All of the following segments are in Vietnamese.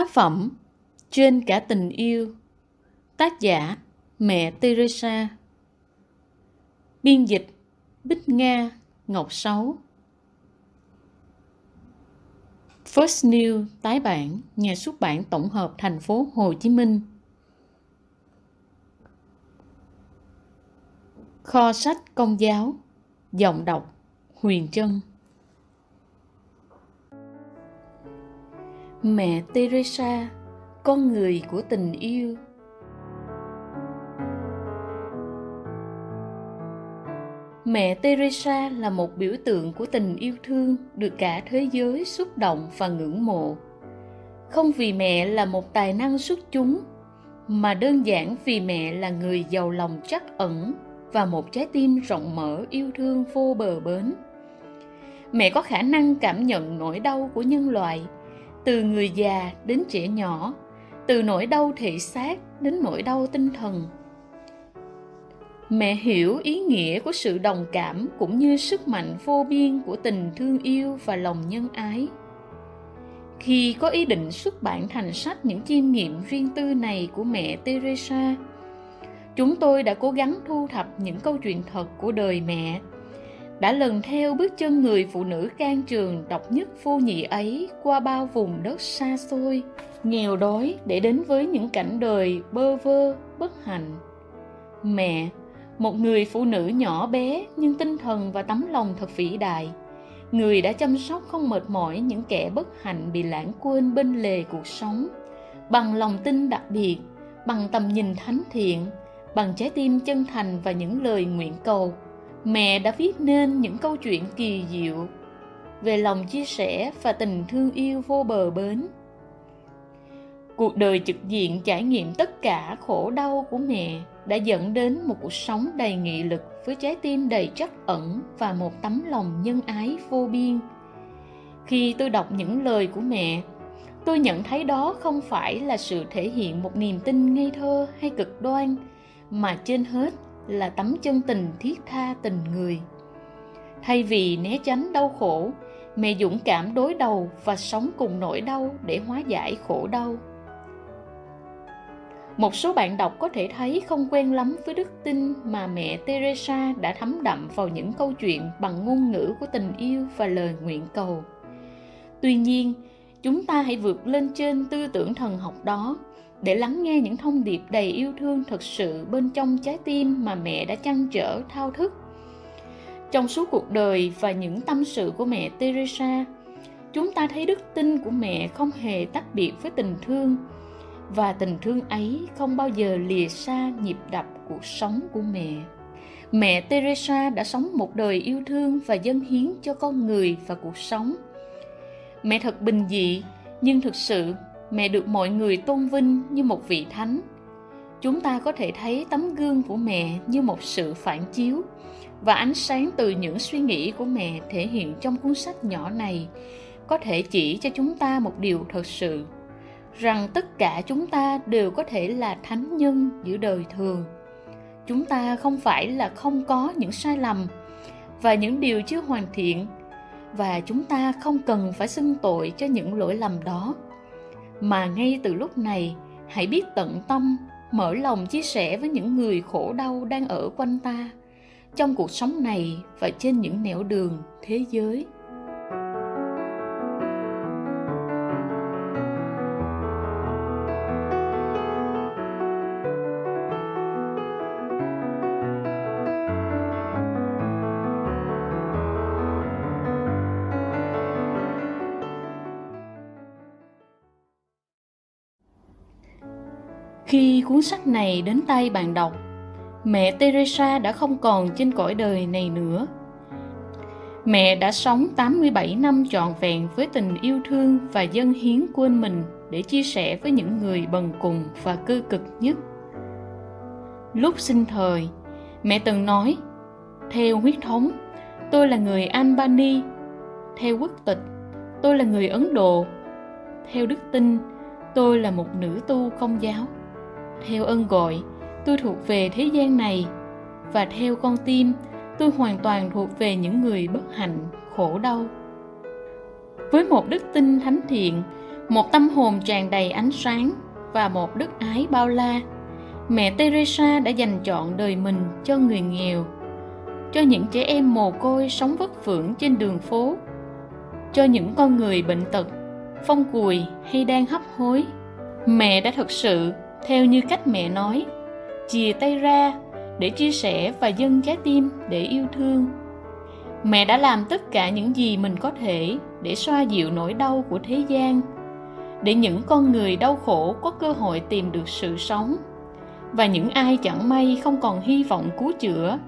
Tác phẩm Trên cả tình yêu, Tác giả Mẹ Teresa. Biên dịch Bích Nga, Ngọc Sáu. First New, tái bản, Nhà xuất bản tổng hợp thành phố Hồ Chí Minh. Kho sách công giáo, Giọng đọc Huyền Trân. Mẹ Teresa, con người của tình yêu. Mẹ Teresa là một biểu tượng của tình yêu thương được cả thế giới xúc động và ngưỡng mộ. Không vì mẹ là một tài năng xuất chúng, mà đơn giản vì mẹ là người giàu lòng trắc ẩn và một trái tim rộng mở yêu thương vô bờ bến. Mẹ có khả năng cảm nhận nỗi đau của nhân loại – từ người già đến trẻ nhỏ, từ nỗi đau thể xác đến nỗi đau tinh thần. Mẹ hiểu ý nghĩa của sự đồng cảm cũng như sức mạnh vô biên của tình thương yêu và lòng nhân ái. Khi có ý định xuất bản thành sách những chiêm nghiệm riêng tư này của mẹ teresa, chúng tôi đã cố gắng thu thập những câu chuyện thật của đời mẹ đã lần theo bước chân người phụ nữ can trường độc nhất vô nhị ấy qua bao vùng đất xa xôi, nghèo đói để đến với những cảnh đời bơ vơ, bất hạnh. Mẹ, một người phụ nữ nhỏ bé nhưng tinh thần và tấm lòng thật vĩ đại, người đã chăm sóc không mệt mỏi những kẻ bất hạnh bị lãng quên bên lề cuộc sống, bằng lòng tin đặc biệt, bằng tầm nhìn thánh thiện, bằng trái tim chân thành và những lời nguyện cầu mẹ đã viết nên những câu chuyện kỳ diệu. Về lòng chia sẻ và tình thương yêu vô bờ bến. Cuộc đời trực diện trải nghiệm tất cả khổ đau của mẹ đã dẫn đến một cuộc sống đầy nghị lực với trái tim đầy trắc ẩn và một tấm lòng nhân ái vô biên. Khi tôi đọc những lời của mẹ, tôi nhận thấy đó không phải là sự thể hiện một niềm tin ngây thơ hay cực đoan, mà trên hết là tấm chân tình thiết tha tình người. Thay vì né tránh đau khổ, mẹ dũng cảm đối đầu và sống cùng nỗi đau để hóa giải khổ đau. Một số bạn đọc có thể thấy không quen lắm với đức tin mà mẹ teresa đã thấm đậm vào những câu chuyện bằng ngôn ngữ của tình yêu và lời nguyện cầu. Tuy nhiên, chúng ta hãy vượt lên trên tư tưởng thần học đó để lắng nghe những thông điệp đầy yêu thương thật sự bên trong trái tim mà mẹ đã chăn trở, thao thức. Trong suốt cuộc đời và những tâm sự của mẹ teresa, chúng ta thấy đức tin của mẹ không hề tách biệt với tình thương. Và tình thương ấy không bao giờ lìa xa nhịp đập cuộc sống của mẹ. Mẹ teresa đã sống một đời yêu thương và dâng hiến cho con người và cuộc sống. Mẹ thật bình dị, nhưng thực sự mẹ được mọi người tôn vinh như một vị thánh. Chúng ta có thể thấy tấm gương của mẹ như một sự phản chiếu và ánh sáng từ những suy nghĩ của mẹ thể hiện trong cuốn sách nhỏ này, có thể chỉ cho chúng ta một điều thật sự, rằng tất cả chúng ta đều có thể là thánh nhân giữa đời thường. Chúng ta không phải là không có những sai lầm và những điều chưa hoàn thiện, và chúng ta không cần phải xưng tội cho những lỗi lầm đó mà ngay từ lúc này, hãy biết tận tâm, mở lòng chia sẻ với những người khổ đau đang ở quanh ta. Trong cuộc sống này và trên những nẻo đường thế giới Khi cuốn sách này đến tay bạn đọc, mẹ Teresa đã không còn trên cõi đời này nữa. Mẹ đã sống 87 năm trọn vẹn với tình yêu thương và dân hiến quên mình để chia sẻ với những người bần cùng và cơ cực nhất. Lúc sinh thời, mẹ từng nói, theo huyết thống, tôi là người Albany, theo quốc tịch, tôi là người Ấn Độ, theo đức tin, tôi là một nữ tu công giáo theo ân gọi, tôi thuộc về thế gian này. Và theo con tim, tôi hoàn toàn thuộc về những người bất hạnh, khổ đau. Với một đức tin thánh thiện, một tâm hồn tràn đầy ánh sáng và một đức ái bao la, mẹ teresa đã dành chọn đời mình cho người nghèo, cho những trẻ em mồ côi sống vất vưởng trên đường phố, cho những con người bệnh tật, phong cùi hay đang hấp hối. Mẹ đã thực sự theo như cách mẹ nói, chìa tay ra để chia sẻ và dâng trái tim để yêu thương. Mẹ đã làm tất cả những gì mình có thể để xoa dịu nỗi đau của thế gian, để những con người đau khổ có cơ hội tìm được sự sống. Và những ai chẳng may không còn hy vọng cứu chữa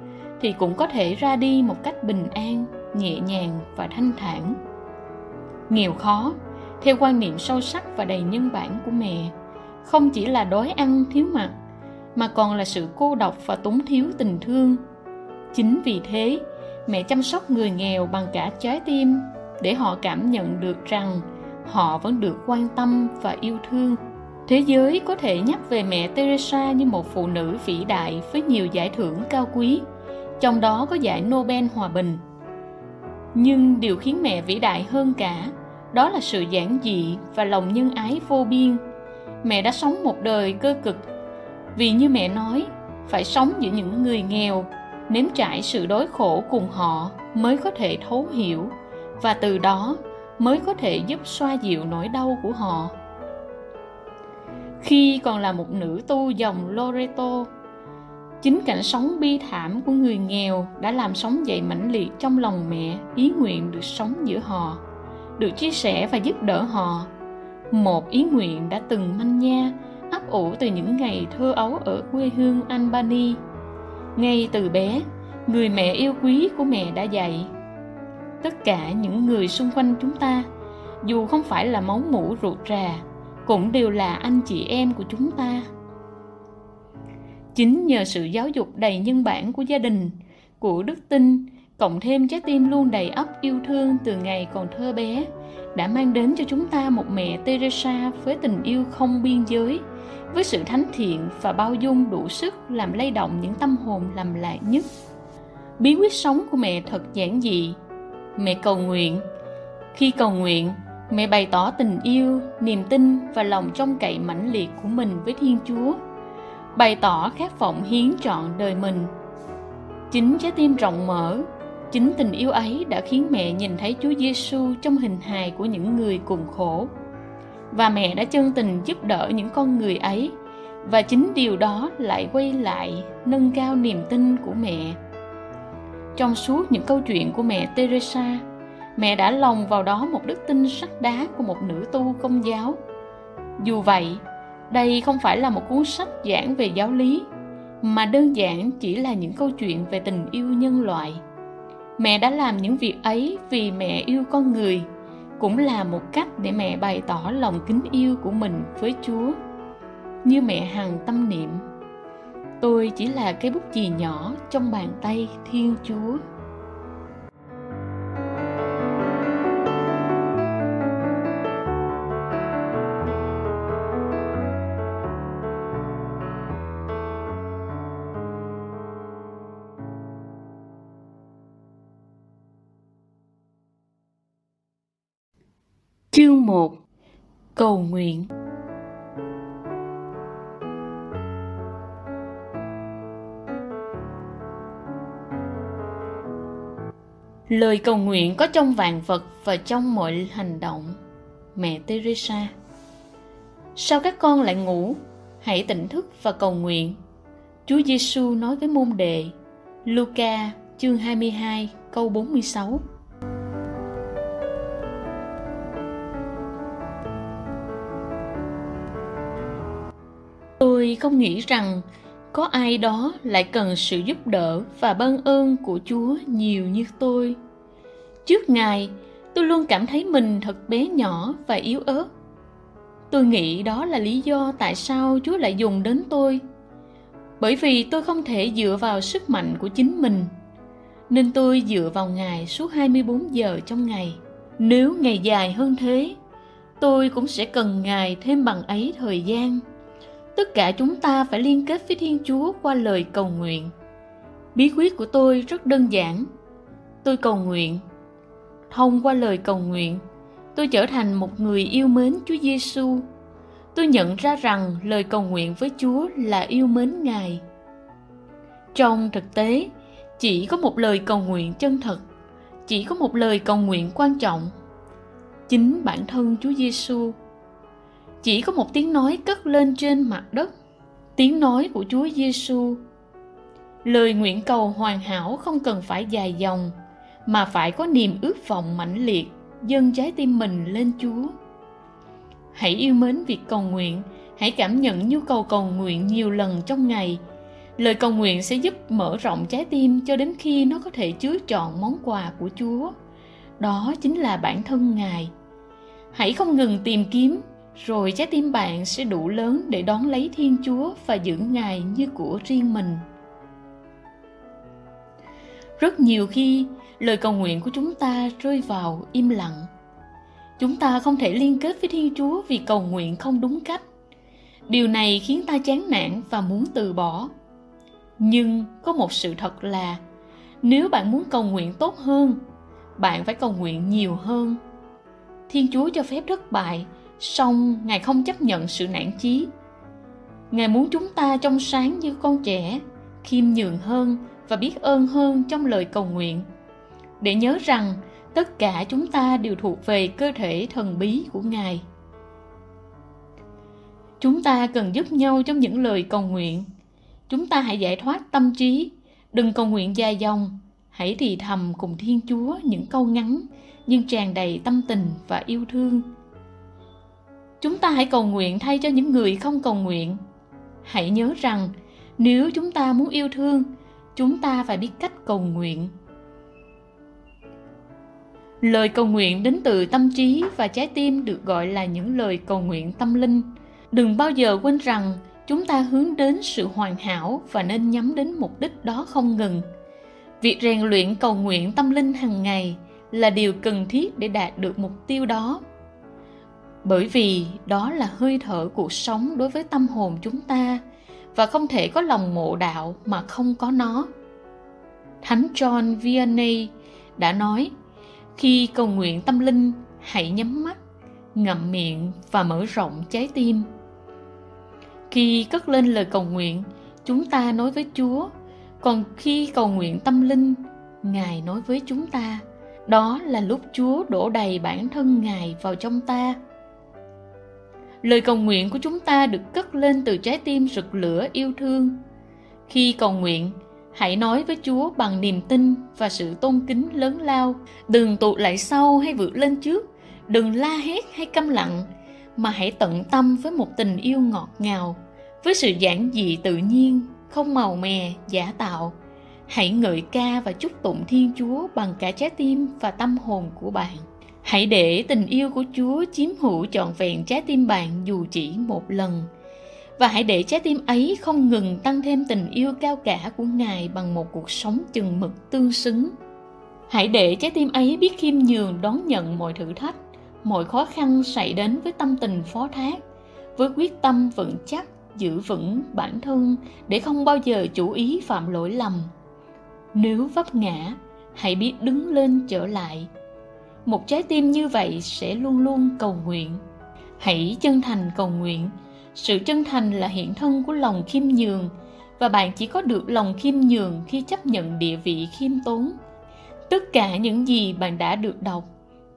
thì cũng có thể ra đi một cách bình an, nhẹ nhàng và thanh thản. Nghèo khó, theo quan niệm sâu sắc và đầy nhân bản của mẹ không chỉ là đói ăn thiếu mặc mà còn là sự cô độc và túng thiếu tình thương. Chính vì thế, mẹ chăm sóc người nghèo bằng cả trái tim để họ cảm nhận được rằng họ vẫn được quan tâm và yêu thương. Thế giới có thể nhắc về mẹ teresa như một phụ nữ vĩ đại với nhiều giải thưởng cao quý, trong đó có giải nobel hòa bình. Nhưng điều khiến mẹ vĩ đại hơn cả đó là sự giản dị và lòng nhân ái vô biên mẹ đã sống một đời cơ cực. Vì như mẹ nói, phải sống giữa những người nghèo, nếm trải sự đối khổ cùng họ mới có thể thấu hiểu, và từ đó mới có thể giúp xoa dịu nỗi đau của họ. Khi còn là một nữ tu dòng loreto, chính cảnh sống bi thảm của người nghèo đã làm sống dậy mãnh liệt trong lòng mẹ ý nguyện được sống giữa họ, được chia sẻ và giúp đỡ họ một ý nguyện đã từng manh nha, ấp ủ từ những ngày thơ ấu ở quê hương albany. Ngay từ bé, người mẹ yêu quý của mẹ đã dạy, tất cả những người xung quanh chúng ta, dù không phải là máu mủ ruột rà, cũng đều là anh chị em của chúng ta. Chính nhờ sự giáo dục đầy nhân bản của gia đình, của đức tin, cộng thêm trái tim luôn đầy ấp yêu thương từ ngày còn thơ bé đã mang đến cho chúng ta một mẹ teresa với tình yêu không biên giới, với sự thánh thiện và bao dung đủ sức làm lay động những tâm hồn lầm lạc nhất. Bí quyết sống của mẹ thật giản dị. Mẹ cầu nguyện. Khi cầu nguyện, mẹ bày tỏ tình yêu, niềm tin và lòng trông cậy mãnh liệt của mình với thiên chúa. Bày tỏ khát vọng hiến trọn đời mình. Chính trái tim rộng mở chính tình yêu ấy đã khiến mẹ nhìn thấy chúa giêsu trong hình hài của những người cùng khổ. Và mẹ đã chân tình giúp đỡ những con người ấy, và chính điều đó lại quay lại nâng cao niềm tin của mẹ. Trong suốt những câu chuyện của mẹ teresa, mẹ đã lồng vào đó một đức tin sắt đá của một nữ tu công giáo. Dù vậy, đây không phải là một cuốn sách giảng về giáo lý, mà đơn giản chỉ là những câu chuyện về tình yêu nhân loại mẹ đã làm những việc ấy vì mẹ yêu con người, cũng là một cách để mẹ bày tỏ lòng kính yêu của mình với chúa. Như mẹ hằng tâm niệm, tôi chỉ là cái bút chì nhỏ trong bàn tay thiên chúa. Chương 1 Cầu nguyện Lời cầu nguyện có trong vạn vật và trong mọi hành động. Mẹ Teresa, Sao các con lại ngủ? Hãy tỉnh thức và cầu nguyện. Chúa Giêsu nói với môn đệ Luca chương 22 câu 46 tôi không nghĩ rằng có ai đó lại cần sự giúp đỡ và ban ơn của chúa nhiều như tôi. Trước ngài, tôi luôn cảm thấy mình thật bé nhỏ và yếu ớt. Tôi nghĩ đó là lý do tại sao chúa lại dùng đến tôi. Bởi vì tôi không thể dựa vào sức mạnh của chính mình, nên tôi dựa vào ngài suốt 24 giờ trong ngày. Nếu ngày dài hơn thế, tôi cũng sẽ cần ngài thêm bằng ấy thời gian tất cả chúng ta phải liên kết với thiên chúa qua lời cầu nguyện bí quyết của tôi rất đơn giản tôi cầu nguyện thông qua lời cầu nguyện tôi trở thành một người yêu mến Chúa Giêsu. Tôi nhận ra rằng lời cầu nguyện với Chúa là yêu mến Ngài. Trong thực tế, chỉ có một lời cầu nguyện chân thật, chỉ có một lời cầu nguyện quan trọng. Chính bản thân Chúa Giêsu. Chỉ có một tiếng nói cất lên trên mặt đất, tiếng nói của Chúa Giêsu. Lời nguyện cầu hoàn hảo không cần phải dài dòng, mà phải có niềm ước vọng mãnh liệt dâng trái tim mình lên Chúa. Hãy yêu mến việc cầu nguyện, hãy cảm nhận nhu cầu cầu nguyện nhiều lần trong ngày. Lời cầu nguyện sẽ giúp mở rộng trái tim cho đến khi nó có thể chứa trọn món quà của Chúa. Đó chính là bản thân Ngài. Hãy không ngừng tìm kiếm, rồi trái tim bạn sẽ đủ lớn để đón lấy Thiên Chúa và giữ Ngài như của riêng mình. Rất nhiều khi, lời cầu nguyện của chúng ta rơi vào im lặng. Chúng ta không thể liên kết với thiên chúa vì cầu nguyện không đúng cách. Điều này khiến ta chán nản và muốn từ bỏ. Nhưng có một sự thật là nếu bạn muốn cầu nguyện tốt hơn bạn phải cầu nguyện nhiều hơn. Thiên chúa cho phép thất bại song ngài không chấp nhận sự nản chí. Ngài muốn chúng ta trong sáng như con trẻ, khiêm nhường hơn và biết ơn hơn trong lời cầu nguyện, để nhớ rằng tất cả chúng ta đều thuộc về cơ thể thần bí của ngài. Chúng ta cần giúp nhau trong những lời cầu nguyện. Chúng ta hãy giải thoát tâm trí, đừng cầu nguyện dài dòng, hãy thì thầm cùng thiên chúa những câu ngắn nhưng tràn đầy tâm tình và yêu thương chúng ta hãy cầu nguyện thay cho những người không cầu nguyện. Hãy nhớ rằng, nếu chúng ta muốn yêu thương, chúng ta phải biết cách cầu nguyện. Lời cầu nguyện đến từ tâm trí và trái tim được gọi là những lời cầu nguyện tâm linh. Đừng bao giờ quên rằng chúng ta hướng đến sự hoàn hảo và nên nhắm đến mục đích đó không ngừng. Việc rèn luyện cầu nguyện tâm linh hàng ngày là điều cần thiết để đạt được mục tiêu đó bởi vì đó là hơi thở cuộc sống đối với tâm hồn chúng ta và không thể có lòng mộ đạo mà không có nó. Thánh john vianney đã nói, khi cầu nguyện tâm linh, hãy nhắm mắt, ngậm miệng và mở rộng trái tim. Khi cất lên lời cầu nguyện, chúng ta nói với chúa, còn khi cầu nguyện tâm linh, ngài nói với chúng ta, đó là lúc chúa đổ đầy bản thân ngài vào trong ta lời cầu nguyện của chúng ta được cất lên từ trái tim rực lửa yêu thương. Khi cầu nguyện, hãy nói với chúa bằng niềm tin và sự tôn kính lớn lao. Đừng tụt lại sau hay vượt lên trước. Đừng la hét hay câm lặng, mà hãy tận tâm với một tình yêu ngọt ngào, với sự giản dị tự nhiên, không màu mè, giả tạo. Hãy ngợi ca và chúc tụng thiên chúa bằng cả trái tim và tâm hồn của bạn hãy để tình yêu của chúa chiếm hữu trọn vẹn trái tim bạn dù chỉ một lần. Và hãy để trái tim ấy không ngừng tăng thêm tình yêu cao cả của ngài bằng một cuộc sống chừng mực tương xứng. Hãy để trái tim ấy biết khiêm nhường đón nhận mọi thử thách, mọi khó khăn xảy đến với tâm tình phó thác, với quyết tâm vững chắc, giữ vững bản thân để không bao giờ chủ ý phạm lỗi lầm. Nếu vấp ngã, hãy biết đứng lên trở lại một trái tim như vậy sẽ luôn luôn cầu nguyện. Hãy chân thành cầu nguyện. Sự chân thành là hiện thân của lòng khiêm nhường, và bạn chỉ có được lòng khiêm nhường khi chấp nhận địa vị khiêm tốn. Tất cả những gì bạn đã được đọc,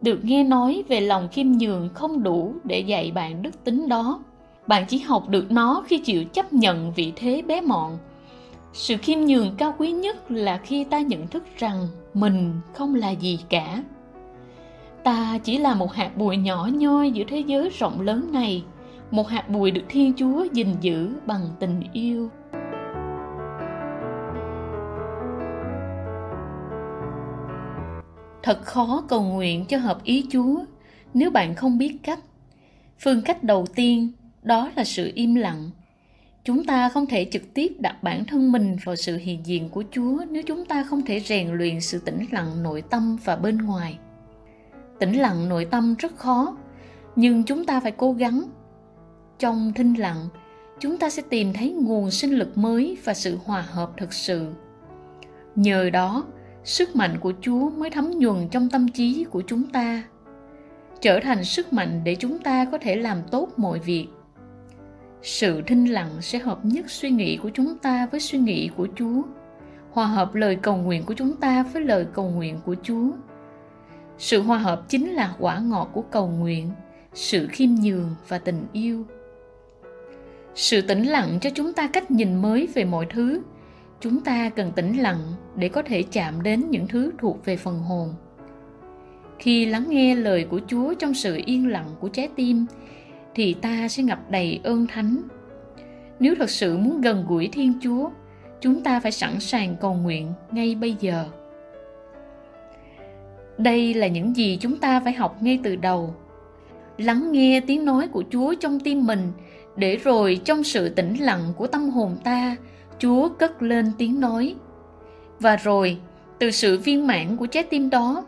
được nghe nói về lòng khiêm nhường không đủ để dạy bạn đức tính đó. Bạn chỉ học được nó khi chịu chấp nhận vị thế bé mọn. Sự khiêm nhường cao quý nhất là khi ta nhận thức rằng mình không là gì cả ta chỉ là một hạt bụi nhỏ nhoi giữa thế giới rộng lớn này. Một hạt bụi được thiên chúa gìn giữ bằng tình yêu. Thật khó cầu nguyện cho hợp ý chúa. Nếu bạn không biết cách, phương cách đầu tiên, đó là sự im lặng. Chúng ta không thể trực tiếp đặt bản thân mình vào sự hiện diện của chúa nếu chúng ta không thể rèn luyện sự tĩnh lặng nội tâm và bên ngoài tĩnh lặng nội tâm rất khó. Nhưng chúng ta phải cố gắng. Trong thinh lặng, chúng ta sẽ tìm thấy nguồn sinh lực mới và sự hòa hợp thực sự. Nhờ đó, sức mạnh của chúa mới thấm nhuần trong tâm trí của chúng ta, trở thành sức mạnh để chúng ta có thể làm tốt mọi việc. Sự thinh lặng sẽ hợp nhất suy nghĩ của chúng ta với suy nghĩ của chúa, hòa hợp lời cầu nguyện của chúng ta với lời cầu nguyện của chúa sự hòa hợp chính là quả ngọt của cầu nguyện, sự khiêm nhường và tình yêu. Sự tĩnh lặng cho chúng ta cách nhìn mới về mọi thứ. Chúng ta cần tĩnh lặng để có thể chạm đến những thứ thuộc về phần hồn. Khi lắng nghe lời của chúa trong sự yên lặng của trái tim, thì ta sẽ ngập đầy ơn thánh. Nếu thật sự muốn gần gũi thiên chúa, chúng ta phải sẵn sàng cầu nguyện ngay bây giờ đây là những gì chúng ta phải học ngay từ đầu. Lắng nghe tiếng nói của chúa trong tim mình, để rồi trong sự tĩnh lặng của tâm hồn ta, chúa cất lên tiếng nói. Và rồi, từ sự viên mãn của trái tim đó,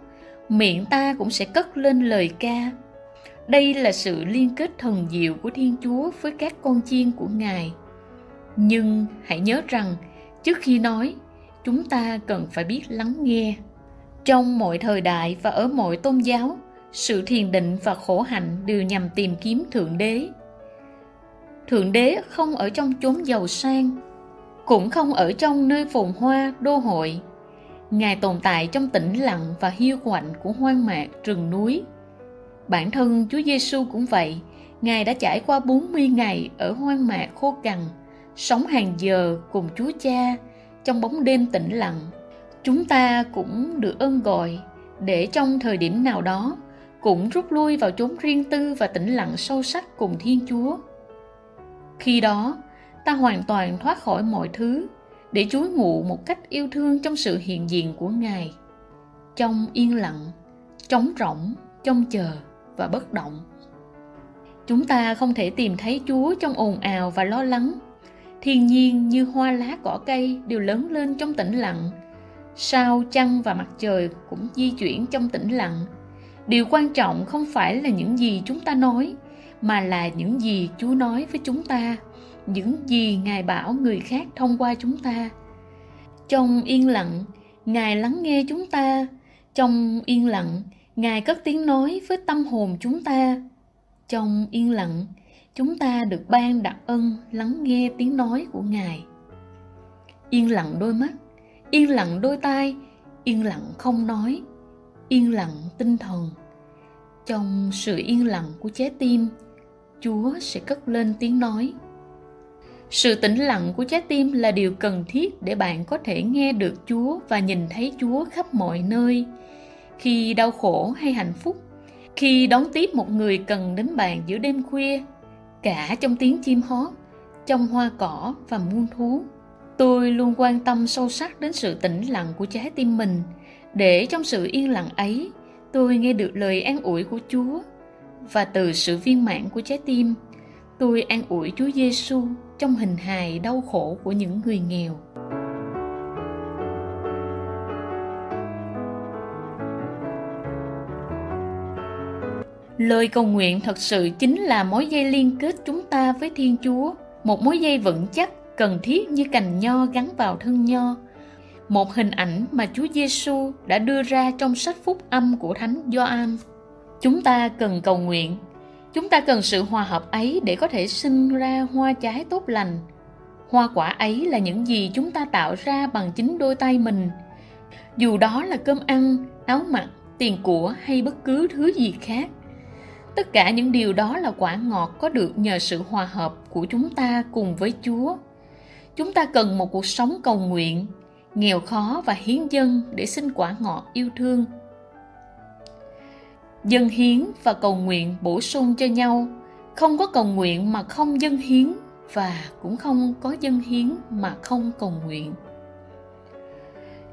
miệng ta cũng sẽ cất lên lời ca. Đây là sự liên kết thần diệu của thiên chúa với các con chiên của ngài. Nhưng hãy nhớ rằng, trước khi nói, chúng ta cần phải biết lắng nghe trong mọi thời đại và ở mọi tôn giáo, sự thiền định và khổ hạnh đều nhằm tìm kiếm thượng đế. Thượng đế không ở trong chốn giàu sang, cũng không ở trong nơi phồn hoa, đô hội. Ngài tồn tại trong tĩnh lặng và hiu quạnh của hoang mạc, rừng núi. Bản thân Chúa Giêsu cũng vậy, Ngài đã trải qua 40 ngày ở hoang mạc khô cằn, sống hàng giờ cùng Chúa Cha trong bóng đêm tĩnh lặng chúng ta cũng được ơn gọi để trong thời điểm nào đó cũng rút lui vào chốn riêng tư và tĩnh lặng sâu sắc cùng Thiên Chúa. Khi đó, ta hoàn toàn thoát khỏi mọi thứ để chúa ngụ một cách yêu thương trong sự hiện diện của Ngài. Trong yên lặng, trống rỗng, trong chờ và bất động. Chúng ta không thể tìm thấy Chúa trong ồn ào và lo lắng. Thiên nhiên như hoa lá cỏ cây đều lớn lên trong tĩnh lặng. Sao, trăng và mặt trời cũng di chuyển trong tĩnh lặng. Điều quan trọng không phải là những gì chúng ta nói mà là những gì chúa nói với chúng ta những gì ngài bảo người khác thông qua chúng ta. Trong yên lặng ngài lắng nghe chúng ta. Trong yên lặng ngài cất tiếng nói với tâm hồn chúng ta. Trong yên lặng chúng ta được ban đặc ân lắng nghe tiếng nói của ngài. Yên lặng đôi mắt yên lặng đôi tai, yên lặng không nói, yên lặng tinh thần. Trong sự yên lặng của trái tim, chúa sẽ cất lên tiếng nói. Sự tĩnh lặng của trái tim là điều cần thiết để bạn có thể nghe được chúa và nhìn thấy chúa khắp mọi nơi. Khi đau khổ hay hạnh phúc, khi đón tiếp một người cần đến bạn giữa đêm khuya, cả trong tiếng chim hót, trong hoa cỏ và muôn thú tôi luôn quan tâm sâu sắc đến sự tĩnh lặng của trái tim mình. Để trong sự yên lặng ấy, tôi nghe được lời an ủi của chúa và từ sự viên mãn của trái tim, tôi an ủi chúa giêsu trong hình hài đau khổ của những người nghèo. Lời cầu nguyện thật sự chính là mối dây liên kết chúng ta với thiên chúa. Một mối dây vững chắc cần thiết như cành nho gắn vào thân nho một hình ảnh mà Chúa Giêsu đã đưa ra trong sách phúc âm của Thánh Gioan. Chúng ta cần cầu nguyện, chúng ta cần sự hòa hợp ấy để có thể sinh ra hoa trái tốt lành. Hoa quả ấy là những gì chúng ta tạo ra bằng chính đôi tay mình. Dù đó là cơm ăn, áo mặc, tiền của hay bất cứ thứ gì khác. Tất cả những điều đó là quả ngọt có được nhờ sự hòa hợp của chúng ta cùng với Chúa. Chúng ta cần một cuộc sống cầu nguyện, nghèo khó và hiến dân để xin quả ngọt yêu thương dân hiến và cầu nguyện bổ sung cho nhau không có cầu nguyện mà không dân hiến và cũng không có dân hiến mà không cầu nguyện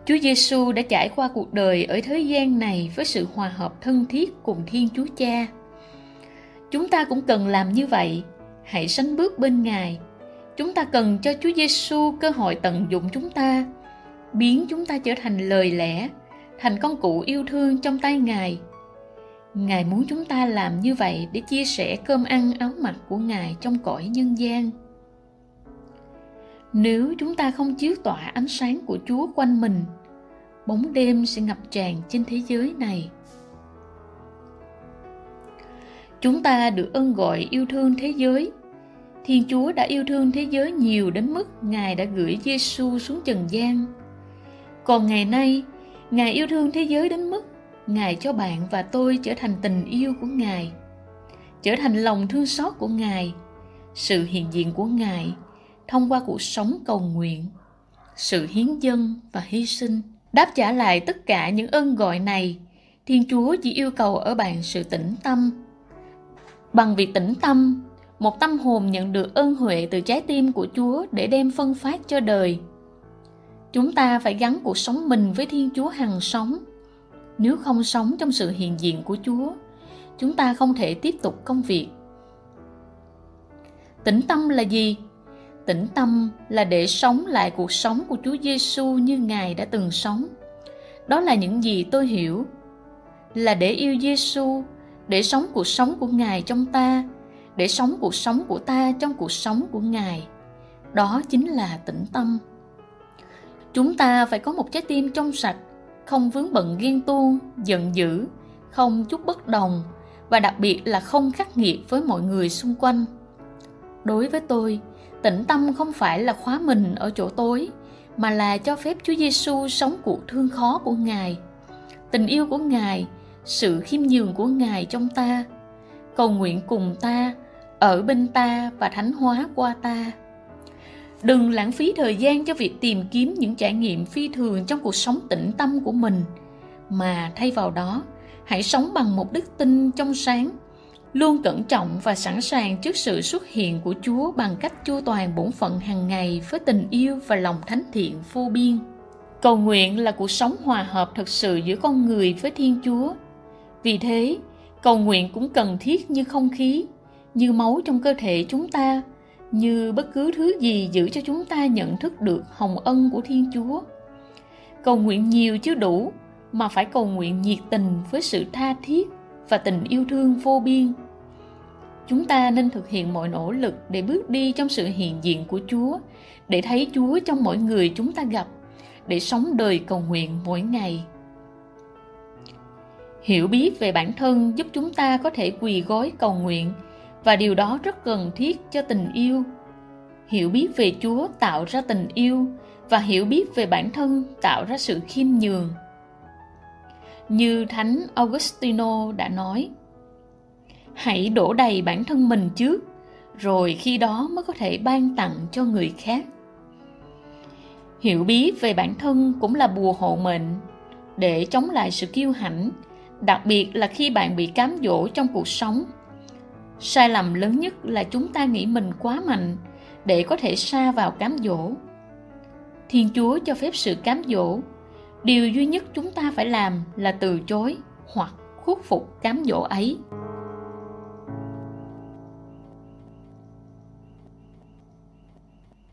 Chúa Giêsu đã trải qua cuộc đời ở thế gian này với sự hòa hợp thân thiết cùng Thiên Chúa Cha. Chúng ta cũng cần làm như vậy. Hãy sánh bước bên Ngài. Chúng ta cần cho Chúa Giêsu cơ hội tận dụng chúng ta, biến chúng ta trở thành lời lẽ, thành công cụ yêu thương trong tay ngài. Ngài muốn chúng ta làm như vậy để chia sẻ cơm ăn áo mặc của ngài trong cõi nhân gian. Nếu chúng ta không chiếu tỏa ánh sáng của chúa quanh mình, bóng đêm sẽ ngập tràn trên thế giới này. Chúng ta được ơn gọi yêu thương thế giới. Thiên Chúa đã yêu thương thế giới nhiều đến mức Ngài đã gửi Giêsu xuống trần gian. Còn ngày nay, Ngài yêu thương thế giới đến mức Ngài cho bạn và tôi trở thành tình yêu của Ngài, trở thành lòng thương xót của Ngài, sự hiện diện của Ngài thông qua cuộc sống cầu nguyện, sự hiến dâng và hy sinh. Đáp trả lại tất cả những ơn gọi này, Thiên Chúa chỉ yêu cầu ở bạn sự tĩnh tâm. Bằng việc tĩnh tâm, một tâm hồn nhận được ơn huệ từ trái tim của Chúa để đem phân phát cho đời. Chúng ta phải gắn cuộc sống mình với Thiên Chúa hằng sống. Nếu không sống trong sự hiện diện của Chúa, chúng ta không thể tiếp tục công việc. Tĩnh tâm là gì? Tĩnh tâm là để sống lại cuộc sống của Chúa Giêsu như Ngài đã từng sống. Đó là những gì tôi hiểu. Là để yêu Giêsu, để sống cuộc sống của Ngài trong ta, để sống cuộc sống của ta trong cuộc sống của Ngài. Đó chính là tĩnh tâm. Chúng ta phải có một trái tim trong sạch, không vướng bận ghen tuông, giận dữ, không chút bất đồng và đặc biệt là không khắc nghiệt với mọi người xung quanh. Đối với tôi, tĩnh tâm không phải là khóa mình ở chỗ tối, mà là cho phép Chúa Giêsu sống cuộc thương khó của Ngài. Tình yêu của Ngài, sự khiêm nhường của Ngài trong ta, cầu nguyện cùng ta, ở bên ta và thánh hóa qua ta. Đừng lãng phí thời gian cho việc tìm kiếm những trải nghiệm phi thường trong cuộc sống tĩnh tâm của mình, mà thay vào đó, hãy sống bằng một đức tin trong sáng luôn cẩn trọng và sẵn sàng trước sự xuất hiện của Chúa bằng cách chu toàn bổn phận hàng ngày với tình yêu và lòng thánh thiện vô biên. Cầu nguyện là cuộc sống hòa hợp thật sự giữa con người với Thiên Chúa. Vì thế, cầu nguyện cũng cần thiết như không khí, như máu trong cơ thể chúng ta, như bất cứ thứ gì giữ cho chúng ta nhận thức được hồng ân của Thiên Chúa. Cầu nguyện nhiều chứ đủ, mà phải cầu nguyện nhiệt tình với sự tha thiết và tình yêu thương vô biên chúng ta nên thực hiện mọi nỗ lực để bước đi trong sự hiện diện của chúa để thấy chúa trong mỗi người chúng ta gặp để sống đời cầu nguyện mỗi ngày hiểu biết về bản thân giúp chúng ta có thể quỳ gối cầu nguyện và điều đó rất cần thiết cho tình yêu. Hiểu biết về chúa tạo ra tình yêu và hiểu biết về bản thân tạo ra sự khiêm nhường. Như thánh augustino đã nói, hãy đổ đầy bản thân mình trước, rồi khi đó mới có thể ban tặng cho người khác. Hiểu biết về bản thân cũng là bùa hộ mệnh để chống lại sự kiêu hãnh, đặc biệt là khi bạn bị cám dỗ trong cuộc sống sai lầm lớn nhất là chúng ta nghĩ mình quá mạnh để có thể xa vào cám dỗ. Thiên chúa cho phép sự cám dỗ. Điều duy nhất chúng ta phải làm là từ chối hoặc khuất phục cám dỗ ấy.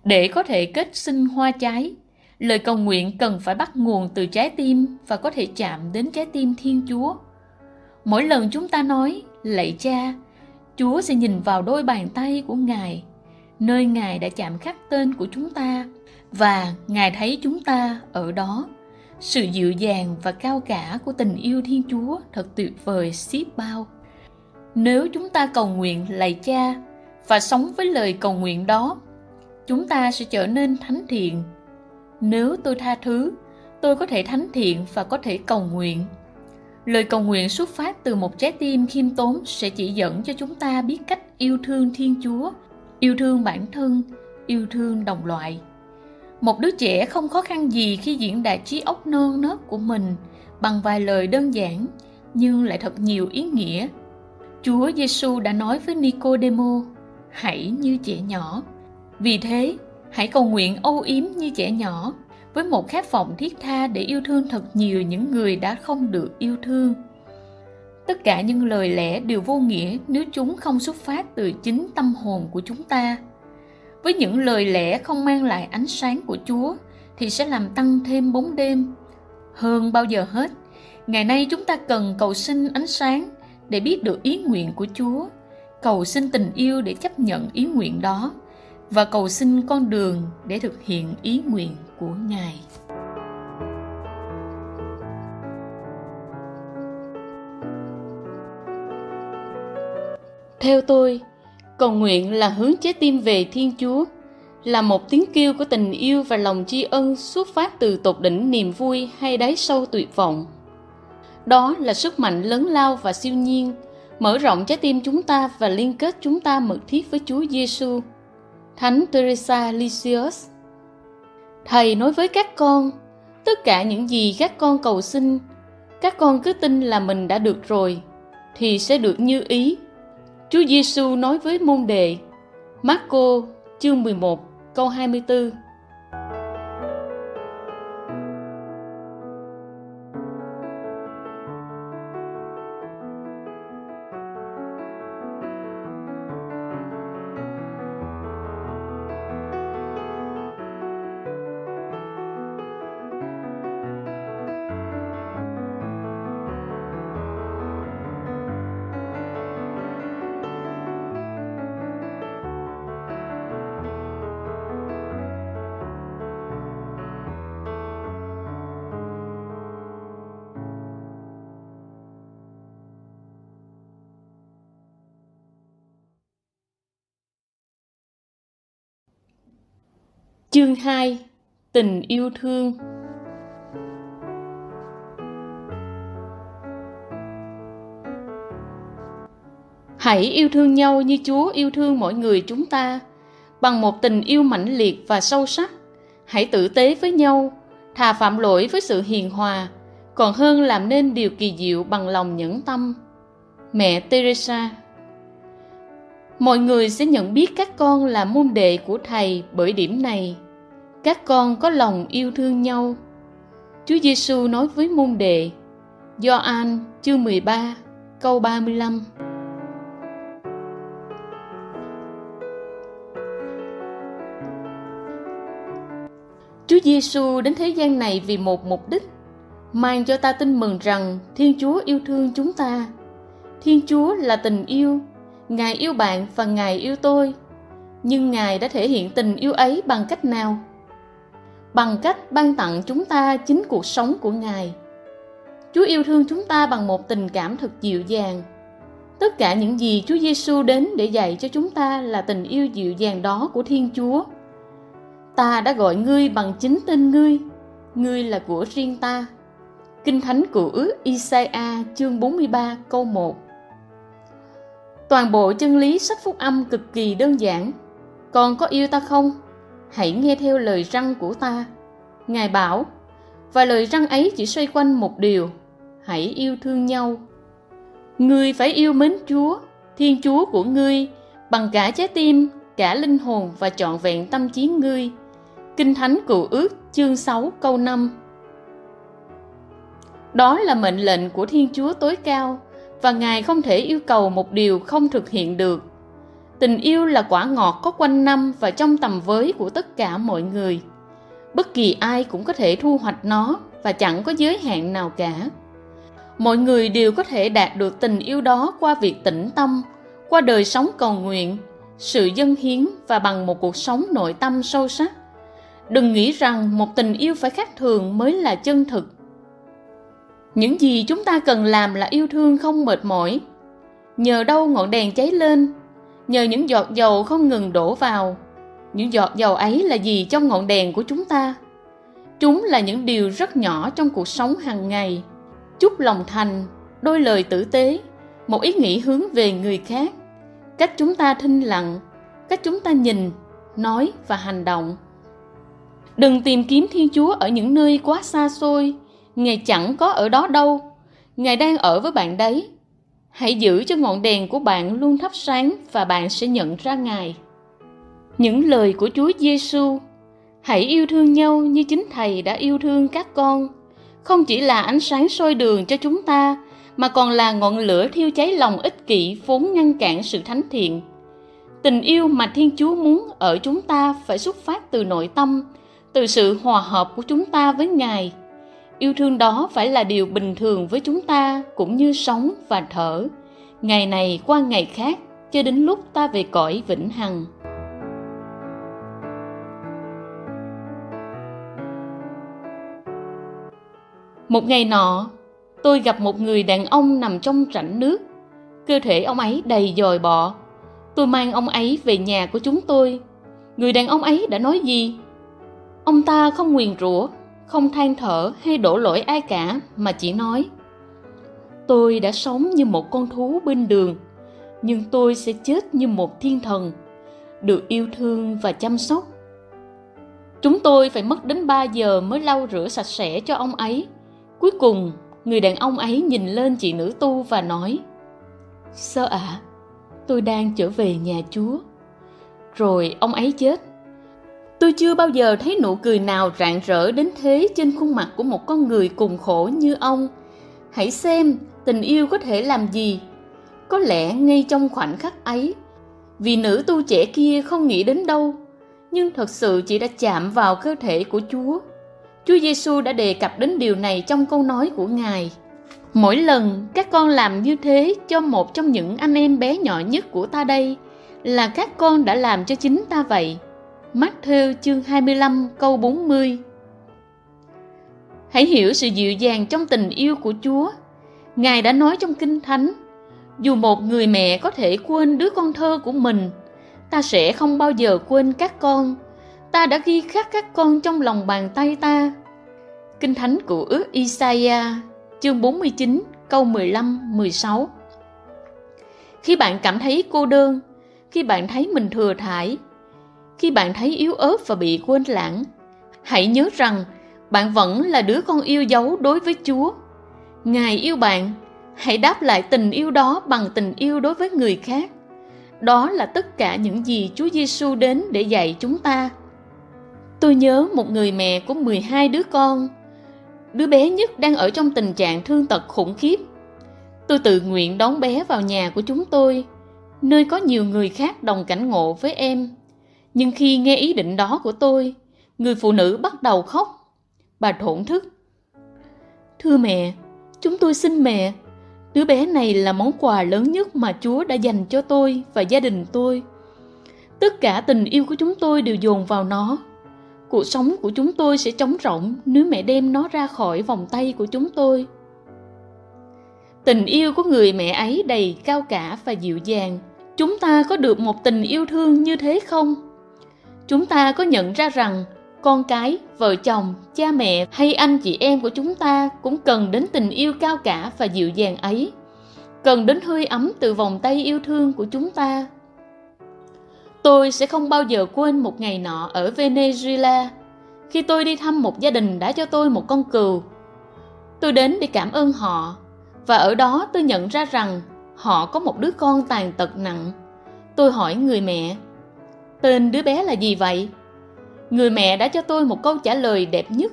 Để có thể kết sinh hoa trái, lời cầu nguyện cần phải bắt nguồn từ trái tim và có thể chạm đến trái tim thiên chúa. Mỗi lần chúng ta nói, lạy cha chúa sẽ nhìn vào đôi bàn tay của ngài, nơi ngài đã chạm khắc tên của chúng ta, và ngài thấy chúng ta ở đó. Sự dịu dàng và cao cả của tình yêu thiên chúa thật tuyệt vời xiết bao. Nếu chúng ta cầu nguyện lạy cha và sống với lời cầu nguyện đó, chúng ta sẽ trở nên thánh thiện. Nếu tôi tha thứ, tôi có thể thánh thiện và có thể cầu nguyện lời cầu nguyện xuất phát từ một trái tim khiêm tốn sẽ chỉ dẫn cho chúng ta biết cách yêu thương thiên chúa yêu thương bản thân yêu thương đồng loại. Một đứa trẻ không khó khăn gì khi diễn đạt trí óc non nớt của mình bằng vài lời đơn giản nhưng lại thật nhiều ý nghĩa. Chúa giêsu đã nói với nicodemo hãy như trẻ nhỏ. Vì thế, hãy cầu nguyện âu yếm như trẻ nhỏ, với một khát vọng thiết tha để yêu thương thật nhiều những người đã không được yêu thương. Tất cả những lời lẽ đều vô nghĩa nếu chúng không xuất phát từ chính tâm hồn của chúng ta. Với những lời lẽ không mang lại ánh sáng của Chúa thì sẽ làm tăng thêm bóng đêm. Hơn bao giờ hết, ngày nay chúng ta cần cầu xin ánh sáng để biết được ý nguyện của Chúa, cầu xin tình yêu để chấp nhận ý nguyện đó và cầu xin con đường để thực hiện ý nguyện của Ngài. theo tôi, cầu nguyện là hướng trái tim về thiên chúa, là một tiếng kêu của tình yêu và lòng tri ân xuất phát từ tột đỉnh niềm vui hay đáy sâu tuyệt vọng đó là sức mạnh lớn lao và siêu nhiên, mở rộng trái tim chúng ta và liên kết chúng ta mật thiết với Chúa Giêsu. Thánh Teresa Lisieux Thầy nói với các con, tất cả những gì các con cầu xin, các con cứ tin là mình đã được rồi, thì sẽ được như ý. Chúa Giêsu nói với môn đệ, Marco chương 11 câu 24 Chương 2 Tình yêu thương Hãy yêu thương nhau như Chúa yêu thương mỗi người chúng ta bằng một tình yêu mãnh liệt và sâu sắc. Hãy tử tế với nhau, thà phạm lỗi với sự hiền hòa, còn hơn làm nên điều kỳ diệu bằng lòng nhẫn tâm. Mẹ Teresa mọi người sẽ nhận biết các con là môn đệ của thầy bởi điểm này. Các con có lòng yêu thương nhau. Chúa Giêsu nói với môn đệ, Gioan chương 13 câu 35 Chúa Giêsu đến thế gian này vì một mục đích, mang cho ta tin mừng rằng Thiên Chúa yêu thương chúng ta. Thiên Chúa là tình yêu ngài yêu bạn và ngài yêu tôi. Nhưng ngài đã thể hiện tình yêu ấy bằng cách nào? Bằng cách ban tặng chúng ta chính cuộc sống của ngài. Chúa yêu thương chúng ta bằng một tình cảm thật dịu dàng. Tất cả những gì chúa giêsu đến để dạy cho chúng ta là tình yêu dịu dàng đó của thiên chúa. Ta đã gọi ngươi bằng chính tên ngươi. Ngươi là của riêng ta. Kinh thánh cựu ước Isaiah chương 43 câu 1 toàn bộ chân lý sách phúc âm cực kỳ đơn giản. Còn có yêu ta không? Hãy nghe theo lời răng của ta. Ngài bảo, và lời răng ấy chỉ xoay quanh một điều. Hãy yêu thương nhau. Ngươi phải yêu mến chúa, thiên chúa của ngươi, bằng cả trái tim, cả linh hồn và trọn vẹn tâm trí ngươi. Kinh thánh cựu ước, chương 6 câu 5 đó là mệnh lệnh của thiên chúa tối cao và ngài không thể yêu cầu một điều không thực hiện được. Tình yêu là quả ngọt có quanh năm và trong tầm với của tất cả mọi người. Bất kỳ ai cũng có thể thu hoạch nó và chẳng có giới hạn nào cả. Mọi người đều có thể đạt được tình yêu đó qua việc tĩnh tâm, qua đời sống cầu nguyện, sự dân hiến và bằng một cuộc sống nội tâm sâu sắc. Đừng nghĩ rằng một tình yêu phải khác thường mới là chân thực những gì chúng ta cần làm là yêu thương không mệt mỏi. Nhờ đâu ngọn đèn cháy lên? Nhờ những giọt dầu không ngừng đổ vào. Những giọt dầu ấy là gì trong ngọn đèn của chúng ta? Chúng là những điều rất nhỏ trong cuộc sống hàng ngày. Chút lòng thành, đôi lời tử tế, một ý nghĩ hướng về người khác. Cách chúng ta thinh lặng, cách chúng ta nhìn, nói và hành động. Đừng tìm kiếm thiên chúa ở những nơi quá xa xôi. Ngài chẳng có ở đó đâu. Ngài đang ở với bạn đấy. Hãy giữ cho ngọn đèn của bạn luôn thắp sáng và bạn sẽ nhận ra Ngài. Những lời của Chúa Giêsu, hãy yêu thương nhau như chính Thầy đã yêu thương các con, không chỉ là ánh sáng soi đường cho chúng ta, mà còn là ngọn lửa thiêu cháy lòng ích kỷ vốn ngăn cản sự thánh thiện. Tình yêu mà Thiên Chúa muốn ở chúng ta phải xuất phát từ nội tâm, từ sự hòa hợp của chúng ta với Ngài yêu thương đó phải là điều bình thường với chúng ta, cũng như sống và thở. Ngày này qua ngày khác, cho đến lúc ta về cõi vĩnh hằng. Một ngày nọ, tôi gặp một người đàn ông nằm trong rãnh nước. Cơ thể ông ấy đầy dòi bọ. Tôi mang ông ấy về nhà của chúng tôi. Người đàn ông ấy đã nói gì? Ông ta không nguyền rủa không than thở hay đổ lỗi ai cả mà chỉ nói tôi đã sống như một con thú bên đường nhưng tôi sẽ chết như một thiên thần được yêu thương và chăm sóc. Chúng tôi phải mất đến ba giờ mới lau rửa sạch sẽ cho ông ấy. Cuối cùng người đàn ông ấy nhìn lên chị nữ tu và nói sơ ạ? À, tôi đang trở về nhà chúa. Rồi ông ấy chết tôi chưa bao giờ thấy nụ cười nào rạng rỡ đến thế trên khuôn mặt của một con người cùng khổ như ông. Hãy xem, tình yêu có thể làm gì? Có lẽ ngay trong khoảnh khắc ấy vì nữ tu trẻ kia không nghĩ đến đâu, nhưng thật sự chị đã chạm vào cơ thể của chúa. Chúa giêsu đã đề cập đến điều này trong câu nói của ngài. Mỗi lần các con làm như thế cho một trong những anh em bé nhỏ nhất của ta đây, là các con đã làm cho chính ta vậy. Matthew chương 25 câu 40 Hãy hiểu sự dịu dàng trong tình yêu của Chúa. Ngài đã nói trong Kinh Thánh, dù một người mẹ có thể quên đứa con thơ của mình, ta sẽ không bao giờ quên các con. Ta đã ghi khắc các con trong lòng bàn tay ta. Kinh Thánh của ước Isaiah chương 49 câu 15-16 Khi bạn cảm thấy cô đơn, khi bạn thấy mình thừa thải, khi bạn thấy yếu ớt và bị quên lãng, hãy nhớ rằng bạn vẫn là đứa con yêu dấu đối với Chúa. Ngài yêu bạn, hãy đáp lại tình yêu đó bằng tình yêu đối với người khác. Đó là tất cả những gì Chúa Giêsu đến để dạy chúng ta. Tôi nhớ một người mẹ có 12 đứa con. Đứa bé nhất đang ở trong tình trạng thương tật khủng khiếp. Tôi tự nguyện đón bé vào nhà của chúng tôi, nơi có nhiều người khác đồng cảnh ngộ với em. Nhưng khi nghe ý định đó của tôi, người phụ nữ bắt đầu khóc. Bà thổn thức. Thưa mẹ, chúng tôi xin mẹ, đứa bé này là món quà lớn nhất mà Chúa đã dành cho tôi và gia đình tôi. Tất cả tình yêu của chúng tôi đều dồn vào nó. Cuộc sống của chúng tôi sẽ trống rỗng nếu mẹ đem nó ra khỏi vòng tay của chúng tôi. Tình yêu của người mẹ ấy đầy cao cả và dịu dàng. Chúng ta có được một tình yêu thương như thế không? Chúng ta có nhận ra rằng con cái, vợ chồng, cha mẹ hay anh chị em của chúng ta cũng cần đến tình yêu cao cả và dịu dàng ấy. Cần đến hơi ấm từ vòng tay yêu thương của chúng ta. Tôi sẽ không bao giờ quên một ngày nọ ở venezuela. Khi tôi đi thăm một gia đình đã cho tôi một con cừu, tôi đến để cảm ơn họ. Và ở đó tôi nhận ra rằng họ có một đứa con tàn tật nặng. Tôi hỏi người mẹ tên đứa bé là gì vậy? Người mẹ đã cho tôi một câu trả lời đẹp nhất.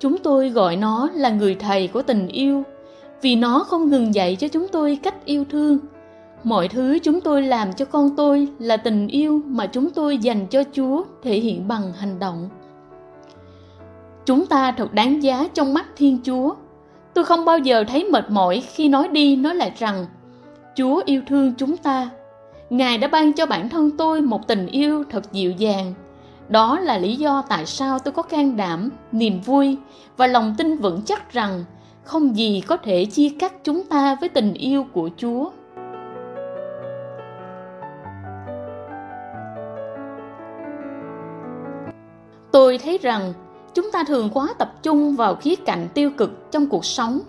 Chúng tôi gọi nó là người thầy của tình yêu, vì nó không ngừng dạy cho chúng tôi cách yêu thương. Mọi thứ chúng tôi làm cho con tôi là tình yêu mà chúng tôi dành cho chúa thể hiện bằng hành động. Chúng ta thật đáng giá trong mắt thiên chúa. Tôi không bao giờ thấy mệt mỏi khi nói đi nói lại rằng, chúa yêu thương chúng ta Ngài đã ban cho bản thân tôi một tình yêu thật dịu dàng. Đó là lý do tại sao tôi có can đảm, niềm vui và lòng tin vững chắc rằng không gì có thể chia cắt chúng ta với tình yêu của Chúa. Tôi thấy rằng chúng ta thường quá tập trung vào khía cạnh tiêu cực trong cuộc sống,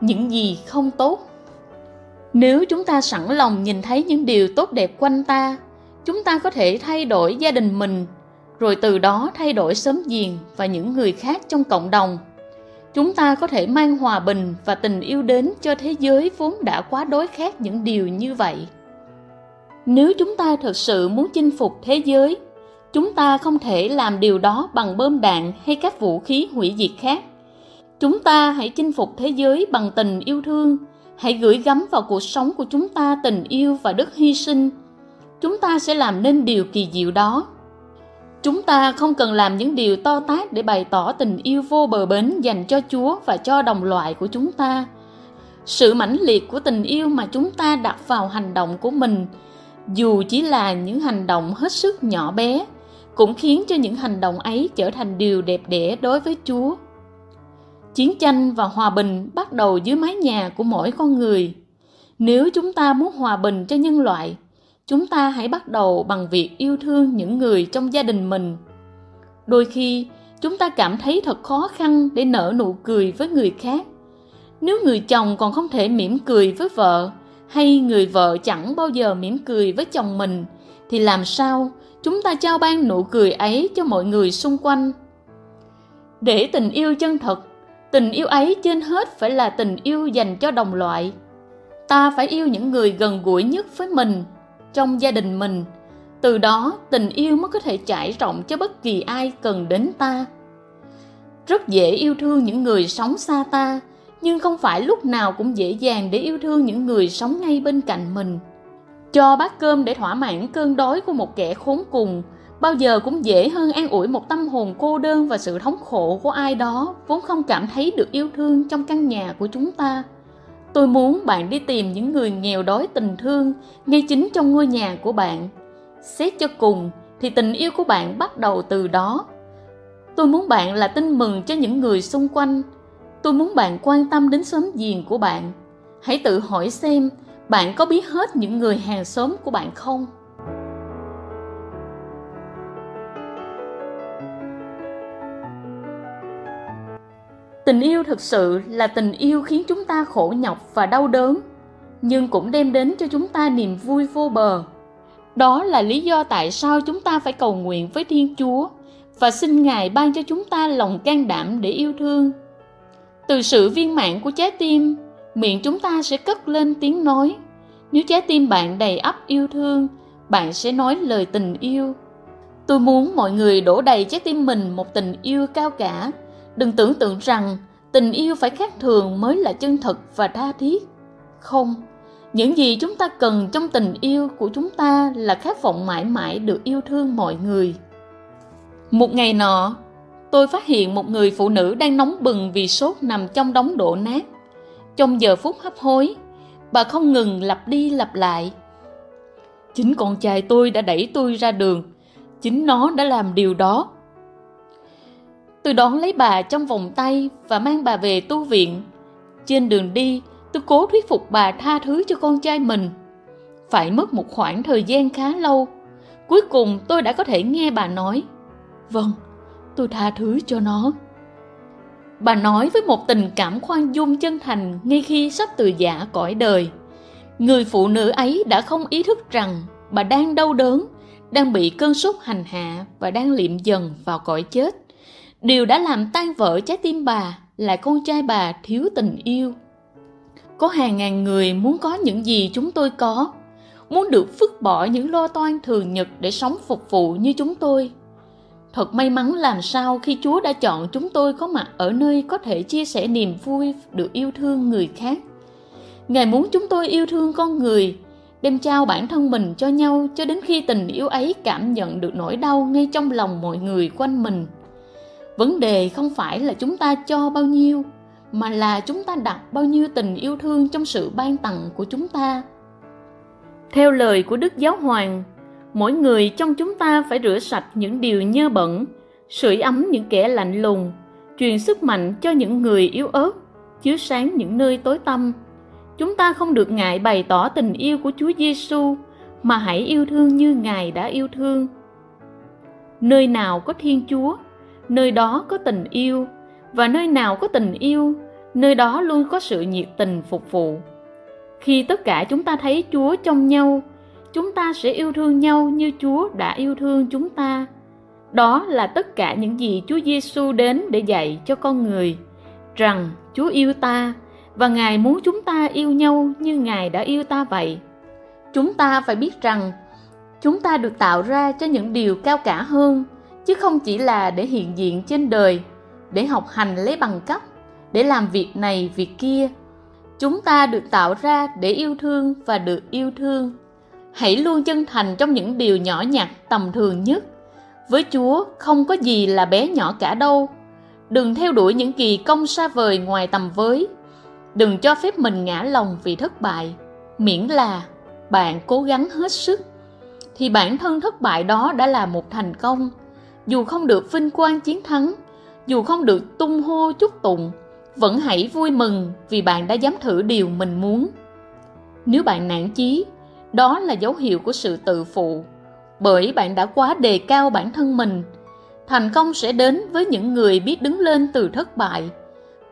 những gì không tốt nếu chúng ta sẵn lòng nhìn thấy những điều tốt đẹp quanh ta, chúng ta có thể thay đổi gia đình mình, rồi từ đó thay đổi sớm giềng và những người khác trong cộng đồng. Chúng ta có thể mang hòa bình và tình yêu đến cho thế giới vốn đã quá đối khác những điều như vậy. Nếu chúng ta thực sự muốn chinh phục thế giới, chúng ta không thể làm điều đó bằng bơm đạn hay các vũ khí hủy diệt khác. Chúng ta hãy chinh phục thế giới bằng tình yêu thương hãy gửi gắm vào cuộc sống của chúng ta tình yêu và đức hy sinh. Chúng ta sẽ làm nên điều kỳ diệu đó. Chúng ta không cần làm những điều to tát để bày tỏ tình yêu vô bờ bến dành cho chúa và cho đồng loại của chúng ta. Sự mãnh liệt của tình yêu mà chúng ta đặt vào hành động của mình, dù chỉ là những hành động hết sức nhỏ bé, cũng khiến cho những hành động ấy trở thành điều đẹp đẽ đối với chúa chiến tranh và hòa bình bắt đầu dưới mái nhà của mỗi con người. Nếu chúng ta muốn hòa bình cho nhân loại, chúng ta hãy bắt đầu bằng việc yêu thương những người trong gia đình mình. Đôi khi, chúng ta cảm thấy thật khó khăn để nở nụ cười với người khác. Nếu người chồng còn không thể mỉm cười với vợ, hay người vợ chẳng bao giờ mỉm cười với chồng mình, thì làm sao chúng ta trao ban nụ cười ấy cho mọi người xung quanh? Để tình yêu chân thật tình yêu ấy trên hết phải là tình yêu dành cho đồng loại. Ta phải yêu những người gần gũi nhất với mình, trong gia đình mình. Từ đó, tình yêu mới có thể trải rộng cho bất kỳ ai cần đến ta. Rất dễ yêu thương những người sống xa ta, nhưng không phải lúc nào cũng dễ dàng để yêu thương những người sống ngay bên cạnh mình. Cho bát cơm để thỏa mãn cơn đói của một kẻ khốn cùng bao giờ cũng dễ hơn an ủi một tâm hồn cô đơn và sự thống khổ của ai đó vốn không cảm thấy được yêu thương trong căn nhà của chúng ta. Tôi muốn bạn đi tìm những người nghèo đói tình thương ngay chính trong ngôi nhà của bạn. Xét cho cùng, thì tình yêu của bạn bắt đầu từ đó. Tôi muốn bạn là tin mừng cho những người xung quanh. Tôi muốn bạn quan tâm đến xóm giềng của bạn. Hãy tự hỏi xem, bạn có biết hết những người hàng xóm của bạn không? Tình yêu thực sự là tình yêu khiến chúng ta khổ nhọc và đau đớn, nhưng cũng đem đến cho chúng ta niềm vui vô bờ. Đó là lý do tại sao chúng ta phải cầu nguyện với thiên chúa và xin ngài ban cho chúng ta lòng can đảm để yêu thương. Từ sự viên mãn của trái tim, miệng chúng ta sẽ cất lên tiếng nói. Nếu trái tim bạn đầy ắp yêu thương, bạn sẽ nói lời tình yêu. Tôi muốn mọi người đổ đầy trái tim mình một tình yêu cao cả đừng tưởng tượng rằng tình yêu phải khác thường mới là chân thật và tha thiết. Không, những gì chúng ta cần trong tình yêu của chúng ta là khát vọng mãi mãi được yêu thương mọi người. Một ngày nọ, tôi phát hiện một người phụ nữ đang nóng bừng vì sốt nằm trong đống đổ nát. Trong giờ phút hấp hối, bà không ngừng lặp đi lặp lại. Chính con trai tôi đã đẩy tôi ra đường. Chính nó đã làm điều đó tôi đón lấy bà trong vòng tay và mang bà về tu viện. Trên đường đi, tôi cố thuyết phục bà tha thứ cho con trai mình. Phải mất một khoảng thời gian khá lâu. Cuối cùng tôi đã có thể nghe bà nói. Vâng tôi tha thứ cho nó. Bà nói với một tình cảm khoan dung chân thành ngay khi sắp từ giả cõi đời. Người phụ nữ ấy đã không ý thức rằng bà đang đau đớn, đang bị cơn sốt hành hạ và đang liệm dần vào cõi chết điều đã làm tan vỡ trái tim bà, là con trai bà thiếu tình yêu. Có hàng ngàn người muốn có những gì chúng tôi có, muốn được phứt bỏ những lo toan thường nhật để sống phục vụ như chúng tôi. Thật may mắn làm sao khi chúa đã chọn chúng tôi có mặt ở nơi có thể chia sẻ niềm vui được yêu thương người khác. Ngài muốn chúng tôi yêu thương con người, đem trao bản thân mình cho nhau cho đến khi tình yêu ấy cảm nhận được nỗi đau ngay trong lòng mọi người quanh mình vấn đề không phải là chúng ta cho bao nhiêu, mà là chúng ta đặt bao nhiêu tình yêu thương trong sự ban tặng của chúng ta. Theo lời của đức giáo hoàng, mỗi người trong chúng ta phải rửa sạch những điều nhơ bẩn, sưởi ấm những kẻ lạnh lùng, truyền sức mạnh cho những người yếu ớt, chiếu sáng những nơi tối tăm. Chúng ta không được ngại bày tỏ tình yêu của chúa giêsu mà hãy yêu thương như ngài đã yêu thương. Nơi nào có thiên chúa nơi đó có tình yêu. Và nơi nào có tình yêu, nơi đó luôn có sự nhiệt tình phục vụ. Khi tất cả chúng ta thấy chúa trong nhau, chúng ta sẽ yêu thương nhau như chúa đã yêu thương chúng ta. Đó là tất cả những gì chúa giêsu đến để dạy cho con người, rằng chúa yêu ta và ngài muốn chúng ta yêu nhau như ngài đã yêu ta vậy. Chúng ta phải biết rằng, chúng ta được tạo ra cho những điều cao cả hơn chứ không chỉ là để hiện diện trên đời, để học hành lấy bằng cấp, để làm việc này, việc kia. Chúng ta được tạo ra để yêu thương và được yêu thương. Hãy luôn chân thành trong những điều nhỏ nhặt, tầm thường nhất. Với chúa, không có gì là bé nhỏ cả đâu. Đừng theo đuổi những kỳ công xa vời ngoài tầm với. Đừng cho phép mình ngã lòng vì thất bại. Miễn là bạn cố gắng hết sức, thì bản thân thất bại đó đã là một thành công dù không được vinh quang chiến thắng, dù không được tung hô chúc tụng, vẫn hãy vui mừng vì bạn đã dám thử điều mình muốn. Nếu bạn nản chí, đó là dấu hiệu của sự tự phụ. Bởi bạn đã quá đề cao bản thân mình, thành công sẽ đến với những người biết đứng lên từ thất bại.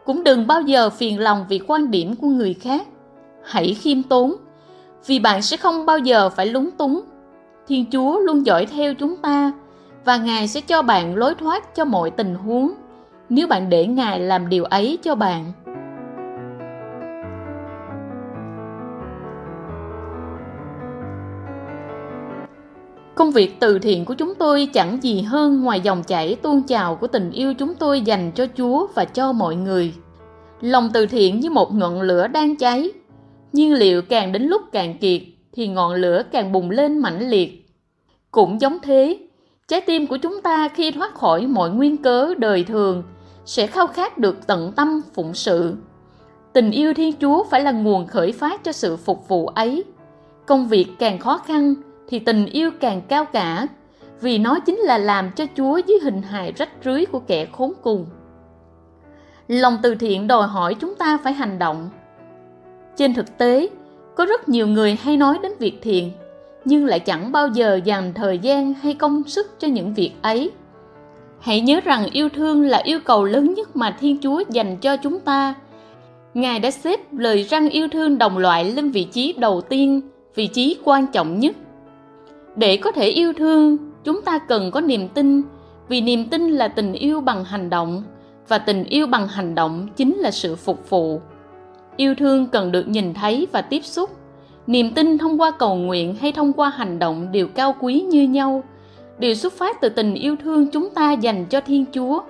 Cũng đừng bao giờ phiền lòng vì quan điểm của người khác. Hãy khiêm tốn, vì bạn sẽ không bao giờ phải lúng túng. Thiên chúa luôn dõi theo chúng ta và ngài sẽ cho bạn lối thoát cho mọi tình huống nếu bạn để ngài làm điều ấy cho bạn Công việc từ thiện của chúng tôi chẳng gì hơn ngoài dòng chảy tuôn trào của tình yêu chúng tôi dành cho Chúa và cho mọi người. Lòng từ thiện như một ngọn lửa đang cháy, nhiên liệu càng đến lúc càng kiệt thì ngọn lửa càng bùng lên mãnh liệt. Cũng giống thế, trái tim của chúng ta khi thoát khỏi mọi nguyên cớ đời thường sẽ khao khát được tận tâm phụng sự. Tình yêu Thiên Chúa phải là nguồn khởi phát cho sự phục vụ ấy. Công việc càng khó khăn, thì tình yêu càng cao cả vì nó chính là làm cho Chúa dưới hình hài rách rưới của kẻ khốn cùng. Lòng từ thiện đòi hỏi chúng ta phải hành động. Trên thực tế, có rất nhiều người hay nói đến việc thiện, nhưng lại chẳng bao giờ dành thời gian hay công sức cho những việc ấy. Hãy nhớ rằng yêu thương là yêu cầu lớn nhất mà Thiên Chúa dành cho chúng ta. Ngài đã xếp lời răng yêu thương đồng loại lên vị trí đầu tiên, vị trí quan trọng nhất để có thể yêu thương chúng ta cần có niềm tin vì niềm tin là tình yêu bằng hành động và tình yêu bằng hành động chính là sự phục vụ yêu thương cần được nhìn thấy và tiếp xúc niềm tin thông qua cầu nguyện hay thông qua hành động đều cao quý như nhau đều xuất phát từ tình yêu thương chúng ta dành cho thiên chúa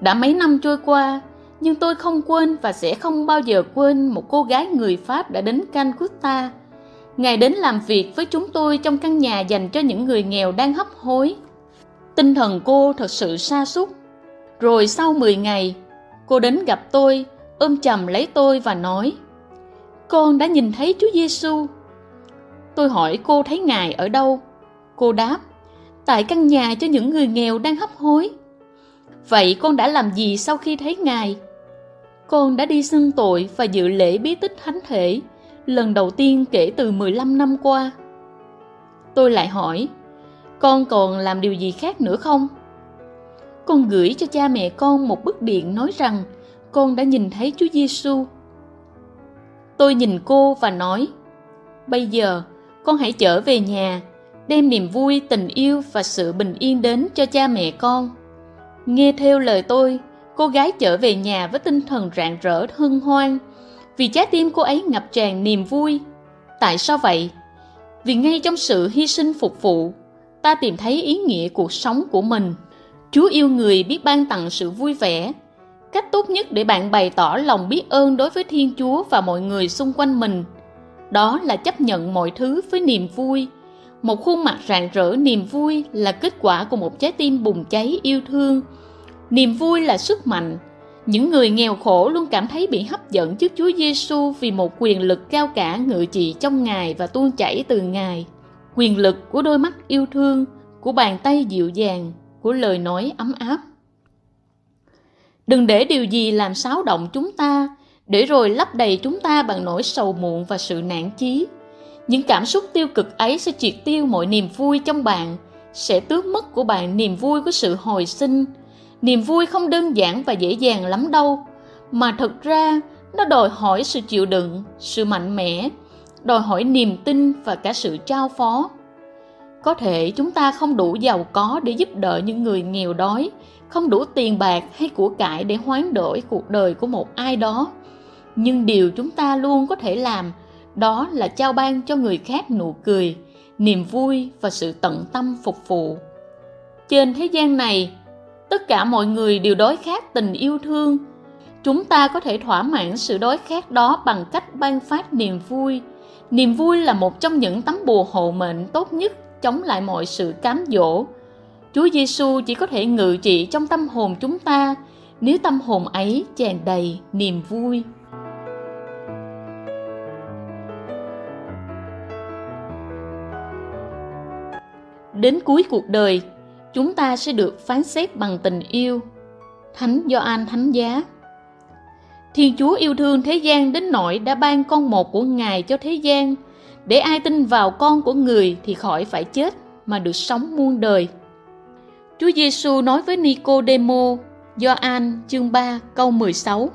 đã mấy năm trôi qua nhưng tôi không quên và sẽ không bao giờ quên một cô gái người pháp đã đến calcutta Ngài đến làm việc với chúng tôi trong căn nhà dành cho những người nghèo đang hấp hối. Tinh thần cô thật sự sa sút. Rồi sau 10 ngày, cô đến gặp tôi, ôm chầm lấy tôi và nói: "Con đã nhìn thấy Chúa Giêsu." Tôi hỏi cô thấy Ngài ở đâu? Cô đáp: "Tại căn nhà cho những người nghèo đang hấp hối." Vậy con đã làm gì sau khi thấy Ngài? Con đã đi xưng tội và dự lễ bí tích thánh thể lần đầu tiên kể từ 15 năm qua. Tôi lại hỏi, con còn làm điều gì khác nữa không? Con gửi cho cha mẹ con một bức điện nói rằng con đã nhìn thấy Chúa Giêsu. Tôi nhìn cô và nói, bây giờ con hãy trở về nhà, đem niềm vui, tình yêu và sự bình yên đến cho cha mẹ con. Nghe theo lời tôi, cô gái trở về nhà với tinh thần rạng rỡ hân hoan vì trái tim cô ấy ngập tràn niềm vui. Tại sao vậy? Vì ngay trong sự hy sinh phục vụ, ta tìm thấy ý nghĩa cuộc sống của mình. Chúa yêu người biết ban tặng sự vui vẻ. Cách tốt nhất để bạn bày tỏ lòng biết ơn đối với Thiên Chúa và mọi người xung quanh mình, đó là chấp nhận mọi thứ với niềm vui. Một khuôn mặt rạng rỡ niềm vui là kết quả của một trái tim bùng cháy yêu thương. Niềm vui là sức mạnh, những người nghèo khổ luôn cảm thấy bị hấp dẫn trước Chúa Giêsu vì một quyền lực cao cả ngự trị trong Ngài và tuôn chảy từ Ngài. Quyền lực của đôi mắt yêu thương, của bàn tay dịu dàng, của lời nói ấm áp. Đừng để điều gì làm xáo động chúng ta, để rồi lấp đầy chúng ta bằng nỗi sầu muộn và sự nản chí. Những cảm xúc tiêu cực ấy sẽ triệt tiêu mọi niềm vui trong bạn, sẽ tước mất của bạn niềm vui của sự hồi sinh, niềm vui không đơn giản và dễ dàng lắm đâu mà thực ra nó đòi hỏi sự chịu đựng sự mạnh mẽ đòi hỏi niềm tin và cả sự trao phó có thể chúng ta không đủ giàu có để giúp đỡ những người nghèo đói không đủ tiền bạc hay của cải để hoán đổi cuộc đời của một ai đó. Nhưng điều chúng ta luôn có thể làm, đó là trao ban cho người khác nụ cười, niềm vui và sự tận tâm phục vụ. Trên thế gian này, tất cả mọi người đều đói khát tình yêu thương. Chúng ta có thể thỏa mãn sự đói khát đó bằng cách ban phát niềm vui. Niềm vui là một trong những tấm bùa hộ mệnh tốt nhất chống lại mọi sự cám dỗ chúa giêsu chỉ có thể ngự trị trong tâm hồn chúng ta nếu tâm hồn ấy tràn đầy niềm vui đến cuối cuộc đời chúng ta sẽ được phán xét bằng tình yêu. Thánh Gioan Thánh Giá Thiên Chúa yêu thương thế gian đến nỗi đã ban con một của Ngài cho thế gian, để ai tin vào con của người thì khỏi phải chết mà được sống muôn đời. Chúa Giêsu nói với Nicodemo, Gioan chương 3 câu 16.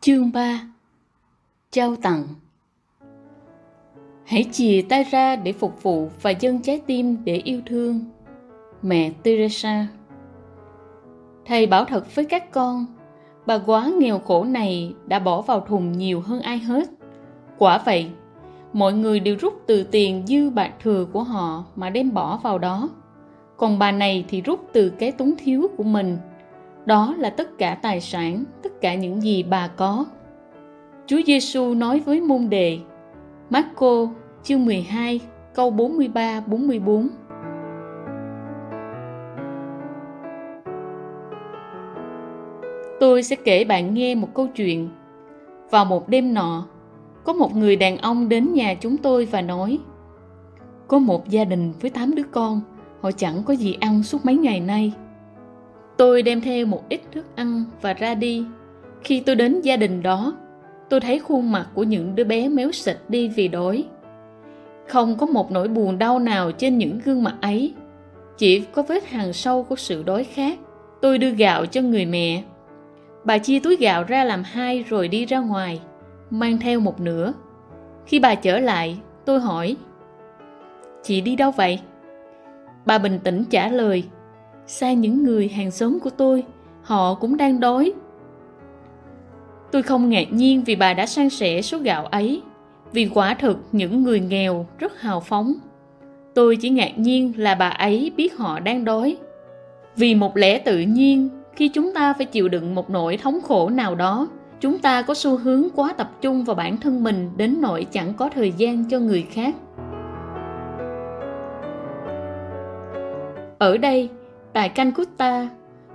Chương 3 Trao tặng Hãy chìa tay ra để phục vụ và dâng trái tim để yêu thương. Mẹ Teresa Thầy bảo thật với các con, bà quá nghèo khổ này đã bỏ vào thùng nhiều hơn ai hết. Quả vậy, mọi người đều rút từ tiền dư bạc thừa của họ mà đem bỏ vào đó. Còn bà này thì rút từ cái túng thiếu của mình – đó là tất cả tài sản, tất cả những gì bà có. Chúa Giêsu nói với môn đề Marco chương 12 câu 43-44 Tôi sẽ kể bạn nghe một câu chuyện. Vào một đêm nọ, có một người đàn ông đến nhà chúng tôi và nói Có một gia đình với tám đứa con, họ chẳng có gì ăn suốt mấy ngày nay – Tôi đem theo một ít thức ăn và ra đi. Khi tôi đến gia đình đó, tôi thấy khuôn mặt của những đứa bé méo xịt đi vì đói. Không có một nỗi buồn đau nào trên những gương mặt ấy, chỉ có vết hàng sâu của sự đói khát. Tôi đưa gạo cho người mẹ. Bà chia túi gạo ra làm hai rồi đi ra ngoài, mang theo một nửa. Khi bà trở lại, tôi hỏi, Chị đi đâu vậy? Bà bình tĩnh trả lời, xa những người hàng xóm của tôi họ cũng đang đói tôi không ngạc nhiên vì bà đã san sẻ số gạo ấy. Vì quả thực những người nghèo rất hào phóng. Tôi chỉ ngạc nhiên là bà ấy biết họ đang đói. Vì một lẽ tự nhiên khi chúng ta phải chịu đựng một nỗi thống khổ nào đó chúng ta có xu hướng quá tập trung vào bản thân mình đến nỗi chẳng có thời gian cho người khác. Ở đây Tại Calcutta,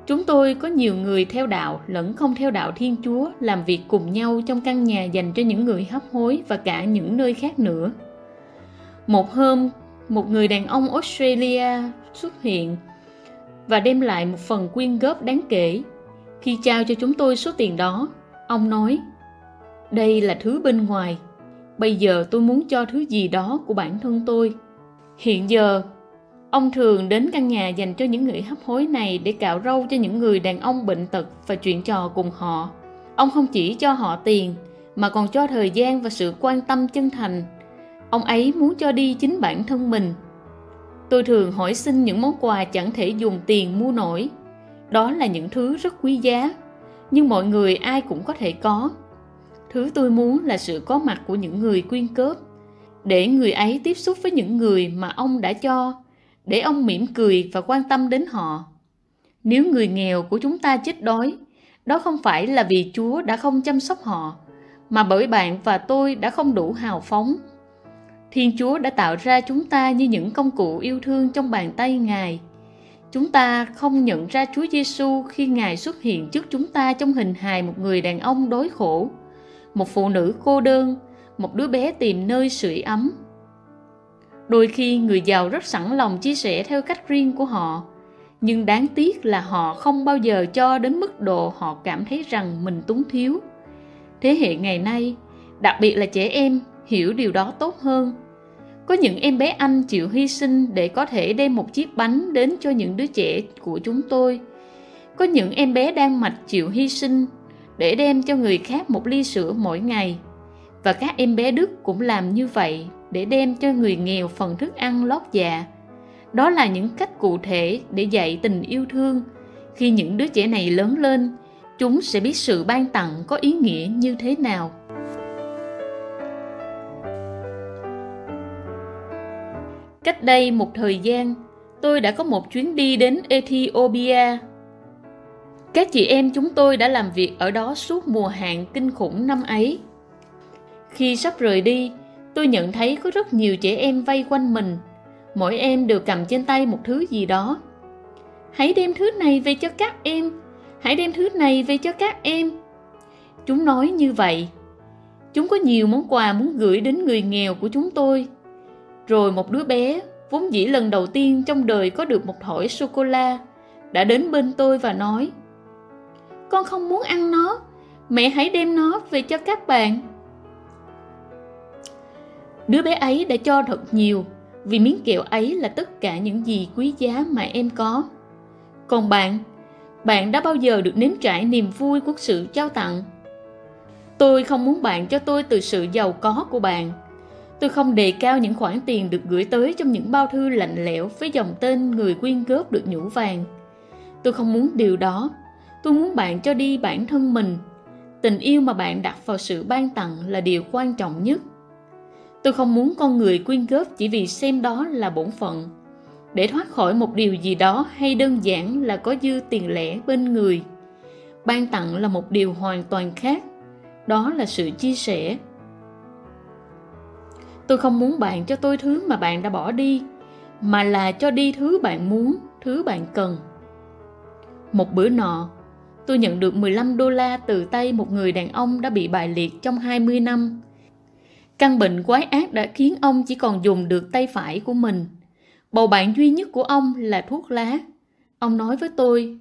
chúng tôi có nhiều người theo đạo lẫn không theo đạo Thiên Chúa làm việc cùng nhau trong căn nhà dành cho những người hấp hối và cả những nơi khác nữa. Một hôm, một người đàn ông Australia xuất hiện và đem lại một phần quyên góp đáng kể. Khi trao cho chúng tôi số tiền đó, ông nói, đây là thứ bên ngoài, bây giờ tôi muốn cho thứ gì đó của bản thân tôi. Hiện giờ, Ông thường đến căn nhà dành cho những người hấp hối này để cạo râu cho những người đàn ông bệnh tật và chuyện trò cùng họ. Ông không chỉ cho họ tiền, mà còn cho thời gian và sự quan tâm chân thành. Ông ấy muốn cho đi chính bản thân mình. Tôi thường hỏi xin những món quà chẳng thể dùng tiền mua nổi. Đó là những thứ rất quý giá, nhưng mọi người ai cũng có thể có. Thứ tôi muốn là sự có mặt của những người quyên cớp, để người ấy tiếp xúc với những người mà ông đã cho để ông mỉm cười và quan tâm đến họ. Nếu người nghèo của chúng ta chết đói, đó không phải là vì Chúa đã không chăm sóc họ, mà bởi bạn và tôi đã không đủ hào phóng. Thiên Chúa đã tạo ra chúng ta như những công cụ yêu thương trong bàn tay Ngài. Chúng ta không nhận ra Chúa Giêsu khi Ngài xuất hiện trước chúng ta trong hình hài một người đàn ông đói khổ, một phụ nữ cô đơn, một đứa bé tìm nơi sưởi ấm, đôi khi người giàu rất sẵn lòng chia sẻ theo cách riêng của họ. Nhưng đáng tiếc là họ không bao giờ cho đến mức độ họ cảm thấy rằng mình túng thiếu. Thế hệ ngày nay, đặc biệt là trẻ em, hiểu điều đó tốt hơn. Có những em bé anh chịu hy sinh để có thể đem một chiếc bánh đến cho những đứa trẻ của chúng tôi. Có những em bé đang mạch chịu hy sinh để đem cho người khác một ly sữa mỗi ngày. Và các em bé đức cũng làm như vậy để đem cho người nghèo phần thức ăn lót dạ. Đó là những cách cụ thể để dạy tình yêu thương. Khi những đứa trẻ này lớn lên, chúng sẽ biết sự ban tặng có ý nghĩa như thế nào. Cách đây một thời gian, tôi đã có một chuyến đi đến ethiopia. Các chị em chúng tôi đã làm việc ở đó suốt mùa hạn kinh khủng năm ấy. Khi sắp rời đi tôi nhận thấy có rất nhiều trẻ em vây quanh mình. Mỗi em đều cầm trên tay một thứ gì đó. Hãy đem thứ này về cho các em. Hãy đem thứ này về cho các em. Chúng nói như vậy. Chúng có nhiều món quà muốn gửi đến người nghèo của chúng tôi. Rồi một đứa bé, vốn dĩ lần đầu tiên trong đời có được một thỏi sô cô la đã đến bên tôi và nói, con không muốn ăn nó. Mẹ hãy đem nó về cho các bạn đứa bé ấy đã cho thật nhiều, vì miếng kẹo ấy là tất cả những gì quý giá mà em có. Còn bạn bạn đã bao giờ được nếm trải niềm vui của sự trao tặng? Tôi không muốn bạn cho tôi từ sự giàu có của bạn. Tôi không đề cao những khoản tiền được gửi tới trong những bao thư lạnh lẽo với dòng tên người quyên góp được nhũ vàng. Tôi không muốn điều đó. Tôi muốn bạn cho đi bản thân mình. Tình yêu mà bạn đặt vào sự ban tặng là điều quan trọng nhất tôi không muốn con người quyên góp chỉ vì xem đó là bổn phận. Để thoát khỏi một điều gì đó hay đơn giản là có dư tiền lẻ bên người. Ban tặng là một điều hoàn toàn khác. Đó là sự chia sẻ. Tôi không muốn bạn cho tôi thứ mà bạn đã bỏ đi, mà là cho đi thứ bạn muốn, thứ bạn cần. Một bữa nọ, tôi nhận được 15 đô la từ tay một người đàn ông đã bị bại liệt trong 20 năm. Căn bệnh quái ác đã khiến ông chỉ còn dùng được tay phải của mình. Bầu bạn duy nhất của ông là thuốc lá. Ông nói với tôi,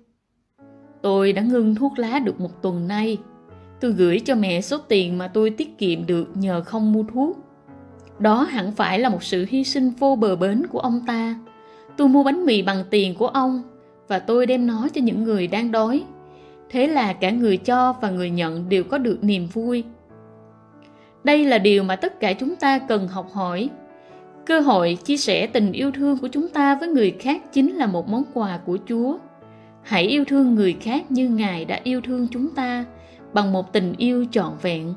tôi đã ngưng thuốc lá được một tuần nay. Tôi gửi cho mẹ số tiền mà tôi tiết kiệm được nhờ không mua thuốc. Đó hẳn phải là một sự hy sinh vô bờ bến của ông ta. Tôi mua bánh mì bằng tiền của ông và tôi đem nó cho những người đang đói thế là cả người cho và người nhận đều có được niềm vui đây là điều mà tất cả chúng ta cần học hỏi. Cơ hội chia sẻ tình yêu thương của chúng ta với người khác chính là một món quà của chúa. Hãy yêu thương người khác như ngài đã yêu thương chúng ta bằng một tình yêu trọn vẹn.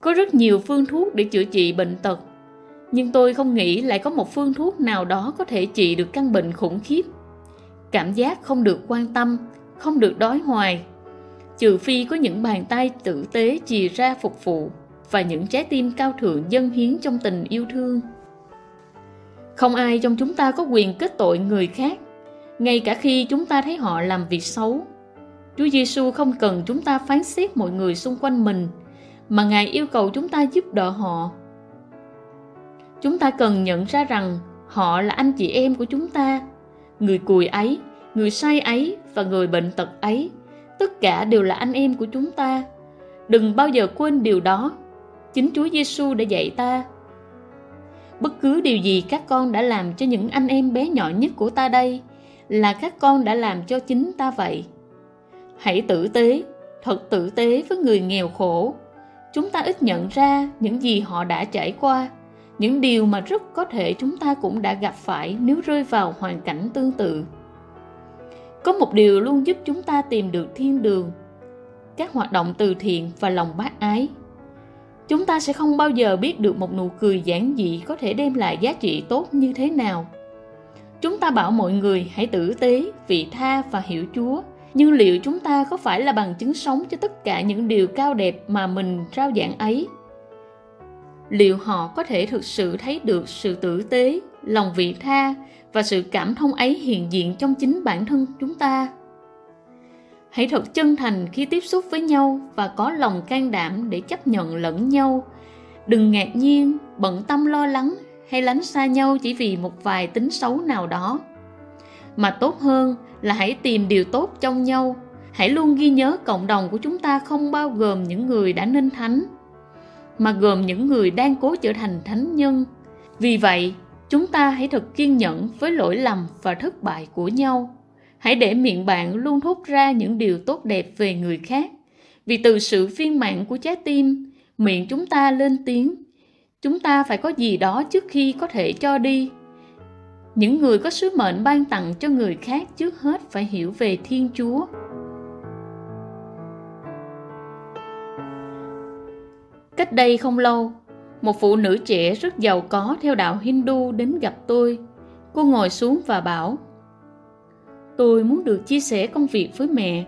Có rất nhiều phương thuốc để chữa trị bệnh tật, nhưng tôi không nghĩ lại có một phương thuốc nào đó có thể trị được căn bệnh khủng khiếp. Cảm giác không được quan tâm không được đói hoài. Trừ phi có những bàn tay tử tế chìa ra phục vụ và những trái tim cao thượng dâng hiến trong tình yêu thương. Không ai trong chúng ta có quyền kết tội người khác, ngay cả khi chúng ta thấy họ làm việc xấu. Chúa giêsu không cần chúng ta phán xét mọi người xung quanh mình, mà ngài yêu cầu chúng ta giúp đỡ họ. Chúng ta cần nhận ra rằng họ là anh chị em của chúng ta. Người cùi ấy người say ấy và người bệnh tật ấy, tất cả đều là anh em của chúng ta. Đừng bao giờ quên điều đó. Chính chúa giêsu đã dạy ta. Bất cứ điều gì các con đã làm cho những anh em bé nhỏ nhất của ta đây, là các con đã làm cho chính ta vậy. Hãy tử tế, thật tử tế với người nghèo khổ. Chúng ta ít nhận ra những gì họ đã trải qua, những điều mà rất có thể chúng ta cũng đã gặp phải nếu rơi vào hoàn cảnh tương tự có một điều luôn giúp chúng ta tìm được thiên đường, các hoạt động từ thiện và lòng bác ái. Chúng ta sẽ không bao giờ biết được một nụ cười giản dị có thể đem lại giá trị tốt như thế nào. Chúng ta bảo mọi người hãy tử tế, vị tha và hiểu chúa. Nhưng liệu chúng ta có phải là bằng chứng sống cho tất cả những điều cao đẹp mà mình rao giảng ấy? Liệu họ có thể thực sự thấy được sự tử tế, lòng vị tha và sự cảm thông ấy hiện diện trong chính bản thân chúng ta. Hãy thật chân thành khi tiếp xúc với nhau và có lòng can đảm để chấp nhận lẫn nhau. Đừng ngạc nhiên bận tâm lo lắng hay lánh xa nhau chỉ vì một vài tính xấu nào đó. Mà tốt hơn là hãy tìm điều tốt trong nhau. Hãy luôn ghi nhớ cộng đồng của chúng ta không bao gồm những người đã nên thánh mà gồm những người đang cố trở thành thánh nhân. Vì vậy, chúng ta hãy thật kiên nhẫn với lỗi lầm và thất bại của nhau. Hãy để miệng bạn luôn thốt ra những điều tốt đẹp về người khác. Vì từ sự viên mãn của trái tim, miệng chúng ta lên tiếng. Chúng ta phải có gì đó trước khi có thể cho đi. Những người có sứ mệnh ban tặng cho người khác trước hết phải hiểu về Thiên Chúa. Cách đây không lâu, một phụ nữ trẻ rất giàu có theo đạo Hindu đến gặp tôi. Cô ngồi xuống và bảo Tôi muốn được chia sẻ công việc với mẹ.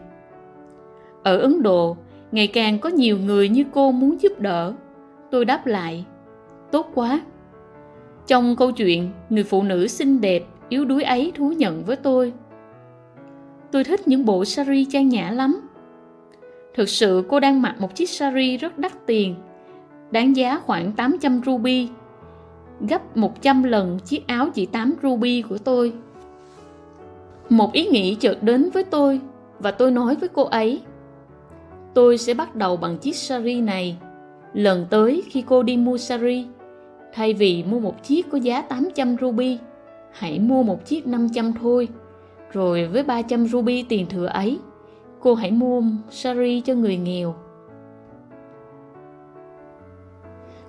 Ở Ấn Độ, ngày càng có nhiều người như cô muốn giúp đỡ. tôi đáp lại tốt quá trong câu chuyện người phụ nữ xinh đẹp yếu đuối ấy thú nhận với tôi tôi thích những bộ sari trang nhã lắm thực sự cô đang mặc một chiếc sari rất đắt tiền đáng giá khoảng 800 ruby. Gấp 100 lần chiếc áo chỉ 8 ruby của tôi. Một ý nghĩ chợt đến với tôi, và tôi nói với cô ấy, tôi sẽ bắt đầu bằng chiếc sari này. Lần tới khi cô đi mua sari, thay vì mua một chiếc có giá 800 ruby, hãy mua một chiếc 500 thôi. Rồi với 300 ruby tiền thừa ấy, cô hãy mua sari cho người nghèo.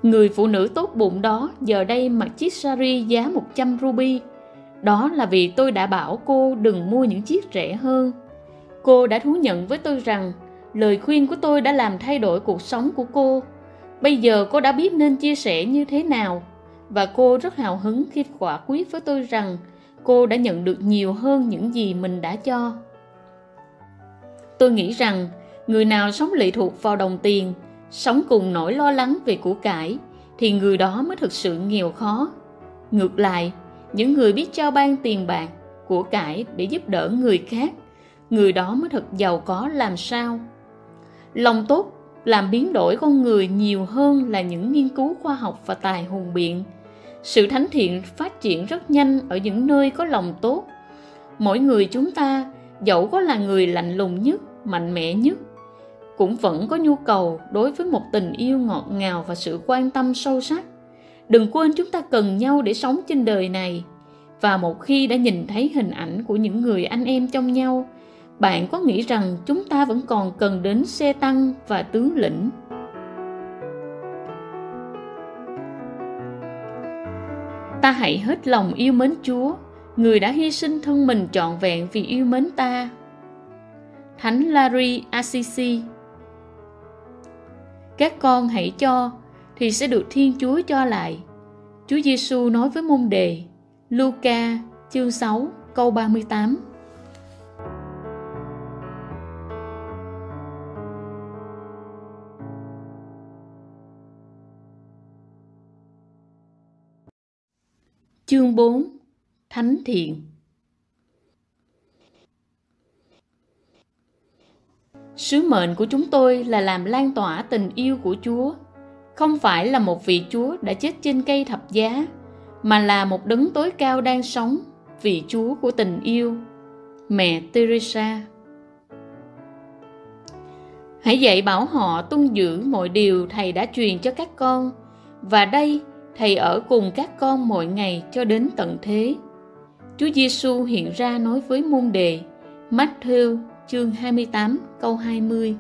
Người phụ nữ tốt bụng đó giờ đây mặc chiếc sari giá 100 ruby. Đó là vì tôi đã bảo cô đừng mua những chiếc rẻ hơn. Cô đã thú nhận với tôi rằng lời khuyên của tôi đã làm thay đổi cuộc sống của cô. Bây giờ cô đã biết nên chia sẻ như thế nào, và cô rất hào hứng khi quả quyết với tôi rằng cô đã nhận được nhiều hơn những gì mình đã cho. Tôi nghĩ rằng người nào sống lệ thuộc vào đồng tiền sống cùng nỗi lo lắng về của cải, thì người đó mới thực sự nghèo khó. Ngược lại, những người biết trao ban tiền bạc của cải để giúp đỡ người khác, người đó mới thật giàu có làm sao. Lòng tốt làm biến đổi con người nhiều hơn là những nghiên cứu khoa học và tài hùng biện. Sự thánh thiện phát triển rất nhanh ở những nơi có lòng tốt. Mỗi người chúng ta, dẫu có là người lạnh lùng nhất, mạnh mẽ nhất cũng vẫn có nhu cầu đối với một tình yêu ngọt ngào và sự quan tâm sâu sắc. Đừng quên chúng ta cần nhau để sống trên đời này. Và một khi đã nhìn thấy hình ảnh của những người anh em trong nhau, bạn có nghĩ rằng chúng ta vẫn còn cần đến xe tăng và tướng lĩnh? Ta hãy hết lòng yêu mến chúa, người đã hy sinh thân mình trọn vẹn vì yêu mến ta. Thánh larry assisi các con hãy cho, thì sẽ được thiên chúa cho lại. Chúa giêsu nói với môn đề, Luca, chương 6 câu 38 Chương 4 Thánh thiện. Sứ mệnh của chúng tôi là làm lan tỏa tình yêu của Chúa, không phải là một vị Chúa đã chết trên cây thập giá, mà là một đấng tối cao đang sống, vị Chúa của tình yêu. Mẹ Teresa Hãy dạy bảo họ tuân giữ mọi điều Thầy đã truyền cho các con, và đây Thầy ở cùng các con mỗi ngày cho đến tận thế. Chúa Giêsu hiện ra nói với môn đề Matthew chương 28 câu 20.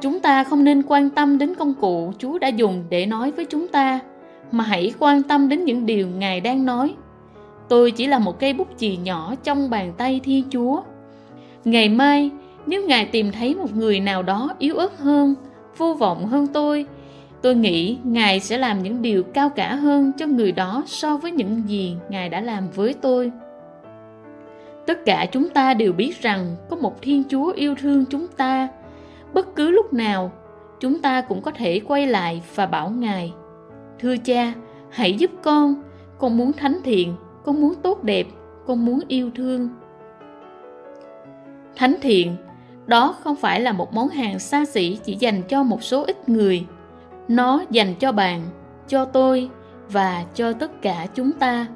Chúng ta không nên quan tâm đến công cụ Chúa đã dùng để nói với chúng ta, mà hãy quan tâm đến những điều Ngài đang nói. Tôi chỉ là một cây bút chì nhỏ trong bàn tay Thi Chúa. Ngày mai, nếu ngài tìm thấy một người nào đó yếu ớt hơn vô vọng hơn tôi tôi nghĩ ngài sẽ làm những điều cao cả hơn cho người đó so với những gì ngài đã làm với tôi. Tất cả chúng ta đều biết rằng có một thiên chúa yêu thương chúng ta. Bất cứ lúc nào, chúng ta cũng có thể quay lại và bảo ngài, thưa cha, hãy giúp con. Con muốn thánh thiện, con muốn tốt đẹp, con muốn yêu thương. Thánh thiện, đó không phải là một món hàng xa xỉ chỉ dành cho một số ít người nó dành cho bạn, cho tôi và cho tất cả chúng ta.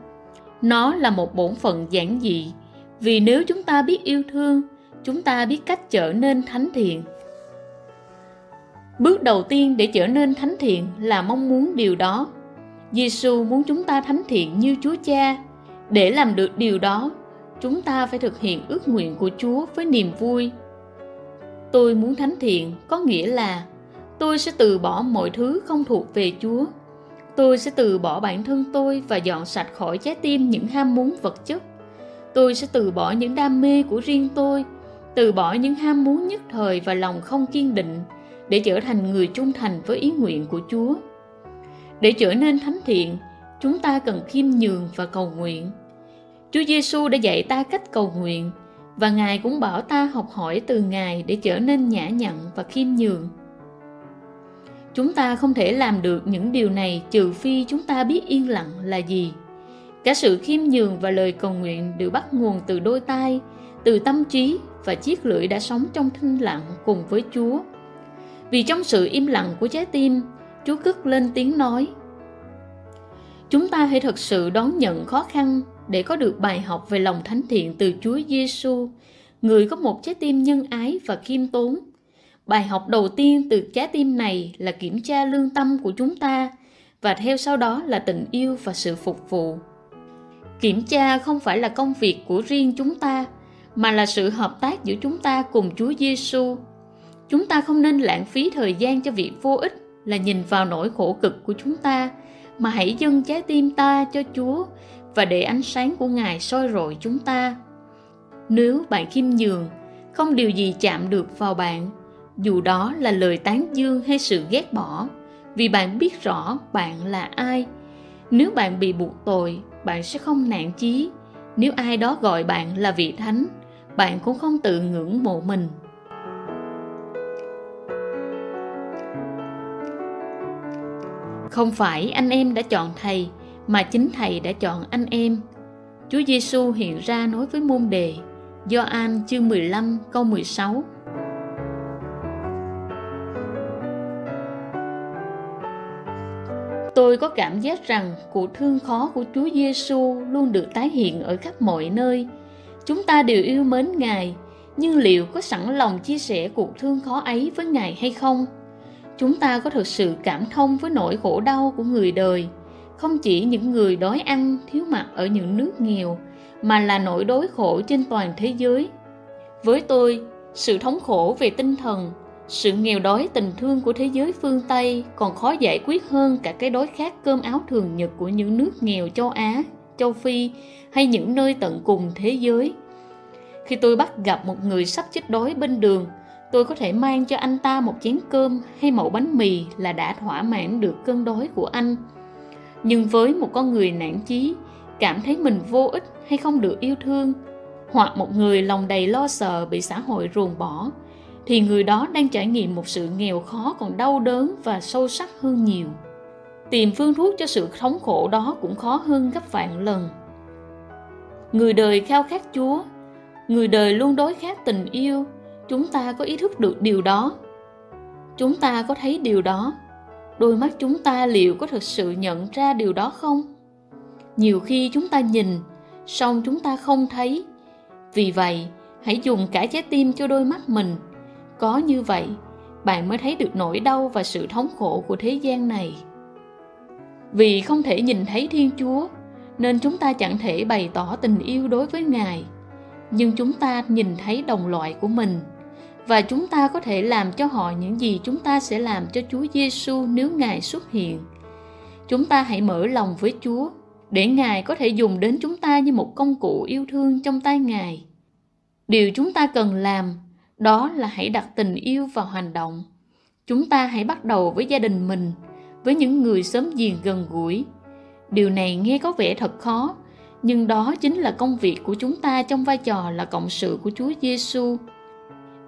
Nó là một bổn phận giản dị, vì nếu chúng ta biết yêu thương, chúng ta biết cách trở nên thánh thiện. Bước đầu tiên để trở nên thánh thiện là mong muốn điều đó. Giêsu muốn chúng ta thánh thiện như chúa cha. Để làm được điều đó, chúng ta phải thực hiện ước nguyện của chúa với niềm vui. Tôi muốn thánh thiện có nghĩa là tôi sẽ từ bỏ mọi thứ không thuộc về chúa. Tôi sẽ từ bỏ bản thân tôi và dọn sạch khỏi trái tim những ham muốn vật chất. Tôi sẽ từ bỏ những đam mê của riêng tôi, từ bỏ những ham muốn nhất thời và lòng không kiên định để trở thành người trung thành với ý nguyện của chúa. Để trở nên thánh thiện, chúng ta cần khiêm nhường và cầu nguyện. Chúa giêsu đã dạy ta cách cầu nguyện và ngài cũng bảo ta học hỏi từ ngài để trở nên nhã nhặn và khiêm nhường chúng ta không thể làm được những điều này trừ phi chúng ta biết yên lặng là gì cả sự khiêm nhường và lời cầu nguyện đều bắt nguồn từ đôi tai từ tâm trí và chiếc lưỡi đã sống trong thinh lặng cùng với chúa vì trong sự im lặng của trái tim chúa cất lên tiếng nói chúng ta hãy thật sự đón nhận khó khăn để có được bài học về lòng thánh thiện từ Chúa Giêsu, người có một trái tim nhân ái và khiêm tốn. Bài học đầu tiên từ trái tim này là kiểm tra lương tâm của chúng ta và theo sau đó là tình yêu và sự phục vụ. Kiểm tra không phải là công việc của riêng chúng ta, mà là sự hợp tác giữa chúng ta cùng Chúa Giêsu. Chúng ta không nên lãng phí thời gian cho việc vô ích là nhìn vào nỗi khổ cực của chúng ta, mà hãy dâng trái tim ta cho Chúa và để ánh sáng của Ngài soi rọi chúng ta. Nếu bạn khiêm nhường, không điều gì chạm được vào bạn, dù đó là lời tán dương hay sự ghét bỏ, vì bạn biết rõ bạn là ai. Nếu bạn bị buộc tội, bạn sẽ không nản chí. Nếu ai đó gọi bạn là vị thánh, bạn cũng không tự ngưỡng mộ mình. Không phải anh em đã chọn thầy, mà chính thầy đã chọn anh em. Chúa Giêsu hiện ra nói với môn đề Do chương 15 câu 16 Tôi có cảm giác rằng cuộc thương khó của Chúa Giêsu luôn được tái hiện ở khắp mọi nơi. Chúng ta đều yêu mến Ngài, nhưng liệu có sẵn lòng chia sẻ cuộc thương khó ấy với Ngài hay không? Chúng ta có thực sự cảm thông với nỗi khổ đau của người đời, không chỉ những người đói ăn thiếu mặc ở những nước nghèo mà là nỗi đối khổ trên toàn thế giới với tôi sự thống khổ về tinh thần sự nghèo đói tình thương của thế giới phương tây còn khó giải quyết hơn cả cái đói khát cơm áo thường nhật của những nước nghèo châu á, châu phi hay những nơi tận cùng thế giới. Khi tôi bắt gặp một người sắp chết đói bên đường, tôi có thể mang cho anh ta một chén cơm hay mẩu bánh mì là đã thỏa mãn được cơn đói của anh. Nhưng với một con người nản chí, cảm thấy mình vô ích hay không được yêu thương, hoặc một người lòng đầy lo sợ bị xã hội ruồng bỏ thì người đó đang trải nghiệm một sự nghèo khó còn đau đớn và sâu sắc hơn nhiều. Tìm phương thuốc cho sự thống khổ đó cũng khó hơn gấp vạn lần. Người đời khao khát chúa, người đời luôn đối khát tình yêu, chúng ta có ý thức được điều đó. Chúng ta có thấy điều đó. Đôi mắt chúng ta liệu có thực sự nhận ra điều đó không? Nhiều khi chúng ta nhìn, song chúng ta không thấy. Vì vậy, hãy dùng cả trái tim cho đôi mắt mình có như vậy, bạn mới thấy được nỗi đau và sự thống khổ của thế gian này vì không thể nhìn thấy thiên chúa, nên chúng ta chẳng thể bày tỏ tình yêu đối với ngài nhưng chúng ta nhìn thấy đồng loại của mình, và chúng ta có thể làm cho họ những gì chúng ta sẽ làm cho Chúa Giêsu nếu Ngài xuất hiện. Chúng ta hãy mở lòng với Chúa, để Ngài có thể dùng đến chúng ta như một công cụ yêu thương trong tay Ngài. Điều chúng ta cần làm đó là hãy đặt tình yêu vào hành động. Chúng ta hãy bắt đầu với gia đình mình, với những người sớm giềng gần gũi. Điều này nghe có vẻ thật khó, nhưng đó chính là công việc của chúng ta trong vai trò là cộng sự của Chúa Giêsu.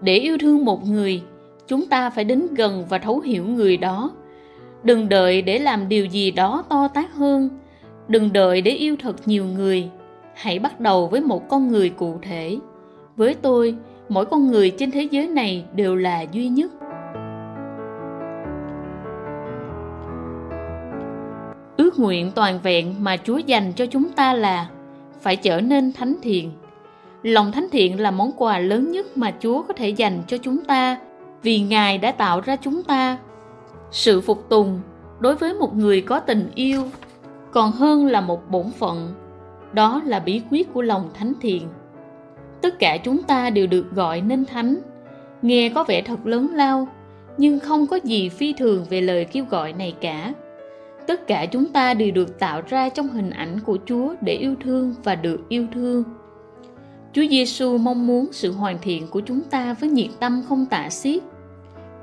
Để yêu thương một người chúng ta phải đến gần và thấu hiểu người đó. Đừng đợi để làm điều gì đó to tát hơn. Đừng đợi để yêu thật nhiều người. Hãy bắt đầu với một con người cụ thể. Với tôi mỗi con người trên thế giới này đều là duy nhất ước nguyện toàn vẹn mà chúa dành cho chúng ta là phải trở nên thánh thiện Lòng thánh thiện là món quà lớn nhất mà Chúa có thể dành cho chúng ta vì Ngài đã tạo ra chúng ta. Sự phục tùng đối với một người có tình yêu còn hơn là một bổn phận. Đó là bí quyết của lòng thánh thiện. Tất cả chúng ta đều được gọi nên thánh. Nghe có vẻ thật lớn lao, nhưng không có gì phi thường về lời kêu gọi này cả. Tất cả chúng ta đều được tạo ra trong hình ảnh của Chúa để yêu thương và được yêu thương. Chúa Giêsu mong muốn sự hoàn thiện của chúng ta với nhiệt tâm không tả xiết.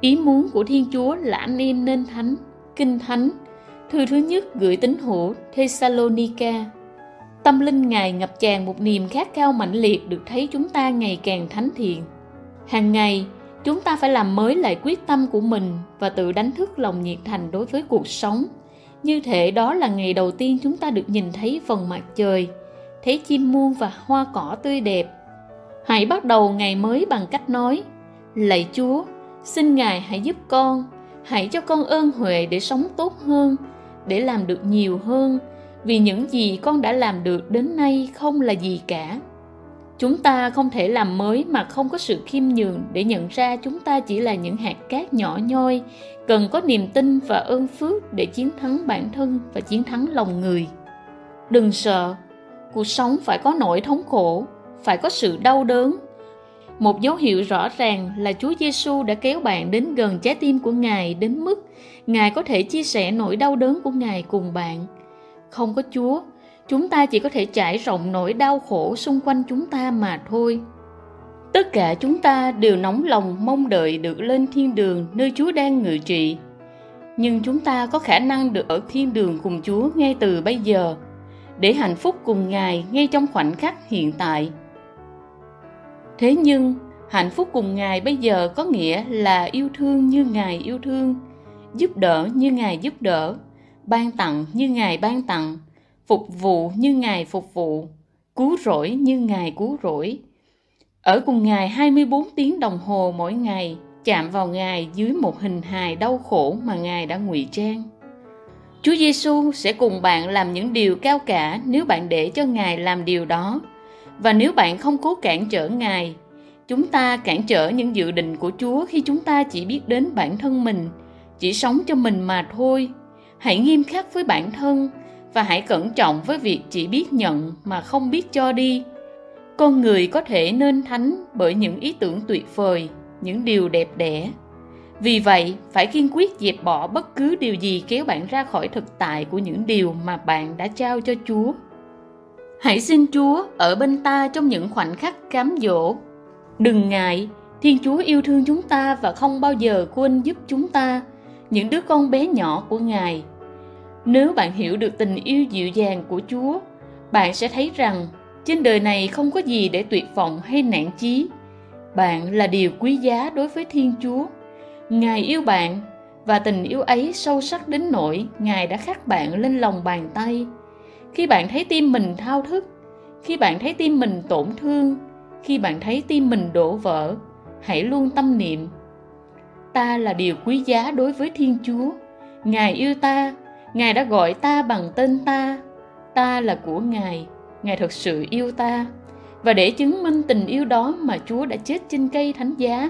Ý muốn của Thiên Chúa là anh em nên thánh, kinh thánh. Thư thứ nhất gửi tín hữu Thessalonica tâm linh ngài ngập tràn một niềm khát khao mãnh liệt được thấy chúng ta ngày càng thánh thiện. Hàng ngày, chúng ta phải làm mới lại quyết tâm của mình và tự đánh thức lòng nhiệt thành đối với cuộc sống. Như thể đó là ngày đầu tiên chúng ta được nhìn thấy phần mặt trời, thấy chim muôn và hoa cỏ tươi đẹp. Hãy bắt đầu ngày mới bằng cách nói, lạy chúa, xin ngài hãy giúp con, hãy cho con ơn huệ để sống tốt hơn, để làm được nhiều hơn vì những gì con đã làm được đến nay không là gì cả. Chúng ta không thể làm mới mà không có sự khiêm nhường để nhận ra chúng ta chỉ là những hạt cát nhỏ nhoi, cần có niềm tin và ơn phước để chiến thắng bản thân và chiến thắng lòng người. Đừng sợ, cuộc sống phải có nỗi thống khổ, phải có sự đau đớn. Một dấu hiệu rõ ràng là Chúa Giêsu đã kéo bạn đến gần trái tim của Ngài đến mức Ngài có thể chia sẻ nỗi đau đớn của Ngài cùng bạn. Không có Chúa, chúng ta chỉ có thể trải rộng nỗi đau khổ xung quanh chúng ta mà thôi. Tất cả chúng ta đều nóng lòng mong đợi được lên thiên đường nơi Chúa đang ngự trị. Nhưng chúng ta có khả năng được ở thiên đường cùng Chúa ngay từ bây giờ, để hạnh phúc cùng Ngài ngay trong khoảnh khắc hiện tại. Thế nhưng, hạnh phúc cùng Ngài bây giờ có nghĩa là yêu thương như Ngài yêu thương, giúp đỡ như Ngài giúp đỡ, ban tặng như Ngài ban tặng, phục vụ như Ngài phục vụ, cứu rỗi như Ngài cứu rỗi. Ở cùng Ngài 24 tiếng đồng hồ mỗi ngày, chạm vào Ngài dưới một hình hài đau khổ mà Ngài đã ngụy trang. Chúa Giêsu sẽ cùng bạn làm những điều cao cả nếu bạn để cho Ngài làm điều đó và nếu bạn không cố cản trở ngài chúng ta cản trở những dự định của chúa khi chúng ta chỉ biết đến bản thân mình chỉ sống cho mình mà thôi hãy nghiêm khắc với bản thân và hãy cẩn trọng với việc chỉ biết nhận mà không biết cho đi. Con người có thể nên thánh bởi những ý tưởng tuyệt vời những điều đẹp đẽ. Vì vậy phải kiên quyết dẹp bỏ bất cứ điều gì kéo bạn ra khỏi thực tại của những điều mà bạn đã trao cho chúa. Hãy xin Chúa ở bên ta trong những khoảnh khắc cám dỗ. Đừng ngại, Thiên Chúa yêu thương chúng ta và không bao giờ quên giúp chúng ta, những đứa con bé nhỏ của Ngài. Nếu bạn hiểu được tình yêu dịu dàng của Chúa, bạn sẽ thấy rằng trên đời này không có gì để tuyệt vọng hay nản chí. Bạn là điều quý giá đối với Thiên Chúa. Ngài yêu bạn và tình yêu ấy sâu sắc đến nỗi Ngài đã khắc bạn lên lòng bàn tay khi bạn thấy tim mình thao thức khi bạn thấy tim mình tổn thương khi bạn thấy tim mình đổ vỡ hãy luôn tâm niệm ta là điều quý giá đối với thiên chúa. Ngài yêu ta ngài đã gọi ta bằng tên ta. Ta là của ngài ngài thật sự yêu ta. Và để chứng minh tình yêu đó mà chúa đã chết trên cây thánh giá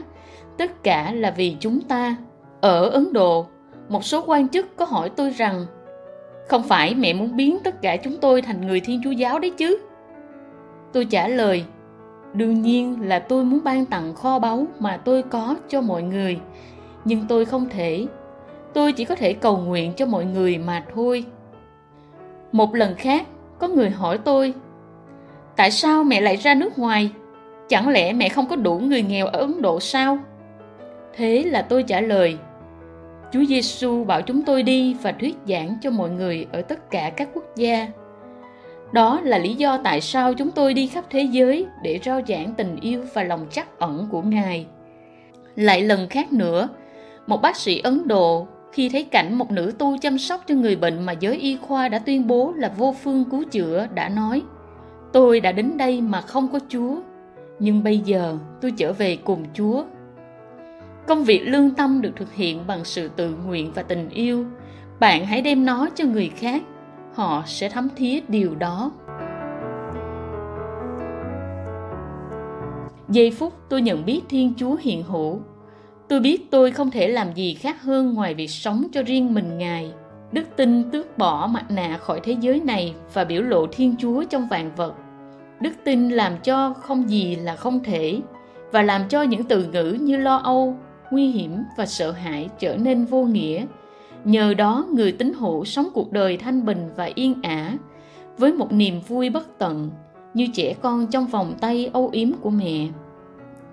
tất cả là vì chúng ta. Ở ấn độ một số quan chức có hỏi tôi rằng không phải mẹ muốn biến tất cả chúng tôi thành người Thiên Chúa giáo đấy chứ. Tôi trả lời, đương nhiên là tôi muốn ban tặng kho báu mà tôi có cho mọi người, nhưng tôi không thể. Tôi chỉ có thể cầu nguyện cho mọi người mà thôi. Một lần khác, có người hỏi tôi, tại sao mẹ lại ra nước ngoài? Chẳng lẽ mẹ không có đủ người nghèo ở Ấn Độ sao? Thế là tôi trả lời, Chúa Giêsu bảo chúng tôi đi và thuyết giảng cho mọi người ở tất cả các quốc gia. Đó là lý do tại sao chúng tôi đi khắp thế giới để rao giảng tình yêu và lòng trắc ẩn của Ngài. Lại lần khác nữa, một bác sĩ Ấn Độ khi thấy cảnh một nữ tu chăm sóc cho người bệnh mà giới y khoa đã tuyên bố là vô phương cứu chữa đã nói Tôi đã đến đây mà không có Chúa, nhưng bây giờ tôi trở về cùng Chúa Công việc lương tâm được thực hiện bằng sự tự nguyện và tình yêu. Bạn hãy đem nó cho người khác, họ sẽ thấm thía điều đó. Giây phút tôi nhận biết Thiên Chúa hiện hữu, tôi biết tôi không thể làm gì khác hơn ngoài việc sống cho riêng mình Ngài. Đức tin tước bỏ mặt nạ khỏi thế giới này và biểu lộ Thiên Chúa trong vạn vật. Đức tin làm cho không gì là không thể và làm cho những từ ngữ như lo âu, nguy hiểm và sợ hãi trở nên vô nghĩa nhờ đó, người tín hữu sống cuộc đời thanh bình và yên ả, với một niềm vui bất tận, như trẻ con trong vòng tay âu yếm của mẹ.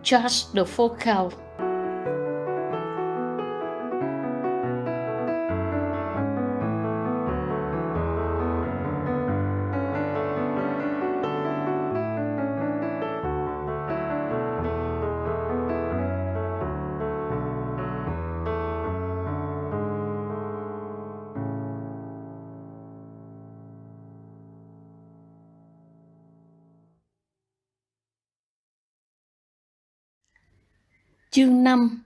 Charles de Foucault Chương 5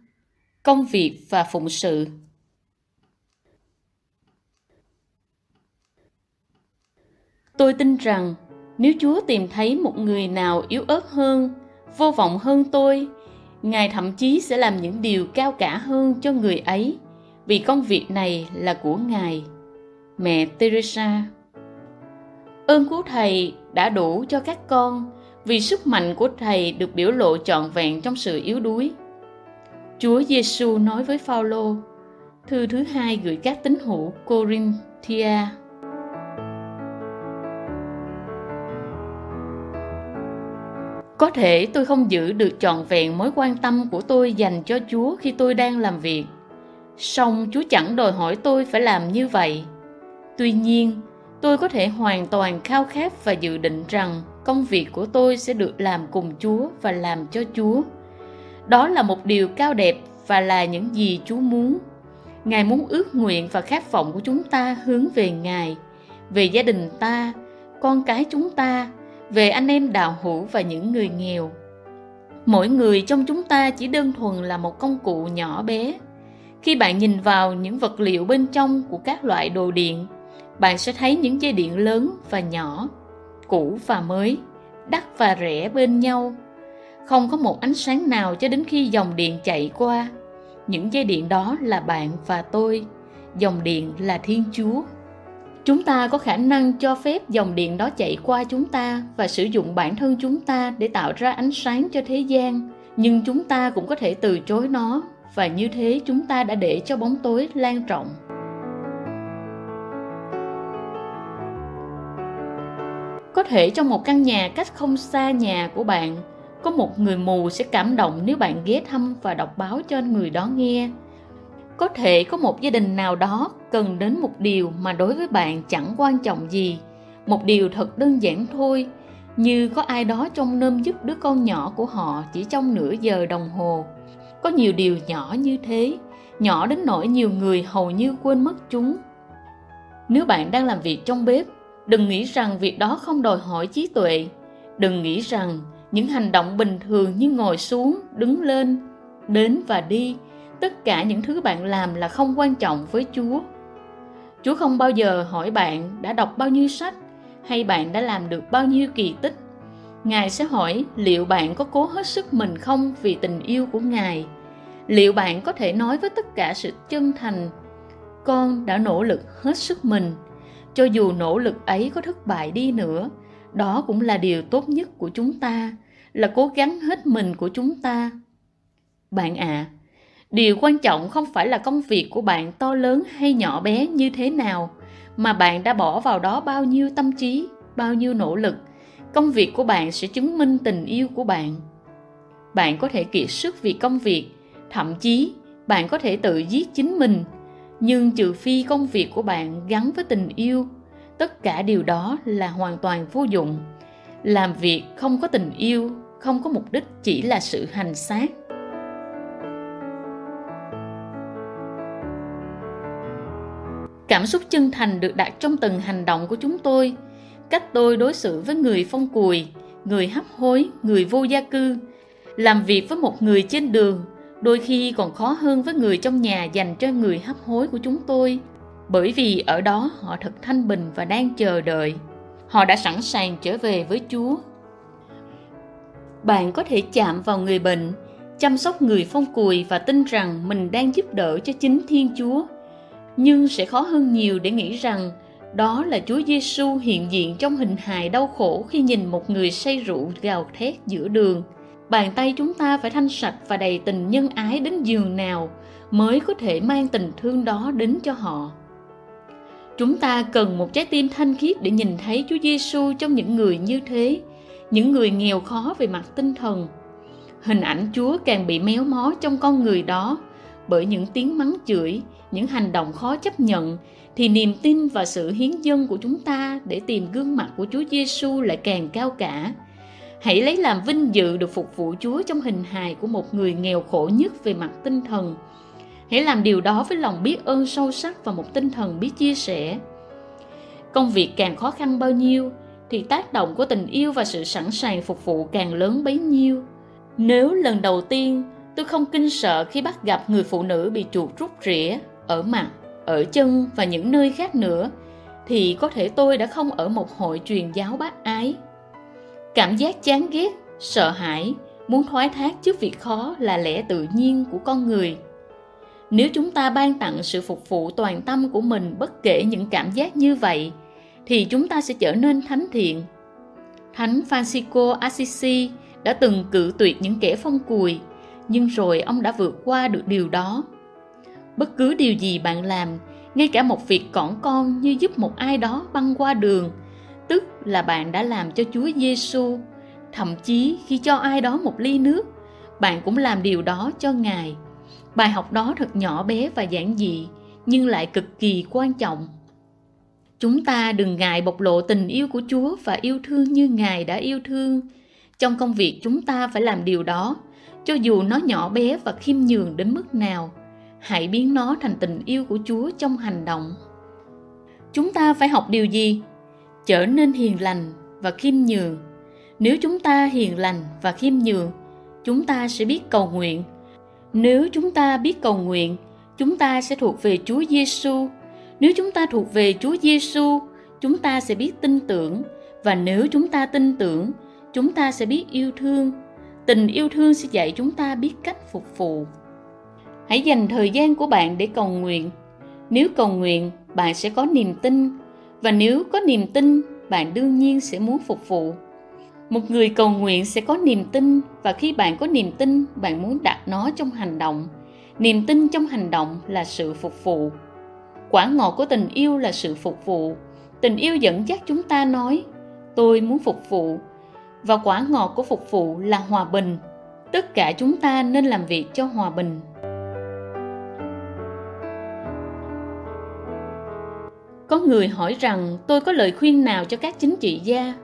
Công việc và phụng sự Tôi tin rằng nếu Chúa tìm thấy một người nào yếu ớt hơn, vô vọng hơn tôi, Ngài thậm chí sẽ làm những điều cao cả hơn cho người ấy, vì công việc này là của Ngài. Mẹ Teresa Ơn của Thầy đã đủ cho các con, vì sức mạnh của Thầy được biểu lộ trọn vẹn trong sự yếu đuối. Chúa Giêsu nói với Phaolô, thư thứ hai gửi các tín hữu Corinthia. Có thể tôi không giữ được trọn vẹn mối quan tâm của tôi dành cho Chúa khi tôi đang làm việc. Song Chúa chẳng đòi hỏi tôi phải làm như vậy. Tuy nhiên, tôi có thể hoàn toàn khao khát và dự định rằng công việc của tôi sẽ được làm cùng Chúa và làm cho Chúa. Đó là một điều cao đẹp và là những gì Chúa muốn. Ngài muốn ước nguyện và khát vọng của chúng ta hướng về Ngài, về gia đình ta, con cái chúng ta, về anh em đạo hữu và những người nghèo. Mỗi người trong chúng ta chỉ đơn thuần là một công cụ nhỏ bé. Khi bạn nhìn vào những vật liệu bên trong của các loại đồ điện, bạn sẽ thấy những dây điện lớn và nhỏ, cũ và mới, đắt và rẻ bên nhau không có một ánh sáng nào cho đến khi dòng điện chạy qua. Những dây điện đó là bạn và tôi. Dòng điện là thiên chúa. Chúng ta có khả năng cho phép dòng điện đó chạy qua chúng ta và sử dụng bản thân chúng ta để tạo ra ánh sáng cho thế gian. Nhưng chúng ta cũng có thể từ chối nó, và như thế chúng ta đã để cho bóng tối lan rộng có thể trong một căn nhà cách không xa nhà của bạn có một người mù sẽ cảm động nếu bạn ghé thăm và đọc báo cho người đó nghe. Có thể có một gia đình nào đó cần đến một điều mà đối với bạn chẳng quan trọng gì. Một điều thật đơn giản thôi, như có ai đó trong nơm giúp đứa con nhỏ của họ chỉ trong nửa giờ đồng hồ. Có nhiều điều nhỏ như thế, nhỏ đến nỗi nhiều người hầu như quên mất chúng. Nếu bạn đang làm việc trong bếp, đừng nghĩ rằng việc đó không đòi hỏi trí tuệ. Đừng nghĩ rằng những hành động bình thường như ngồi xuống, đứng lên, đến và đi, tất cả những thứ bạn làm là không quan trọng với chúa. Chúa không bao giờ hỏi bạn đã đọc bao nhiêu sách hay bạn đã làm được bao nhiêu kỳ tích. Ngài sẽ hỏi liệu bạn có cố hết sức mình không vì tình yêu của ngài? Liệu bạn có thể nói với tất cả sự chân thành, con đã nỗ lực hết sức mình, cho dù nỗ lực ấy có thất bại đi nữa đó cũng là điều tốt nhất của chúng ta là cố gắng hết mình của chúng ta. Bạn ạ à, điều quan trọng không phải là công việc của bạn to lớn hay nhỏ bé như thế nào mà bạn đã bỏ vào đó bao nhiêu tâm trí bao nhiêu nỗ lực. Công việc của bạn sẽ chứng minh tình yêu của bạn. Bạn có thể kiệt sức vì công việc thậm chí bạn có thể tự giết chính mình. Nhưng trừ phi công việc của bạn gắn với tình yêu tất cả điều đó là hoàn toàn vô dụng. Làm việc không có tình yêu, không có mục đích, chỉ là sự hành xác. Cảm xúc chân thành được đặt trong từng hành động của chúng tôi. Cách tôi đối xử với người phong cùi, người hấp hối, người vô gia cư. Làm việc với một người trên đường, đôi khi còn khó hơn với người trong nhà dành cho người hấp hối của chúng tôi bởi vì ở đó họ thật thanh bình và đang chờ đợi họ đã sẵn sàng trở về với chúa bạn có thể chạm vào người bệnh, chăm sóc người phong cùi và tin rằng mình đang giúp đỡ cho chính thiên chúa nhưng sẽ khó hơn nhiều để nghĩ rằng đó là Chúa Giêsu hiện diện trong hình hài đau khổ khi nhìn một người say rượu gào thét giữa đường. Bàn tay chúng ta phải thanh sạch và đầy tình nhân ái đến giường nào mới có thể mang tình thương đó đến cho họ. Chúng ta cần một trái tim thanh khiết để nhìn thấy Chúa Giêsu trong những người như thế, những người nghèo khó về mặt tinh thần. Hình ảnh Chúa càng bị méo mó trong con người đó bởi những tiếng mắng chửi, những hành động khó chấp nhận thì niềm tin và sự hiến dân của chúng ta để tìm gương mặt của Chúa Giêsu lại càng cao cả. Hãy lấy làm vinh dự được phục vụ Chúa trong hình hài của một người nghèo khổ nhất về mặt tinh thần – Hãy làm điều đó với lòng biết ơn sâu sắc và một tinh thần biết chia sẻ. Công việc càng khó khăn bao nhiêu thì tác động của tình yêu và sự sẵn sàng phục vụ càng lớn bấy nhiêu. Nếu lần đầu tiên tôi không kinh sợ khi bắt gặp người phụ nữ bị chuột rút rỉa ở mặt, ở chân và những nơi khác nữa, thì có thể tôi đã không ở một hội truyền giáo bác ái. Cảm giác chán ghét, sợ hãi, muốn thoái thác trước việc khó là lẽ tự nhiên của con người. Nếu chúng ta ban tặng sự phục vụ toàn tâm của mình bất kể những cảm giác như vậy, thì chúng ta sẽ trở nên thánh thiện. Thánh Francisco Assisi đã từng cự tuyệt những kẻ phong cùi, nhưng rồi ông đã vượt qua được điều đó. Bất cứ điều gì bạn làm, ngay cả một việc cỏn con như giúp một ai đó băng qua đường, tức là bạn đã làm cho Chúa Giêsu. Thậm chí khi cho ai đó một ly nước, bạn cũng làm điều đó cho Ngài. Bài học đó thật nhỏ bé và giản dị, nhưng lại cực kỳ quan trọng. Chúng ta đừng ngại bộc lộ tình yêu của Chúa và yêu thương như Ngài đã yêu thương. Trong công việc chúng ta phải làm điều đó, cho dù nó nhỏ bé và khiêm nhường đến mức nào. Hãy biến nó thành tình yêu của Chúa trong hành động. Chúng ta phải học điều gì? Trở nên hiền lành và khiêm nhường. Nếu chúng ta hiền lành và khiêm nhường, chúng ta sẽ biết cầu nguyện. Nếu chúng ta biết cầu nguyện, chúng ta sẽ thuộc về Chúa Giêsu nếu chúng ta thuộc về Chúa Giêsu, chúng ta sẽ biết tin tưởng và nếu chúng ta tin tưởng, chúng ta sẽ biết yêu thương. Tình yêu thương sẽ dạy chúng ta biết cách phục vụ. Hãy dành thời gian của bạn để cầu nguyện. Nếu cầu nguyện, bạn sẽ có niềm tin và nếu có niềm tin, bạn đương nhiên sẽ muốn phục vụ. Một người cầu nguyện sẽ có niềm tin và khi bạn có niềm tin, bạn muốn đặt nó trong hành động. Niềm tin trong hành động là sự phục vụ. Quả ngọt của tình yêu là sự phục vụ. Tình yêu dẫn dắt chúng ta nói tôi muốn phục vụ. Và quả ngọt của phục vụ là hòa bình. Tất cả chúng ta nên làm việc cho hòa bình. Có người hỏi rằng tôi có lời khuyên nào cho các chính trị gia?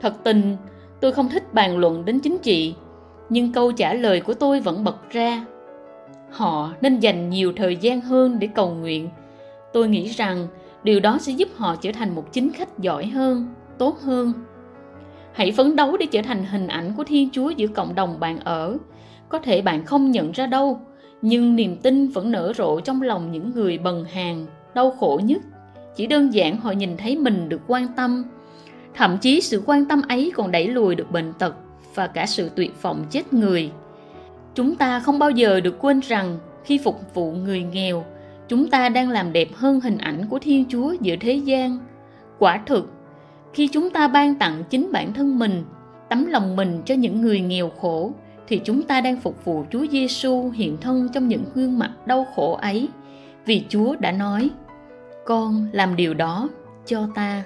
Thật tình tôi không thích bàn luận đến chính trị, nhưng câu trả lời của tôi vẫn bật ra. Họ nên dành nhiều thời gian hơn để cầu nguyện. Tôi nghĩ rằng điều đó sẽ giúp họ trở thành một chính khách giỏi hơn, tốt hơn. Hãy phấn đấu để trở thành hình ảnh của thiên chúa giữa cộng đồng bạn ở. Có thể bạn không nhận ra đâu, nhưng niềm tin vẫn nở rộ trong lòng những người bần hàng đau khổ nhất. Chỉ đơn giản họ nhìn thấy mình được quan tâm thậm chí sự quan tâm ấy còn đẩy lùi được bệnh tật và cả sự tuyệt vọng chết người. Chúng ta không bao giờ được quên rằng khi phục vụ người nghèo, chúng ta đang làm đẹp hơn hình ảnh của thiên chúa giữa thế gian. Quả thực, khi chúng ta ban tặng chính bản thân mình, tấm lòng mình cho những người nghèo khổ, thì chúng ta đang phục vụ Chúa Giêsu hiện thân trong những gương mặt đau khổ ấy, vì Chúa đã nói, con làm điều đó cho ta.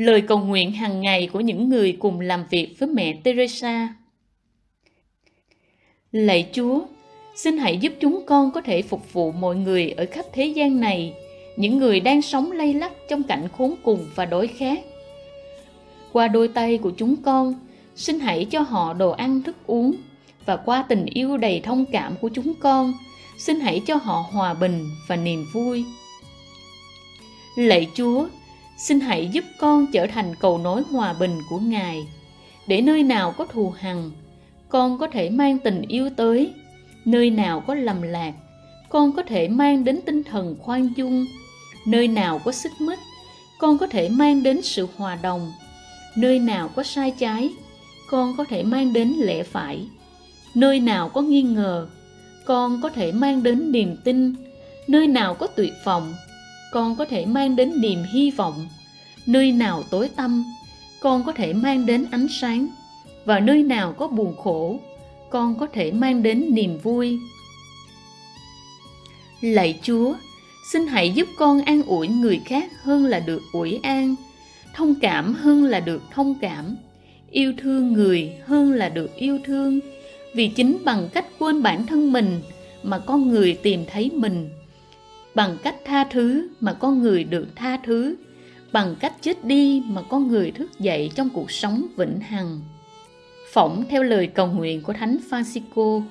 Lời cầu nguyện hàng ngày của những người cùng làm việc với mẹ Teresa Lạy Chúa, xin hãy giúp chúng con có thể phục vụ mọi người ở khắp thế gian này, những người đang sống lay lắc trong cảnh khốn cùng và đói khát. Qua đôi tay của chúng con, xin hãy cho họ đồ ăn thức uống và qua tình yêu đầy thông cảm của chúng con, xin hãy cho họ hòa bình và niềm vui. Lạy Chúa, xin hãy giúp con trở thành cầu nối hòa bình của Ngài, để nơi nào có thù hằn, con có thể mang tình yêu tới. Nơi nào có lầm lạc con có thể mang đến tinh thần khoan dung. Nơi nào có xích mích con có thể mang đến sự hòa đồng. Nơi nào có sai trái con có thể mang đến lẽ phải. Nơi nào có nghi ngờ con có thể mang đến niềm tin. Nơi nào có tuyệt vọng con có thể mang đến niềm hy vọng. Nơi nào tối tăm, con có thể mang đến ánh sáng. Và nơi nào có buồn khổ, con có thể mang đến niềm vui. Lạy chúa, xin hãy giúp con an ủi người khác hơn là được ủi an, thông cảm hơn là được thông cảm, yêu thương người hơn là được yêu thương. Vì chính bằng cách quên bản thân mình mà con người tìm thấy mình bằng cách tha thứ mà con người được tha thứ, bằng cách chết đi mà con người thức dậy trong cuộc sống vĩnh hằng. Phỏng theo lời cầu nguyện của Thánh Francisco.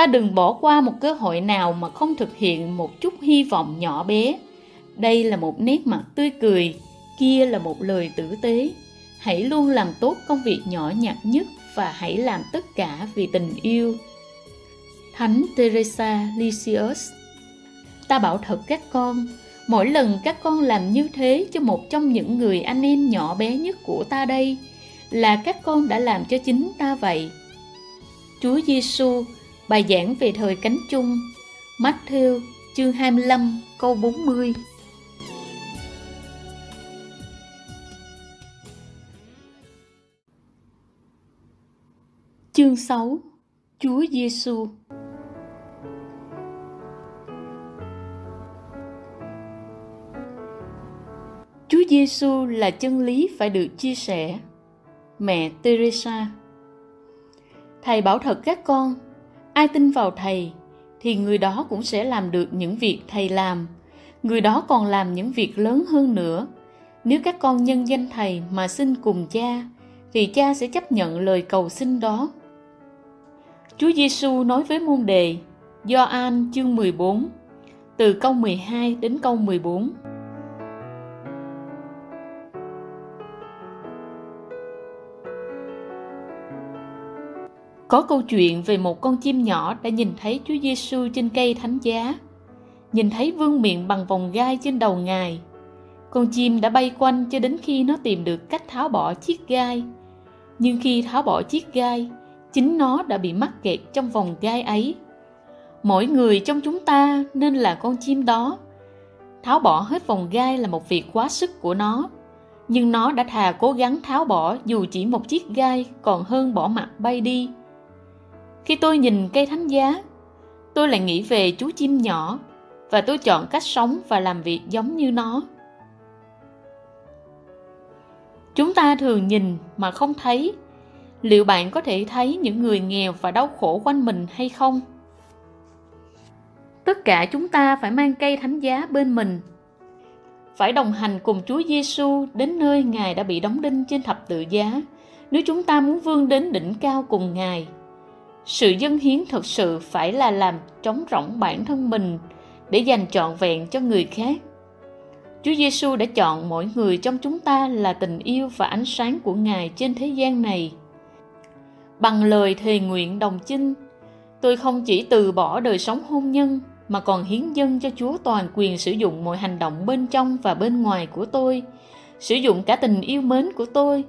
ta đừng bỏ qua một cơ hội nào mà không thực hiện một chút hy vọng nhỏ bé. Đây là một nét mặt tươi cười, kia là một lời tử tế. Hãy luôn làm tốt công việc nhỏ nhặt nhất và hãy làm tất cả vì tình yêu. Thánh teresa lisius ta bảo thật các con, mỗi lần các con làm như thế cho một trong những người anh em nhỏ bé nhất của ta đây, là các con đã làm cho chính ta vậy. Chúa giêsu bài giảng về thời cánh chung, Matthew, chương 25 câu 40 Chương 6 Chúa Giêsu Chúa Giêsu là chân lý phải được chia sẻ. Mẹ Teresa Thầy bảo thật các con, ai tin vào thầy thì người đó cũng sẽ làm được những việc thầy làm. Người đó còn làm những việc lớn hơn nữa. Nếu các con nhân danh thầy mà xin cùng cha thì cha sẽ chấp nhận lời cầu xin đó Chúa Giêsu nói với môn đề Gioan chương 14 từ câu 12 đến câu 14. Có câu chuyện về một con chim nhỏ đã nhìn thấy Chúa Giêsu trên cây thánh giá, nhìn thấy vương miệng bằng vòng gai trên đầu Ngài. Con chim đã bay quanh cho đến khi nó tìm được cách tháo bỏ chiếc gai. Nhưng khi tháo bỏ chiếc gai, chính nó đã bị mắc kẹt trong vòng gai ấy. Mỗi người trong chúng ta nên là con chim đó. Tháo bỏ hết vòng gai là một việc quá sức của nó. Nhưng nó đã thà cố gắng tháo bỏ dù chỉ một chiếc gai, còn hơn bỏ mặt bay đi. Khi tôi nhìn cây thánh giá, tôi lại nghĩ về chú chim nhỏ và tôi chọn cách sống và làm việc giống như nó. Chúng ta thường nhìn mà không thấy liệu bạn có thể thấy những người nghèo và đau khổ quanh mình hay không tất cả chúng ta phải mang cây thánh giá bên mình phải đồng hành cùng Chúa Giêsu đến nơi Ngài đã bị đóng đinh trên thập tự giá nếu chúng ta muốn vươn đến đỉnh cao cùng Ngài. Sự dân hiến thực sự phải là làm trống rỗng bản thân mình để dành trọn vẹn cho người khác. Chúa Giêsu đã chọn mỗi người trong chúng ta là tình yêu và ánh sáng của Ngài trên thế gian này bằng lời thề nguyện đồng chinh, tôi không chỉ từ bỏ đời sống hôn nhân, mà còn hiến dâng cho chúa toàn quyền sử dụng mọi hành động bên trong và bên ngoài của tôi, sử dụng cả tình yêu mến của tôi.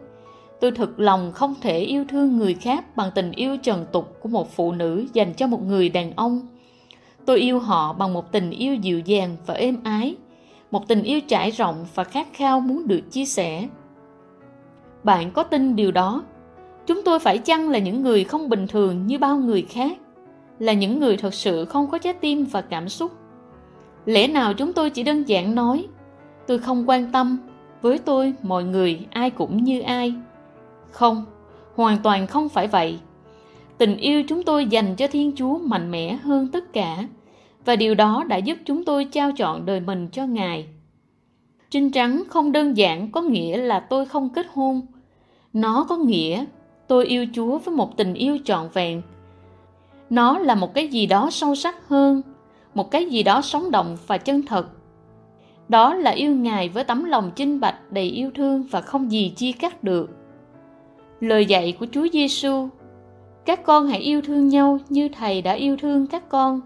Tôi thực lòng không thể yêu thương người khác bằng tình yêu trần tục của một phụ nữ dành cho một người đàn ông. Tôi yêu họ bằng một tình yêu dịu dàng và êm ái, một tình yêu trải rộng và khát khao muốn được chia sẻ. Bạn có tin điều đó? Chúng tôi phải chăng là những người không bình thường như bao người khác? Là những người thật sự không có trái tim và cảm xúc? Lẽ nào chúng tôi chỉ đơn giản nói, tôi không quan tâm với tôi, mọi người, ai cũng như ai? Không, hoàn toàn không phải vậy. Tình yêu chúng tôi dành cho thiên chúa mạnh mẽ hơn tất cả, và điều đó đã giúp chúng tôi trao chọn đời mình cho ngài. Trinh trắng không đơn giản có nghĩa là tôi không kết hôn. Nó có nghĩa tôi yêu Chúa với một tình yêu trọn vẹn. Nó là một cái gì đó sâu sắc hơn, một cái gì đó sống động và chân thật. Đó là yêu Ngài với tấm lòng chinh bạch đầy yêu thương và không gì chia cắt được. Lời dạy của Chúa Giêsu: Các con hãy yêu thương nhau như Thầy đã yêu thương các con.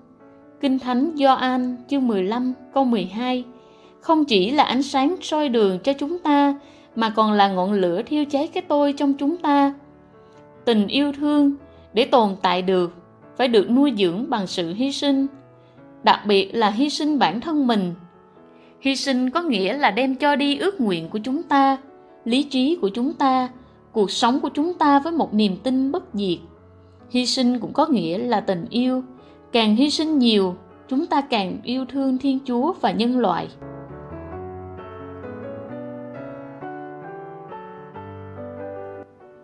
Kinh Thánh Gioan chương 15 câu 12 không chỉ là ánh sáng soi đường cho chúng ta mà còn là ngọn lửa thiêu cháy cái tôi trong chúng ta tình yêu thương để tồn tại được, phải được nuôi dưỡng bằng sự hy sinh, đặc biệt là hy sinh bản thân mình. Hy sinh có nghĩa là đem cho đi ước nguyện của chúng ta, lý trí của chúng ta, cuộc sống của chúng ta với một niềm tin bất diệt. Hy sinh cũng có nghĩa là tình yêu. Càng hy sinh nhiều, chúng ta càng yêu thương thiên chúa và nhân loại.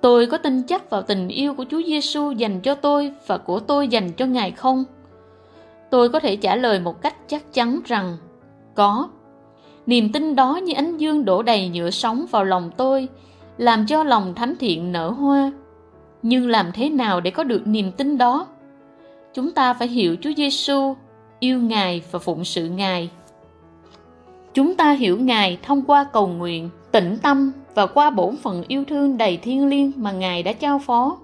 Tôi có tin chắc vào tình yêu của Chúa Giêsu dành cho tôi và của tôi dành cho Ngài không? Tôi có thể trả lời một cách chắc chắn rằng có. Niềm tin đó như ánh dương đổ đầy nhựa sống vào lòng tôi, làm cho lòng thánh thiện nở hoa. Nhưng làm thế nào để có được niềm tin đó? chúng ta phải hiểu Chúa Giêsu, yêu Ngài và phụng sự Ngài. Chúng ta hiểu Ngài thông qua cầu nguyện, tĩnh tâm và qua bổn phận yêu thương đầy thiêng liêng mà Ngài đã trao phó.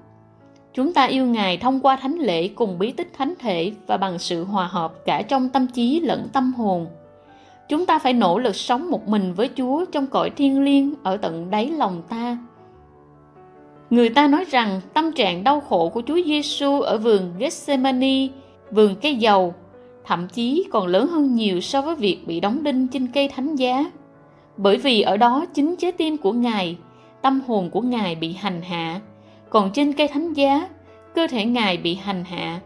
Chúng ta yêu Ngài thông qua thánh lễ cùng bí tích thánh thể và bằng sự hòa hợp cả trong tâm trí lẫn tâm hồn. Chúng ta phải nỗ lực sống một mình với Chúa trong cõi thiên liêng ở tận đáy lòng ta. Người ta nói rằng tâm trạng đau khổ của Chúa Giêsu ở vườn Gethsemane, vườn cây dầu, thậm chí còn lớn hơn nhiều so với việc bị đóng đinh trên cây thánh giá. Bởi vì ở đó chính trái tim của Ngài, tâm hồn của Ngài bị hành hạ, còn trên cây thánh giá, cơ thể Ngài bị hành hạ.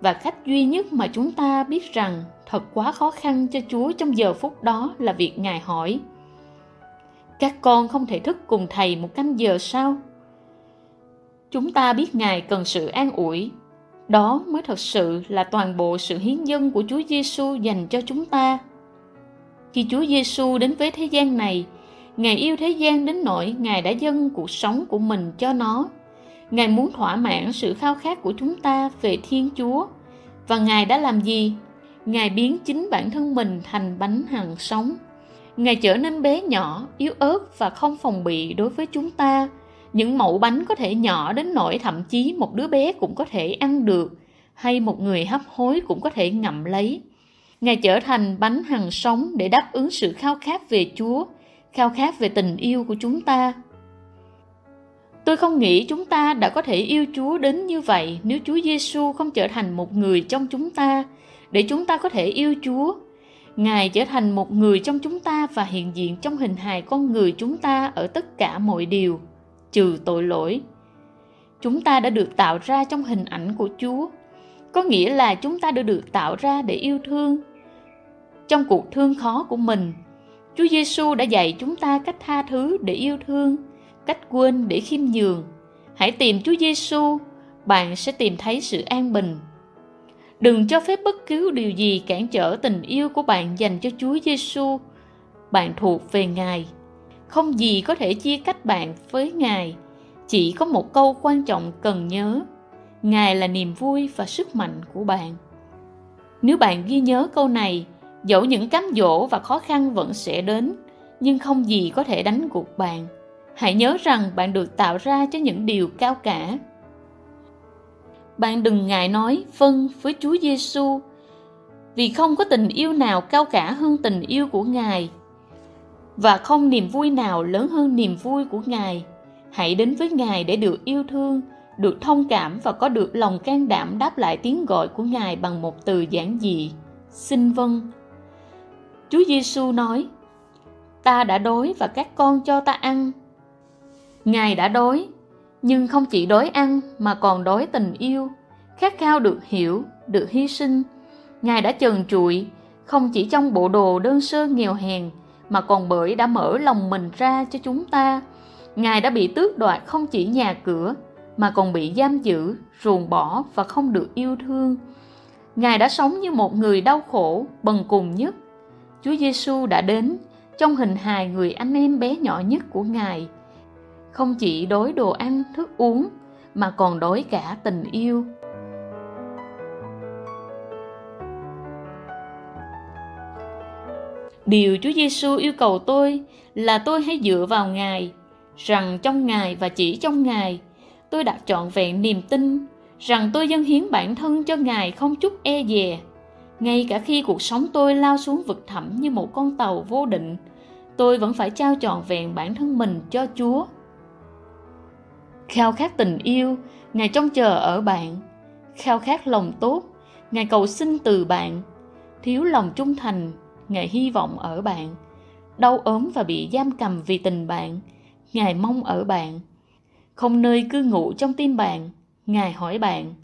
Và cách duy nhất mà chúng ta biết rằng thật quá khó khăn cho Chúa trong giờ phút đó là việc Ngài hỏi. Các con không thể thức cùng Thầy một canh giờ sao? Chúng ta biết Ngài cần sự an ủi. Đó mới thật sự là toàn bộ sự hiến dân của Chúa Giêsu dành cho chúng ta. Khi Chúa Giêsu đến với thế gian này, Ngài yêu thế gian đến nỗi Ngài đã dâng cuộc sống của mình cho nó. Ngài muốn thỏa mãn sự khao khát của chúng ta về Thiên Chúa. Và Ngài đã làm gì? Ngài biến chính bản thân mình thành bánh hằng sống. Ngài trở nên bé nhỏ, yếu ớt và không phòng bị đối với chúng ta. Những mẫu bánh có thể nhỏ đến nỗi thậm chí một đứa bé cũng có thể ăn được, hay một người hấp hối cũng có thể ngậm lấy. Ngài trở thành bánh hằng sống để đáp ứng sự khao khát về Chúa, khao khát về tình yêu của chúng ta. Tôi không nghĩ chúng ta đã có thể yêu Chúa đến như vậy nếu Chúa Giêsu không trở thành một người trong chúng ta để chúng ta có thể yêu Chúa. Ngài trở thành một người trong chúng ta và hiện diện trong hình hài con người chúng ta ở tất cả mọi điều, trừ tội lỗi. Chúng ta đã được tạo ra trong hình ảnh của Chúa, có nghĩa là chúng ta đã được tạo ra để yêu thương. Trong cuộc thương khó của mình, Chúa Giêsu đã dạy chúng ta cách tha thứ để yêu thương, cách quên để khiêm nhường. Hãy tìm Chúa Giêsu, bạn sẽ tìm thấy sự an bình Đừng cho phép bất cứ điều gì cản trở tình yêu của bạn dành cho Chúa Giêsu. Bạn thuộc về Ngài. Không gì có thể chia cách bạn với Ngài. Chỉ có một câu quan trọng cần nhớ. Ngài là niềm vui và sức mạnh của bạn. Nếu bạn ghi nhớ câu này, dẫu những cám dỗ và khó khăn vẫn sẽ đến, nhưng không gì có thể đánh gục bạn. Hãy nhớ rằng bạn được tạo ra cho những điều cao cả bạn đừng ngại nói vâng với Chúa Giêsu, vì không có tình yêu nào cao cả hơn tình yêu của Ngài và không niềm vui nào lớn hơn niềm vui của Ngài. Hãy đến với Ngài để được yêu thương, được thông cảm và có được lòng can đảm đáp lại tiếng gọi của Ngài bằng một từ giản dị. Xin vâng. Chúa Giêsu nói: Ta đã đói và các con cho ta ăn. Ngài đã đói, nhưng không chỉ đói ăn mà còn đói tình yêu, khát khao được hiểu, được hy sinh. Ngài đã trần trụi, không chỉ trong bộ đồ đơn sơ nghèo hèn mà còn bởi đã mở lòng mình ra cho chúng ta. Ngài đã bị tước đoạt không chỉ nhà cửa mà còn bị giam giữ, ruồng bỏ và không được yêu thương. Ngài đã sống như một người đau khổ, bần cùng nhất chúa giêsu đã đến, trong hình hài người anh em bé nhỏ nhất của ngài. Không chỉ đối đồ ăn, thức uống, mà còn đối cả tình yêu. Điều chúa giêsu yêu cầu tôi là tôi hãy dựa vào ngài, rằng trong ngài và chỉ trong ngài, tôi đã trọn vẹn niềm tin, rằng tôi dâng hiến bản thân cho ngài không chút e dè ngay cả khi cuộc sống tôi lao xuống vực thẳm như một con tàu vô định, tôi vẫn phải trao trọn vẹn bản thân mình cho chúa. Khao khát tình yêu, ngài trông chờ ở bạn. Khao khát lòng tốt, ngài cầu xin từ bạn. Thiếu lòng trung thành, ngài hy vọng ở bạn. Đau ốm và bị giam cầm vì tình bạn, ngài mong ở bạn. Không nơi cư ngụ trong tim bạn, ngài hỏi bạn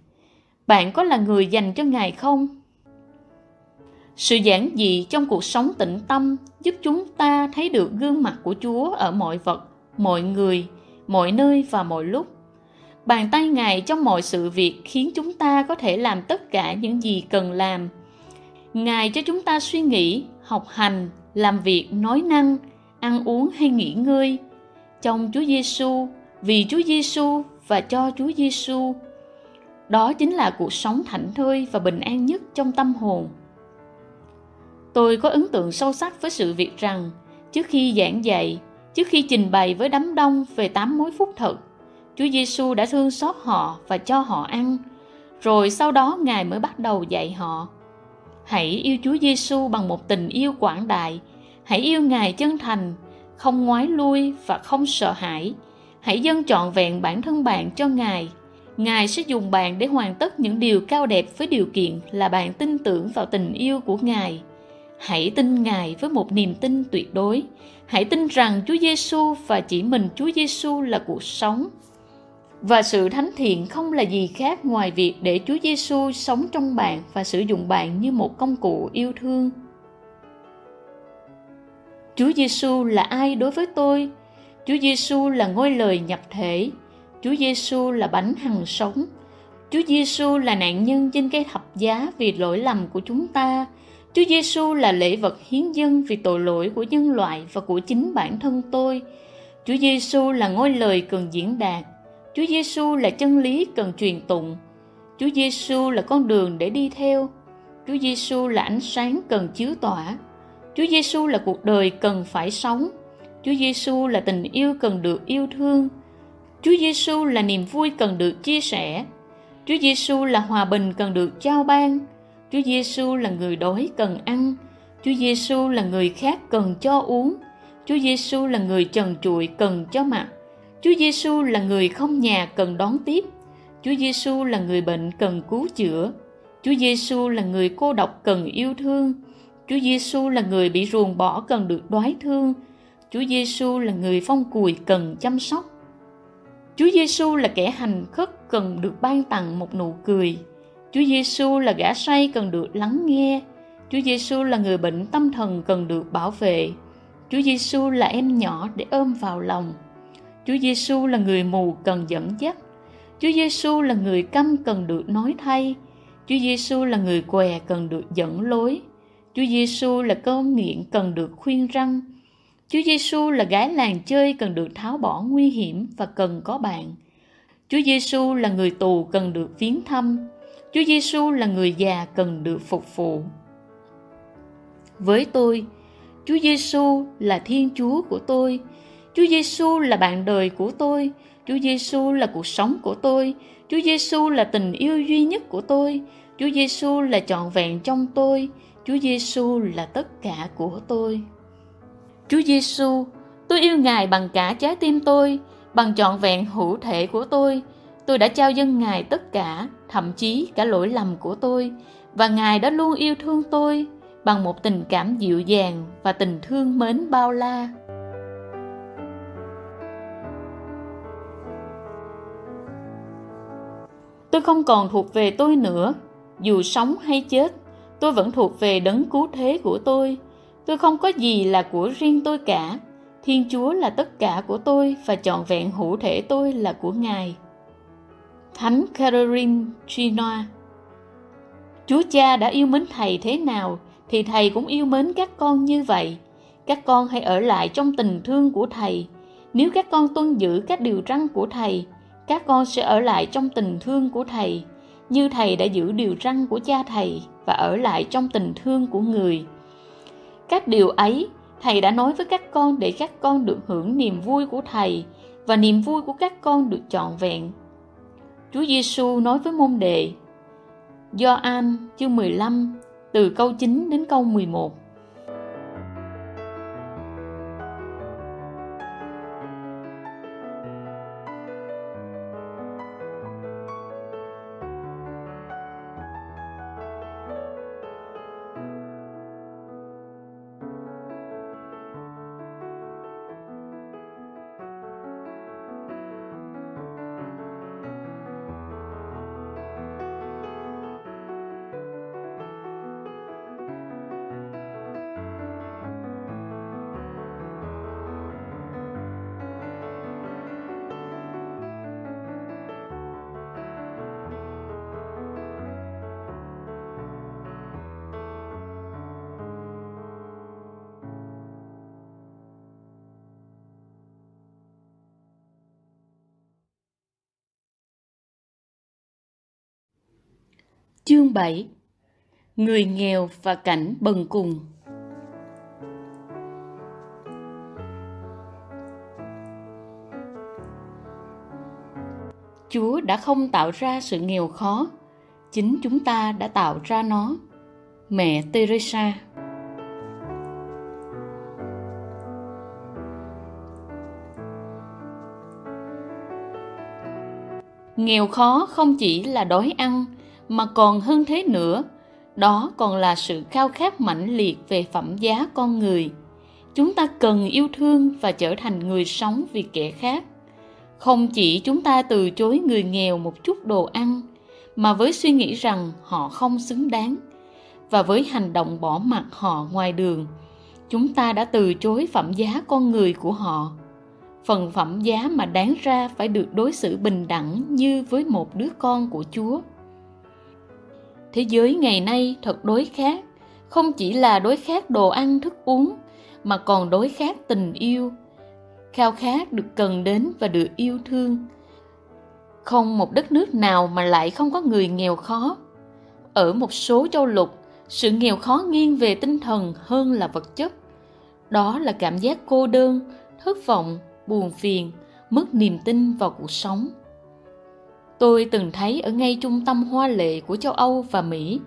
bạn có là người dành cho ngài không? Sự giản dị trong cuộc sống tĩnh tâm giúp chúng ta thấy được gương mặt của chúa ở mọi vật, mọi người, mọi nơi và mọi lúc. Bàn tay ngài trong mọi sự việc khiến chúng ta có thể làm tất cả những gì cần làm. Ngài cho chúng ta suy nghĩ, học hành, làm việc, nói năng, ăn uống hay nghỉ ngơi. Trong chúa giêsu vì chúa giêsu và cho chúa giêsu đó chính là cuộc sống thảnh thơi và bình an nhất trong tâm hồn tôi có ấn tượng sâu sắc với sự việc rằng, trước khi giảng dạy, trước khi trình bày với đám đông về tám mối phúc thật chúa giêsu đã thương xót họ và cho họ ăn. Rồi sau đó ngài mới bắt đầu dạy họ, hãy yêu chúa giêsu bằng một tình yêu quảng đại. Hãy yêu ngài chân thành, không ngoái lui và không sợ hãi. Hãy dâng trọn vẹn bản thân bạn cho ngài. Ngài sẽ dùng bạn để hoàn tất những điều cao đẹp với điều kiện là bạn tin tưởng vào tình yêu của ngài hãy tin ngài với một niềm tin tuyệt đối hãy tin rằng chúa giêsu và chỉ mình chúa giêsu là cuộc sống và sự thánh thiện không là gì khác ngoài việc để Chúa Giêsu sống trong bạn và sử dụng bạn như một công cụ yêu thương. Chúa Giêsu là ai đối với tôi? Chúa Giêsu là ngôi lời nhập thể. Chúa Giêsu là bánh hằng sống. Chúa Giêsu là nạn nhân trên cây thập giá vì lỗi lầm của chúng ta. Chúa Giêsu là lễ vật hiến dân vì tội lỗi của nhân loại và của chính bản thân tôi. Chúa Giêsu là ngôi lời cần diễn đạt. Chúa Giêsu là chân lý cần truyền tụng. Chúa Giêsu là con đường để đi theo. Chúa Giêsu là ánh sáng cần chiếu tỏa. Chúa Giêsu là cuộc đời cần phải sống. Chúa Giêsu là tình yêu cần được yêu thương. Chúa Giêsu là niềm vui cần được chia sẻ. Chúa Giêsu là hòa bình cần được trao ban. Chúa Giêsu là người đói cần ăn. Chúa Giêsu là người khác cần cho uống. Chúa Giêsu là người trần trụi cần cho mặc. Chúa Giêsu là người không nhà cần đón tiếp. Chúa Giêsu là người bệnh cần cứu chữa. Chúa Giêsu là người cô độc cần yêu thương. Chúa Giêsu là người bị ruồng bỏ cần được đoái thương. Chúa Giêsu là người phong cùi cần chăm sóc. Chúa Giêsu là kẻ hành khất cần được ban tặng một nụ cười. Chúa Giêsu là gã say cần được lắng nghe. Chúa Giêsu là người bệnh tâm thần cần được bảo vệ. Chúa Giêsu là em nhỏ để ôm vào lòng. Chúa Giêsu là người mù cần dẫn dắt. Chúa Giêsu là người câm cần được nói thay. Chúa Giêsu là người què cần được dẫn lối. Chúa Giêsu là cơn nghiện cần được khuyên răng. Chúa Giêsu là gái làng chơi cần được tháo bỏ nguy hiểm và cần có bạn. Chúa Giêsu là người tù cần được viếng thăm. Chúa Giêsu là người già cần được phục vụ. Với tôi, Chúa Giêsu là Thiên Chúa của tôi. Chúa Giêsu là bạn đời của tôi. Chúa Giêsu là cuộc sống của tôi. Chúa Giêsu là tình yêu duy nhất của tôi. Chúa Giêsu là trọn vẹn trong tôi. Chúa Giêsu là tất cả của tôi. Chúa Giêsu, tôi yêu Ngài bằng cả trái tim tôi, bằng trọn vẹn hữu thể của tôi. Tôi đã trao dâng Ngài tất cả, thậm chí cả lỗi lầm của tôi, và Ngài đã luôn yêu thương tôi bằng một tình cảm dịu dàng và tình thương mến bao la. Tôi không còn thuộc về tôi nữa, dù sống hay chết, tôi vẫn thuộc về đấng cứu thế của tôi. Tôi không có gì là của riêng tôi cả. Thiên Chúa là tất cả của tôi và trọn vẹn hữu thể tôi là của Ngài. Thánh Catherine Chinoa Chúa cha đã yêu mến thầy thế nào thì thầy cũng yêu mến các con như vậy. Các con hãy ở lại trong tình thương của thầy. Nếu các con tuân giữ các điều răn của thầy, các con sẽ ở lại trong tình thương của thầy, như thầy đã giữ điều răn của cha thầy và ở lại trong tình thương của người. Các điều ấy thầy đã nói với các con để các con được hưởng niềm vui của thầy và niềm vui của các con được trọn vẹn. Chúa Giêsu nói với môn đệ. Do An chương 15 từ câu 9 đến câu 11 7 Người nghèo và cảnh bần cùng. Chúa đã không tạo ra sự nghèo khó, chính chúng ta đã tạo ra nó. Mẹ Teresa. Nghèo khó không chỉ là đói ăn, mà còn hơn thế nữa, đó còn là sự khao khát mãnh liệt về phẩm giá con người. Chúng ta cần yêu thương và trở thành người sống vì kẻ khác. Không chỉ chúng ta từ chối người nghèo một chút đồ ăn mà với suy nghĩ rằng họ không xứng đáng và với hành động bỏ mặc họ ngoài đường chúng ta đã từ chối phẩm giá con người của họ. Phần phẩm giá mà đáng ra phải được đối xử bình đẳng như với một đứa con của chúa thế giới ngày nay thật đối khác. Không chỉ là đối khác đồ ăn, thức uống, mà còn đối khác tình yêu. Khao khát được cần đến và được yêu thương. Không một đất nước nào mà lại không có người nghèo khó. Ở một số châu lục, sự nghèo khó nghiêng về tinh thần hơn là vật chất. Đó là cảm giác cô đơn, thất vọng, buồn phiền, mất niềm tin vào cuộc sống tôi từng thấy ở ngay trung tâm hoa lệ của châu âu và mỹ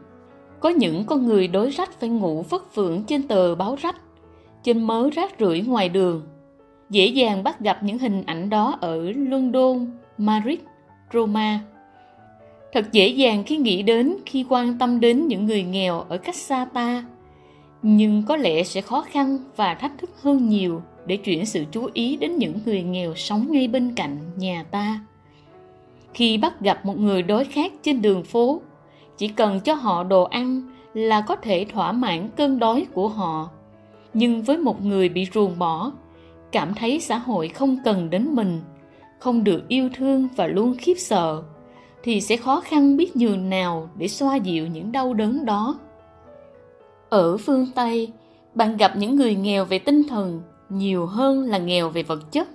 có những con người đối rách phải ngủ vất vưởng trên tờ báo rách trên mớ rác rưởi ngoài đường dễ dàng bắt gặp những hình ảnh đó ở London, Madrid, Roma. Thật dễ dàng khi nghĩ đến khi quan tâm đến những người nghèo ở cách xa ta, nhưng có lẽ sẽ khó khăn và thách thức hơn nhiều để chuyển sự chú ý đến những người nghèo sống ngay bên cạnh nhà ta. Khi bắt gặp một người đói khát trên đường phố, chỉ cần cho họ đồ ăn là có thể thỏa mãn cơn đói của họ. Nhưng với một người bị ruồng bỏ cảm thấy xã hội không cần đến mình không được yêu thương và luôn khiếp sợ thì sẽ khó khăn biết nhường nào để xoa dịu những đau đớn đó. Ở phương tây bạn gặp những người nghèo về tinh thần nhiều hơn là nghèo về vật chất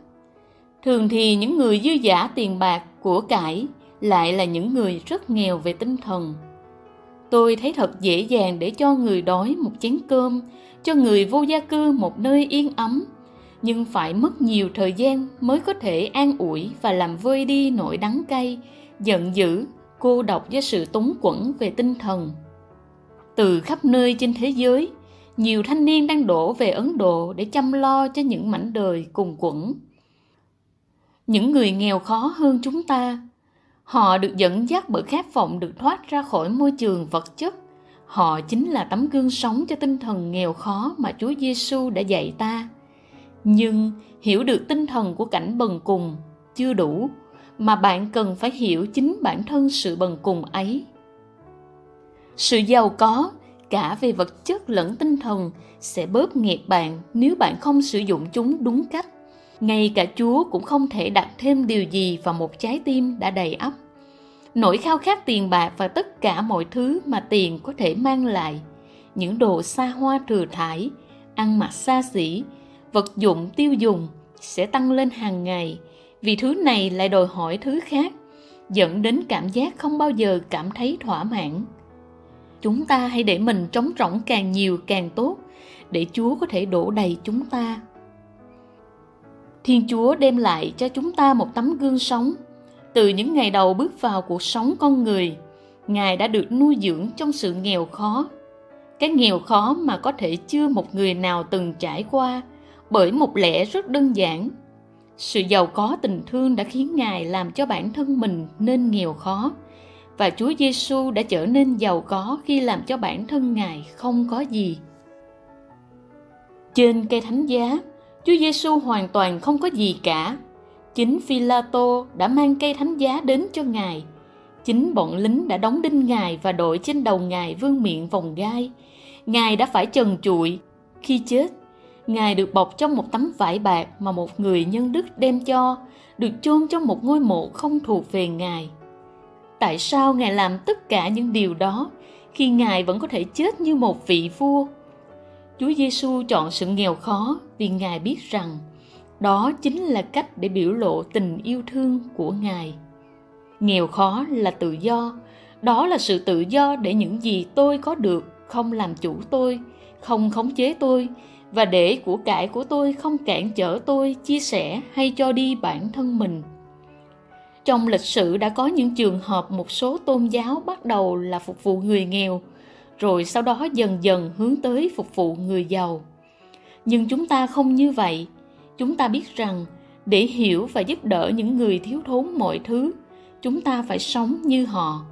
thường thì những người dư giả tiền bạc của cải lại là những người rất nghèo về tinh thần. Tôi thấy thật dễ dàng để cho người đói một chén cơm, cho người vô gia cư một nơi yên ấm. Nhưng phải mất nhiều thời gian mới có thể an ủi và làm vơi đi nỗi đắng cay, giận dữ, cô độc do sự túng quẫn về tinh thần. Từ khắp nơi trên thế giới, nhiều thanh niên đang đổ về ấn độ để chăm lo cho những mảnh đời cùng quẩn những người nghèo khó hơn chúng ta. Họ được dẫn dắt bởi khát vọng được thoát ra khỏi môi trường vật chất. Họ chính là tấm gương sống cho tinh thần nghèo khó mà chúa giêsu đã dạy ta. Nhưng hiểu được tinh thần của cảnh bần cùng chưa đủ, mà bạn cần phải hiểu chính bản thân sự bần cùng ấy. Sự giàu có cả về vật chất lẫn tinh thần sẽ bóp nghẹt bạn nếu bạn không sử dụng chúng đúng cách ngay cả chúa cũng không thể đặt thêm điều gì vào một trái tim đã đầy ắp. Nỗi khao khát tiền bạc và tất cả mọi thứ mà tiền có thể mang lại, những đồ xa hoa thừa thải, ăn mặc xa xỉ, vật dụng tiêu dùng sẽ tăng lên hàng ngày. Vì thứ này lại đòi hỏi thứ khác, dẫn đến cảm giác không bao giờ cảm thấy thỏa mãn. Chúng ta hãy để mình trống rỗng càng nhiều càng tốt, để chúa có thể đổ đầy chúng ta thiên chúa đem lại cho chúng ta một tấm gương sống. Từ những ngày đầu bước vào cuộc sống con người ngài đã được nuôi dưỡng trong sự nghèo khó. Cái nghèo khó mà có thể chưa một người nào từng trải qua bởi một lẽ rất đơn giản. Sự giàu có tình thương đã khiến ngài làm cho bản thân mình nên nghèo khó và Chúa Giêsu đã trở nên giàu có khi làm cho bản thân ngài không có gì. Trên cây thánh giá, Chúa Giêsu hoàn toàn không có gì cả. Chính Phi-la-tô đã mang cây thánh giá đến cho ngài. Chính bọn lính đã đóng đinh ngài và đội trên đầu ngài vương miệng vòng gai. Ngài đã phải trần trụi. Khi chết, Ngài được bọc trong một tấm vải bạc mà một người nhân đức đem cho, được chôn trong một ngôi mộ không thuộc về Ngài. Tại sao Ngài làm tất cả những điều đó khi Ngài vẫn có thể chết như một vị vua? Chúa Giêsu chọn sự nghèo khó vì Ngài biết rằng đó chính là cách để biểu lộ tình yêu thương của Ngài. Nghèo khó là tự do, đó là sự tự do để những gì tôi có được không làm chủ tôi không khống chế tôi và để của cải của tôi không cản trở tôi chia sẻ hay cho đi bản thân mình. Trong lịch sử đã có những trường hợp một số tôn giáo bắt đầu là phục vụ người nghèo rồi sau đó dần dần hướng tới phục vụ người giàu. Nhưng chúng ta không như vậy. Chúng ta biết rằng để hiểu và giúp đỡ những người thiếu thốn mọi thứ, chúng ta phải sống như họ.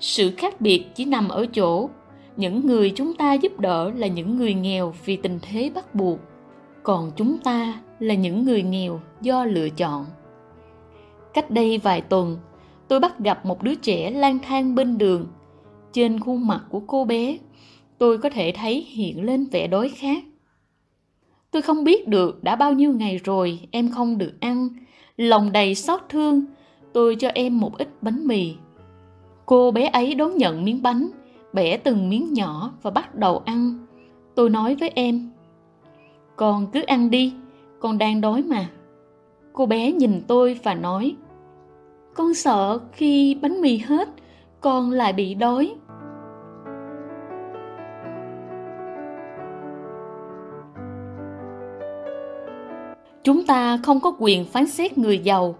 Sự khác biệt chỉ nằm ở chỗ, những người chúng ta giúp đỡ là những người nghèo vì tình thế bắt buộc, còn chúng ta là những người nghèo do lựa chọn. Cách đây vài tuần, tôi bắt gặp một đứa trẻ lang thang bên đường trên khuôn mặt của cô bé. Tôi có thể thấy hiện lên vẻ đói khát. Tôi không biết được đã bao nhiêu ngày rồi em không được ăn. Lòng đầy xót thương, tôi cho em một ít bánh mì. Cô bé ấy đón nhận miếng bánh, bẻ từng miếng nhỏ và bắt đầu ăn. Tôi nói với em, con cứ ăn đi, con đang đói mà. Cô bé nhìn tôi và nói, con sợ khi bánh mì hết, con lại bị đói. Chúng ta không có quyền phán xét người giàu.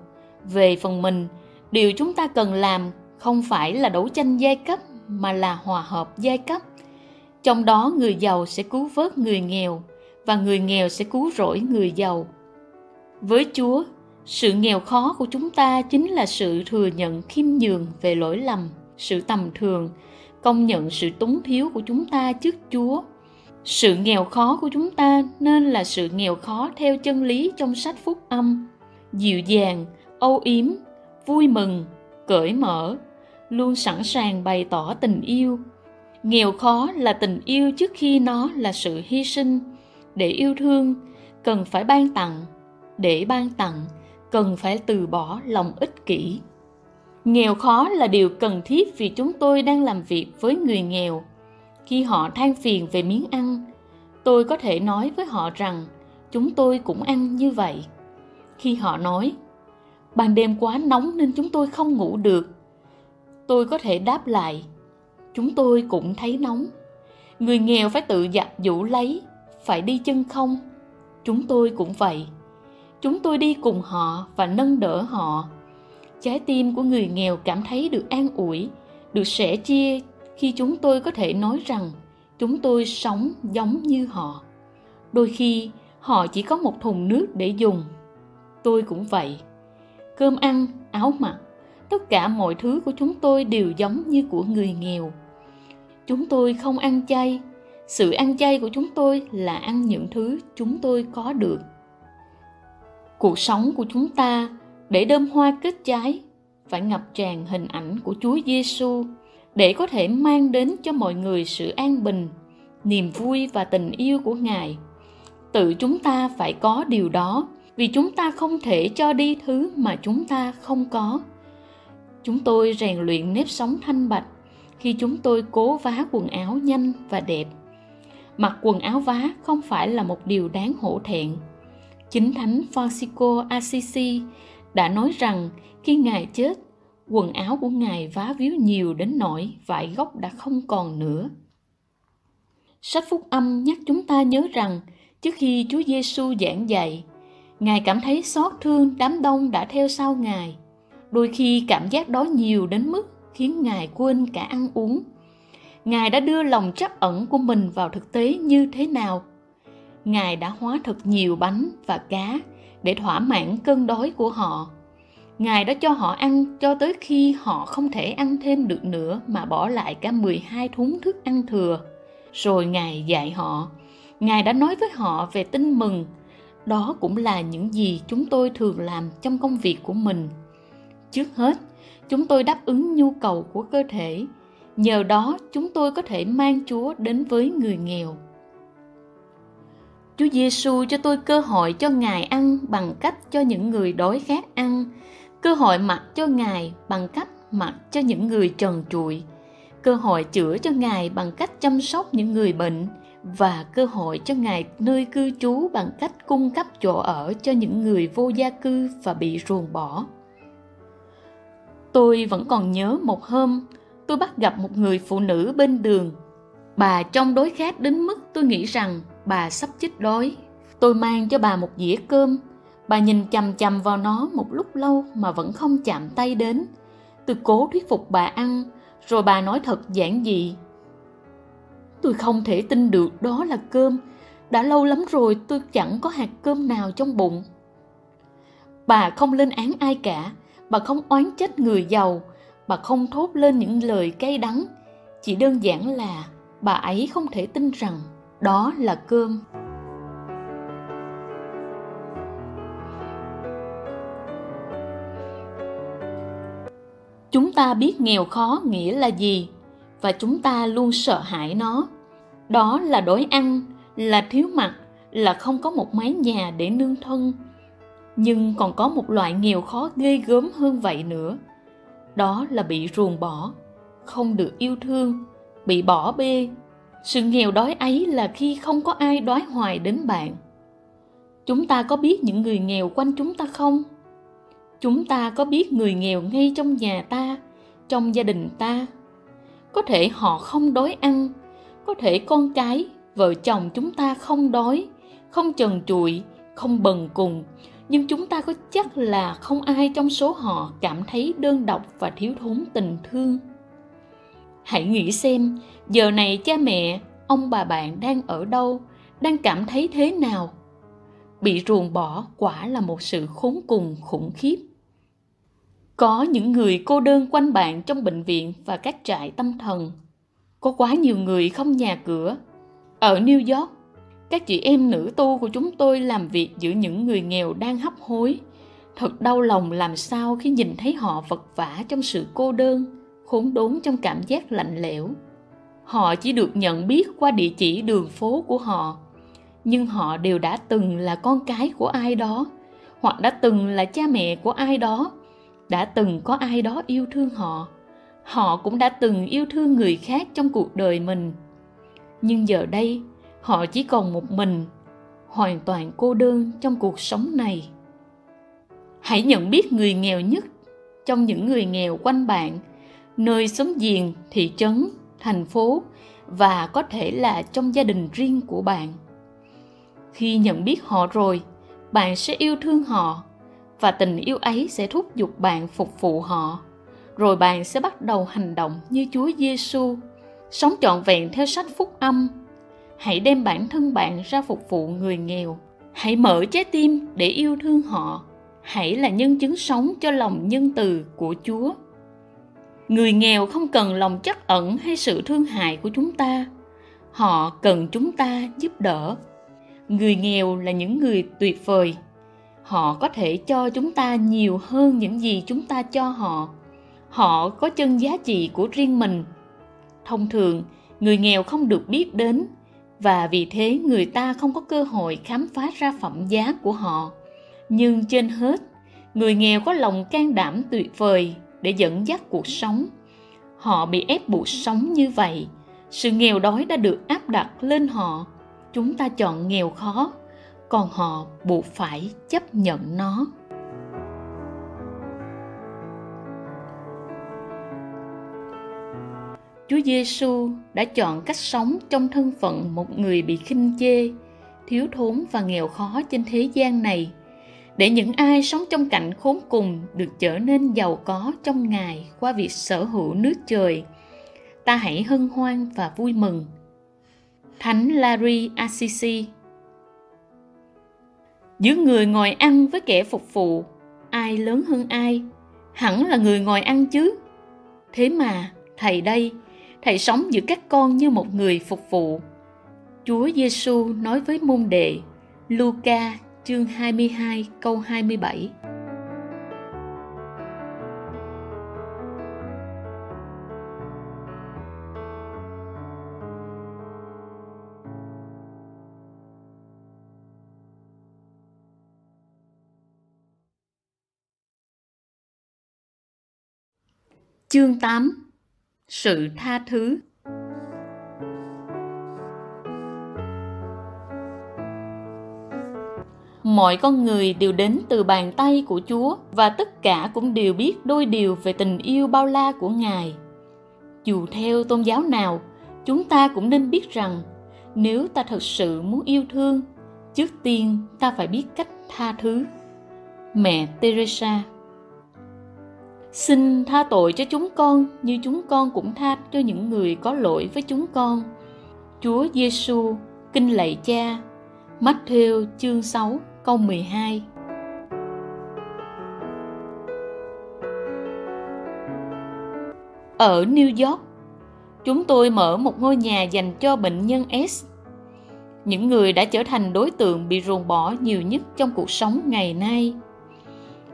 Về phần mình, điều chúng ta cần làm không phải là đấu tranh giai cấp, mà là hòa hợp giai cấp. Trong đó, người giàu sẽ cứu vớt người nghèo, và người nghèo sẽ cứu rỗi người giàu. Với chúa, sự nghèo khó của chúng ta chính là sự thừa nhận khiêm nhường về lỗi lầm, sự tầm thường, công nhận sự túng thiếu của chúng ta trước chúa sự nghèo khó của chúng ta nên là sự nghèo khó theo chân lý trong sách phúc âm. Dịu dàng, âu yếm, vui mừng, cởi mở, luôn sẵn sàng bày tỏ tình yêu. Nghèo khó là tình yêu trước khi nó là sự hy sinh. Để yêu thương, cần phải ban tặng. Để ban tặng, cần phải từ bỏ lòng ích kỷ. Nghèo khó là điều cần thiết vì chúng tôi đang làm việc với người nghèo khi họ than phiền về miếng ăn. Tôi có thể nói với họ rằng, chúng tôi cũng ăn như vậy. Khi họ nói, ban đêm quá nóng nên chúng tôi không ngủ được. Tôi có thể đáp lại, chúng tôi cũng thấy nóng. Người nghèo phải tự giặt giũ lấy, phải đi chân không. Chúng tôi cũng vậy. Chúng tôi đi cùng họ và nâng đỡ họ. Trái tim của người nghèo cảm thấy được an ủi, được sẻ chia khi chúng tôi có thể nói rằng chúng tôi sống giống như họ. Đôi khi, họ chỉ có một thùng nước để dùng. Tôi cũng vậy. Cơm ăn, áo mặc, tất cả mọi thứ của chúng tôi đều giống như của người nghèo. Chúng tôi không ăn chay. Sự ăn chay của chúng tôi là ăn những thứ chúng tôi có được. Cuộc sống của chúng ta để đơm hoa kết trái phải ngập tràn hình ảnh của Chúa Giêsu để có thể mang đến cho mọi người sự an bình, niềm vui và tình yêu của Ngài. Tự chúng ta phải có điều đó vì chúng ta không thể cho đi thứ mà chúng ta không có. Chúng tôi rèn luyện nếp sống thanh bạch khi chúng tôi cố vá quần áo nhanh và đẹp. Mặc quần áo vá không phải là một điều đáng hổ thẹn. Chính Thánh Francisco Assisi đã nói rằng khi Ngài chết, quần áo của Ngài vá víu nhiều đến nỗi vải gốc đã không còn nữa. Sách Phúc Âm nhắc chúng ta nhớ rằng trước khi Chúa Giêsu giảng dạy, Ngài cảm thấy xót thương đám đông đã theo sau Ngài. Đôi khi cảm giác đó nhiều đến mức khiến Ngài quên cả ăn uống. Ngài đã đưa lòng trắc ẩn của mình vào thực tế như thế nào? Ngài đã hóa thật nhiều bánh và cá để thỏa mãn cơn đói của họ. Ngài đã cho họ ăn cho tới khi họ không thể ăn thêm được nữa mà bỏ lại cả 12 thúng thức ăn thừa. Rồi Ngài dạy họ, Ngài đã nói với họ về tin mừng. Đó cũng là những gì chúng tôi thường làm trong công việc của mình. Trước hết, chúng tôi đáp ứng nhu cầu của cơ thể. Nhờ đó, chúng tôi có thể mang Chúa đến với người nghèo. Chúa Giêsu cho tôi cơ hội cho Ngài ăn bằng cách cho những người đói khát ăn, cơ hội mặc cho Ngài bằng cách mặc cho những người trần trụi, cơ hội chữa cho Ngài bằng cách chăm sóc những người bệnh và cơ hội cho Ngài nơi cư trú bằng cách cung cấp chỗ ở cho những người vô gia cư và bị ruồng bỏ. Tôi vẫn còn nhớ một hôm, tôi bắt gặp một người phụ nữ bên đường. Bà trông đối khát đến mức tôi nghĩ rằng bà sắp chết đói. Tôi mang cho bà một dĩa cơm. Bà nhìn chằm chằm vào nó một lúc lâu mà vẫn không chạm tay đến. Tôi cố thuyết phục bà ăn, rồi bà nói thật giản dị. Tôi không thể tin được đó là cơm. Đã lâu lắm rồi tôi chẳng có hạt cơm nào trong bụng. Bà không lên án ai cả, bà không oán trách người giàu, bà không thốt lên những lời cay đắng. Chỉ đơn giản là bà ấy không thể tin rằng đó là cơm. Chúng ta biết nghèo khó nghĩa là gì, và chúng ta luôn sợ hãi nó. Đó là đói ăn, là thiếu mặc là không có một mái nhà để nương thân. Nhưng còn có một loại nghèo khó ghê gớm hơn vậy nữa. Đó là bị ruồng bỏ, không được yêu thương, bị bỏ bê. Sự nghèo đói ấy là khi không có ai đói hoài đến bạn. Chúng ta có biết những người nghèo quanh chúng ta không? Chúng ta có biết người nghèo ngay trong nhà ta, trong gia đình ta. Có thể họ không đói ăn, có thể con cái, vợ chồng chúng ta không đói, không trần trụi, không bần cùng, nhưng chúng ta có chắc là không ai trong số họ cảm thấy đơn độc và thiếu thốn tình thương. Hãy nghĩ xem, giờ này cha mẹ, ông bà bạn đang ở đâu, đang cảm thấy thế nào? Bị ruồng bỏ quả là một sự khốn cùng khủng khiếp có những người cô đơn quanh bạn trong bệnh viện và các trại tâm thần. Có quá nhiều người không nhà cửa. Ở new york, các chị em nữ tu của chúng tôi làm việc giữa những người nghèo đang hấp hối. Thật đau lòng làm sao khi nhìn thấy họ vật vã trong sự cô đơn, khốn đốn trong cảm giác lạnh lẽo. Họ chỉ được nhận biết qua địa chỉ đường phố của họ. Nhưng họ đều đã từng là con cái của ai đó, hoặc đã từng là cha mẹ của ai đó đã từng có ai đó yêu thương họ. Họ cũng đã từng yêu thương người khác trong cuộc đời mình. Nhưng giờ đây, họ chỉ còn một mình, hoàn toàn cô đơn trong cuộc sống này. Hãy nhận biết người nghèo nhất trong những người nghèo quanh bạn, nơi xóm giềng, thị trấn, thành phố và có thể là trong gia đình riêng của bạn. Khi nhận biết họ rồi, bạn sẽ yêu thương họ và tình yêu ấy sẽ thúc giục bạn phục vụ họ rồi bạn sẽ bắt đầu hành động như Chúa Giêsu, sống trọn vẹn theo sách phúc âm. Hãy đem bản thân bạn ra phục vụ người nghèo. Hãy mở trái tim để yêu thương họ. Hãy là nhân chứng sống cho lòng nhân từ của Chúa. Người nghèo không cần lòng trắc ẩn hay sự thương hại của chúng ta. Họ cần chúng ta giúp đỡ. Người nghèo là những người tuyệt vời họ có thể cho chúng ta nhiều hơn những gì chúng ta cho họ. Họ có chân giá trị của riêng mình. Thông thường, người nghèo không được biết đến, và vì thế người ta không có cơ hội khám phá ra phẩm giá của họ. Nhưng trên hết, người nghèo có lòng can đảm tuyệt vời để dẫn dắt cuộc sống. Họ bị ép buộc sống như vậy. Sự nghèo đói đã được áp đặt lên họ. Chúng ta chọn nghèo khó còn họ buộc phải chấp nhận nó Chúa Giêsu đã chọn cách sống trong thân phận một người bị khinh chê, thiếu thốn và nghèo khó trên thế gian này, để những ai sống trong cảnh khốn cùng được trở nên giàu có trong Ngài qua việc sở hữu nước trời. Ta hãy hân hoan và vui mừng. Thánh Larry Assisi giữa người ngồi ăn với kẻ phục vụ, ai lớn hơn ai? Hẳn là người ngồi ăn chứ. Thế mà, thầy đây, thầy sống giữa các con như một người phục vụ. Chúa Giêsu nói với môn đệ Luca chương 22 câu 27 Chương 8 Sự tha thứ Mọi con người đều đến từ bàn tay của Chúa và tất cả cũng đều biết đôi điều về tình yêu bao la của Ngài. dù theo tôn giáo nào, chúng ta cũng nên biết rằng nếu ta thật sự muốn yêu thương, trước tiên ta phải biết cách tha thứ mẹ teresa xin tha tội cho chúng con như chúng con cũng tha cho những người có lỗi với chúng con chúa giêsu kinh lạy cha Matthew chương 6 câu 12 Ở New York, chúng tôi mở một ngôi nhà dành cho bệnh nhân S. Những người đã trở thành đối tượng bị ruồng bỏ nhiều nhất trong cuộc sống ngày nay.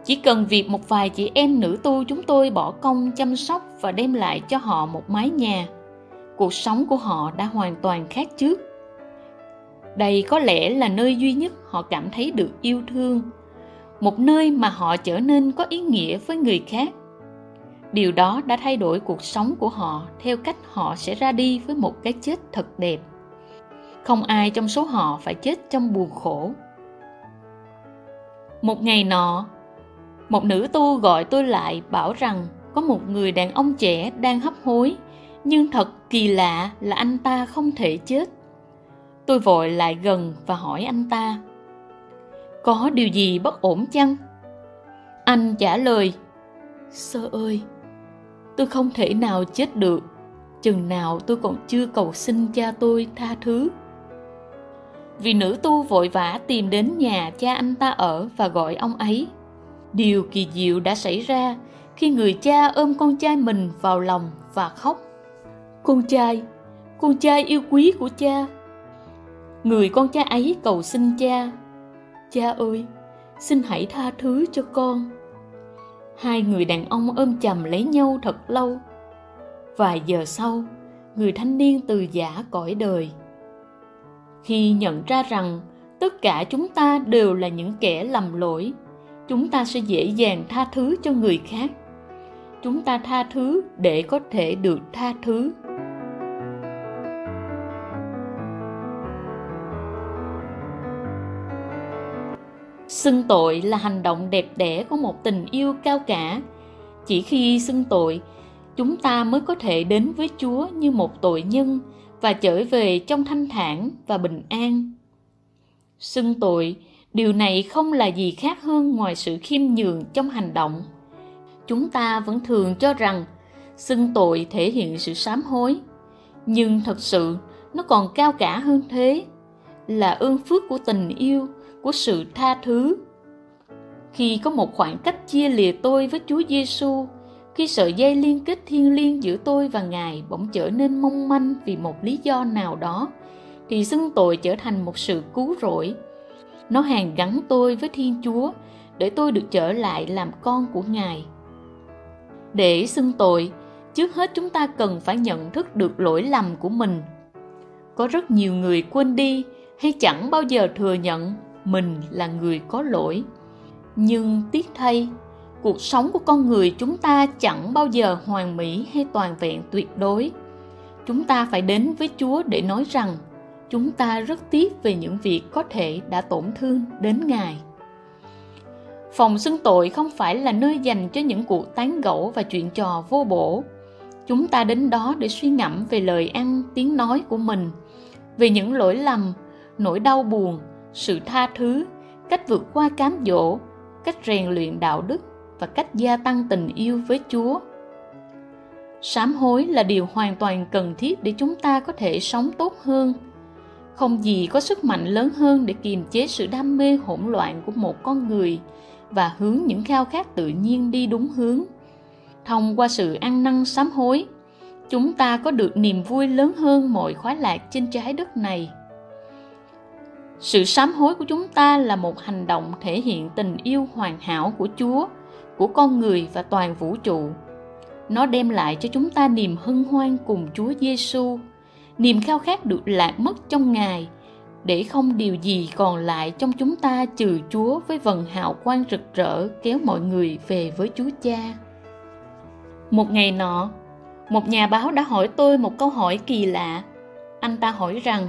Chỉ cần việc một vài chị em nữ tu chúng tôi bỏ công chăm sóc và đem lại cho họ một mái nhà, cuộc sống của họ đã hoàn toàn khác trước. Đây có lẽ là nơi duy nhất họ cảm thấy được yêu thương, một nơi mà họ trở nên có ý nghĩa với người khác. Điều đó đã thay đổi cuộc sống của họ theo cách họ sẽ ra đi với một cái chết thật đẹp. Không ai trong số họ phải chết trong buồn khổ. Một ngày nọ một nữ tu gọi tôi lại bảo rằng có một người đàn ông trẻ đang hấp hối, nhưng thật kỳ lạ là anh ta không thể chết. Tôi vội lại gần và hỏi anh ta, có điều gì bất ổn chăng? Anh trả lời, sơ ơi, tôi không thể nào chết được, chừng nào tôi còn chưa cầu xin cha tôi tha thứ. Vì nữ tu vội vã tìm đến nhà cha anh ta ở và gọi ông ấy điều kỳ diệu đã xảy ra khi người cha ôm con trai mình vào lòng và khóc. Con trai con trai yêu quý của cha. Người con trai ấy cầu xin cha. Cha ơi, xin hãy tha thứ cho con. Hai người đàn ông ôm chầm lấy nhau thật lâu. Vài giờ sau, người thanh niên từ giả cõi đời. Khi nhận ra rằng tất cả chúng ta đều là những kẻ lầm lỗi chúng ta sẽ dễ dàng tha thứ cho người khác. Chúng ta tha thứ để có thể được tha thứ. Xưng tội là hành động đẹp đẽ của một tình yêu cao cả. Chỉ khi xưng tội, chúng ta mới có thể đến với chúa như một tội nhân và trở về trong thanh thản và bình an. Xưng tội điều này không là gì khác hơn ngoài sự khiêm nhường trong hành động chúng ta vẫn thường cho rằng xưng tội thể hiện sự sám hối nhưng thật sự nó còn cao cả hơn thế là ơn phước của tình yêu của sự tha thứ. Khi có một khoảng cách chia lìa tôi với Chúa Giêsu, khi sợi dây liên kết thiên liêng giữa tôi và Ngài bỗng trở nên mong manh vì một lý do nào đó, thì xưng tội trở thành một sự cứu rỗi. Nó hàn gắn tôi với Thiên Chúa để tôi được trở lại làm con của Ngài. Để xưng tội, trước hết chúng ta cần phải nhận thức được lỗi lầm của mình. Có rất nhiều người quên đi hay chẳng bao giờ thừa nhận mình là người có lỗi nhưng tiếc thay cuộc sống của con người chúng ta chẳng bao giờ hoàn mỹ hay toàn vẹn tuyệt đối chúng ta phải đến với chúa để nói rằng chúng ta rất tiếc về những việc có thể đã tổn thương đến ngài. Phòng xưng tội không phải là nơi dành cho những cuộc tán gẫu và chuyện trò vô bổ. Chúng ta đến đó để suy ngẫm về lời ăn, tiếng nói của mình, về những lỗi lầm, nỗi đau buồn, sự tha thứ, cách vượt qua cám dỗ, cách rèn luyện đạo đức và cách gia tăng tình yêu với chúa. Sám hối là điều hoàn toàn cần thiết để chúng ta có thể sống tốt hơn không gì có sức mạnh lớn hơn để kiềm chế sự đam mê hỗn loạn của một con người và hướng những khao khát tự nhiên đi đúng hướng. Thông qua sự ăn năn sám hối, chúng ta có được niềm vui lớn hơn mọi khoái lạc trên trái đất này. Sự sám hối của chúng ta là một hành động thể hiện tình yêu hoàn hảo của chúa, của con người và toàn vũ trụ. Nó đem lại cho chúng ta niềm hân hoan cùng chúa giêsu niềm khao khát được lạc mất trong ngài để không điều gì còn lại trong chúng ta trừ chúa với vần hào quang rực rỡ kéo mọi người về với chúa cha. Một ngày nọ một nhà báo đã hỏi tôi một câu hỏi kỳ lạ. Anh ta hỏi rằng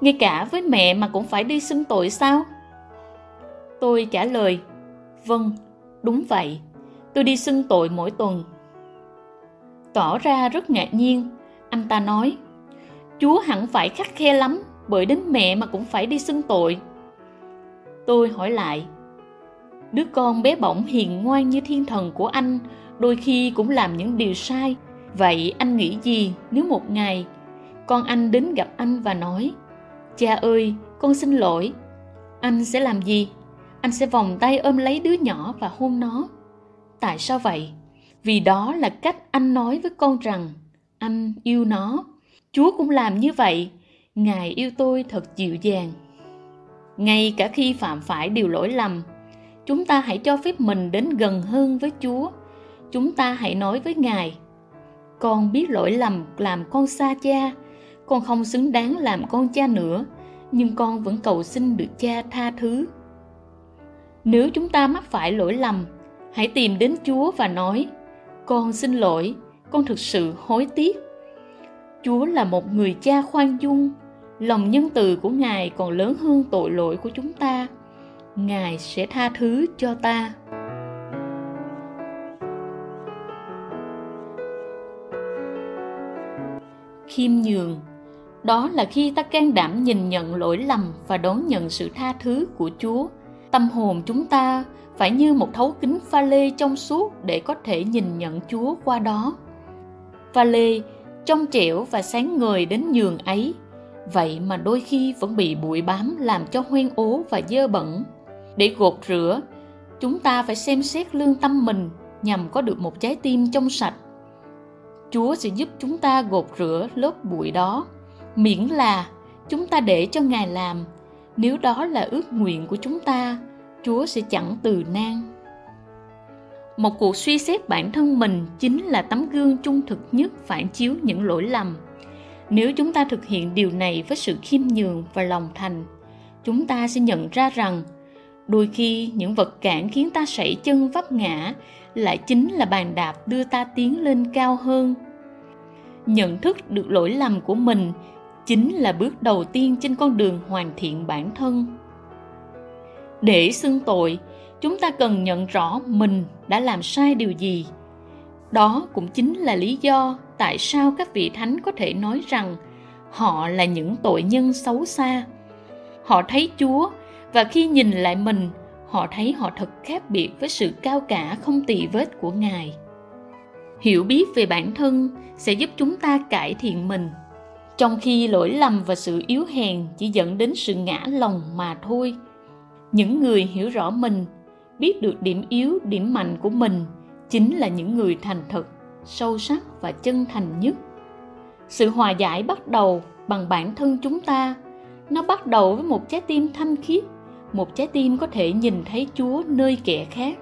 ngay cả với mẹ mà cũng phải đi xưng tội sao? Tôi trả lời vâng đúng vậy. Tôi đi xưng tội mỗi tuần. Tỏ ra rất ngạc nhiên, anh ta nói, Chúa hẳn phải khắc khe lắm, bởi đến mẹ mà cũng phải đi xưng tội. Tôi hỏi lại, đứa con bé bỏng hiền ngoan như thiên thần của anh đôi khi cũng làm những điều sai. Vậy anh nghĩ gì nếu một ngày con anh đến gặp anh và nói cha ơi con xin lỗi anh sẽ làm gì? Anh sẽ vòng tay ôm lấy đứa nhỏ và hôn nó tại sao vậy? Vì đó là cách anh nói với con rằng anh yêu nó chúa cũng làm như vậy. Ngài yêu tôi thật dịu dàng. Ngay cả khi phạm phải điều lỗi lầm, chúng ta hãy cho phép mình đến gần hơn với chúa. Chúng ta hãy nói với ngài, con biết lỗi lầm làm con xa cha, con không xứng đáng làm con cha nữa, nhưng con vẫn cầu xin được cha tha thứ. Nếu chúng ta mắc phải lỗi lầm, hãy tìm đến chúa và nói, con xin lỗi, con thực sự hối tiếc chúa là một người cha khoan dung. Lòng nhân từ của ngài còn lớn hơn tội lỗi của chúng ta. Ngài sẽ tha thứ cho ta. Khiêm nhường. Đó là khi ta can đảm nhìn nhận lỗi lầm và đón nhận sự tha thứ của chúa. Tâm hồn chúng ta phải như một thấu kính pha lê trong suốt để có thể nhìn nhận chúa qua đó. Pha lê trong trẻo và sáng ngời đến nhường ấy. Vậy mà đôi khi vẫn bị bụi bám làm cho hoen ố và dơ bẩn. Để gột rửa, chúng ta phải xem xét lương tâm mình nhằm có được một trái tim trong sạch. Chúa sẽ giúp chúng ta gột rửa lớp bụi đó. Miễn là chúng ta để cho ngài làm. Nếu đó là ước nguyện của chúng ta, chúa sẽ chẳng từ nan một cuộc suy xét bản thân mình chính là tấm gương trung thực nhất phản chiếu những lỗi lầm. Nếu chúng ta thực hiện điều này với sự khiêm nhường và lòng thành, chúng ta sẽ nhận ra rằng đôi khi những vật cản khiến ta sảy chân vấp ngã lại chính là bàn đạp đưa ta tiến lên cao hơn. Nhận thức được lỗi lầm của mình chính là bước đầu tiên trên con đường hoàn thiện bản thân. Để xưng tội chúng ta cần nhận rõ mình đã làm sai điều gì. Đó cũng chính là lý do tại sao các vị thánh có thể nói rằng họ là những tội nhân xấu xa. Họ thấy chúa và khi nhìn lại mình, họ thấy họ thật khác biệt với sự cao cả không tỳ vết của ngài. Hiểu biết về bản thân sẽ giúp chúng ta cải thiện mình. Trong khi lỗi lầm và sự yếu hèn chỉ dẫn đến sự ngã lòng mà thôi, những người hiểu rõ mình biết được điểm yếu, điểm mạnh của mình chính là những người thành thật, sâu sắc và chân thành nhất. Sự hòa giải bắt đầu bằng bản thân chúng ta. Nó bắt đầu với một trái tim thanh khiết, một trái tim có thể nhìn thấy chúa nơi kẻ khác.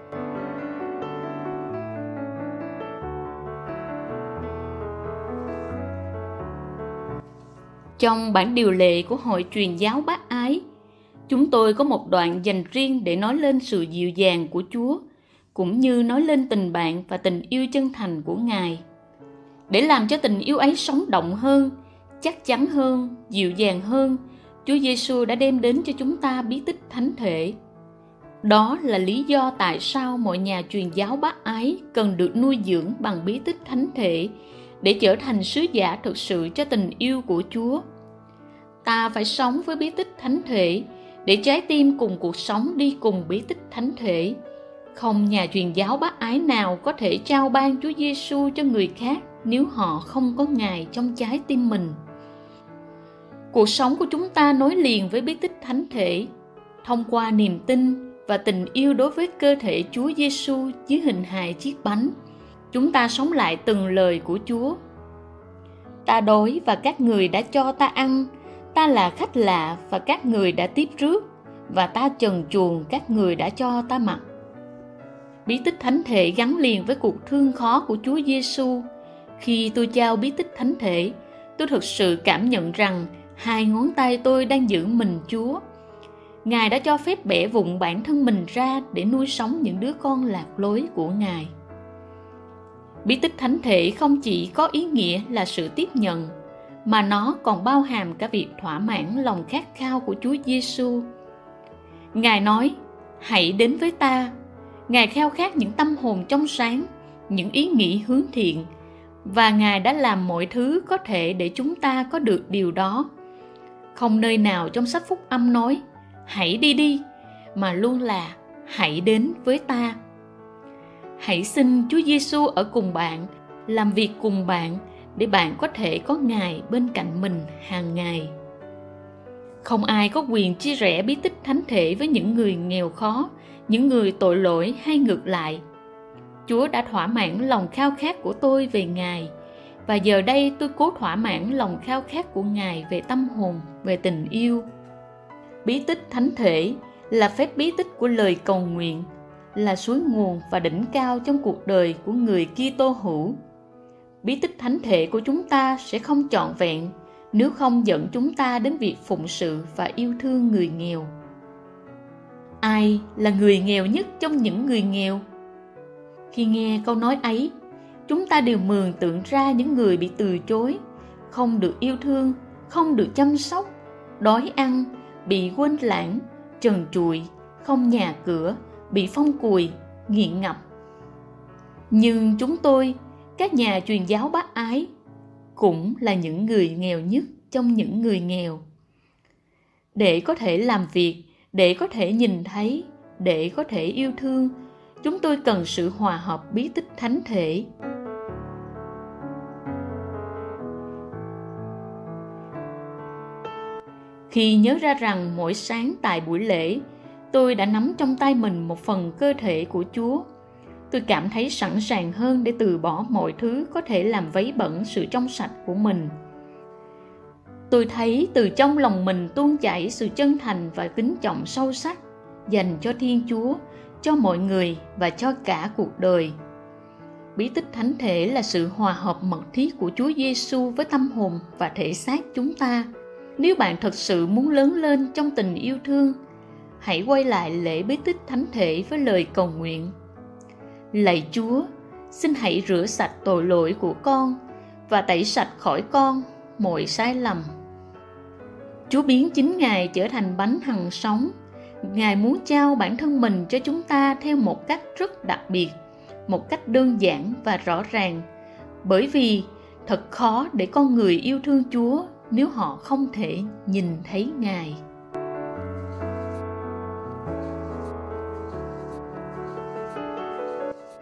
Trong bản điều lệ của hội truyền giáo bác ái chúng tôi có một đoạn dành riêng để nói lên sự dịu dàng của chúa, cũng như nói lên tình bạn và tình yêu chân thành của ngài để làm cho tình yêu ấy sống động hơn, chắc chắn hơn, dịu dàng hơn, Chúa Giêsu đã đem đến cho chúng ta bí tích thánh thể. Đó là lý do tại sao mọi nhà truyền giáo bác ái cần được nuôi dưỡng bằng bí tích thánh thể để trở thành sứ giả thực sự cho tình yêu của Chúa. Ta phải sống với bí tích thánh thể để trái tim cùng cuộc sống đi cùng bí tích thánh thể. Không nhà truyền giáo bác ái nào có thể trao ban Chúa Giêsu cho người khác nếu họ không có Ngài trong trái tim mình cuộc sống của chúng ta nối liền với bí tích thánh thể thông qua niềm tin và tình yêu đối với cơ thể Chúa Giêsu dưới hình hài chiếc bánh. Chúng ta sống lại từng lời của Chúa. Ta đói và các người đã cho ta ăn, ta là khách lạ và các người đã tiếp trước và ta trần chuồng các người đã cho ta mặc. Bí tích thánh thể gắn liền với cuộc thương khó của Chúa Giêsu. Khi tôi trao bí tích thánh thể, tôi thực sự cảm nhận rằng hai ngón tay tôi đang giữ mình Chúa. Ngài đã cho phép bẻ vụn bản thân mình ra để nuôi sống những đứa con lạc lối của Ngài. Bí tích thánh thể không chỉ có ý nghĩa là sự tiếp nhận, mà nó còn bao hàm cả việc thỏa mãn lòng khát khao của Chúa Giêsu. Ngài nói: "Hãy đến với ta." Ngài khao khát những tâm hồn trong sáng, những ý nghĩ hướng thiện và ngài đã làm mọi thứ có thể để chúng ta có được điều đó không nơi nào trong sách phúc âm nói hãy đi đi mà luôn là hãy đến với ta hãy xin chúa giêsu ở cùng bạn làm việc cùng bạn để bạn có thể có ngài bên cạnh mình hàng ngày. Không ai có quyền chia rẽ bí tích thánh thể với những người nghèo khó, những người tội lỗi hay ngược lại. Chúa đã thỏa mãn lòng khao khát của tôi về ngài, và giờ đây tôi cố thỏa mãn lòng khao khát của ngài về tâm hồn, về tình yêu. Bí tích thánh thể là phép bí tích của lời cầu nguyện, là suối nguồn và đỉnh cao trong cuộc đời của người Kitô hữu. Bí tích thánh thể của chúng ta sẽ không trọn vẹn nếu không dẫn chúng ta đến việc phụng sự và yêu thương người nghèo. Ai là người nghèo nhất trong những người nghèo? Khi nghe câu nói ấy, chúng ta đều mường tượng ra những người bị từ chối, không được yêu thương, không được chăm sóc, đói ăn, bị quên lãng, trần trụi, không nhà cửa, bị phong cùi, nghiện ngập. Nhưng chúng tôi, các nhà truyền giáo bác ái, cũng là những người nghèo nhất trong những người nghèo. Để có thể làm việc, để có thể nhìn thấy, để có thể yêu thương, chúng tôi cần sự hòa hợp bí tích thánh thể. Khi nhớ ra rằng mỗi sáng tại buổi lễ, tôi đã nắm trong tay mình một phần cơ thể của Chúa. Tôi cảm thấy sẵn sàng hơn để từ bỏ mọi thứ có thể làm vấy bẩn sự trong sạch của mình. Tôi thấy từ trong lòng mình tuôn chảy sự chân thành và kính trọng sâu sắc dành cho Thiên Chúa, cho mọi người và cho cả cuộc đời. Bí tích thánh thể là sự hòa hợp mật thiết của Chúa Giêsu với tâm hồn và thể xác chúng ta. Nếu bạn thật sự muốn lớn lên trong tình yêu thương, hãy quay lại lễ bí tích thánh thể với lời cầu nguyện. Lạy Chúa, xin hãy rửa sạch tội lỗi của con và tẩy sạch khỏi con mọi sai lầm. Chúa biến chính Ngài trở thành bánh hằng sống. Ngài muốn trao bản thân mình cho chúng ta theo một cách rất đặc biệt, một cách đơn giản và rõ ràng. Bởi vì thật khó để con người yêu thương Chúa nếu họ không thể nhìn thấy Ngài.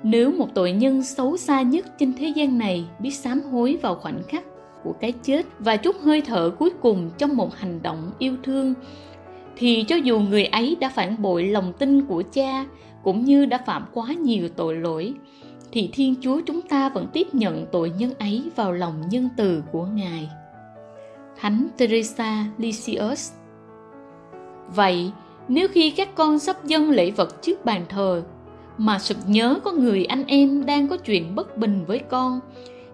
Nếu một tội nhân xấu xa nhất trên thế gian này biết sám hối vào khoảnh khắc của cái chết và chút hơi thở cuối cùng trong một hành động yêu thương, thì cho dù người ấy đã phản bội lòng tin của cha cũng như đã phạm quá nhiều tội lỗi, thì thiên chúa chúng ta vẫn tiếp nhận tội nhân ấy vào lòng nhân từ của ngài. Thánh teresa lysius vậy, nếu khi các con sắp dâng lễ vật trước bàn thờ mà sực nhớ có người anh em đang có chuyện bất bình với con,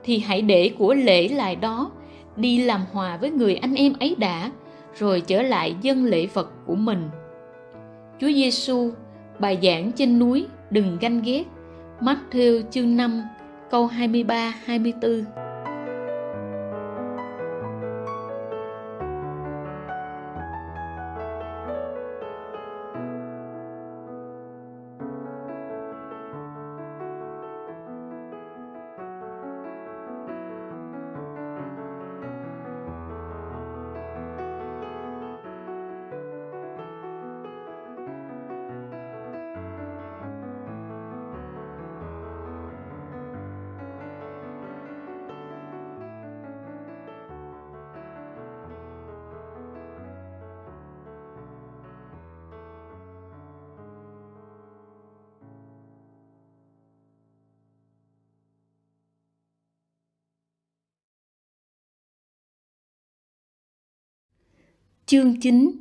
thì hãy để của lễ lại đó, đi làm hòa với người anh em ấy đã, rồi trở lại dân lễ vật của mình. Chúa Giêsu bài giảng trên núi, đừng ganh ghét. Matthew chương 5 câu 23 24 Chương 9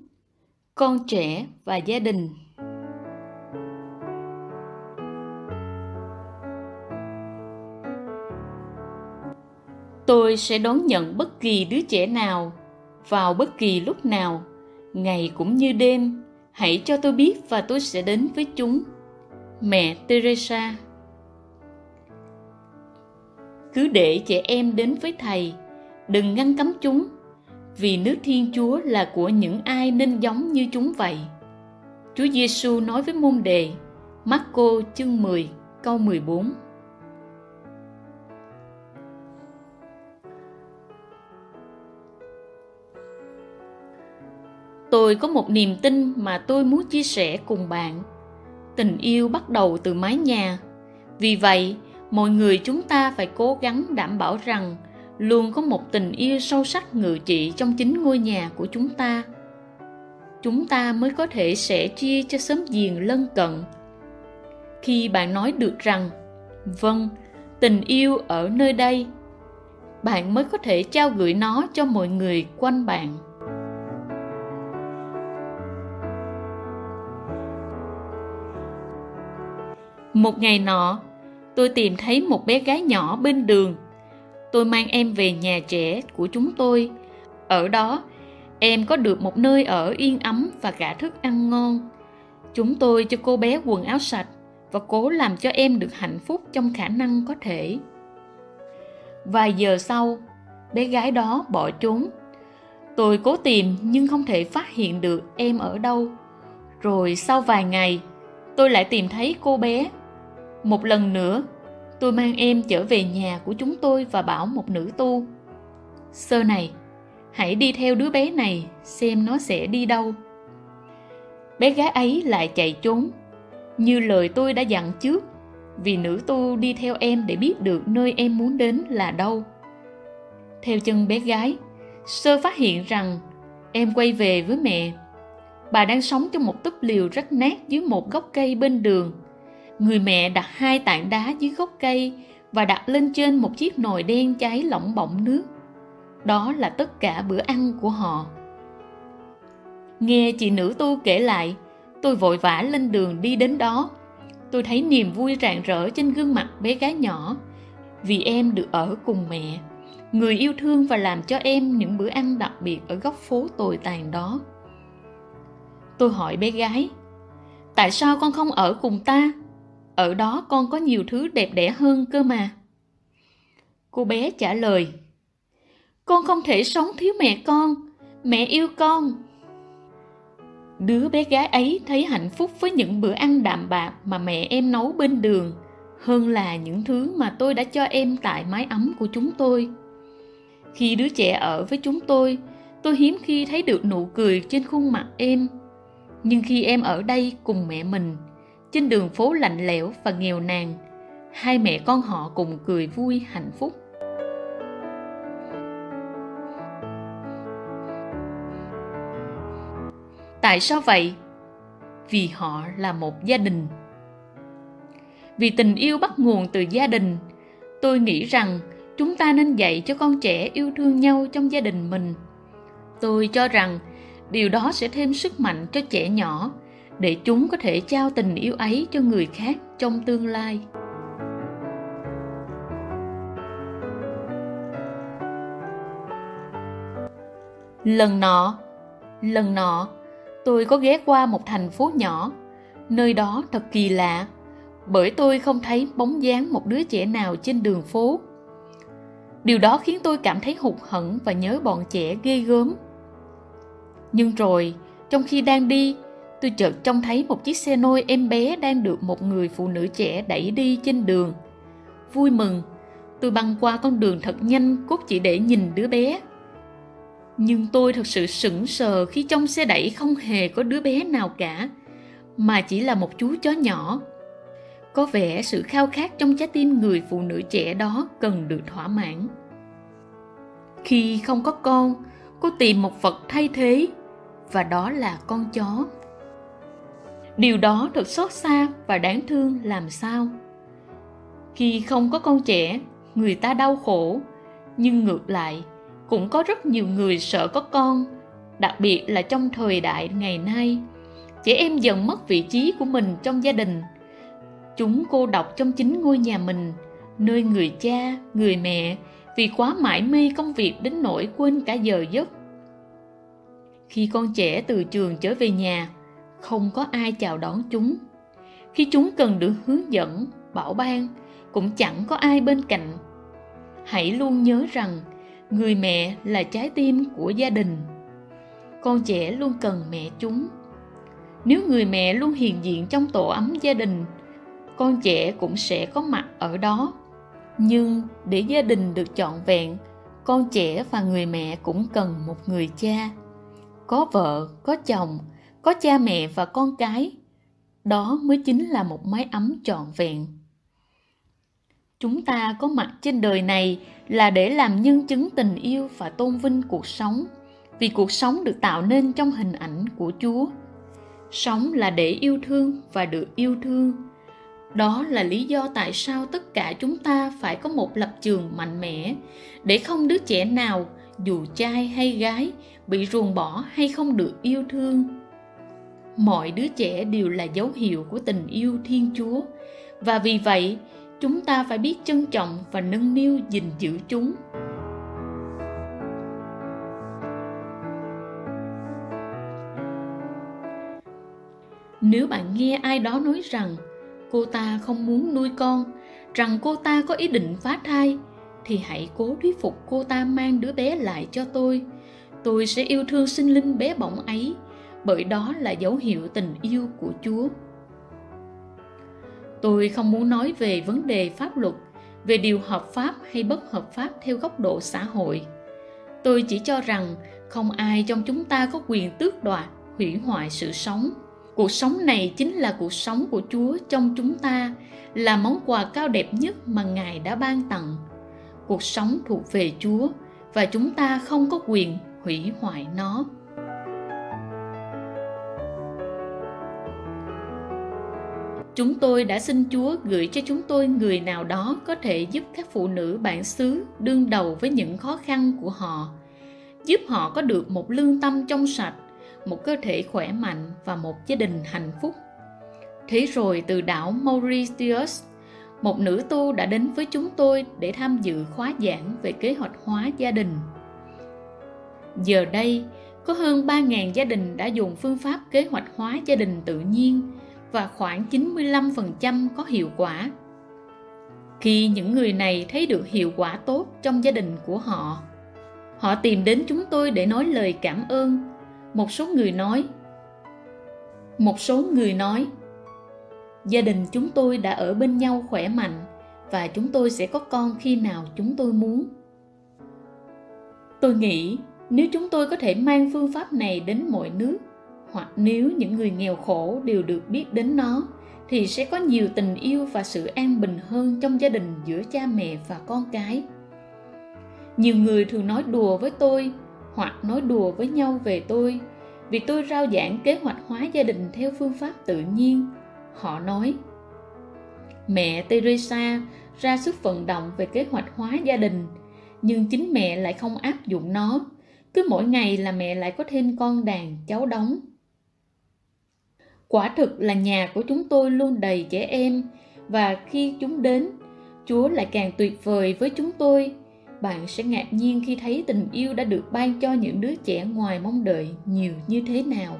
Con trẻ và gia đình Tôi sẽ đón nhận bất kỳ đứa trẻ nào vào bất kỳ lúc nào, ngày cũng như đêm. Hãy cho tôi biết và tôi sẽ đến với chúng. Mẹ Teresa Cứ để trẻ em đến với thầy, đừng ngăn cấm chúng vì nước Thiên Chúa là của những ai nên giống như chúng vậy. Chúa Giêsu nói với môn đề Marco chương 10 câu 14 Tôi có một niềm tin mà tôi muốn chia sẻ cùng bạn. Tình yêu bắt đầu từ mái nhà. Vì vậy, mọi người chúng ta phải cố gắng đảm bảo rằng luôn có một tình yêu sâu sắc ngự trị trong chính ngôi nhà của chúng ta. Chúng ta mới có thể sẻ chia cho xóm giềng lân cận. Khi bạn nói được rằng vâng tình yêu ở nơi đây, bạn mới có thể trao gửi nó cho mọi người quanh bạn. Một ngày nọ, tôi tìm thấy một bé gái nhỏ bên đường tôi mang em về nhà trẻ của chúng tôi. Ở đó, em có được một nơi ở yên ấm và cả thức ăn ngon. Chúng tôi cho cô bé quần áo sạch và cố làm cho em được hạnh phúc trong khả năng có thể. Vài giờ sau, bé gái đó bỏ trốn. Tôi cố tìm nhưng không thể phát hiện được em ở đâu. Rồi sau vài ngày, tôi lại tìm thấy cô bé. Một lần nữa tôi mang em trở về nhà của chúng tôi và bảo một nữ tu. Sơ này, hãy đi theo đứa bé này, xem nó sẽ đi đâu. Bé gái ấy lại chạy trốn. Như lời tôi đã dặn trước, vì nữ tu đi theo em để biết được nơi em muốn đến là đâu. Theo chân bé gái, sơ phát hiện rằng em quay về với mẹ. Bà đang sống trong một túp liều rách nát dưới một gốc cây bên đường người mẹ đặt hai tảng đá dưới gốc cây và đặt lên trên một chiếc nồi đen cháy lỏng bỏng nước. Đó là tất cả bữa ăn của họ. Nghe chị nữ tu kể lại, tôi vội vã lên đường đi đến đó. Tôi thấy niềm vui rạng rỡ trên gương mặt bé gái nhỏ. Vì em được ở cùng mẹ, người yêu thương và làm cho em những bữa ăn đặc biệt ở góc phố tồi tàn đó. Tôi hỏi bé gái, tại sao con không ở cùng ta? Ở đó con có nhiều thứ đẹp đẽ hơn cơ mà. Cô bé trả lời, con không thể sống thiếu mẹ con, mẹ yêu con. Đứa bé gái ấy thấy hạnh phúc với những bữa ăn đạm bạc mà mẹ em nấu bên đường, hơn là những thứ mà tôi đã cho em tại mái ấm của chúng tôi. Khi đứa trẻ ở với chúng tôi tôi hiếm khi thấy được nụ cười trên khuôn mặt em. Nhưng khi em ở đây cùng mẹ mình trên đường phố lạnh lẽo và nghèo nàn, hai mẹ con họ cùng cười vui, hạnh phúc. Tại sao vậy? Vì họ là một gia đình. Vì tình yêu bắt nguồn từ gia đình, tôi nghĩ rằng chúng ta nên dạy cho con trẻ yêu thương nhau trong gia đình mình. Tôi cho rằng điều đó sẽ thêm sức mạnh cho trẻ nhỏ để chúng có thể trao tình yêu ấy cho người khác trong tương lai. Lần nọ lần nọ, tôi có ghé qua một thành phố nhỏ, nơi đó thật kỳ lạ, bởi tôi không thấy bóng dáng một đứa trẻ nào trên đường phố. Điều đó khiến tôi cảm thấy hụt hẫng và nhớ bọn trẻ ghê gớm. Nhưng rồi, trong khi đang đi tôi chợt trông thấy một chiếc xe nôi em bé đang được một người phụ nữ trẻ đẩy đi trên đường. Vui mừng, tôi băng qua con đường thật nhanh cốt chỉ để nhìn đứa bé. Nhưng tôi thật sự sững sờ khi trong xe đẩy không hề có đứa bé nào cả, mà chỉ là một chú chó nhỏ. Có vẻ sự khao khát trong trái tim người phụ nữ trẻ đó cần được thỏa mãn. Khi không có con, cô tìm một vật thay thế, và đó là con chó điều đó thật xót xa và đáng thương làm sao? Khi không có con trẻ, người ta đau khổ. Nhưng ngược lại, cũng có rất nhiều người sợ có con, đặc biệt là trong thời đại ngày nay. Trẻ em dần mất vị trí của mình trong gia đình. Chúng cô độc trong chính ngôi nhà mình, nơi người cha, người mẹ, vì quá mải mê công việc đến nỗi quên cả giờ giấc. Khi con trẻ từ trường trở về nhà không có ai chào đón chúng. Khi chúng cần được hướng dẫn, bảo ban, cũng chẳng có ai bên cạnh. Hãy luôn nhớ rằng, người mẹ là trái tim của gia đình. Con trẻ luôn cần mẹ chúng. Nếu người mẹ luôn hiện diện trong tổ ấm gia đình, con trẻ cũng sẽ có mặt ở đó. Nhưng để gia đình được trọn vẹn, con trẻ và người mẹ cũng cần một người cha. Có vợ, có chồng có cha mẹ và con cái, đó mới chính là một mái ấm trọn vẹn. Chúng ta có mặt trên đời này là để làm nhân chứng tình yêu và tôn vinh cuộc sống, vì cuộc sống được tạo nên trong hình ảnh của chúa. Sống là để yêu thương và được yêu thương. Đó là lý do tại sao tất cả chúng ta phải có một lập trường mạnh mẽ, để không đứa trẻ nào, dù trai hay gái, bị ruồng bỏ hay không được yêu thương mọi đứa trẻ đều là dấu hiệu của tình yêu thiên chúa. Và vì vậy, chúng ta phải biết trân trọng và nâng niu gìn giữ chúng. Nếu bạn nghe ai đó nói rằng cô ta không muốn nuôi con, rằng cô ta có ý định phá thai, thì hãy cố thuyết phục cô ta mang đứa bé lại cho tôi. Tôi sẽ yêu thương sinh linh bé bỏng ấy bởi đó là dấu hiệu tình yêu của chúa. Tôi không muốn nói về vấn đề pháp luật, về điều hợp pháp hay bất hợp pháp theo góc độ xã hội. Tôi chỉ cho rằng không ai trong chúng ta có quyền tước đoạt, hủy hoại sự sống. Cuộc sống này chính là cuộc sống của chúa trong chúng ta, là món quà cao đẹp nhất mà ngài đã ban tặng. Cuộc sống thuộc về chúa và chúng ta không có quyền hủy hoại nó. Chúng tôi đã xin chúa gửi cho chúng tôi người nào đó có thể giúp các phụ nữ bản xứ đương đầu với những khó khăn của họ, giúp họ có được một lương tâm trong sạch, một cơ thể khỏe mạnh và một gia đình hạnh phúc. Thế rồi từ đảo mauritius, một nữ tu đã đến với chúng tôi để tham dự khóa giảng về kế hoạch hóa gia đình. Giờ đây, có hơn 3.000 gia đình đã dùng phương pháp kế hoạch hóa gia đình tự nhiên và khoảng 95% có hiệu quả. Khi những người này thấy được hiệu quả tốt trong gia đình của họ, họ tìm đến chúng tôi để nói lời cảm ơn. Một số người nói Một số người nói Gia đình chúng tôi đã ở bên nhau khỏe mạnh và chúng tôi sẽ có con khi nào chúng tôi muốn. Tôi nghĩ nếu chúng tôi có thể mang phương pháp này đến mọi nước hoặc nếu những người nghèo khổ đều được biết đến nó, thì sẽ có nhiều tình yêu và sự an bình hơn trong gia đình giữa cha mẹ và con cái. Nhiều người thường nói đùa với tôi, hoặc nói đùa với nhau về tôi, vì tôi rao giảng kế hoạch hóa gia đình theo phương pháp tự nhiên. Họ nói, mẹ teresa ra sức vận động về kế hoạch hóa gia đình, nhưng chính mẹ lại không áp dụng nó. Cứ mỗi ngày là mẹ lại có thêm con đàn cháu đóng quả thực là nhà của chúng tôi luôn đầy trẻ em. Và khi chúng đến, chúa lại càng tuyệt vời với chúng tôi. Bạn sẽ ngạc nhiên khi thấy tình yêu đã được ban cho những đứa trẻ ngoài mong đợi nhiều như thế nào.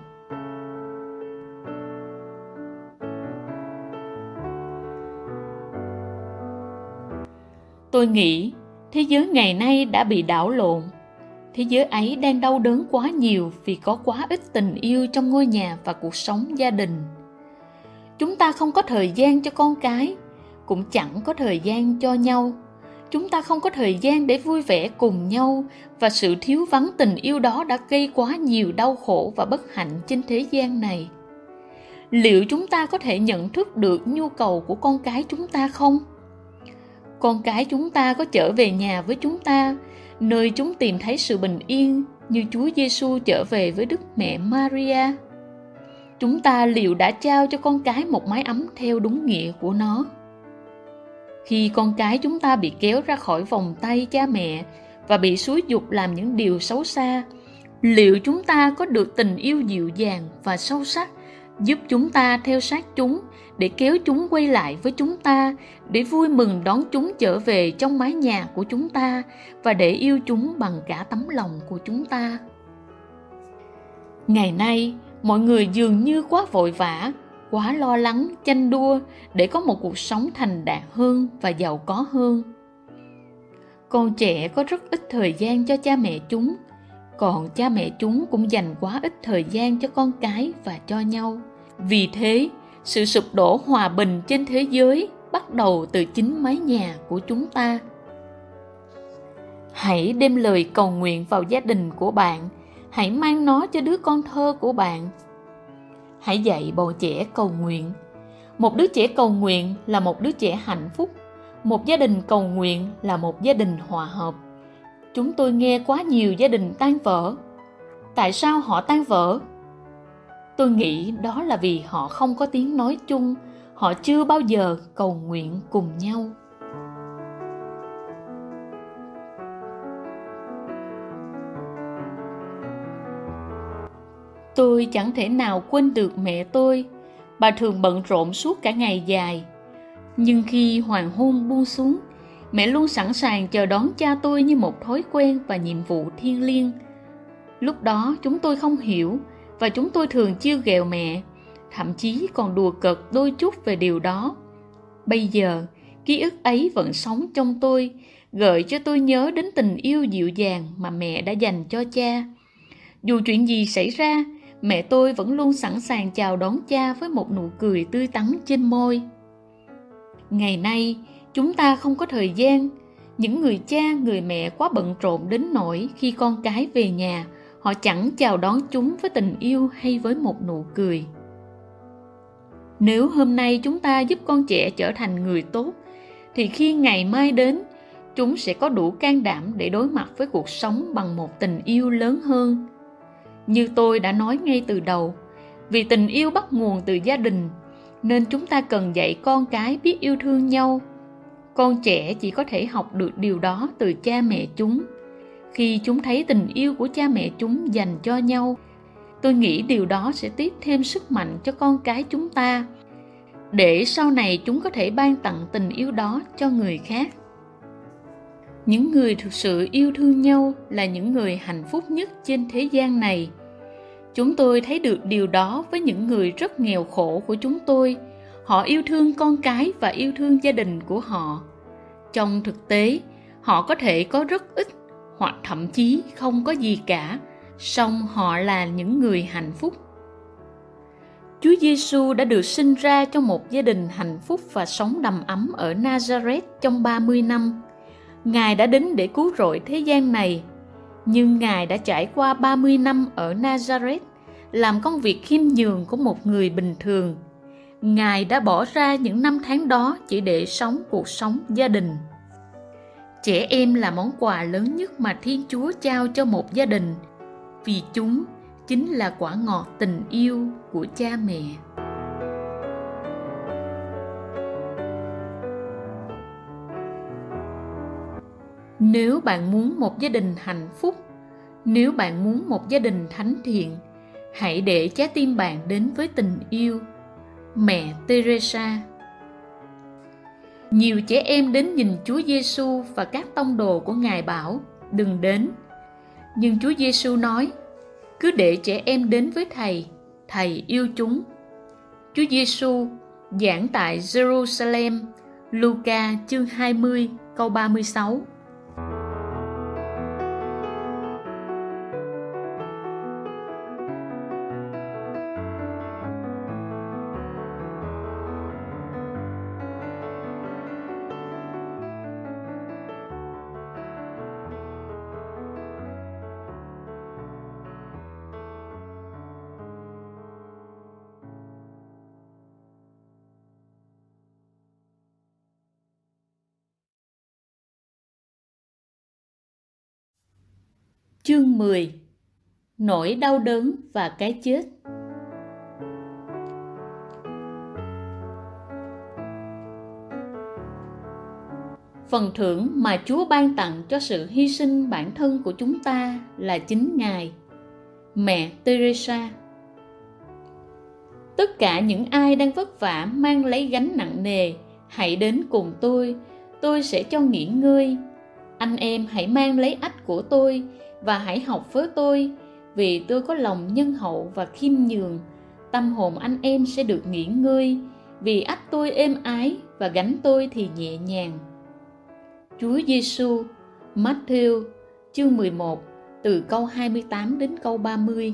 Tôi nghĩ thế giới ngày nay đã bị đảo lộn thế giới ấy đang đau đớn quá nhiều vì có quá ít tình yêu trong ngôi nhà và cuộc sống gia đình. Chúng ta không có thời gian cho con cái, cũng chẳng có thời gian cho nhau. Chúng ta không có thời gian để vui vẻ cùng nhau và sự thiếu vắng tình yêu đó đã gây quá nhiều đau khổ và bất hạnh trên thế gian này. Liệu chúng ta có thể nhận thức được nhu cầu của con cái chúng ta không? Con cái chúng ta có trở về nhà với chúng ta nơi chúng tìm thấy sự bình yên như Chúa Giêsu trở về với Đức Mẹ Maria. Chúng ta liệu đã trao cho con cái một mái ấm theo đúng nghĩa của nó? Khi con cái chúng ta bị kéo ra khỏi vòng tay cha mẹ và bị xúi dục làm những điều xấu xa, liệu chúng ta có được tình yêu dịu dàng và sâu sắc giúp chúng ta theo sát chúng để kéo chúng quay lại với chúng ta, để vui mừng đón chúng trở về trong mái nhà của chúng ta và để yêu chúng bằng cả tấm lòng của chúng ta. Ngày nay, mọi người dường như quá vội vã, quá lo lắng tranh đua để có một cuộc sống thành đạt hơn và giàu có hơn. Con trẻ có rất ít thời gian cho cha mẹ chúng, còn cha mẹ chúng cũng dành quá ít thời gian cho con cái và cho nhau. Vì thế sự sụp đổ hòa bình trên thế giới bắt đầu từ chính mái nhà của chúng ta. Hãy đem lời cầu nguyện vào gia đình của bạn. Hãy mang nó cho đứa con thơ của bạn. Hãy dạy bầu trẻ cầu nguyện. Một đứa trẻ cầu nguyện là một đứa trẻ hạnh phúc. Một gia đình cầu nguyện là một gia đình hòa hợp. Chúng tôi nghe quá nhiều gia đình tan vỡ. Tại sao họ tan vỡ? Tôi nghĩ đó là vì họ không có tiếng nói chung, họ chưa bao giờ cầu nguyện cùng nhau. Tôi chẳng thể nào quên được mẹ tôi. Bà thường bận rộn suốt cả ngày dài. Nhưng khi hoàng hôn buông xuống, mẹ luôn sẵn sàng chờ đón cha tôi như một thói quen và nhiệm vụ thiêng liêng. Lúc đó chúng tôi không hiểu và chúng tôi thường chiêu ghẹo mẹ, thậm chí còn đùa cợt đôi chút về điều đó. Bây giờ, ký ức ấy vẫn sống trong tôi, gợi cho tôi nhớ đến tình yêu dịu dàng mà mẹ đã dành cho cha. Dù chuyện gì xảy ra, mẹ tôi vẫn luôn sẵn sàng chào đón cha với một nụ cười tươi tắn trên môi. Ngày nay, chúng ta không có thời gian. Những người cha, người mẹ quá bận rộn đến nỗi khi con cái về nhà họ chẳng chào đón chúng với tình yêu hay với một nụ cười. Nếu hôm nay chúng ta giúp con trẻ trở thành người tốt, thì khi ngày mai đến, chúng sẽ có đủ can đảm để đối mặt với cuộc sống bằng một tình yêu lớn hơn. Như tôi đã nói ngay từ đầu, vì tình yêu bắt nguồn từ gia đình, nên chúng ta cần dạy con cái biết yêu thương nhau. Con trẻ chỉ có thể học được điều đó từ cha mẹ chúng khi chúng thấy tình yêu của cha mẹ chúng dành cho nhau. Tôi nghĩ điều đó sẽ tiếp thêm sức mạnh cho con cái chúng ta. Để sau này chúng có thể ban tặng tình yêu đó cho người khác. Những người thực sự yêu thương nhau là những người hạnh phúc nhất trên thế gian này. Chúng tôi thấy được điều đó với những người rất nghèo khổ của chúng tôi. Họ yêu thương con cái và yêu thương gia đình của họ. Trong thực tế, họ có thể có rất ít hoặc thậm chí không có gì cả song họ là những người hạnh phúc Chúa Giêsu đã được sinh ra trong một gia đình hạnh phúc và sống đầm ấm ở Nazareth trong 30 năm. Ngài đã đến để cứu rỗi thế gian này, nhưng Ngài đã trải qua 30 năm ở Nazareth làm công việc khiêm nhường của một người bình thường. Ngài đã bỏ ra những năm tháng đó chỉ để sống cuộc sống gia đình. Trẻ em là món quà lớn nhất mà Thiên Chúa trao cho một gia đình, vì chúng chính là quả ngọt tình yêu của cha mẹ. Nếu bạn muốn một gia đình hạnh phúc, nếu bạn muốn một gia đình thánh thiện, hãy để trái tim bạn đến với tình yêu mẹ teresa nhiều trẻ em đến nhìn chúa giêsu và các tông đồ của ngài bảo, đừng đến. Nhưng chúa giêsu nói, cứ để trẻ em đến với thầy thầy yêu chúng. Chúa giêsu giảng tại jerusalem, Luca chương 20 câu 36 Chương 10 Nỗi đau đớn và cái chết. Phần thưởng mà Chúa ban tặng cho sự hy sinh bản thân của chúng ta là chính Ngài, mẹ Teresa. Tất cả những ai đang vất vả mang lấy gánh nặng nề, hãy đến cùng tôi, tôi sẽ cho nghỉ ngơi. Anh em hãy mang lấy ách của tôi và hãy học với tôi, vì tôi có lòng nhân hậu và khiêm nhường. Tâm hồn anh em sẽ được nghỉ ngơi, vì ách tôi êm ái và gánh tôi thì nhẹ nhàng. Chúa Giêsu, Matthew, chương 11 từ câu 28 đến câu 30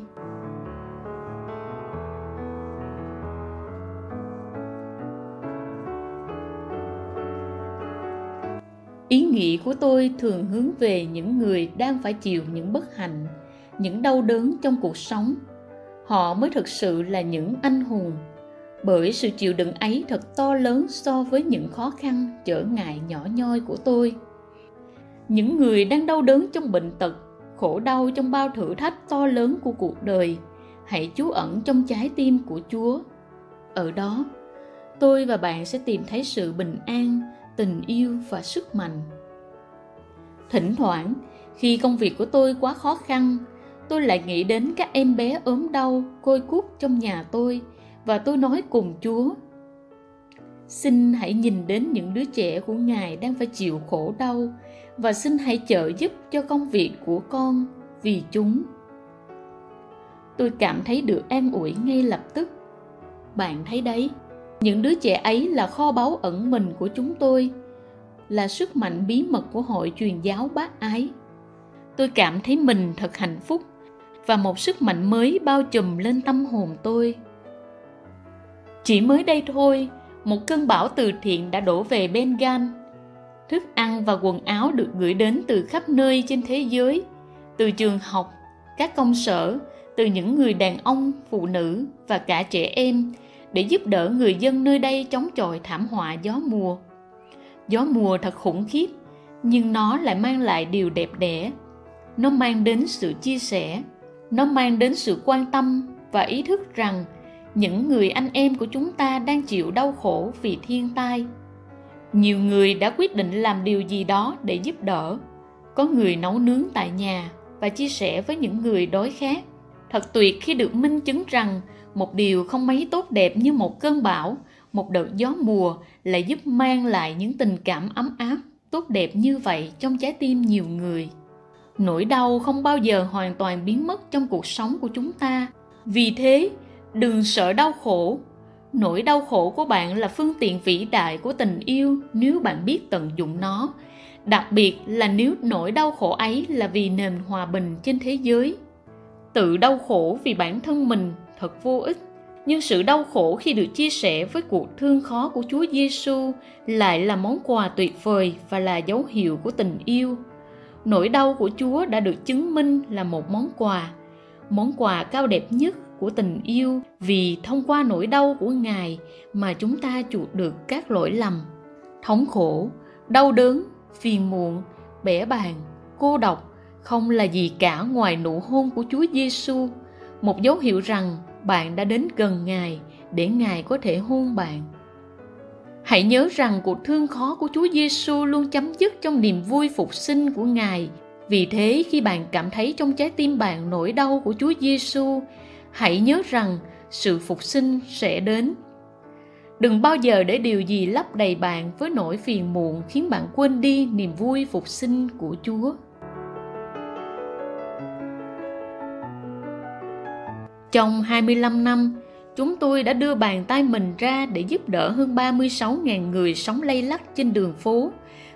ý nghĩ của tôi thường hướng về những người đang phải chịu những bất hạnh, những đau đớn trong cuộc sống. Họ mới thực sự là những anh hùng, bởi sự chịu đựng ấy thật to lớn so với những khó khăn, trở ngại nhỏ nhoi của tôi. Những người đang đau đớn trong bệnh tật, khổ đau trong bao thử thách to lớn của cuộc đời, hãy trú ẩn trong trái tim của chúa. Ở đó, tôi và bạn sẽ tìm thấy sự bình an tình yêu và sức mạnh. Thỉnh thoảng, khi công việc của tôi quá khó khăn, tôi lại nghĩ đến các em bé ốm đau côi cút trong nhà tôi và tôi nói cùng chúa, xin hãy nhìn đến những đứa trẻ của ngài đang phải chịu khổ đau và xin hãy trợ giúp cho công việc của con vì chúng. Tôi cảm thấy được an ủi ngay lập tức. Bạn thấy đấy những đứa trẻ ấy là kho báu ẩn mình của chúng tôi, là sức mạnh bí mật của hội truyền giáo bác ái. Tôi cảm thấy mình thật hạnh phúc và một sức mạnh mới bao trùm lên tâm hồn tôi. Chỉ mới đây thôi, một cơn bão từ thiện đã đổ về bengal. Thức ăn và quần áo được gửi đến từ khắp nơi trên thế giới, từ trường học, các công sở, từ những người đàn ông, phụ nữ và cả trẻ em để giúp đỡ người dân nơi đây chống chọi thảm họa gió mùa. Gió mùa thật khủng khiếp, nhưng nó lại mang lại điều đẹp đẽ. Nó mang đến sự chia sẻ, nó mang đến sự quan tâm và ý thức rằng những người anh em của chúng ta đang chịu đau khổ vì thiên tai. Nhiều người đã quyết định làm điều gì đó để giúp đỡ. Có người nấu nướng tại nhà và chia sẻ với những người đói khát. Thật tuyệt khi được minh chứng rằng một điều không mấy tốt đẹp như một cơn bão, một đợt gió mùa lại giúp mang lại những tình cảm ấm áp tốt đẹp như vậy trong trái tim nhiều người. Nỗi đau không bao giờ hoàn toàn biến mất trong cuộc sống của chúng ta. Vì thế, đừng sợ đau khổ. Nỗi đau khổ của bạn là phương tiện vĩ đại của tình yêu nếu bạn biết tận dụng nó. Đặc biệt là nếu nỗi đau khổ ấy là vì nền hòa bình trên thế giới. Tự đau khổ vì bản thân mình thật vô ích nhưng sự đau khổ khi được chia sẻ với cuộc thương khó của Chúa Giêsu lại là món quà tuyệt vời và là dấu hiệu của tình yêu. Nỗi đau của Chúa đã được chứng minh là một món quà, món quà cao đẹp nhất của tình yêu vì thông qua nỗi đau của Ngài mà chúng ta chuộc được các lỗi lầm, thống khổ, đau đớn, phiền muộn, bẻ bàng, cô độc không là gì cả ngoài nụ hôn của Chúa Giêsu, một dấu hiệu rằng bạn đã đến gần Ngài để Ngài có thể hôn bạn. Hãy nhớ rằng cuộc thương khó của Chúa Giêsu luôn chấm dứt trong niềm vui phục sinh của Ngài. Vì thế khi bạn cảm thấy trong trái tim bạn nỗi đau của Chúa Giêsu, hãy nhớ rằng sự phục sinh sẽ đến. Đừng bao giờ để điều gì lấp đầy bạn với nỗi phiền muộn khiến bạn quên đi niềm vui phục sinh của Chúa. Trong 25 năm, chúng tôi đã đưa bàn tay mình ra để giúp đỡ hơn 36.000 người sống lây lắc trên đường phố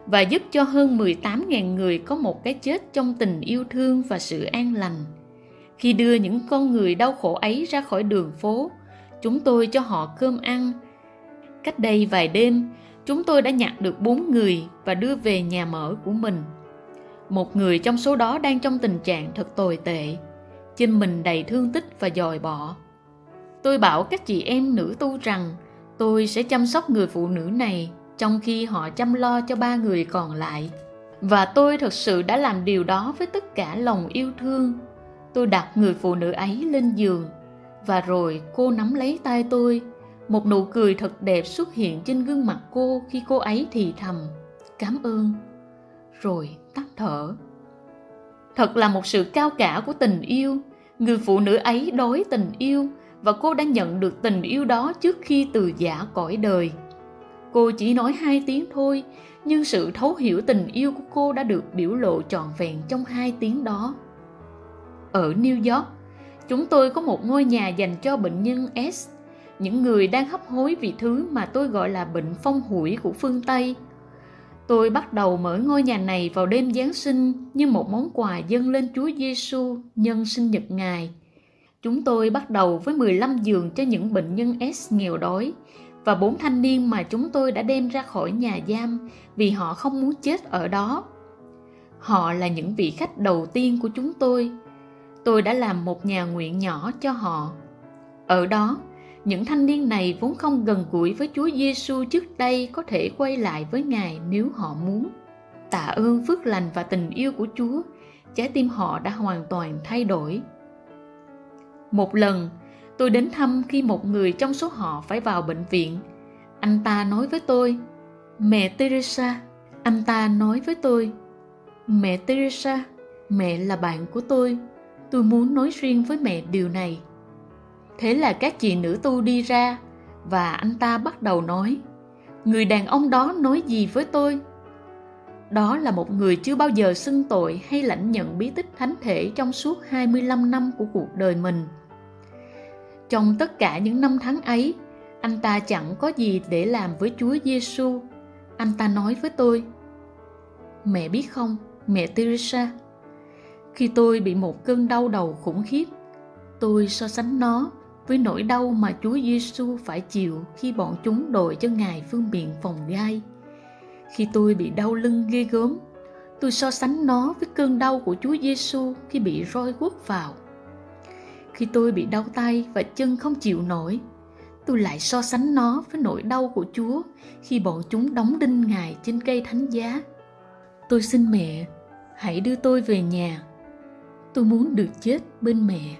và giúp cho hơn 18.000 người có một cái chết trong tình yêu thương và sự an lành. Khi đưa những con người đau khổ ấy ra khỏi đường phố, chúng tôi cho họ cơm ăn. Cách đây vài đêm, chúng tôi đã nhặt được bốn người và đưa về nhà mở của mình. Một người trong số đó đang trong tình trạng thật tồi tệ trên mình đầy thương tích và dòi bỏ. Tôi bảo các chị em nữ tu rằng, tôi sẽ chăm sóc người phụ nữ này trong khi họ chăm lo cho ba người còn lại. Và tôi thật sự đã làm điều đó với tất cả lòng yêu thương. Tôi đặt người phụ nữ ấy lên giường, và rồi cô nắm lấy tay tôi. Một nụ cười thật đẹp xuất hiện trên gương mặt cô khi cô ấy thì thầm, cảm ơn rồi tắt thở thật là một sự cao cả của tình yêu người phụ nữ ấy đói tình yêu và cô đã nhận được tình yêu đó trước khi từ giả cõi đời. Cô chỉ nói hai tiếng thôi, nhưng sự thấu hiểu tình yêu của cô đã được biểu lộ trọn vẹn trong hai tiếng đó. Ở new york, chúng tôi có một ngôi nhà dành cho bệnh nhân s, những người đang hấp hối vì thứ mà tôi gọi là bệnh phong hủi của phương tây. Tôi bắt đầu mở ngôi nhà này vào đêm Giáng sinh như một món quà dâng lên Chúa Giêsu nhân sinh nhật Ngài. Chúng tôi bắt đầu với 15 giường cho những bệnh nhân S nghèo đói và bốn thanh niên mà chúng tôi đã đem ra khỏi nhà giam vì họ không muốn chết ở đó. Họ là những vị khách đầu tiên của chúng tôi. tôi đã làm một nhà nguyện nhỏ cho họ. Ở đó, những thanh niên này vốn không gần gũi với Chúa Giêsu trước đây có thể quay lại với Ngài nếu họ muốn. Tạ ơn phước lành và tình yêu của Chúa, trái tim họ đã hoàn toàn thay đổi. Một lần, tôi đến thăm khi một người trong số họ phải vào bệnh viện. Anh ta nói với tôi, Mẹ Teresa, anh ta nói với tôi, Mẹ Teresa, mẹ là bạn của tôi, tôi muốn nói riêng với mẹ điều này. Thế là các chị nữ tu đi ra và anh ta bắt đầu nói, người đàn ông đó nói gì với tôi? Đó là một người chưa bao giờ xưng tội hay lãnh nhận bí tích thánh thể trong suốt 25 năm của cuộc đời mình. Trong tất cả những năm tháng ấy, anh ta chẳng có gì để làm với Chúa Giêsu. Anh ta nói với tôi: "Mẹ biết không, mẹ Teresa, khi tôi bị một cơn đau đầu khủng khiếp, tôi so sánh nó với nỗi đau mà Chúa Giêsu phải chịu khi bọn chúng đòi cho Ngài phương biện phòng gai. Khi tôi bị đau lưng ghê gớm, tôi so sánh nó với cơn đau của Chúa Giêsu khi bị roi quất vào. Khi tôi bị đau tay và chân không chịu nổi, tôi lại so sánh nó với nỗi đau của Chúa khi bọn chúng đóng đinh Ngài trên cây thánh giá. Tôi xin mẹ, hãy đưa tôi về nhà. Tôi muốn được chết bên mẹ.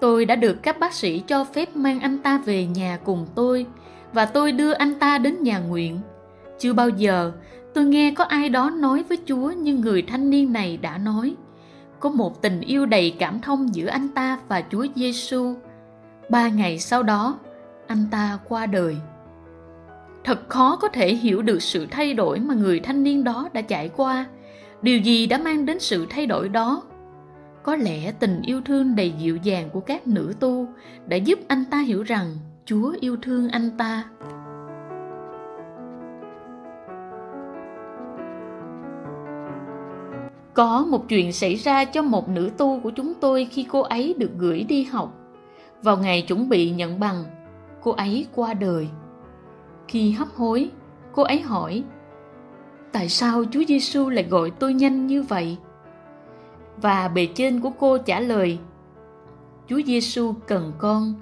Tôi đã được các bác sĩ cho phép mang anh ta về nhà cùng tôi và tôi đưa anh ta đến nhà nguyện. Chưa bao giờ tôi nghe có ai đó nói với Chúa như người thanh niên này đã nói. Có một tình yêu đầy cảm thông giữa anh ta và Chúa Giêsu. Ba ngày sau đó, anh ta qua đời. Thật khó có thể hiểu được sự thay đổi mà người thanh niên đó đã trải qua. Điều gì đã mang đến sự thay đổi đó? Có lẽ tình yêu thương đầy dịu dàng của các nữ tu đã giúp anh ta hiểu rằng Chúa yêu thương anh ta. Có một chuyện xảy ra cho một nữ tu của chúng tôi khi cô ấy được gửi đi học. Vào ngày chuẩn bị nhận bằng, cô ấy qua đời. Khi hấp hối, cô ấy hỏi: "Tại sao Chúa Giêsu lại gọi tôi nhanh như vậy?" Và bề trên của cô trả lời: "Chúa Giêsu cần con,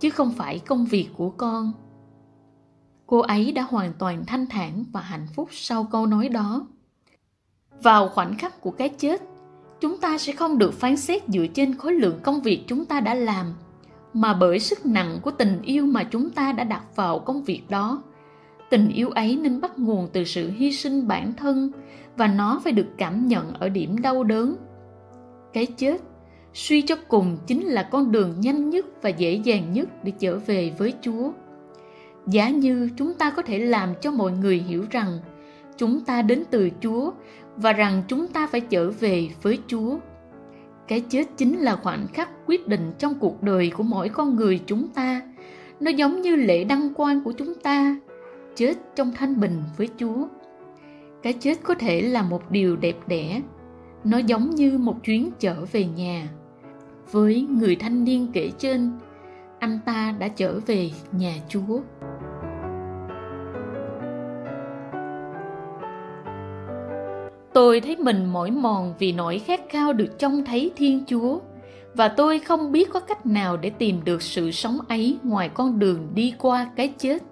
chứ không phải công việc của con." Cô ấy đã hoàn toàn thanh thản và hạnh phúc sau câu nói đó. Vào khoảnh khắc của cái chết chúng ta sẽ không được phán xét dựa trên khối lượng công việc chúng ta đã làm mà bởi sức nặng của tình yêu mà chúng ta đã đặt vào công việc đó. Tình yêu ấy nên bắt nguồn từ sự hy sinh bản thân và nó phải được cảm nhận ở điểm đau đớn cái chết suy cho cùng chính là con đường nhanh nhất và dễ dàng nhất để trở về với chúa giá như chúng ta có thể làm cho mọi người hiểu rằng chúng ta đến từ chúa và rằng chúng ta phải trở về với Chúa. Cái chết chính là khoảnh khắc quyết định trong cuộc đời của mỗi con người chúng ta. Nó giống như lễ đăng quang của chúng ta, chết trong thanh bình với Chúa. Cái chết có thể là một điều đẹp đẽ, nó giống như một chuyến trở về nhà. Với người thanh niên kể trên, anh ta đã trở về nhà Chúa. Tôi thấy mình mỏi mòn vì nỗi khát khao được trông thấy Thiên Chúa và tôi không biết có cách nào để tìm được sự sống ấy ngoài con đường đi qua cái chết.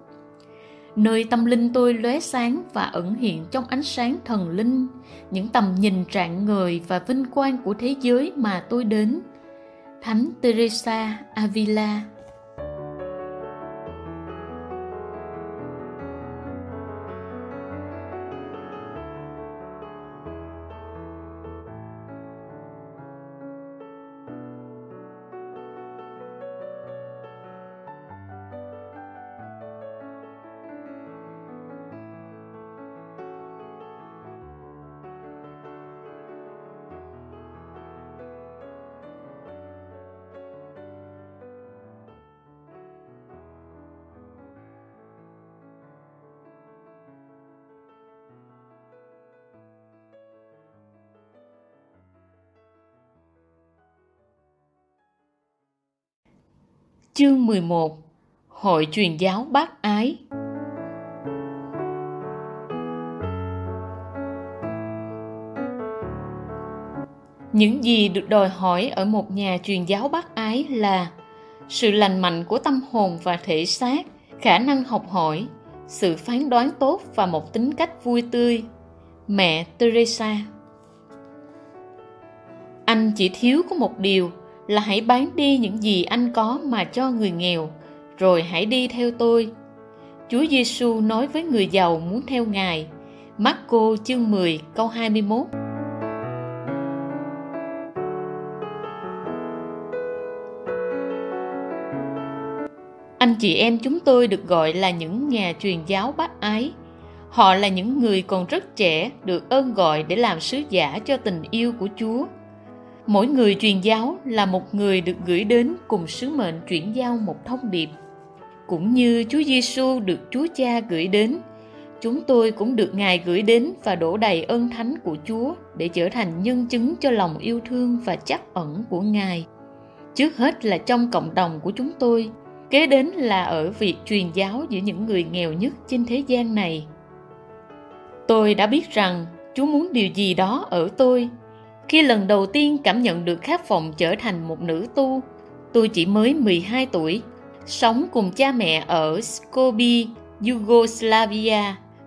Nơi tâm linh tôi lóe sáng và ẩn hiện trong ánh sáng thần linh, những tầm nhìn trạng người và vinh quang của thế giới mà tôi đến. Thánh Teresa Avila Chương 11 Hội truyền giáo bác ái. Những gì được đòi hỏi ở một nhà truyền giáo bác ái là sự lành mạnh của tâm hồn và thể xác, khả năng học hỏi, sự phán đoán tốt và một tính cách vui tươi. Mẹ teresa. Anh chỉ thiếu có một điều là hãy bán đi những gì anh có mà cho người nghèo, rồi hãy đi theo tôi Chúa Giêsu nói với người giàu muốn theo Ngài. Marco chương 10 câu 21 Anh chị em chúng tôi được gọi là những nhà truyền giáo bác ái. Họ là những người còn rất trẻ, được ơn gọi để làm sứ giả cho tình yêu của Chúa. Mỗi người truyền giáo là một người được gửi đến cùng sứ mệnh chuyển giao một thông điệp. Cũng như Chúa Giêsu được Chúa Cha gửi đến, chúng tôi cũng được Ngài gửi đến và đổ đầy ơn thánh của Chúa để trở thành nhân chứng cho lòng yêu thương và chắc ẩn của Ngài. Trước hết là trong cộng đồng của chúng tôi, kế đến là ở việc truyền giáo giữa những người nghèo nhất trên thế gian này tôi đã biết rằng chúa muốn điều gì đó ở tôi khi lần đầu tiên cảm nhận được khát vọng trở thành một nữ tu tôi chỉ mới 12 tuổi sống cùng cha mẹ ở Skopje, Yugoslavia,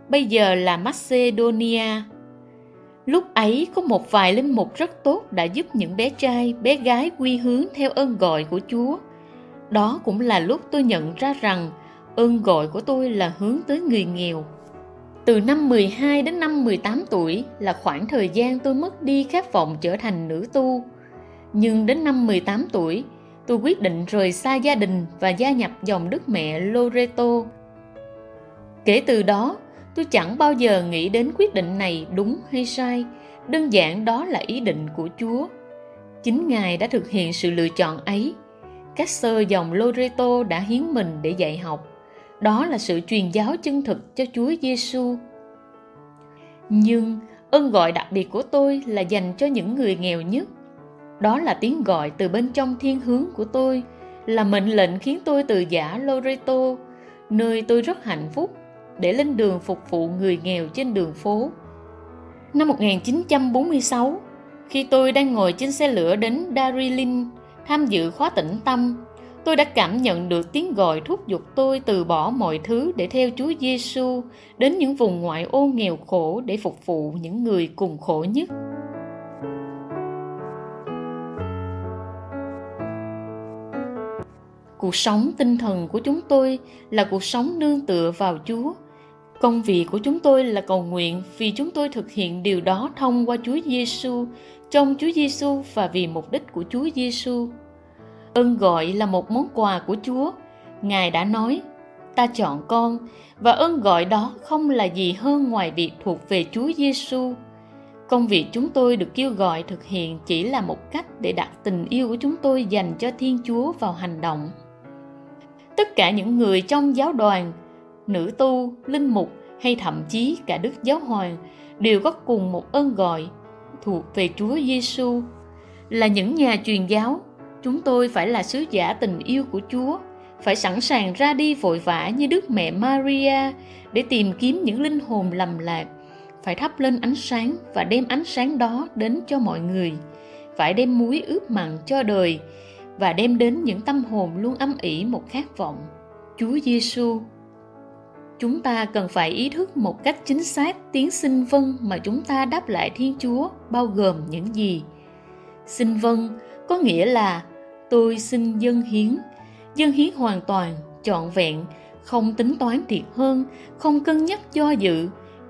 bây giờ là Macedonia. Lúc ấy có một vài linh mục rất tốt đã giúp những bé trai, bé gái quy hướng theo ơn gọi của Chúa – đó cũng là lúc tôi nhận ra rằng ơn gọi của tôi là hướng tới người nghèo. Từ năm 12 đến năm 18 tuổi là khoảng thời gian tôi mất đi khát vọng trở thành nữ tu. Nhưng đến năm 18 tuổi, tôi quyết định rời xa gia đình và gia nhập dòng đức mẹ Loreto. Kể từ đó, tôi chẳng bao giờ nghĩ đến quyết định này đúng hay sai, đơn giản đó là ý định của Chúa. Chính Ngài đã thực hiện sự lựa chọn ấy các sơ dòng Loreto đã hiến mình để dạy học. Đó là sự truyền giáo chân thực cho Chúa Giêsu. Nhưng ơn gọi đặc biệt của tôi là dành cho những người nghèo nhất. Đó là tiếng gọi từ bên trong thiên hướng của tôi, là mệnh lệnh khiến tôi từ giả Loreto, nơi tôi rất hạnh phúc, để lên đường phục vụ người nghèo trên đường phố. Năm 1946, khi tôi đang ngồi trên xe lửa đến Darilin, tham dự khóa tĩnh tâm, tôi đã cảm nhận được tiếng gọi thúc giục tôi từ bỏ mọi thứ để theo Chúa Giêsu đến những vùng ngoại ô nghèo khổ để phục vụ những người cùng khổ nhất. Cuộc sống tinh thần của chúng tôi là cuộc sống nương tựa vào Chúa. Công việc của chúng tôi là cầu nguyện vì chúng tôi thực hiện điều đó thông qua Chúa Giêsu trong Chúa Giêsu và vì mục đích của Chúa Giêsu. Ơn gọi là một món quà của Chúa. Ngài đã nói, ta chọn con và ơn gọi đó không là gì hơn ngoài việc thuộc về Chúa Giêsu. Công việc chúng tôi được kêu gọi thực hiện chỉ là một cách để đặt tình yêu của chúng tôi dành cho Thiên Chúa vào hành động. Tất cả những người trong giáo đoàn, nữ tu, linh mục hay thậm chí cả Đức Giáo Hoàng đều có cùng một ơn gọi thuộc về Chúa Giêsu là những nhà truyền giáo chúng tôi phải là sứ giả tình yêu của Chúa, phải sẵn sàng ra đi vội vã như Đức Mẹ Maria để tìm kiếm những linh hồn lầm lạc, phải thắp lên ánh sáng và đem ánh sáng đó đến cho mọi người, phải đem muối ướp mặn cho đời và đem đến những tâm hồn luôn âm ỉ một khát vọng. Chúa Giêsu chúng ta cần phải ý thức một cách chính xác tiếng xin vâng mà chúng ta đáp lại thiên chúa bao gồm những gì. Xin vâng có nghĩa là tôi xin dân hiến. Dân hiến hoàn toàn trọn vẹn không tính toán thiệt hơn không cân nhắc do dự.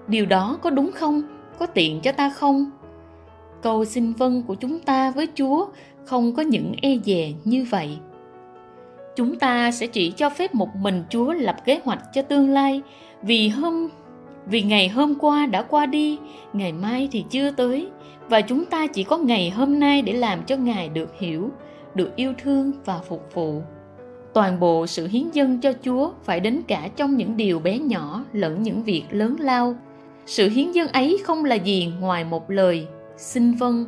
Điều đó có đúng không? Có tiện cho ta không? Câu xin vâng của chúng ta với chúa không có những e dè như vậy. Chúng ta sẽ chỉ cho phép một mình Chúa lập kế hoạch cho tương lai. Vì hôm vì ngày hôm qua đã qua đi, ngày mai thì chưa tới và chúng ta chỉ có ngày hôm nay để làm cho Ngài được hiểu, được yêu thương và phục vụ. Toàn bộ sự hiến dâng cho Chúa phải đến cả trong những điều bé nhỏ lẫn những việc lớn lao. Sự hiến dâng ấy không là gì ngoài một lời xin vâng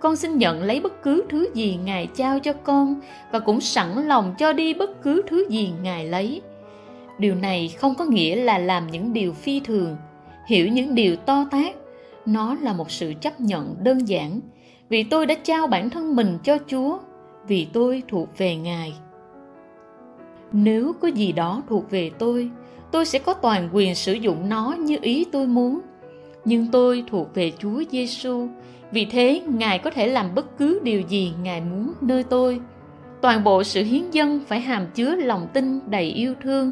con xin nhận lấy bất cứ thứ gì ngài trao cho con và cũng sẵn lòng cho đi bất cứ thứ gì ngài lấy điều này không có nghĩa là làm những điều phi thường hiểu những điều to tát nó là một sự chấp nhận đơn giản vì tôi đã trao bản thân mình cho Chúa, vì tôi thuộc về Ngài. Nếu có gì đó thuộc về tôi, tôi sẽ có toàn quyền sử dụng nó như ý tôi muốn. Nhưng tôi thuộc về Chúa Giêsu, vì thế Ngài có thể làm bất cứ điều gì Ngài muốn nơi tôi. Toàn bộ sự hiến dân phải hàm chứa lòng tin đầy yêu thương.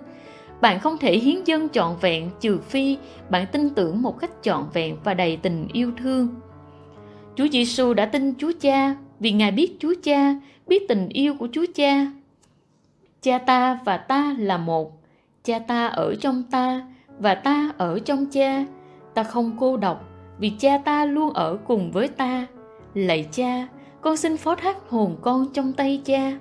Bạn không thể hiến dân trọn vẹn trừ phi bạn tin tưởng một cách trọn vẹn và đầy tình yêu thương. Chúa Giêsu đã tin Chúa Cha vì Ngài biết Chúa Cha, biết tình yêu của Chúa Cha. Cha ta và ta là một, cha ta ở trong ta và ta ở trong cha. Ta không cô độc vì cha ta luôn ở cùng với ta. Lạy cha, con xin phó thác hồn con trong tay cha.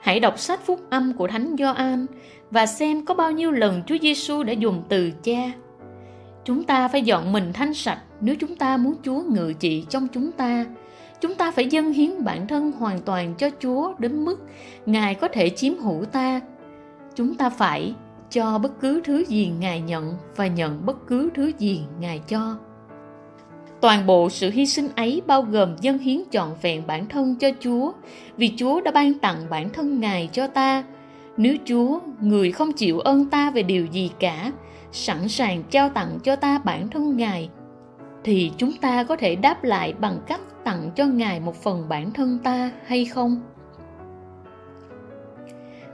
Hãy đọc sách phúc âm của Thánh Gioan và xem có bao nhiêu lần Chúa Giêsu đã dùng từ cha. Chúng ta phải dọn mình thanh sạch nếu chúng ta muốn Chúa ngự trị trong chúng ta. Chúng ta phải dâng hiến bản thân hoàn toàn cho Chúa đến mức Ngài có thể chiếm hữu ta. Chúng ta phải cho bất cứ thứ gì Ngài nhận và nhận bất cứ thứ gì Ngài cho. Toàn bộ sự hy sinh ấy bao gồm dâng hiến trọn vẹn bản thân cho Chúa, vì Chúa đã ban tặng bản thân Ngài cho ta. Nếu Chúa, người không chịu ơn ta về điều gì cả, sẵn sàng trao tặng cho ta bản thân Ngài, thì chúng ta có thể đáp lại bằng cách tặng cho Ngài một phần bản thân ta hay không?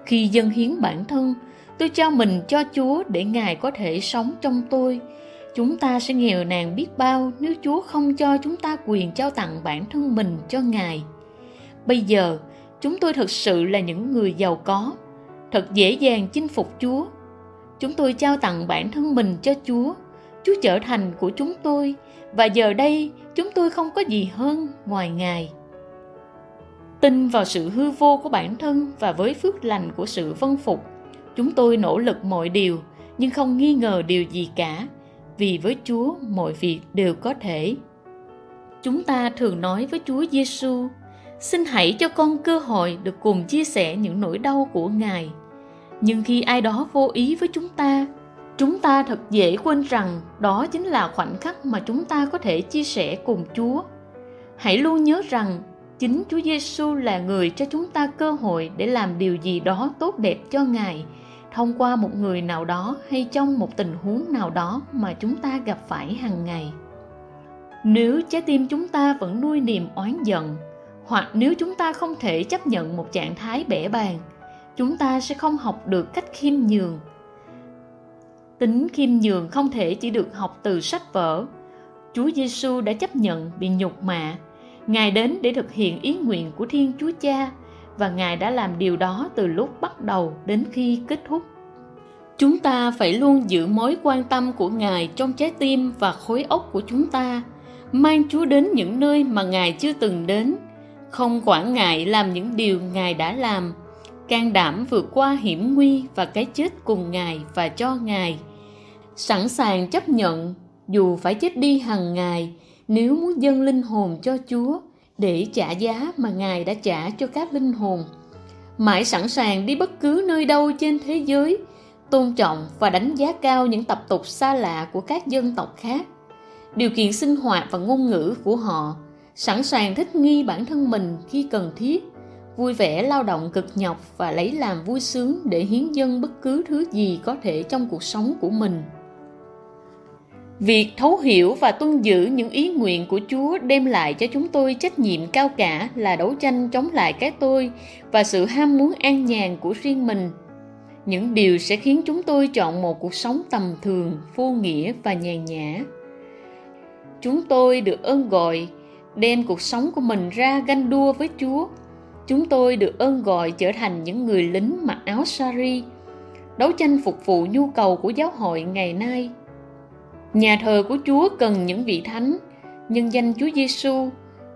Khi dâng hiến bản thân, tôi trao mình cho Chúa để Ngài có thể sống trong tôi. Chúng ta sẽ nghèo nàn biết bao nếu Chúa không cho chúng ta quyền trao tặng bản thân mình cho Ngài. Bây giờ, chúng tôi thực sự là những người giàu có, thật dễ dàng chinh phục Chúa. Chúng tôi trao tặng bản thân mình cho Chúa. Chúa trở thành của chúng tôi và giờ đây chúng tôi không có gì hơn ngoài Ngài. Tin vào sự hư vô của bản thân và với phước lành của sự vân phục, chúng tôi nỗ lực mọi điều nhưng không nghi ngờ điều gì cả, vì với Chúa mọi việc đều có thể. Chúng ta thường nói với Chúa Giêsu, xin hãy cho con cơ hội được cùng chia sẻ những nỗi đau của Ngài. Nhưng khi ai đó vô ý với chúng ta, chúng ta thật dễ quên rằng đó chính là khoảnh khắc mà chúng ta có thể chia sẻ cùng Chúa. Hãy luôn nhớ rằng chính Chúa Giêsu là người cho chúng ta cơ hội để làm điều gì đó tốt đẹp cho Ngài thông qua một người nào đó hay trong một tình huống nào đó mà chúng ta gặp phải hàng ngày. Nếu trái tim chúng ta vẫn nuôi niềm oán giận, hoặc nếu chúng ta không thể chấp nhận một trạng thái bẻ bàng, chúng ta sẽ không học được cách khiêm nhường Tính khiêm nhường không thể chỉ được học từ sách vở. Chúa Giêsu đã chấp nhận bị nhục mạ. Ngài đến để thực hiện ý nguyện của Thiên Chúa Cha và Ngài đã làm điều đó từ lúc bắt đầu đến khi kết thúc. Chúng ta phải luôn giữ mối quan tâm của Ngài trong trái tim và khối óc của chúng ta, mang Chúa đến những nơi mà Ngài chưa từng đến, không quản ngại làm những điều Ngài đã làm, can đảm vượt qua hiểm nguy và cái chết cùng Ngài và cho Ngài. Sẵn sàng chấp nhận dù phải chết đi hàng ngày nếu muốn dâng linh hồn cho Chúa để trả giá mà Ngài đã trả cho các linh hồn. Mãi sẵn sàng đi bất cứ nơi đâu trên thế giới, tôn trọng và đánh giá cao những tập tục xa lạ của các dân tộc khác, điều kiện sinh hoạt và ngôn ngữ của họ, sẵn sàng thích nghi bản thân mình khi cần thiết, vui vẻ lao động cực nhọc và lấy làm vui sướng để hiến dâng bất cứ thứ gì có thể trong cuộc sống của mình. Việc thấu hiểu và tuân giữ những ý nguyện của Chúa đem lại cho chúng tôi trách nhiệm cao cả là đấu tranh chống lại cái tôi và sự ham muốn an nhàn của riêng mình. Những điều sẽ khiến chúng tôi chọn một cuộc sống tầm thường, vô nghĩa và nhàn nhã. Chúng tôi được ơn gọi đem cuộc sống của mình ra ganh đua với Chúa. Chúng tôi được ơn gọi trở thành những người lính mặc áo sari, đấu tranh phục vụ nhu cầu của giáo hội ngày nay – Nhà thờ của Chúa cần những vị thánh, nhân danh Chúa Giêsu,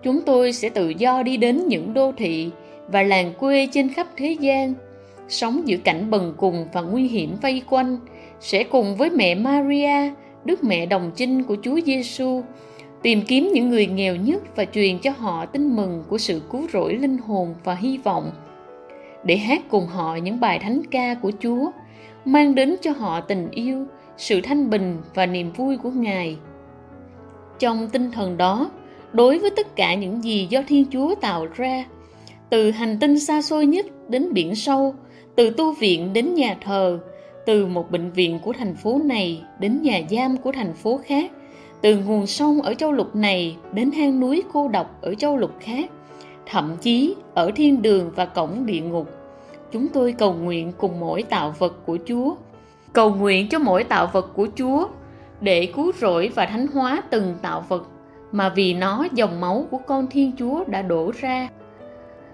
chúng tôi sẽ tự do đi đến những đô thị và làng quê trên khắp thế gian, sống giữa cảnh bần cùng và nguy hiểm vây quanh, sẽ cùng với mẹ Maria, Đức mẹ đồng trinh của Chúa Giêsu, tìm kiếm những người nghèo nhất và truyền cho họ tin mừng của sự cứu rỗi linh hồn và hy vọng, để hát cùng họ những bài thánh ca của Chúa, mang đến cho họ tình yêu, sự thanh bình và niềm vui của Ngài. Trong tinh thần đó, đối với tất cả những gì do thiên chúa tạo ra từ hành tinh xa xôi nhất đến biển sâu từ tu viện đến nhà thờ từ một bệnh viện của thành phố này đến nhà giam của thành phố khác từ nguồn sông ở châu lục này đến hang núi cô độc ở châu lục khác, thậm chí ở thiên đường và cổng địa ngục. Chúng tôi cầu nguyện cùng mỗi tạo vật của chúa. Cầu nguyện cho mỗi tạo vật của chúa để cứu rỗi và thánh hóa từng tạo vật mà vì nó dòng máu của con thiên chúa đã đổ ra.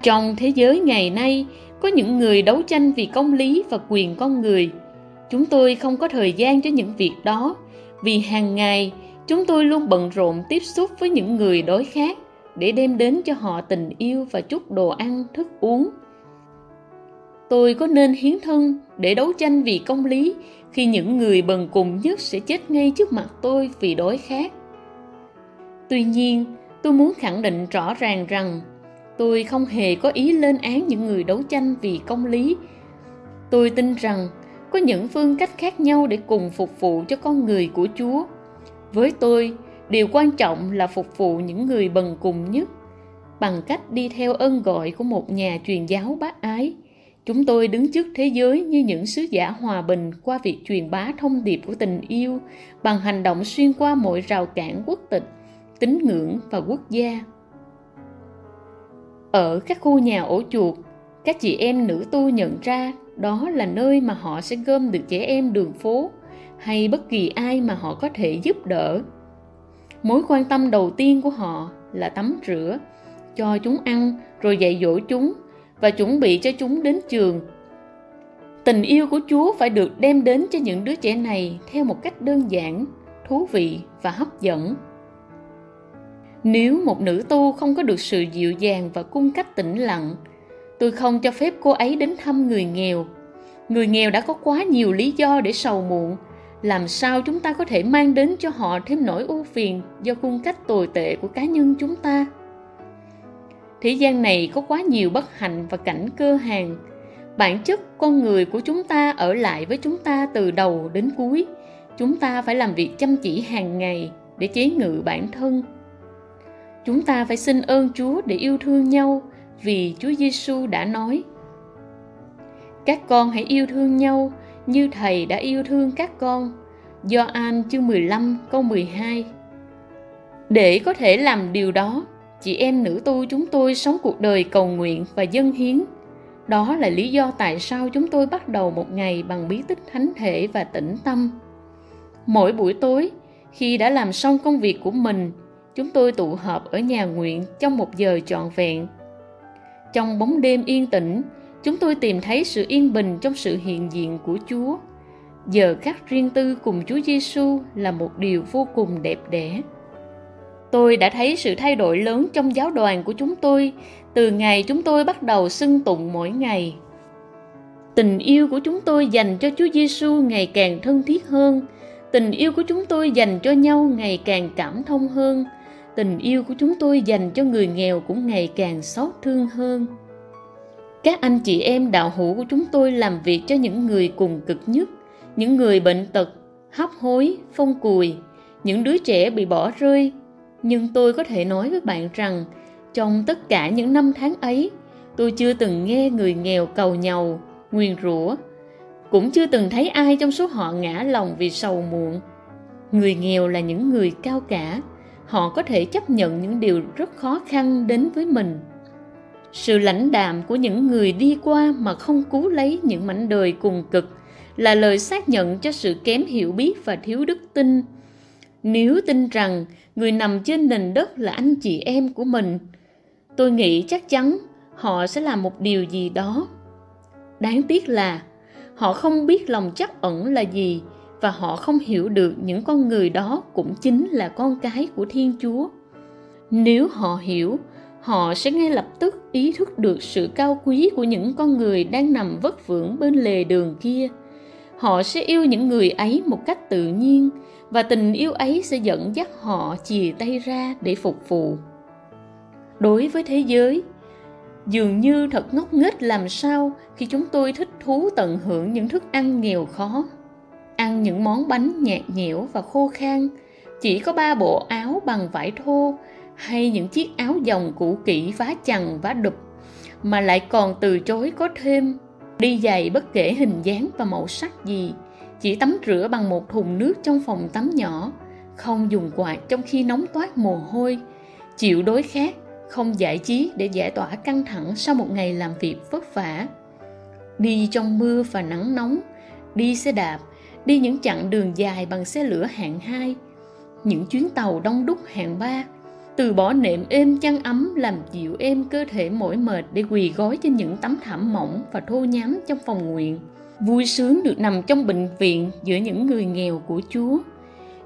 Trong thế giới ngày nay, có những người đấu tranh vì công lý và quyền con người. Chúng tôi không có thời gian cho những việc đó, vì hàng ngày chúng tôi luôn bận rộn tiếp xúc với những người đối khác để đem đến cho họ tình yêu và chút đồ ăn, thức uống. Tôi có nên hiến thân để đấu tranh vì công lý khi những người bần cùng nhất sẽ chết ngay trước mặt tôi vì đói khát tuy nhiên, tôi muốn khẳng định rõ ràng rằng tôi không hề có ý lên án những người đấu tranh vì công lý. Tôi tin rằng có những phương cách khác nhau để cùng phục vụ cho con người của chúa với tôi, điều quan trọng là phục vụ những người bần cùng nhất. Bằng cách đi theo ơn gọi của một nhà truyền giáo bác ái, chúng tôi đứng trước thế giới như những sứ giả hòa bình qua việc truyền bá thông điệp của tình yêu bằng hành động xuyên qua mọi rào cản quốc tịch, tín ngưỡng và quốc gia. Ở các khu nhà ổ chuột, các chị em nữ tu nhận ra đó là nơi mà họ sẽ gom được trẻ em đường phố hay bất kỳ ai mà họ có thể giúp đỡ. Mối quan tâm đầu tiên của họ là tắm rửa, cho chúng ăn, rồi dạy dỗ chúng và chuẩn bị cho chúng đến trường. Tình yêu của chúa phải được đem đến cho những đứa trẻ này theo một cách đơn giản, thú vị và hấp dẫn. Nếu một nữ tu không có được sự dịu dàng và cung cách tĩnh lặng, tôi không cho phép cô ấy đến thăm người nghèo. Người nghèo đã có quá nhiều lý do để sầu muộn làm sao chúng ta có thể mang đến cho họ thêm nỗi ưu phiền do cung cách tồi tệ của cá nhân chúng ta? Thế gian này có quá nhiều bất hạnh và cảnh cơ hàng. Bản chất con người của chúng ta ở lại với chúng ta từ đầu đến cuối. Chúng ta phải làm việc chăm chỉ hàng ngày để chế ngự bản thân. Chúng ta phải xin ơn chúa để yêu thương nhau vì chúa giêsu đã nói, các con hãy yêu thương nhau như thầy đã yêu thương các con. Do An chương 15 câu 12 Để có thể làm điều đó, chị em nữ tu chúng tôi sống cuộc đời cầu nguyện và dân hiến. Đó là lý do tại sao chúng tôi bắt đầu một ngày bằng bí tích thánh thể và tĩnh tâm. Mỗi buổi tối, khi đã làm xong công việc của mình, chúng tôi tụ họp ở nhà nguyện trong một giờ trọn vẹn. Trong bóng đêm yên tĩnh, chúng tôi tìm thấy sự yên bình trong sự hiện diện của Chúa. Giờ khắc riêng tư cùng Chúa Giêsu là một điều vô cùng đẹp đẽ. Tôi đã thấy sự thay đổi lớn trong giáo đoàn của chúng tôi từ ngày chúng tôi bắt đầu xưng tụng mỗi ngày. Tình yêu của chúng tôi dành cho Chúa Giêsu ngày càng thân thiết hơn, tình yêu của chúng tôi dành cho nhau ngày càng cảm thông hơn, tình yêu của chúng tôi dành cho người nghèo cũng ngày càng xót thương hơn các anh chị em đạo hữu của chúng tôi làm việc cho những người cùng cực nhất, những người bệnh tật, hấp hối, phong cùi, những đứa trẻ bị bỏ rơi. Nhưng tôi có thể nói với bạn rằng, trong tất cả những năm tháng ấy, tôi chưa từng nghe người nghèo cầu nhầu nguyền rủa. Cũng chưa từng thấy ai trong số họ ngã lòng vì sầu muộn. Người nghèo là những người cao cả, họ có thể chấp nhận những điều rất khó khăn đến với mình sự lãnh đạm của những người đi qua mà không cứu lấy những mảnh đời cùng cực là lời xác nhận cho sự kém hiểu biết và thiếu đức tin. Nếu tin rằng người nằm trên nền đất là anh chị em của mình, tôi nghĩ chắc chắn họ sẽ làm một điều gì đó. Đáng tiếc là họ không biết lòng chắc ẩn là gì và họ không hiểu được những con người đó cũng chính là con cái của thiên chúa. Nếu họ hiểu họ sẽ ngay lập tức ý thức được sự cao quý của những con người đang nằm vất vưởng bên lề đường kia. Họ sẽ yêu những người ấy một cách tự nhiên, và tình yêu ấy sẽ dẫn dắt họ chìa tay ra để phục vụ. Đối với thế giới, dường như thật ngốc nghếch làm sao khi chúng tôi thích thú tận hưởng những thức ăn nghèo khó, ăn những món bánh nhạt nhẽo và khô khan. Chỉ có ba bộ áo bằng vải thô hay những chiếc áo dòng cũ kỹ vá chằng vá đục mà lại còn từ chối có thêm. Đi giày bất kể hình dáng và màu sắc gì chỉ tắm rửa bằng một thùng nước trong phòng tắm nhỏ không dùng quạt trong khi nóng toát mồ hôi chịu đối khác không giải trí để giải tỏa căng thẳng sau một ngày làm việc vất vả. Đi trong mưa và nắng nóng đi xe đạp đi những chặng đường dài bằng xe lửa hạng 2, những chuyến tàu đông đúc hạng 3, từ bỏ nệm êm chăn ấm làm dịu êm cơ thể mỏi mệt để quỳ gói trên những tấm thảm mỏng và thô nhám trong phòng nguyện. Vui sướng được nằm trong bệnh viện giữa những người nghèo của Chúa.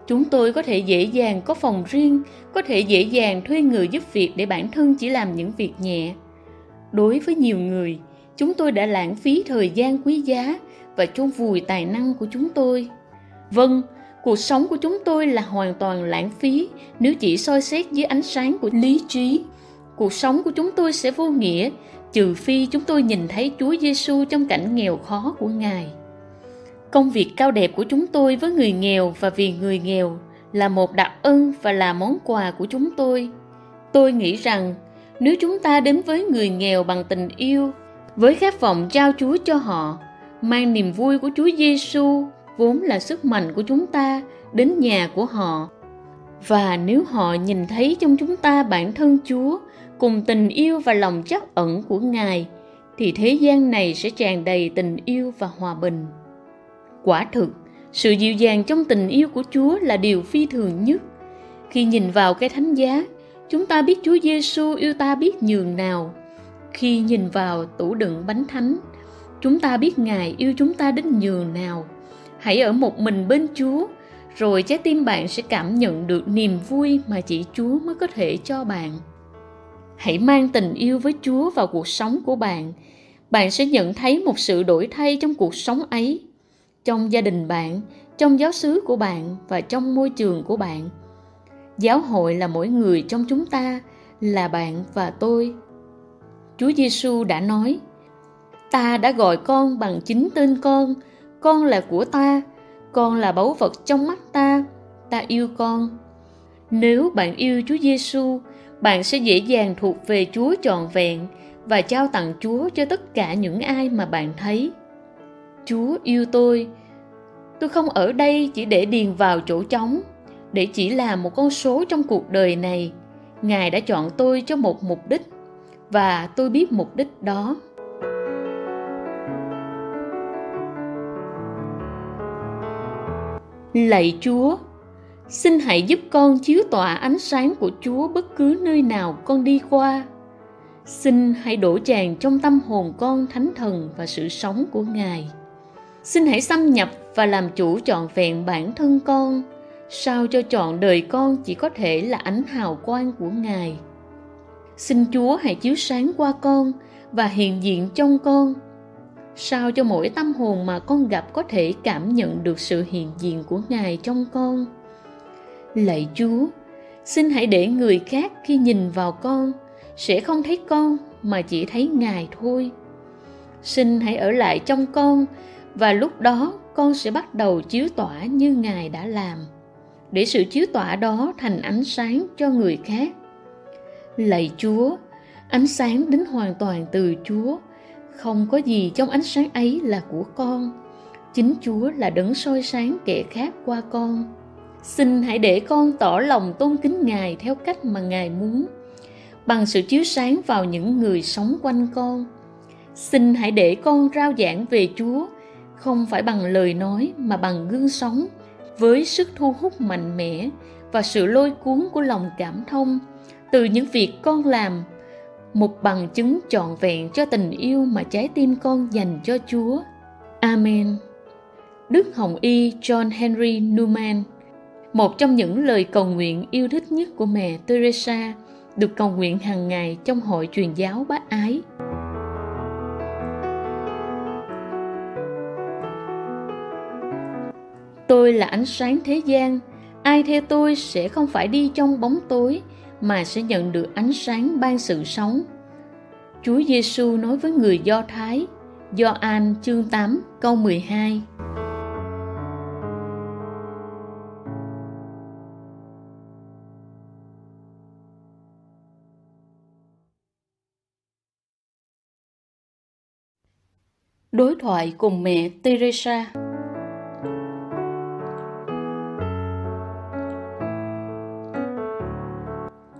Chúng tôi có thể dễ dàng có phòng riêng, có thể dễ dàng thuê người giúp việc để bản thân chỉ làm những việc nhẹ. Đối với nhiều người, chúng tôi đã lãng phí thời gian quý giá và chôn vùi tài năng của chúng tôi. Vâng, cuộc sống của chúng tôi là hoàn toàn lãng phí nếu chỉ soi xét dưới ánh sáng của lý trí. Cuộc sống của chúng tôi sẽ vô nghĩa trừ phi chúng tôi nhìn thấy Chúa Giêsu trong cảnh nghèo khó của Ngài. Công việc cao đẹp của chúng tôi với người nghèo và vì người nghèo là một đặc ân và là món quà của chúng tôi. Tôi nghĩ rằng nếu chúng ta đến với người nghèo bằng tình yêu, với khát vọng trao Chúa cho họ, mang niềm vui của Chúa Giêsu vốn là sức mạnh của chúng ta đến nhà của họ. Và nếu họ nhìn thấy trong chúng ta bản thân Chúa cùng tình yêu và lòng chắc ẩn của Ngài thì thế gian này sẽ tràn đầy tình yêu và hòa bình. Quả thực, sự dịu dàng trong tình yêu của Chúa là điều phi thường nhất. Khi nhìn vào cái thánh giá, chúng ta biết Chúa Giêsu yêu ta biết nhường nào. Khi nhìn vào tủ đựng bánh thánh, chúng ta biết ngài yêu chúng ta đến nhường nào hãy ở một mình bên chúa, rồi trái tim bạn sẽ cảm nhận được niềm vui mà chỉ chúa mới có thể cho bạn. Hãy mang tình yêu với chúa vào cuộc sống của bạn. Bạn sẽ nhận thấy một sự đổi thay trong cuộc sống ấy, trong gia đình bạn, trong giáo xứ của bạn và trong môi trường của bạn. Giáo hội là mỗi người trong chúng ta, là bạn và tôi. Chúa giêsu đã nói, ta đã gọi con bằng chính tên con con là của ta, con là báu vật trong mắt ta ta yêu con. Nếu bạn yêu chúa giêsu bạn sẽ dễ dàng thuộc về chúa trọn vẹn và trao tặng chúa cho tất cả những ai mà bạn thấy. Chúa yêu tôi. Tôi không ở đây chỉ để điền vào chỗ trống, để chỉ là một con số trong cuộc đời này. Ngài đã chọn tôi cho một mục đích và tôi biết mục đích đó. Lạy Chúa, xin hãy giúp con chiếu tỏa ánh sáng của Chúa bất cứ nơi nào con đi qua. Xin hãy đổ tràn trong tâm hồn con thánh thần và sự sống của Ngài. Xin hãy xâm nhập và làm chủ trọn vẹn bản thân con, sao cho trọn đời con chỉ có thể là ánh hào quang của Ngài. Xin Chúa hãy chiếu sáng qua con và hiện diện trong con sao cho mỗi tâm hồn mà con gặp có thể cảm nhận được sự hiện diện của ngài trong con? Lạy chúa, xin hãy để người khác khi nhìn vào con sẽ không thấy con mà chỉ thấy ngài thôi. Xin hãy ở lại trong con và lúc đó con sẽ bắt đầu chiếu tỏa như ngài đã làm, để sự chiếu tỏa đó thành ánh sáng cho người khác. Lạy chúa, ánh sáng đến hoàn toàn từ chúa không có gì trong ánh sáng ấy là của con. Chính chúa là đấng soi sáng kẻ khác qua con. Xin hãy để con tỏ lòng tôn kính ngài theo cách mà ngài muốn, bằng sự chiếu sáng vào những người sống quanh con. Xin hãy để con rao giảng về chúa, không phải bằng lời nói mà bằng gương sống, với sức thu hút mạnh mẽ và sự lôi cuốn của lòng cảm thông từ những việc con làm một bằng chứng trọn vẹn cho tình yêu mà trái tim con dành cho Chúa. Amen. Đức Hồng Y John Henry Newman Một trong những lời cầu nguyện yêu thích nhất của mẹ Teresa được cầu nguyện hàng ngày trong hội truyền giáo bác ái. Tôi là ánh sáng thế gian, ai theo tôi sẽ không phải đi trong bóng tối mà sẽ nhận được ánh sáng ban sự sống. Chúa Giêsu nói với người Do Thái, Do An chương 8 câu 12. Đối thoại cùng mẹ Teresa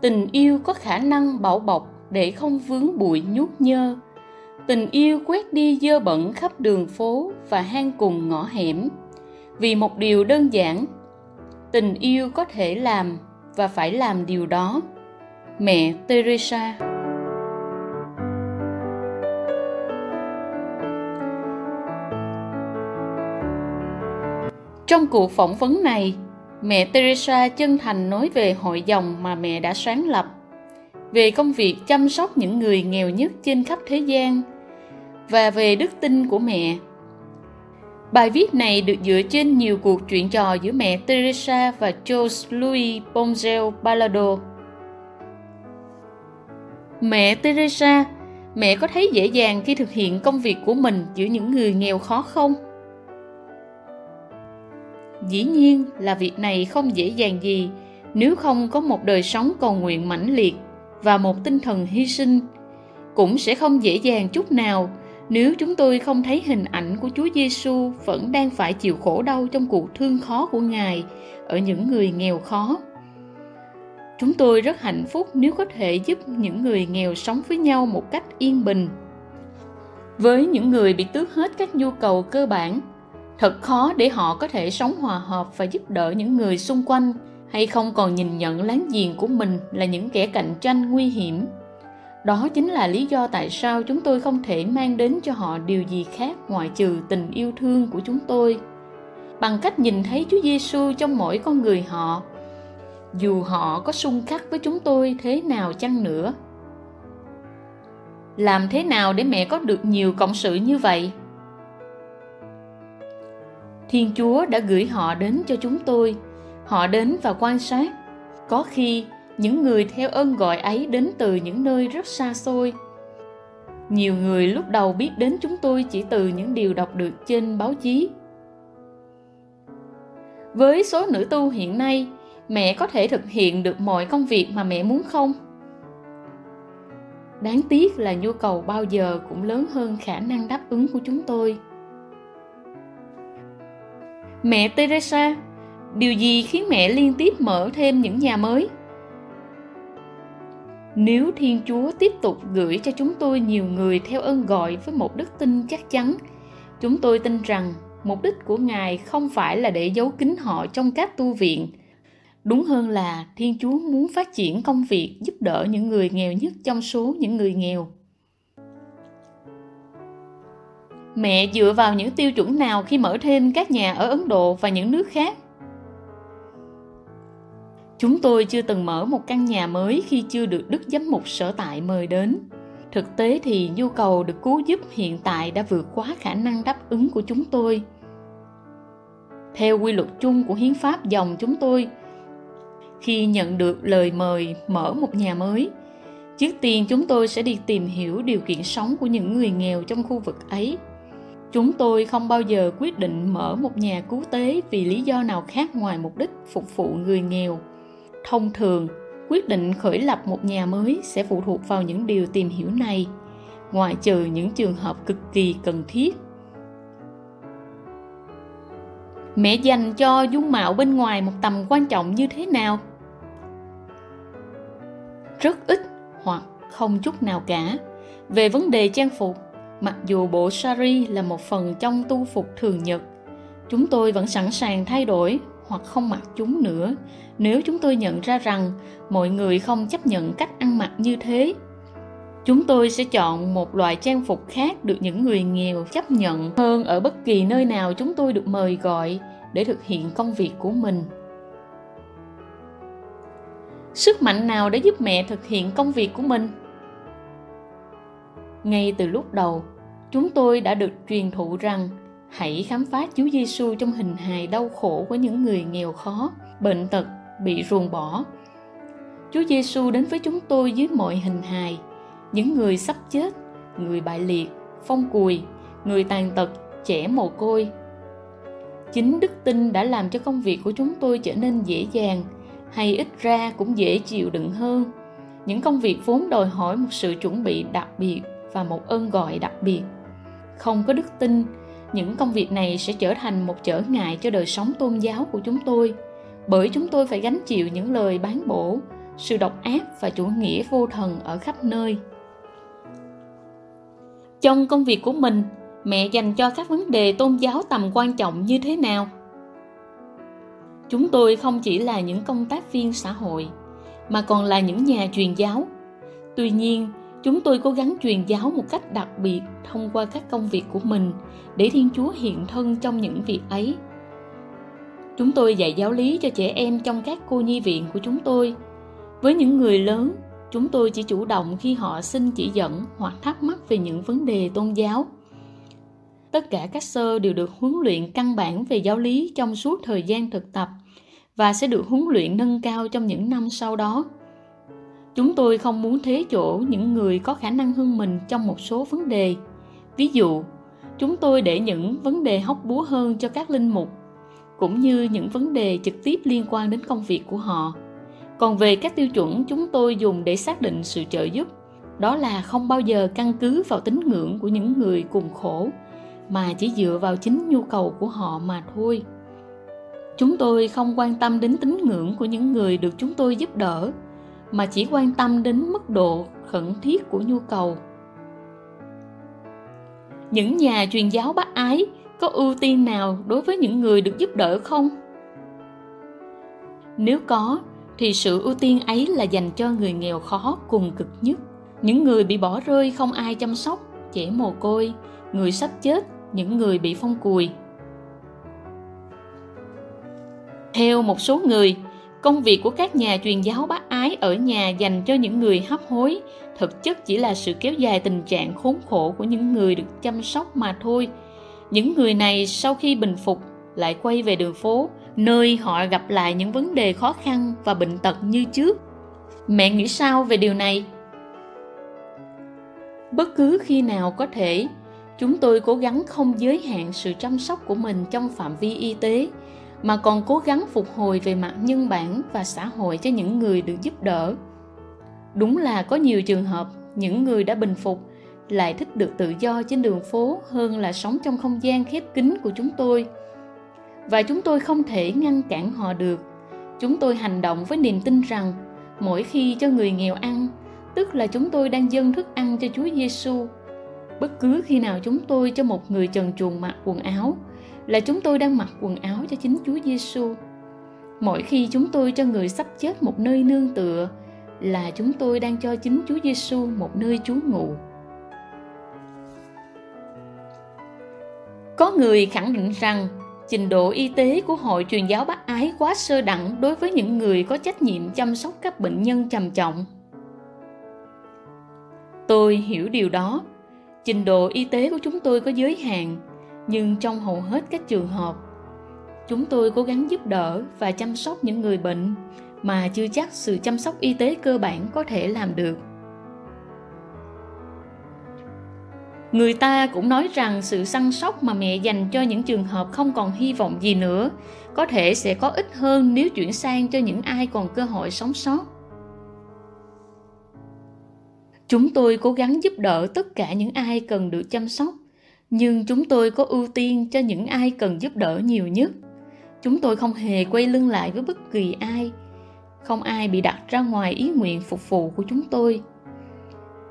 Tình yêu có khả năng bảo bọc để không vướng bụi nhút nhơ. Tình yêu quét đi dơ bẩn khắp đường phố và hang cùng ngõ hẻm. Vì một điều đơn giản, tình yêu có thể làm và phải làm điều đó. Mẹ Teresa Trong cuộc phỏng vấn này, mẹ Teresa chân thành nói về hội dòng mà mẹ đã sáng lập, về công việc chăm sóc những người nghèo nhất trên khắp thế gian và về đức tin của mẹ. Bài viết này được dựa trên nhiều cuộc chuyện trò giữa mẹ Teresa và Jose Luis Ponzil Balado. Mẹ Teresa, mẹ có thấy dễ dàng khi thực hiện công việc của mình giữa những người nghèo khó không? Dĩ nhiên là việc này không dễ dàng gì nếu không có một đời sống cầu nguyện mãnh liệt và một tinh thần hy sinh cũng sẽ không dễ dàng chút nào nếu chúng tôi không thấy hình ảnh của Chúa Giêsu vẫn đang phải chịu khổ đau trong cuộc thương khó của Ngài ở những người nghèo khó. Chúng tôi rất hạnh phúc nếu có thể giúp những người nghèo sống với nhau một cách yên bình. Với những người bị tước hết các nhu cầu cơ bản thật khó để họ có thể sống hòa hợp và giúp đỡ những người xung quanh, hay không còn nhìn nhận láng giềng của mình là những kẻ cạnh tranh nguy hiểm. Đó chính là lý do tại sao chúng tôi không thể mang đến cho họ điều gì khác ngoại trừ tình yêu thương của chúng tôi. Bằng cách nhìn thấy Chúa Giêsu trong mỗi con người họ, dù họ có xung khắc với chúng tôi thế nào chăng nữa. Làm thế nào để mẹ có được nhiều cộng sự như vậy? Thiên chúa đã gửi họ đến cho chúng tôi. Họ đến và quan sát. Có khi, những người theo ơn gọi ấy đến từ những nơi rất xa xôi. Nhiều người lúc đầu biết đến chúng tôi chỉ từ những điều đọc được trên báo chí. Với số nữ tu hiện nay, mẹ có thể thực hiện được mọi công việc mà mẹ muốn không? Đáng tiếc là nhu cầu bao giờ cũng lớn hơn khả năng đáp ứng của chúng tôi. Mẹ Teresa, điều gì khiến mẹ liên tiếp mở thêm những nhà mới? Nếu Thiên Chúa tiếp tục gửi cho chúng tôi nhiều người theo ơn gọi với một đức tin chắc chắn, chúng tôi tin rằng mục đích của Ngài không phải là để giấu kín họ trong các tu viện. Đúng hơn là Thiên Chúa muốn phát triển công việc giúp đỡ những người nghèo nhất trong số những người nghèo. Mẹ dựa vào những tiêu chuẩn nào khi mở thêm các nhà ở Ấn Độ và những nước khác? Chúng tôi chưa từng mở một căn nhà mới khi chưa được Đức Giám mục sở tại mời đến. Thực tế thì nhu cầu được cứu giúp hiện tại đã vượt quá khả năng đáp ứng của chúng tôi. Theo quy luật chung của hiến pháp dòng chúng tôi, khi nhận được lời mời mở một nhà mới, trước tiên chúng tôi sẽ đi tìm hiểu điều kiện sống của những người nghèo trong khu vực ấy Chúng tôi không bao giờ quyết định mở một nhà cứu tế vì lý do nào khác ngoài mục đích phục vụ người nghèo. Thông thường, quyết định khởi lập một nhà mới sẽ phụ thuộc vào những điều tìm hiểu này, ngoại trừ những trường hợp cực kỳ cần thiết. Mẹ dành cho dung mạo bên ngoài một tầm quan trọng như thế nào? Rất ít hoặc không chút nào cả. Về vấn đề trang phục, Mặc dù bộ sari là một phần trong tu phục thường nhật, chúng tôi vẫn sẵn sàng thay đổi hoặc không mặc chúng nữa nếu chúng tôi nhận ra rằng mọi người không chấp nhận cách ăn mặc như thế. Chúng tôi sẽ chọn một loại trang phục khác được những người nghèo chấp nhận hơn ở bất kỳ nơi nào chúng tôi được mời gọi để thực hiện công việc của mình. Sức mạnh nào đã giúp mẹ thực hiện công việc của mình? Ngay từ lúc đầu, Chúng tôi đã được truyền thụ rằng hãy khám phá Chúa Giêsu trong hình hài đau khổ của những người nghèo khó, bệnh tật, bị ruồng bỏ. Chúa Giêsu đến với chúng tôi dưới mọi hình hài, những người sắp chết, người bại liệt, phong cùi, người tàn tật, trẻ mồ côi. Chính đức tin đã làm cho công việc của chúng tôi trở nên dễ dàng, hay ít ra cũng dễ chịu đựng hơn. Những công việc vốn đòi hỏi một sự chuẩn bị đặc biệt và một ơn gọi đặc biệt không có đức tin, những công việc này sẽ trở thành một trở ngại cho đời sống tôn giáo của chúng tôi. Bởi chúng tôi phải gánh chịu những lời bán bổ, sự độc ác và chủ nghĩa vô thần ở khắp nơi. Trong công việc của mình, mẹ dành cho các vấn đề tôn giáo tầm quan trọng như thế nào? Chúng tôi không chỉ là những công tác viên xã hội, mà còn là những nhà truyền giáo. Tuy nhiên chúng tôi cố gắng truyền giáo một cách đặc biệt thông qua các công việc của mình để thiên chúa hiện thân trong những việc ấy. Chúng tôi dạy giáo lý cho trẻ em trong các cô nhi viện của chúng tôi. Với những người lớn, chúng tôi chỉ chủ động khi họ xin chỉ dẫn hoặc thắc mắc về những vấn đề tôn giáo. Tất cả các sơ đều được huấn luyện căn bản về giáo lý trong suốt thời gian thực tập và sẽ được huấn luyện nâng cao trong những năm sau đó chúng tôi không muốn thế chỗ những người có khả năng hơn mình trong một số vấn đề. Ví dụ, chúng tôi để những vấn đề hóc búa hơn cho các linh mục, cũng như những vấn đề trực tiếp liên quan đến công việc của họ. Còn về các tiêu chuẩn chúng tôi dùng để xác định sự trợ giúp, đó là không bao giờ căn cứ vào tín ngưỡng của những người cùng khổ, mà chỉ dựa vào chính nhu cầu của họ mà thôi. Chúng tôi không quan tâm đến tín ngưỡng của những người được chúng tôi giúp đỡ mà chỉ quan tâm đến mức độ khẩn thiết của nhu cầu. Những nhà truyền giáo bác ái có ưu tiên nào đối với những người được giúp đỡ không? Nếu có, thì sự ưu tiên ấy là dành cho người nghèo khó cùng cực nhất. Những người bị bỏ rơi không ai chăm sóc trẻ mồ côi. Người sắp chết, những người bị phong cùi. Theo một số người công việc của các nhà truyền giáo bác ái ở nhà dành cho những người hấp hối. Thực chất chỉ là sự kéo dài tình trạng khốn khổ của những người được chăm sóc mà thôi. Những người này sau khi bình phục, lại quay về đường phố, nơi họ gặp lại những vấn đề khó khăn và bệnh tật như trước. Mẹ nghĩ sao về điều này? Bất cứ khi nào có thể, chúng tôi cố gắng không giới hạn sự chăm sóc của mình trong phạm vi y tế mà còn cố gắng phục hồi về mặt nhân bản và xã hội cho những người được giúp đỡ. Đúng là có nhiều trường hợp, những người đã bình phục, lại thích được tự do trên đường phố hơn là sống trong không gian khép kín của chúng tôi. Và chúng tôi không thể ngăn cản họ được. Chúng tôi hành động với niềm tin rằng, mỗi khi cho người nghèo ăn, tức là chúng tôi đang dâng thức ăn cho Chúa Giêsu. Bất cứ khi nào chúng tôi cho một người trần truồng mặc quần áo là chúng tôi đang mặc quần áo cho chính Chúa Giêsu. Mỗi khi chúng tôi cho người sắp chết một nơi nương tựa là chúng tôi đang cho chính Chúa Giêsu một nơi trú ngụ. Có người khẳng định rằng trình độ y tế của Hội truyền giáo Bắc Ái quá sơ đẳng đối với những người có trách nhiệm chăm sóc các bệnh nhân trầm trọng. Tôi hiểu điều đó. Trình độ y tế của chúng tôi có giới hạn, nhưng trong hầu hết các trường hợp, chúng tôi cố gắng giúp đỡ và chăm sóc những người bệnh mà chưa chắc sự chăm sóc y tế cơ bản có thể làm được. Người ta cũng nói rằng sự săn sóc mà mẹ dành cho những trường hợp không còn hy vọng gì nữa có thể sẽ có ít hơn nếu chuyển sang cho những ai còn cơ hội sống sót. Chúng tôi cố gắng giúp đỡ tất cả những ai cần được chăm sóc, nhưng chúng tôi có ưu tiên cho những ai cần giúp đỡ nhiều nhất. Chúng tôi không hề quay lưng lại với bất kỳ ai. Không ai bị đặt ra ngoài ý nguyện phục vụ của chúng tôi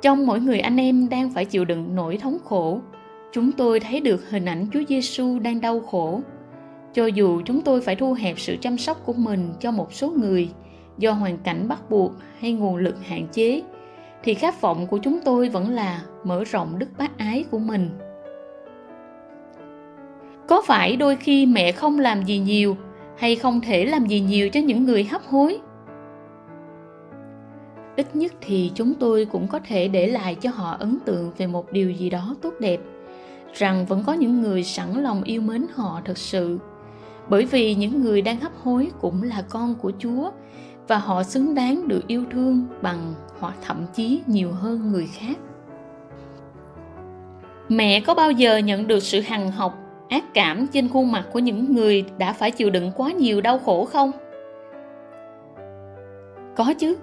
trong mỗi người anh em đang phải chịu đựng nỗi thống khổ, chúng tôi thấy được hình ảnh Chúa Giêsu đang đau khổ. Cho dù chúng tôi phải thu hẹp sự chăm sóc của mình cho một số người do hoàn cảnh bắt buộc hay nguồn lực hạn chế, thì khát vọng của chúng tôi vẫn là mở rộng đức bác ái của mình. Có phải đôi khi mẹ không làm gì nhiều hay không thể làm gì nhiều cho những người hấp hối? ít nhất thì chúng tôi cũng có thể để lại cho họ ấn tượng về một điều gì đó tốt đẹp, rằng vẫn có những người sẵn lòng yêu mến họ thật sự bởi vì những người đang hấp hối cũng là con của chúa và họ xứng đáng được yêu thương bằng hoặc thậm chí nhiều hơn người khác mẹ có bao giờ nhận được sự hằng học ác cảm trên khuôn mặt của những người đã phải chịu đựng quá nhiều đau khổ không có chứ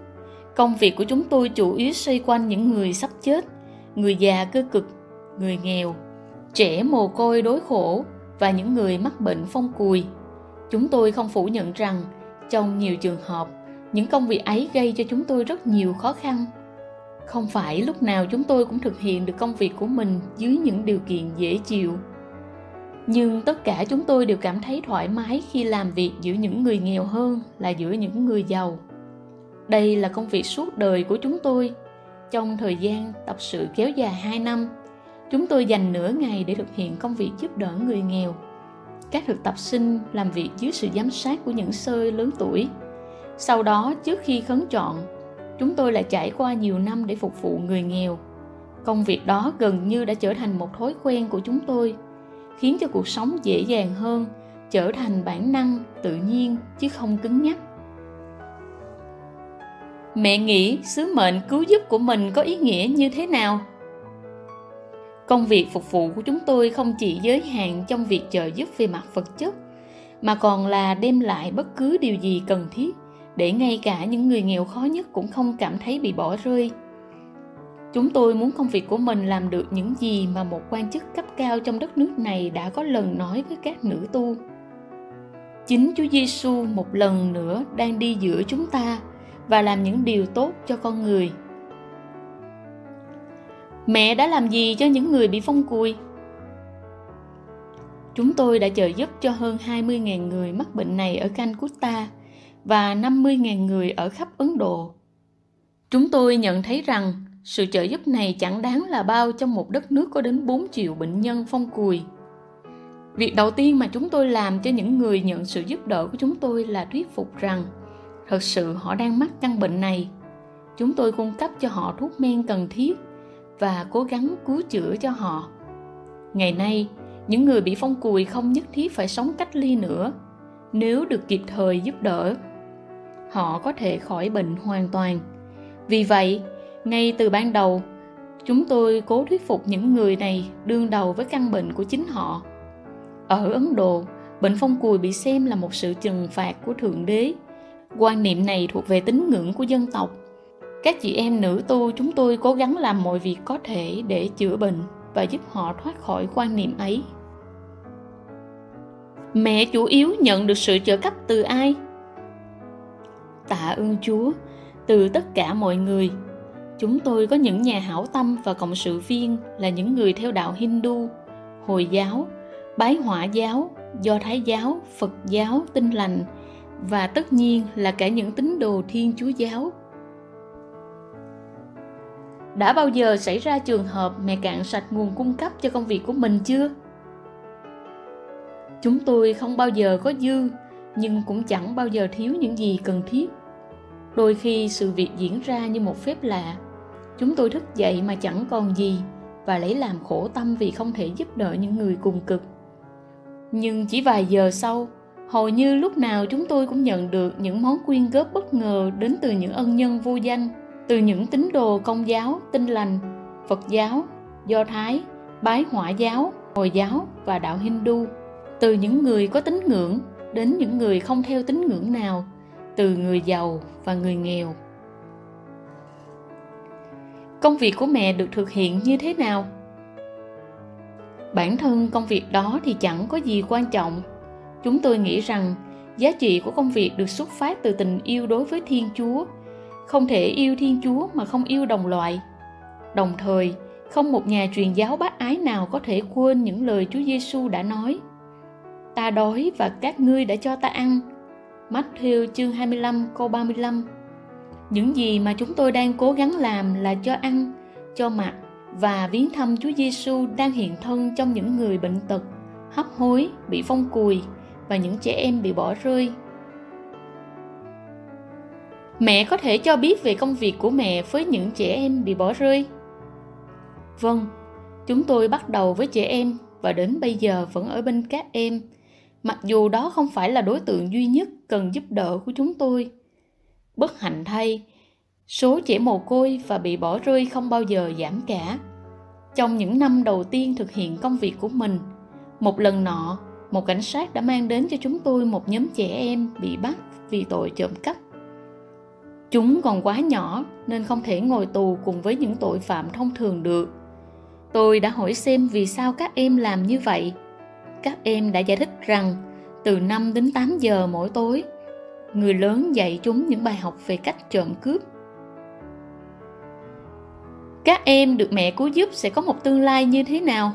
Công việc của chúng tôi chủ yếu xoay quanh những người sắp chết, người già cơ cực, người nghèo. trẻ mồ côi đối khổ và những người mắc bệnh phong cùi. Chúng tôi không phủ nhận rằng trong nhiều trường hợp, những công việc ấy gây cho chúng tôi rất nhiều khó khăn. Không phải lúc nào chúng tôi cũng thực hiện được công việc của mình dưới những điều kiện dễ chịu. Nhưng tất cả chúng tôi đều cảm thấy thoải mái khi làm việc giữa những người nghèo hơn là giữa những người giàu. Đây là công việc suốt đời của chúng tôi. Trong thời gian tập sự kéo dài 2 năm, chúng tôi dành nửa ngày để thực hiện công việc giúp đỡ người nghèo các thực tập sinh làm việc dưới sự giám sát của những sơi lớn tuổi sau đó trước khi khấn chọn chúng tôi lại trải qua nhiều năm để phục vụ người nghèo công việc đó gần như đã trở thành một thói quen của chúng tôi khiến cho cuộc sống dễ dàng hơn trở thành bản năng tự nhiên chứ không cứng nhắc mẹ nghĩ sứ mệnh cứu giúp của mình có ý nghĩa như thế nào Công việc phục vụ của chúng tôi không chỉ giới hạn trong việc trợ giúp về mặt vật chất, mà còn là đem lại bất cứ điều gì cần thiết để ngay cả những người nghèo khó nhất cũng không cảm thấy bị bỏ rơi. Chúng tôi muốn công việc của mình làm được những gì mà một quan chức cấp cao trong đất nước này đã có lần nói với các nữ tu. Chính Chúa Giêsu một lần nữa đang đi giữa chúng ta và làm những điều tốt cho con người Mẹ đã làm gì cho những người bị phong cùi? Chúng tôi đã trợ giúp cho hơn 20.000 người mắc bệnh này ở Calcutta và 50.000 người ở khắp Ấn Độ. Chúng tôi nhận thấy rằng sự trợ giúp này chẳng đáng là bao trong một đất nước có đến 4 triệu bệnh nhân phong cùi. Việc đầu tiên mà chúng tôi làm cho những người nhận sự giúp đỡ của chúng tôi là thuyết phục rằng, thật sự họ đang mắc căn bệnh này. Chúng tôi cung cấp cho họ thuốc men cần thiết và cố gắng cứu chữa cho họ ngày nay, những người bị phong cùi không nhất thiết phải sống cách ly nữa, nếu được kịp thời giúp đỡ họ có thể khỏi bệnh hoàn toàn vì vậy ngay từ ban đầu, chúng tôi cố thuyết phục những người này đương đầu với căn bệnh của chính họ. Ở ấn độ, bệnh phong cùi bị xem là một sự trừng phạt của thượng đế. Quan niệm này thuộc về tín ngưỡng của dân tộc. Các chị em nữ tu chúng tôi cố gắng làm mọi việc có thể để chữa bệnh và giúp họ thoát khỏi quan niệm ấy. Mẹ chủ yếu nhận được sự trợ cấp từ ai? Tạ ơn chúa, từ tất cả mọi người chúng tôi có những nhà hảo tâm và cộng sự viên là những người theo đạo hindu, hồi giáo, bái hỏa giáo, do thái giáo, phật giáo, tinh lành, và tất nhiên là cả những tín đồ thiên chúa giáo. Đã bao giờ xảy ra trường hợp mẹ cạn sạch nguồn cung cấp cho công việc của mình chưa? Chúng tôi không bao giờ có dư, nhưng cũng chẳng bao giờ thiếu những gì cần thiết. Đôi khi sự việc diễn ra như một phép lạ chúng tôi thức dậy mà chẳng còn gì và lấy làm khổ tâm vì không thể giúp đỡ những người cùng cực. Nhưng chỉ vài giờ sau, hầu như lúc nào chúng tôi cũng nhận được những món quyên góp bất ngờ đến từ những ân nhân vô danh, từ những tín đồ công giáo, tinh lành, phật giáo, do thái, bái hỏa giáo, hồi giáo và đạo hindu. Từ những người có tín ngưỡng đến những người không theo tín ngưỡng nào, từ người giàu và người nghèo công việc của mẹ được thực hiện như thế nào? Bản thân công việc đó thì chẳng có gì quan trọng. Chúng tôi nghĩ rằng giá trị của công việc được xuất phát từ tình yêu đối với thiên chúa. Không thể yêu thiên chúa mà không yêu đồng loại. Đồng thời, không một nhà truyền giáo bác ái nào có thể quên những lời Chúa Giêsu đã nói. Ta đói và các ngươi đã cho ta ăn. Matthew chương 25 câu 35 những gì mà chúng tôi đang cố gắng làm là cho ăn, cho mặc và viếng thăm Chúa Giêsu đang hiện thân trong những người bệnh tật, hấp hối, bị phong cùi và những trẻ em bị bỏ rơi Mẹ có thể cho biết về công việc của mẹ với những trẻ em bị bỏ rơi? Vâng, chúng tôi bắt đầu với trẻ em và đến bây giờ vẫn ở bên các em, mặc dù đó không phải là đối tượng duy nhất cần giúp đỡ của chúng tôi. Bất hạnh thay, số trẻ mồ côi và bị bỏ rơi không bao giờ giảm cả. Trong những năm đầu tiên thực hiện công việc của mình, một lần nọ, một cảnh sát đã mang đến cho chúng tôi một nhóm trẻ em bị bắt vì tội trộm cắp Chúng còn quá nhỏ nên không thể ngồi tù cùng với những tội phạm thông thường được. Tôi đã hỏi xem vì sao các em làm như vậy. Các em đã giải thích rằng từ 5 đến 8 giờ mỗi tối, người lớn dạy chúng những bài học về cách trộm cướp. Các em được mẹ cứu giúp sẽ có một tương lai như thế nào?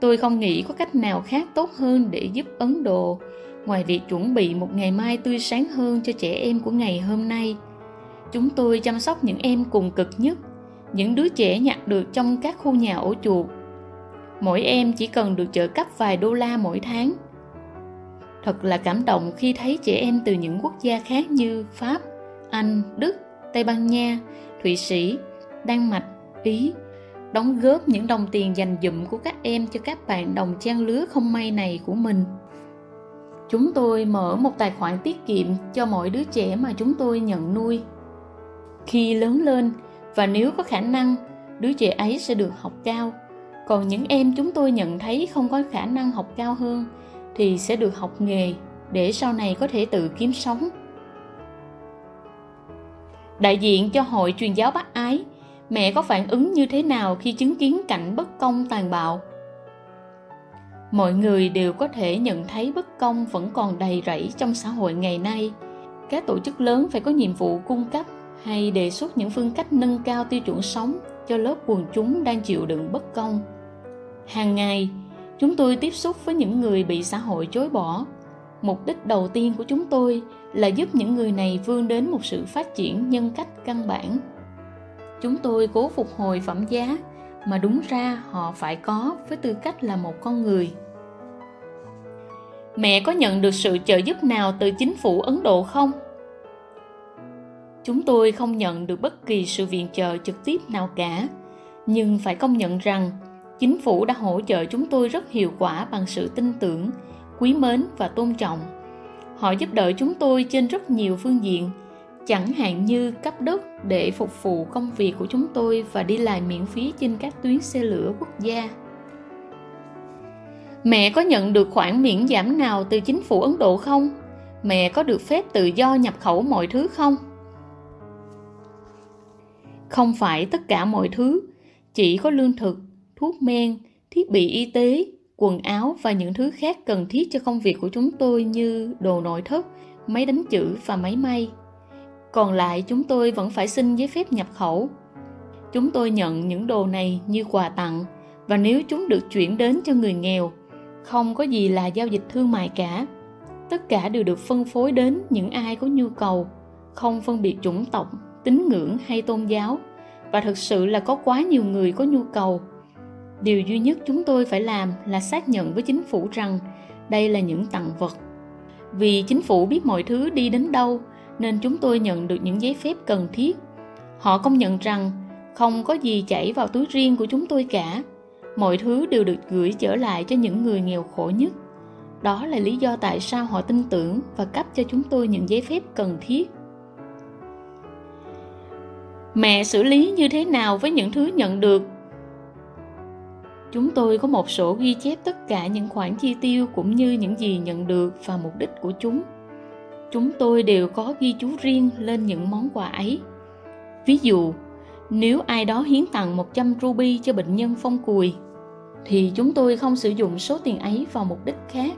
Tôi không nghĩ có cách nào khác tốt hơn để giúp Ấn Độ ngoài việc chuẩn bị một ngày mai tươi sáng hơn cho trẻ em của ngày hôm nay. Chúng tôi chăm sóc những em cùng cực nhất, những đứa trẻ nhặt được trong các khu nhà ổ chuột. Mỗi em chỉ cần được trợ cấp vài đô la mỗi tháng. Thật là cảm động khi thấy trẻ em từ những quốc gia khác như Pháp, Anh, Đức, Tây Ban Nha, Thụy Sĩ, Đan Mạch, Ý đóng góp những đồng tiền dành dụm của các em cho các bạn đồng trang lứa không may này của mình. Chúng tôi mở một tài khoản tiết kiệm cho mỗi đứa trẻ mà chúng tôi nhận nuôi. Khi lớn lên và nếu có khả năng, đứa trẻ ấy sẽ được học cao. Còn những em chúng tôi nhận thấy không có khả năng học cao hơn thì sẽ được học nghề để sau này có thể tự kiếm sống. Đại diện cho Hội truyền giáo bác Ái, mẹ có phản ứng như thế nào khi chứng kiến cảnh bất công tàn bạo? mọi người đều có thể nhận thấy bất công vẫn còn đầy rẫy trong xã hội ngày nay các tổ chức lớn phải có nhiệm vụ cung cấp hay đề xuất những phương cách nâng cao tiêu chuẩn sống cho lớp quần chúng đang chịu đựng bất công hàng ngày chúng tôi tiếp xúc với những người bị xã hội chối bỏ. Mục đích đầu tiên của chúng tôi là giúp những người này vươn đến một sự phát triển nhân cách căn bản. Chúng tôi cố phục hồi phẩm giá, mà đúng ra họ phải có với tư cách là một con người. Mẹ có nhận được sự trợ giúp nào từ chính phủ ấn độ không? Chúng tôi không nhận được bất kỳ sự viện trợ trực tiếp nào cả, nhưng phải công nhận rằng chính phủ đã hỗ trợ chúng tôi rất hiệu quả bằng sự tin tưởng quý mến và tôn trọng họ giúp đỡ chúng tôi trên rất nhiều phương diện chẳng hạn như cấp đất để phục vụ công việc của chúng tôi và đi lại miễn phí trên các tuyến xe lửa quốc gia Mẹ có nhận được khoản miễn giảm nào từ chính phủ Ấn Độ không? Mẹ có được phép tự do nhập khẩu mọi thứ không? Không phải tất cả mọi thứ, chỉ có lương thực, thuốc men, thiết bị y tế, quần áo và những thứ khác cần thiết cho công việc của chúng tôi như đồ nội thất, máy đánh chữ và máy may. Còn lại chúng tôi vẫn phải xin giấy phép nhập khẩu. Chúng tôi nhận những đồ này như quà tặng và nếu chúng được chuyển đến cho người nghèo không có gì là giao dịch thương mại cả tất cả đều được phân phối đến những ai có nhu cầu không phân biệt chủng tộc tín ngưỡng hay tôn giáo và thực sự là có quá nhiều người có nhu cầu điều duy nhất chúng tôi phải làm là xác nhận với chính phủ rằng đây là những tặng vật. Vì chính phủ biết mọi thứ đi đến đâu, nên chúng tôi nhận được những giấy phép cần thiết. Họ công nhận rằng không có gì chảy vào túi riêng của chúng tôi cả. Mọi thứ đều được gửi trở lại cho những người nghèo khổ nhất. Đó là lý do tại sao họ tin tưởng và cấp cho chúng tôi những giấy phép cần thiết. Mẹ xử lý như thế nào với những thứ nhận được? Chúng tôi có một sổ ghi chép tất cả những khoản chi tiêu cũng như những gì nhận được và mục đích của chúng chúng tôi đều có ghi chú riêng lên những món quà ấy ví dụ nếu ai đó hiến tặng 100 ruby cho bệnh nhân phong cùi, thì chúng tôi không sử dụng số tiền ấy vào mục đích khác.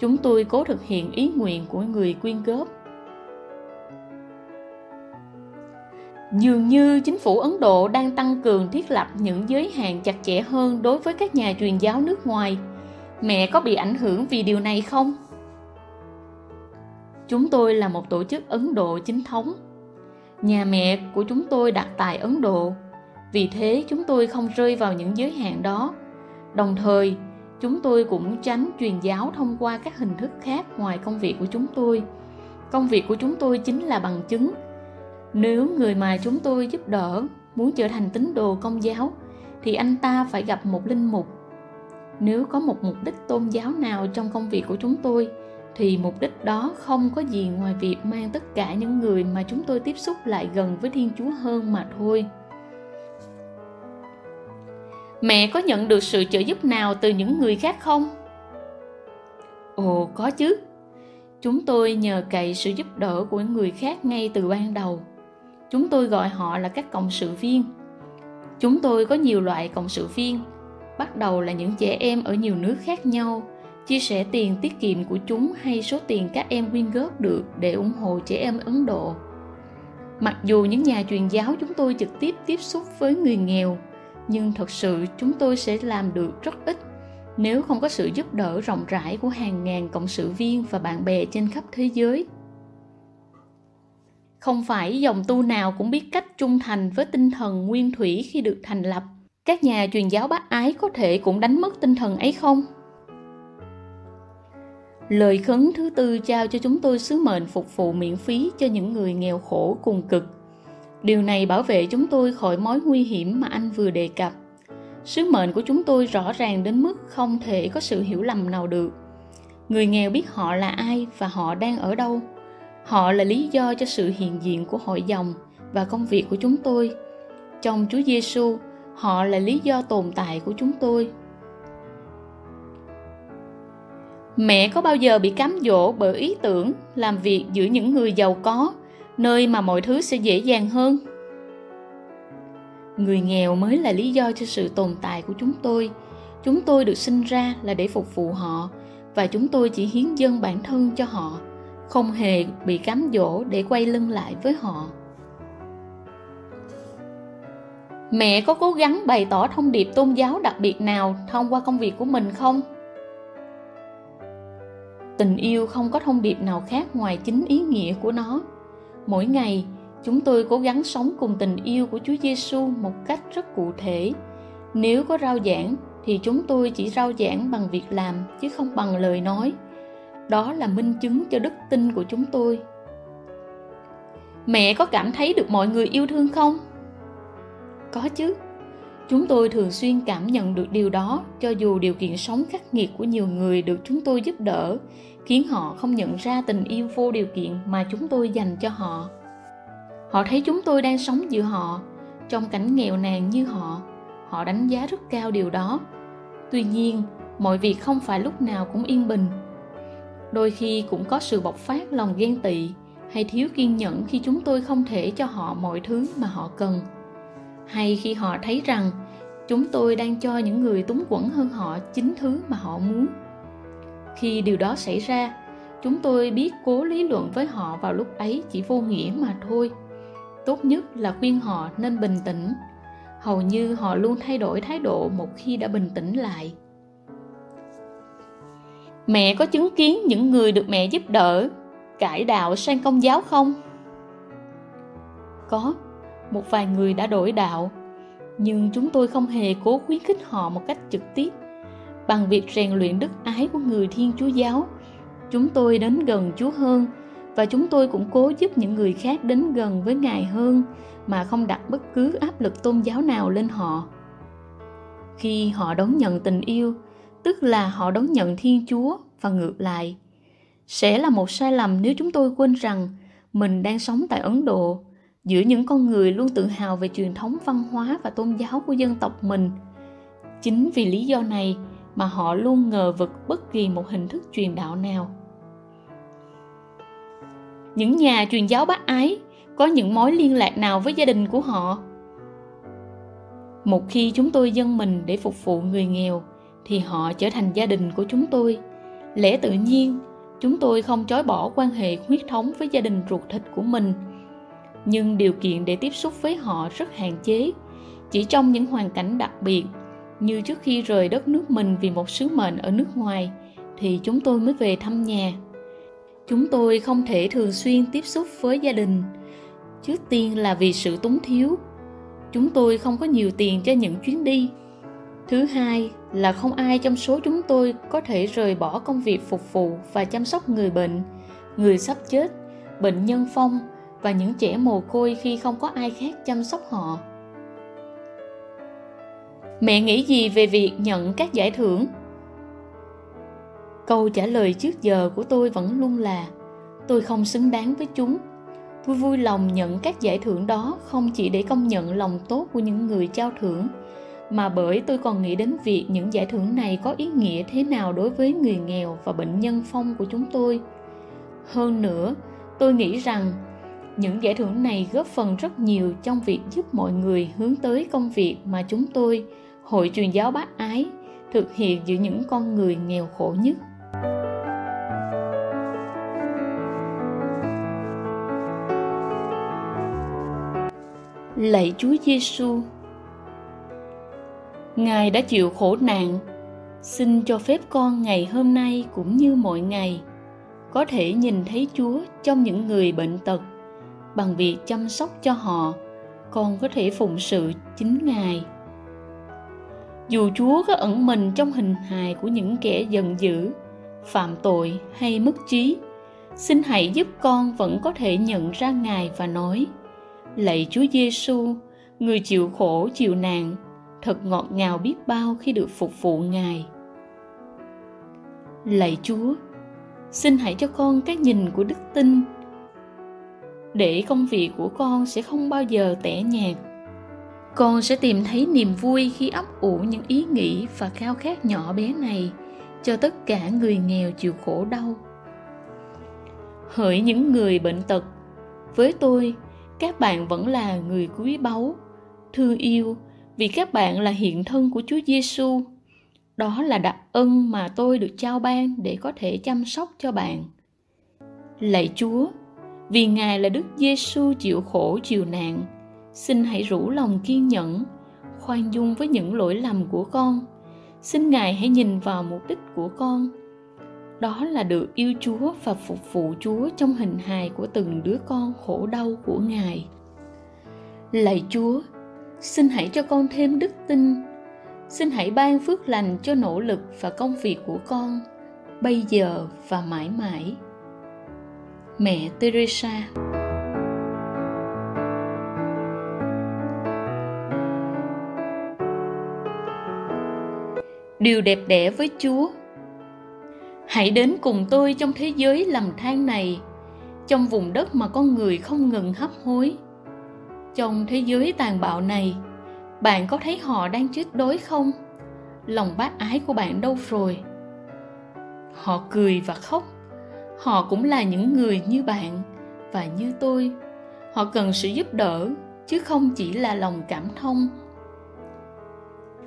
Chúng tôi cố thực hiện ý nguyện của người quyên góp. Dường như chính phủ Ấn Độ đang tăng cường thiết lập những giới hạn chặt chẽ hơn đối với các nhà truyền giáo nước ngoài. Mẹ có bị ảnh hưởng vì điều này không? Chúng tôi là một tổ chức Ấn Độ chính thống Nhà mẹ của chúng tôi đặt tại Ấn Độ, vì thế chúng tôi không rơi vào những giới hạn đó. Đồng thời, chúng tôi cũng tránh truyền giáo thông qua các hình thức khác ngoài công việc của chúng tôi. Công việc của chúng tôi chính là bằng chứng. Nếu người mà chúng tôi giúp đỡ muốn trở thành tín đồ công giáo, thì anh ta phải gặp một linh mục. Nếu có một mục đích tôn giáo nào trong công việc của chúng tôi, thì mục đích đó không có gì ngoài việc mang tất cả những người mà chúng tôi tiếp xúc lại gần với thiên chúa hơn mà thôi. Mẹ có nhận được sự trợ giúp nào từ những người khác không? Ồ, có chứ. Chúng tôi nhờ cậy sự giúp đỡ của người khác ngay từ ban đầu chúng tôi gọi họ là các cộng sự viên. Chúng tôi có nhiều loại cộng sự viên. Bắt đầu là những trẻ em ở nhiều nước khác nhau, chia sẻ tiền tiết kiệm của chúng hay số tiền các em quyên góp được để ủng hộ trẻ em ấn độ. Mặc dù những nhà truyền giáo chúng tôi trực tiếp tiếp xúc với người nghèo, nhưng thật sự chúng tôi sẽ làm được rất ít nếu không có sự giúp đỡ rộng rãi của hàng ngàn cộng sự viên và bạn bè trên khắp thế giới không phải dòng tu nào cũng biết cách trung thành với tinh thần nguyên thủy khi được thành lập. Các nhà truyền giáo bác ái có thể cũng đánh mất tinh thần ấy không? Lời khấn thứ tư trao cho chúng tôi sứ mệnh phục vụ miễn phí cho những người nghèo khổ cùng cực. Điều này bảo vệ chúng tôi khỏi mối nguy hiểm mà anh vừa đề cập. Sứ mệnh của chúng tôi rõ ràng đến mức không thể có sự hiểu lầm nào được. Người nghèo biết họ là ai và họ đang ở đâu họ là lý do cho sự hiện diện của hội dòng và công việc của chúng tôi. Trong chúa giêsu họ là lý do tồn tại của chúng tôi. Mẹ có bao giờ bị cám dỗ bởi ý tưởng làm việc giữa những người giàu có, nơi mà mọi thứ sẽ dễ dàng hơn? Người nghèo mới là lý do cho sự tồn tại của chúng tôi. Chúng tôi được sinh ra là để phục vụ họ và chúng tôi chỉ hiến dâng bản thân cho họ không hề bị cám dỗ để quay lưng lại với họ mẹ có cố gắng bày tỏ thông điệp tôn giáo đặc biệt nào thông qua công việc của mình không tình yêu không có thông điệp nào khác ngoài chính ý nghĩa của nó mỗi ngày, chúng tôi cố gắng sống cùng tình yêu của Chúa Giêsu một cách rất cụ thể. Nếu có rao giảng, thì chúng tôi chỉ rao giảng bằng việc làm, chứ không bằng lời nói. Đó là minh chứng cho đức tin của chúng tôi. Mẹ có cảm thấy được mọi người yêu thương không? Có chứ. Chúng tôi thường xuyên cảm nhận được điều đó, cho dù điều kiện sống khắc nghiệt của nhiều người được chúng tôi giúp đỡ, khiến họ không nhận ra tình yêu vô điều kiện mà chúng tôi dành cho họ họ thấy chúng tôi đang sống giữa họ, trong cảnh nghèo nàn như họ họ đánh giá rất cao điều đó tuy nhiên, mọi việc không phải lúc nào cũng yên bình đôi khi cũng có sự bộc phát lòng ghen tị hay thiếu kiên nhẫn khi chúng tôi không thể cho họ mọi thứ mà họ cần. Hay khi họ thấy rằng chúng tôi đang cho những người túng quẫn hơn họ chính thứ mà họ muốn. Khi điều đó xảy ra, chúng tôi biết cố lý luận với họ vào lúc ấy chỉ vô nghĩa mà thôi. Tốt nhất là khuyên họ nên bình tĩnh. Hầu như họ luôn thay đổi thái độ một khi đã bình tĩnh lại mẹ có chứng kiến những người được mẹ giúp đỡ, cải đạo sang công giáo không? Có, một vài người đã đổi đạo, nhưng chúng tôi không hề cố khuyến khích họ một cách trực tiếp. Bằng việc rèn luyện đức ái của người thiên chúa giáo, chúng tôi đến gần chúa hơn và chúng tôi cũng cố giúp những người khác đến gần với ngài hơn mà không đặt bất cứ áp lực tôn giáo nào lên họ. Khi họ đón nhận tình yêu tức là họ đón nhận thiên chúa và ngược lại. Sẽ là một sai lầm nếu chúng tôi quên rằng mình đang sống tại ấn độ, giữa những con người luôn tự hào về truyền thống văn hóa và tôn giáo của dân tộc mình. Chính vì lý do này mà họ luôn ngờ vực bất kỳ một hình thức truyền đạo nào. Những nhà truyền giáo bác ái có những mối liên lạc nào với gia đình của họ? Một khi chúng tôi dâng mình để phục vụ người nghèo thì họ trở thành gia đình của chúng tôi. Lẽ tự nhiên, chúng tôi không chối bỏ quan hệ huyết thống với gia đình ruột thịt của mình. Nhưng điều kiện để tiếp xúc với họ rất hạn chế. Chỉ trong những hoàn cảnh đặc biệt, như trước khi rời đất nước mình vì một sứ mệnh ở nước ngoài, thì chúng tôi mới về thăm nhà. Chúng tôi không thể thường xuyên tiếp xúc với gia đình. Trước tiên là vì sự túng thiếu. Chúng tôi không có nhiều tiền cho những chuyến đi. Thứ hai là không ai trong số chúng tôi có thể rời bỏ công việc phục vụ và chăm sóc người bệnh, người sắp chết, bệnh nhân phong và những trẻ mồ côi khi không có ai khác chăm sóc họ. Mẹ nghĩ gì về việc nhận các giải thưởng? Câu trả lời trước giờ của tôi vẫn luôn là, tôi không xứng đáng với chúng. Tôi vui lòng nhận các giải thưởng đó không chỉ để công nhận lòng tốt của những người trao thưởng mà bởi tôi còn nghĩ đến việc những giải thưởng này có ý nghĩa thế nào đối với người nghèo và bệnh nhân phong của chúng tôi hơn nữa tôi nghĩ rằng những giải thưởng này góp phần rất nhiều trong việc giúp mọi người hướng tới công việc mà chúng tôi, Hội truyền giáo bác ái, thực hiện giữa những con người nghèo khổ nhất. Lạy Chúa Giêsu, Ngài đã chịu khổ nạn, xin cho phép con ngày hôm nay cũng như mọi ngày có thể nhìn thấy Chúa trong những người bệnh tật bằng việc chăm sóc cho họ con có thể phụng sự chính ngài. Dù chúa có ẩn mình trong hình hài của những kẻ giận dữ phạm tội hay mất trí xin hãy giúp con vẫn có thể nhận ra ngài và nói lạy chúa giêsu người chịu khổ chịu nạn thật ngọt ngào biết bao khi được phục vụ ngài. Lạy chúa, xin hãy cho con cái nhìn của đức tin, để công việc của con sẽ không bao giờ tẻ nhạt. Con sẽ tìm thấy niềm vui khi ấp ủ những ý nghĩ và khao khát nhỏ bé này cho tất cả người nghèo chịu khổ đau. Hỡi những người bệnh tật, với tôi, các bạn vẫn là người quý báu, thương yêu vì các bạn là hiện thân của Chúa Giêsu. Đó là đặc ân mà tôi được trao ban để có thể chăm sóc cho bạn. Lạy Chúa, vì Ngài là Đức Giêsu chịu khổ chịu nạn, xin hãy rủ lòng kiên nhẫn, khoan dung với những lỗi lầm của con. Xin Ngài hãy nhìn vào mục đích của con. Đó là được yêu Chúa và phục vụ Chúa trong hình hài của từng đứa con khổ đau của Ngài. Lạy Chúa, xin hãy cho con thêm đức tin. Xin hãy ban phước lành cho nỗ lực và công việc của con bây giờ và mãi mãi mẹ Teresa. Điều đẹp đẽ với Chúa. Hãy đến cùng tôi trong thế giới lầm than này, trong vùng đất mà con người không ngừng hấp hối. Trong thế giới tàn bạo này, bạn có thấy họ đang chết đói không? Lòng bác ái của bạn đâu rồi? Họ cười và khóc họ cũng là những người như bạn và như tôi họ cần sự giúp đỡ chứ không chỉ là lòng cảm thông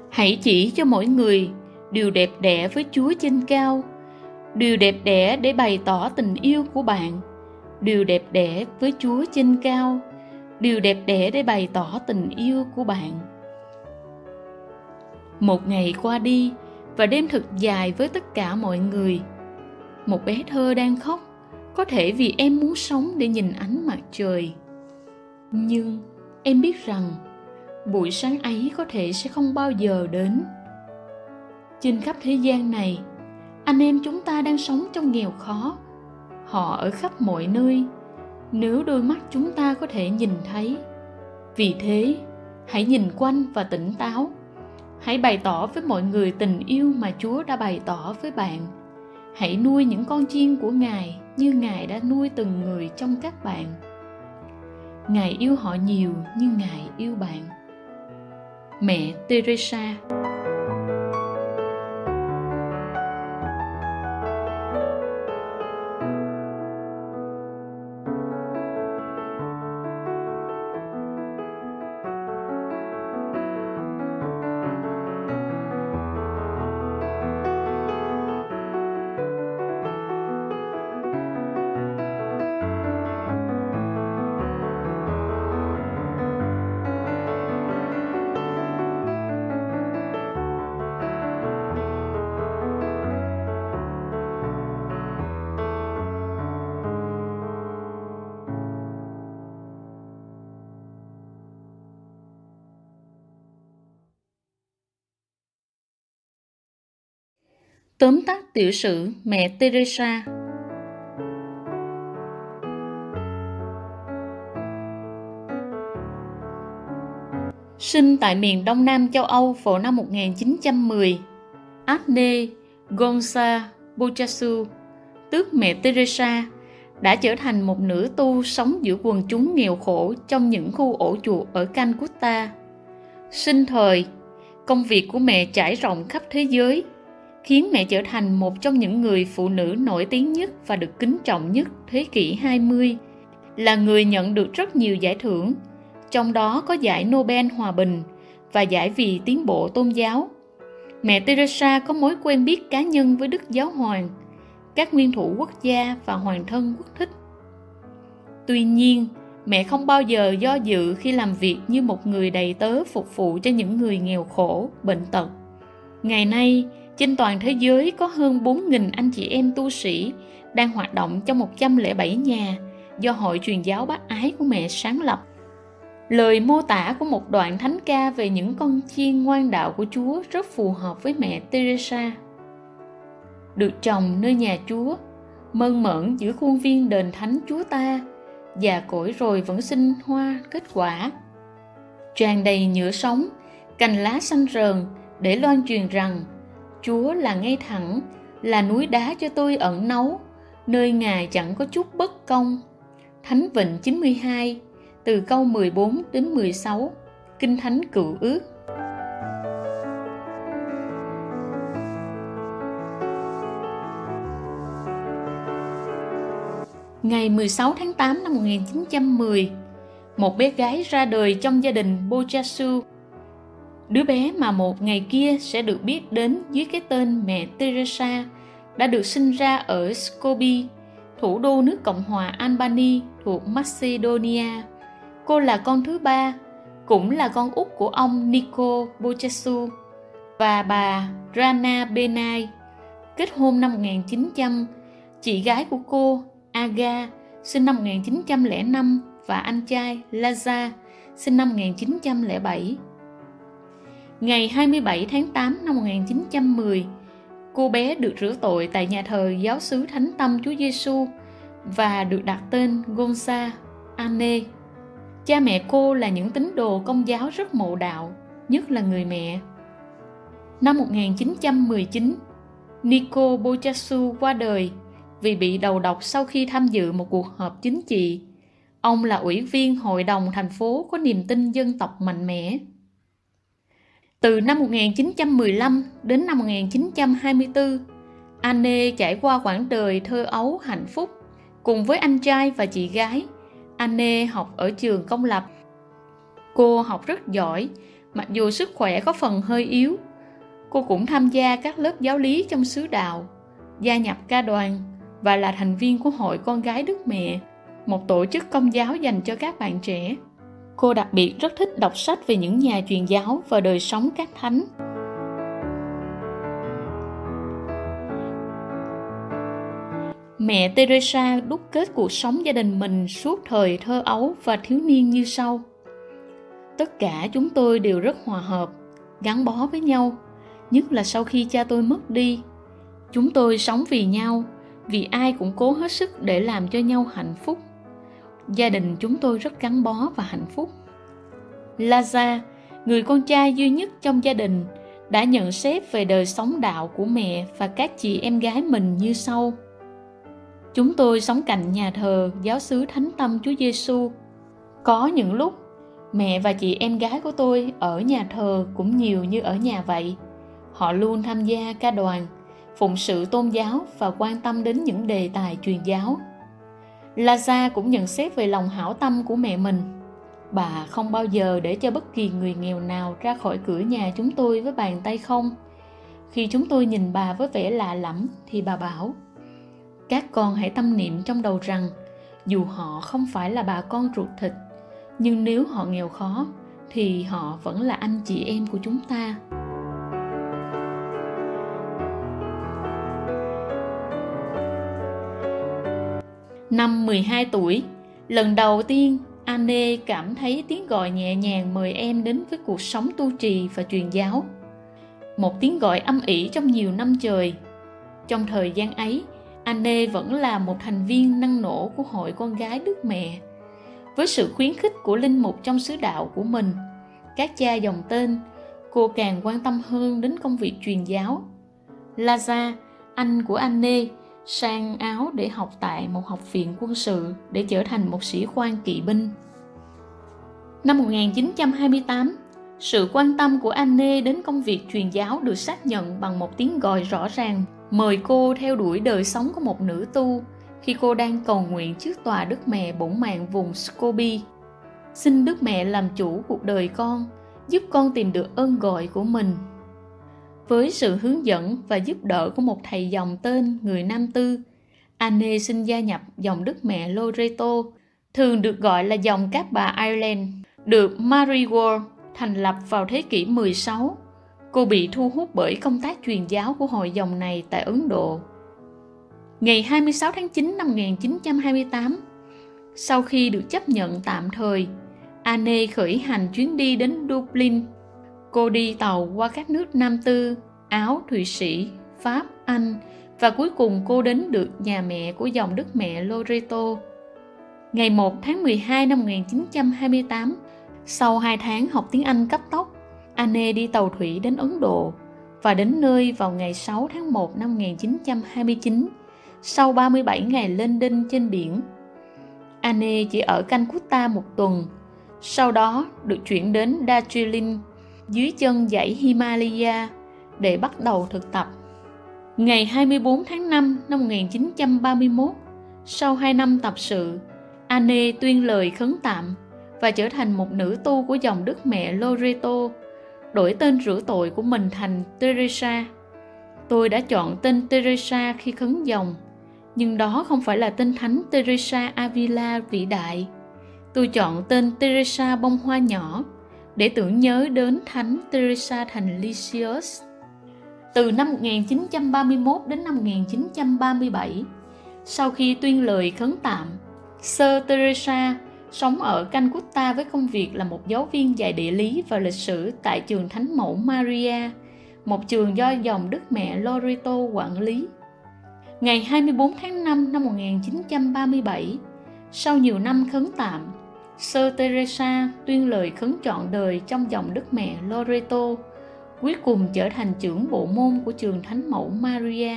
hãy chỉ cho mỗi người điều đẹp đẽ với chúa trên cao điều đẹp đẽ để bày tỏ tình yêu của bạn điều đẹp đẽ với chúa trên cao điều đẹp đẽ để bày tỏ tình yêu của bạn. Một ngày qua đi, và đêm thật dài với tất cả mọi người, một bé thơ đang khóc, có thể vì em muốn sống để nhìn ánh mặt trời. Nhưng em biết rằng, buổi sáng ấy có thể sẽ không bao giờ đến. Trên khắp thế gian này, anh em chúng ta đang sống trong nghèo khó, họ ở khắp mọi nơi nếu đôi mắt chúng ta có thể nhìn thấy. Vì thế, hãy nhìn quanh và tỉnh táo. Hãy bày tỏ với mọi người tình yêu mà chúa đã bày tỏ với bạn. Hãy nuôi những con chiên của ngài như ngài đã nuôi từng người trong các bạn. Ngài yêu họ nhiều như ngài yêu bạn. Mẹ teresa Tóm tắt tiểu sử mẹ Teresa Sinh tại miền Đông Nam châu Âu vào năm 1910, Agne Gonza Bochasu, tước mẹ Teresa, đã trở thành một nữ tu sống giữa quần chúng nghèo khổ trong những khu ổ chuột ở Calcutta. Sinh thời, công việc của mẹ trải rộng khắp thế giới – khiến mẹ trở thành một trong những người phụ nữ nổi tiếng nhất và được kính trọng nhất thế kỷ 20. là người nhận được rất nhiều giải thưởng, trong đó có giải Nobel Hòa Bình và giải vì tiến bộ tôn giáo. Mẹ Teresa có mối quen biết cá nhân với Đức Giáo Hoàng, các nguyên thủ quốc gia và hoàng thân quốc thích. Tuy nhiên, mẹ không bao giờ do dự khi làm việc như một người đầy tớ phục vụ cho những người nghèo khổ, bệnh tật. Ngày nay, trên toàn thế giới có hơn 4.000 anh chị em tu sĩ đang hoạt động trong 107 nhà do Hội truyền giáo bác ái của mẹ sáng lập. Lời mô tả của một đoạn thánh ca về những con chiên ngoan đạo của Chúa rất phù hợp với mẹ Teresa. Được trồng nơi nhà Chúa, mơn mởn giữa khuôn viên đền thánh Chúa ta, già cỗi rồi vẫn sinh hoa kết quả. Tràn đầy nhựa sống, cành lá xanh rờn để loan truyền rằng Chúa là ngay thẳng, là núi đá cho tôi ẩn náu, nơi Ngài chẳng có chút bất công. Thánh Vịnh 92, từ câu 14 đến 16, Kinh Thánh Cựu Ước. Ngày 16 tháng 8 năm 1910, một bé gái ra đời trong gia đình Bojasu. Đứa bé mà một ngày kia sẽ được biết đến dưới cái tên mẹ Teresa đã được sinh ra ở Skopje, thủ đô nước Cộng hòa Albany thuộc Macedonia. Cô là con thứ ba, cũng là con út của ông Nico Bojasu và bà Rana Benai. Kết hôn năm 1900, chị gái của cô Aga sinh năm 1905 và anh trai Laza sinh năm 1907. Ngày 27 tháng 8 năm 1910, cô bé được rửa tội tại nhà thờ giáo xứ Thánh Tâm Chúa Giêsu và được đặt tên Gonza Anne. Cha mẹ cô là những tín đồ công giáo rất mộ đạo, nhất là người mẹ. Năm 1919, Nico Bochasu qua đời vì bị đầu độc sau khi tham dự một cuộc họp chính trị. Ông là ủy viên hội đồng thành phố có niềm tin dân tộc mạnh mẽ. Từ năm 1915 đến năm 1924, Anne trải qua quãng đời thơ ấu hạnh phúc cùng với anh trai và chị gái. Anne học ở trường công lập. Cô học rất giỏi, mặc dù sức khỏe có phần hơi yếu. Cô cũng tham gia các lớp giáo lý trong xứ đạo, gia nhập ca đoàn và là thành viên của Hội Con Gái Đức Mẹ, một tổ chức công giáo dành cho các bạn trẻ. Cô đặc biệt rất thích đọc sách về những nhà truyền giáo và đời sống các thánh. Mẹ Teresa đúc kết cuộc sống gia đình mình suốt thời thơ ấu và thiếu niên như sau. Tất cả chúng tôi đều rất hòa hợp, gắn bó với nhau, nhất là sau khi cha tôi mất đi. Chúng tôi sống vì nhau, vì ai cũng cố hết sức để làm cho nhau hạnh phúc gia đình chúng tôi rất gắn bó và hạnh phúc. Laza người con trai duy nhất trong gia đình, đã nhận xét về đời sống đạo của mẹ và các chị em gái mình như sau. Chúng tôi sống cạnh nhà thờ giáo xứ thánh tâm chúa giêsu. Có những lúc, mẹ và chị em gái của tôi ở nhà thờ cũng nhiều như ở nhà vậy. Họ luôn tham gia ca đoàn, phụng sự tôn giáo và quan tâm đến những đề tài truyền giáo. Laza cũng nhận xét về lòng hảo tâm của mẹ mình. Bà không bao giờ để cho bất kỳ người nghèo nào ra khỏi cửa nhà chúng tôi với bàn tay không. Khi chúng tôi nhìn bà với vẻ lạ lẫm thì bà bảo, Các con hãy tâm niệm trong đầu rằng, dù họ không phải là bà con ruột thịt, nhưng nếu họ nghèo khó thì họ vẫn là anh chị em của chúng ta. Năm 12 tuổi, lần đầu tiên Anne cảm thấy tiếng gọi nhẹ nhàng mời em đến với cuộc sống tu trì và truyền giáo. Một tiếng gọi âm ỉ trong nhiều năm trời. Trong thời gian ấy, Anne vẫn là một thành viên năng nổ của hội con gái Đức Mẹ. Với sự khuyến khích của linh mục trong sứ đạo của mình, các cha dòng tên, cô càng quan tâm hơn đến công việc truyền giáo. Laza, anh của Anne, sang Áo để học tại một học viện quân sự để trở thành một sĩ quan kỵ binh. Năm 1928, sự quan tâm của Anne đến công việc truyền giáo được xác nhận bằng một tiếng gọi rõ ràng mời cô theo đuổi đời sống của một nữ tu khi cô đang cầu nguyện trước tòa Đức Mẹ bổn mạng vùng Scobie. Xin Đức Mẹ làm chủ cuộc đời con, giúp con tìm được ơn gọi của mình. Với sự hướng dẫn và giúp đỡ của một thầy dòng tên người Nam Tư, Anne xin gia nhập dòng Đức Mẹ Loreto, thường được gọi là dòng các bà Ireland, được Mary Ward thành lập vào thế kỷ 16. Cô bị thu hút bởi công tác truyền giáo của hội dòng này tại Ấn Độ. Ngày 26 tháng 9 năm 1928, sau khi được chấp nhận tạm thời, Anne khởi hành chuyến đi đến Dublin. Cô đi tàu qua các nước Nam Tư, Áo, Thụy Sĩ, Pháp, Anh và cuối cùng cô đến được nhà mẹ của dòng đức mẹ Loreto. Ngày 1 tháng 12 năm 1928, sau 2 tháng học tiếng Anh cấp tốc, Anne đi tàu thủy đến Ấn Độ và đến nơi vào ngày 6 tháng 1 năm 1929, sau 37 ngày lên đinh trên biển. Anne chỉ ở Calcutta một tuần, sau đó được chuyển đến Darjeeling dưới chân dãy Himalaya để bắt đầu thực tập. Ngày 24 tháng 5 năm 1931, sau 2 năm tập sự, Anne tuyên lời khấn tạm và trở thành một nữ tu của dòng Đức Mẹ Loreto, đổi tên rửa tội của mình thành Teresa. Tôi đã chọn tên Teresa khi khấn dòng, nhưng đó không phải là tên thánh Teresa Avila vĩ đại. Tôi chọn tên Teresa bông hoa nhỏ để tưởng nhớ đến thánh Teresa thành Lisieux. Từ năm 1931 đến năm 1937, sau khi tuyên lời khấn tạm, Sơ Teresa sống ở Calcutta với công việc là một giáo viên dạy địa lý và lịch sử tại trường Thánh Mẫu Maria, một trường do dòng Đức Mẹ Loreto quản lý. Ngày 24 tháng 5 năm 1937, sau nhiều năm khấn tạm, Sơ Teresa tuyên lời khấn chọn đời trong dòng Đức Mẹ Loreto, cuối cùng trở thành trưởng bộ môn của trường Thánh Mẫu Maria.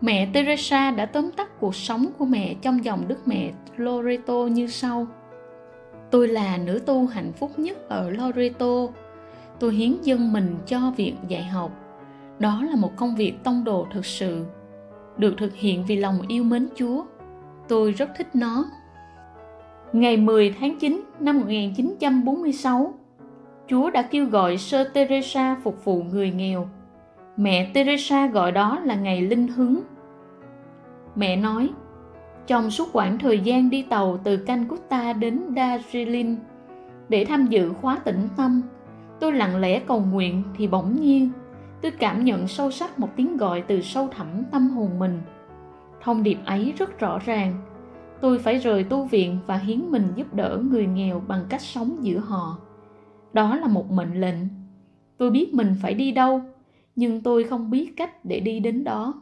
Mẹ Teresa đã tóm tắt cuộc sống của mẹ trong dòng Đức Mẹ Loreto như sau. Tôi là nữ tu hạnh phúc nhất ở Loreto. Tôi hiến dân mình cho việc dạy học. Đó là một công việc tông đồ thực sự, được thực hiện vì lòng yêu mến Chúa. Tôi rất thích nó. Ngày 10 tháng 9 năm 1946, Chúa đã kêu gọi Sơ Teresa phục vụ người nghèo. Mẹ Teresa gọi đó là ngày linh hứng. Mẹ nói, trong suốt quãng thời gian đi tàu từ Calcutta đến Darjeeling để tham dự khóa tĩnh tâm, tôi lặng lẽ cầu nguyện thì bỗng nhiên tôi cảm nhận sâu sắc một tiếng gọi từ sâu thẳm tâm hồn mình. Thông điệp ấy rất rõ ràng. Tôi phải rời tu viện và hiến mình giúp đỡ người nghèo bằng cách sống giữa họ. Đó là một mệnh lệnh. Tôi biết mình phải đi đâu, nhưng tôi không biết cách để đi đến đó.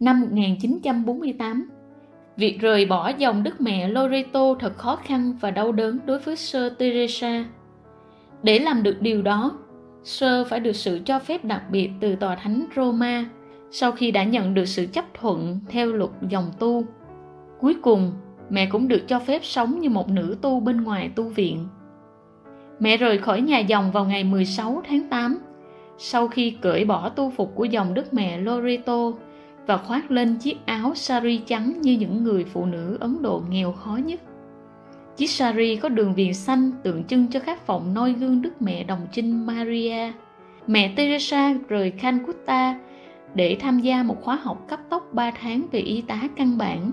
Năm 1948, việc rời bỏ dòng đức mẹ Loreto thật khó khăn và đau đớn đối với Sơ Teresa. Để làm được điều đó, Sơ phải được sự cho phép đặc biệt từ tòa thánh Roma sau khi đã nhận được sự chấp thuận theo luật dòng tu. Cuối cùng, mẹ cũng được cho phép sống như một nữ tu bên ngoài tu viện. Mẹ rời khỏi nhà dòng vào ngày 16 tháng 8, sau khi cởi bỏ tu phục của dòng đức mẹ Loreto và khoác lên chiếc áo sari trắng như những người phụ nữ Ấn Độ nghèo khó nhất. Chiếc sari có đường viền xanh tượng trưng cho khát vọng noi gương Đức Mẹ Đồng Trinh Maria. Mẹ Teresa rời Calcutta để tham gia một khóa học cấp tốc 3 tháng về y tá căn bản,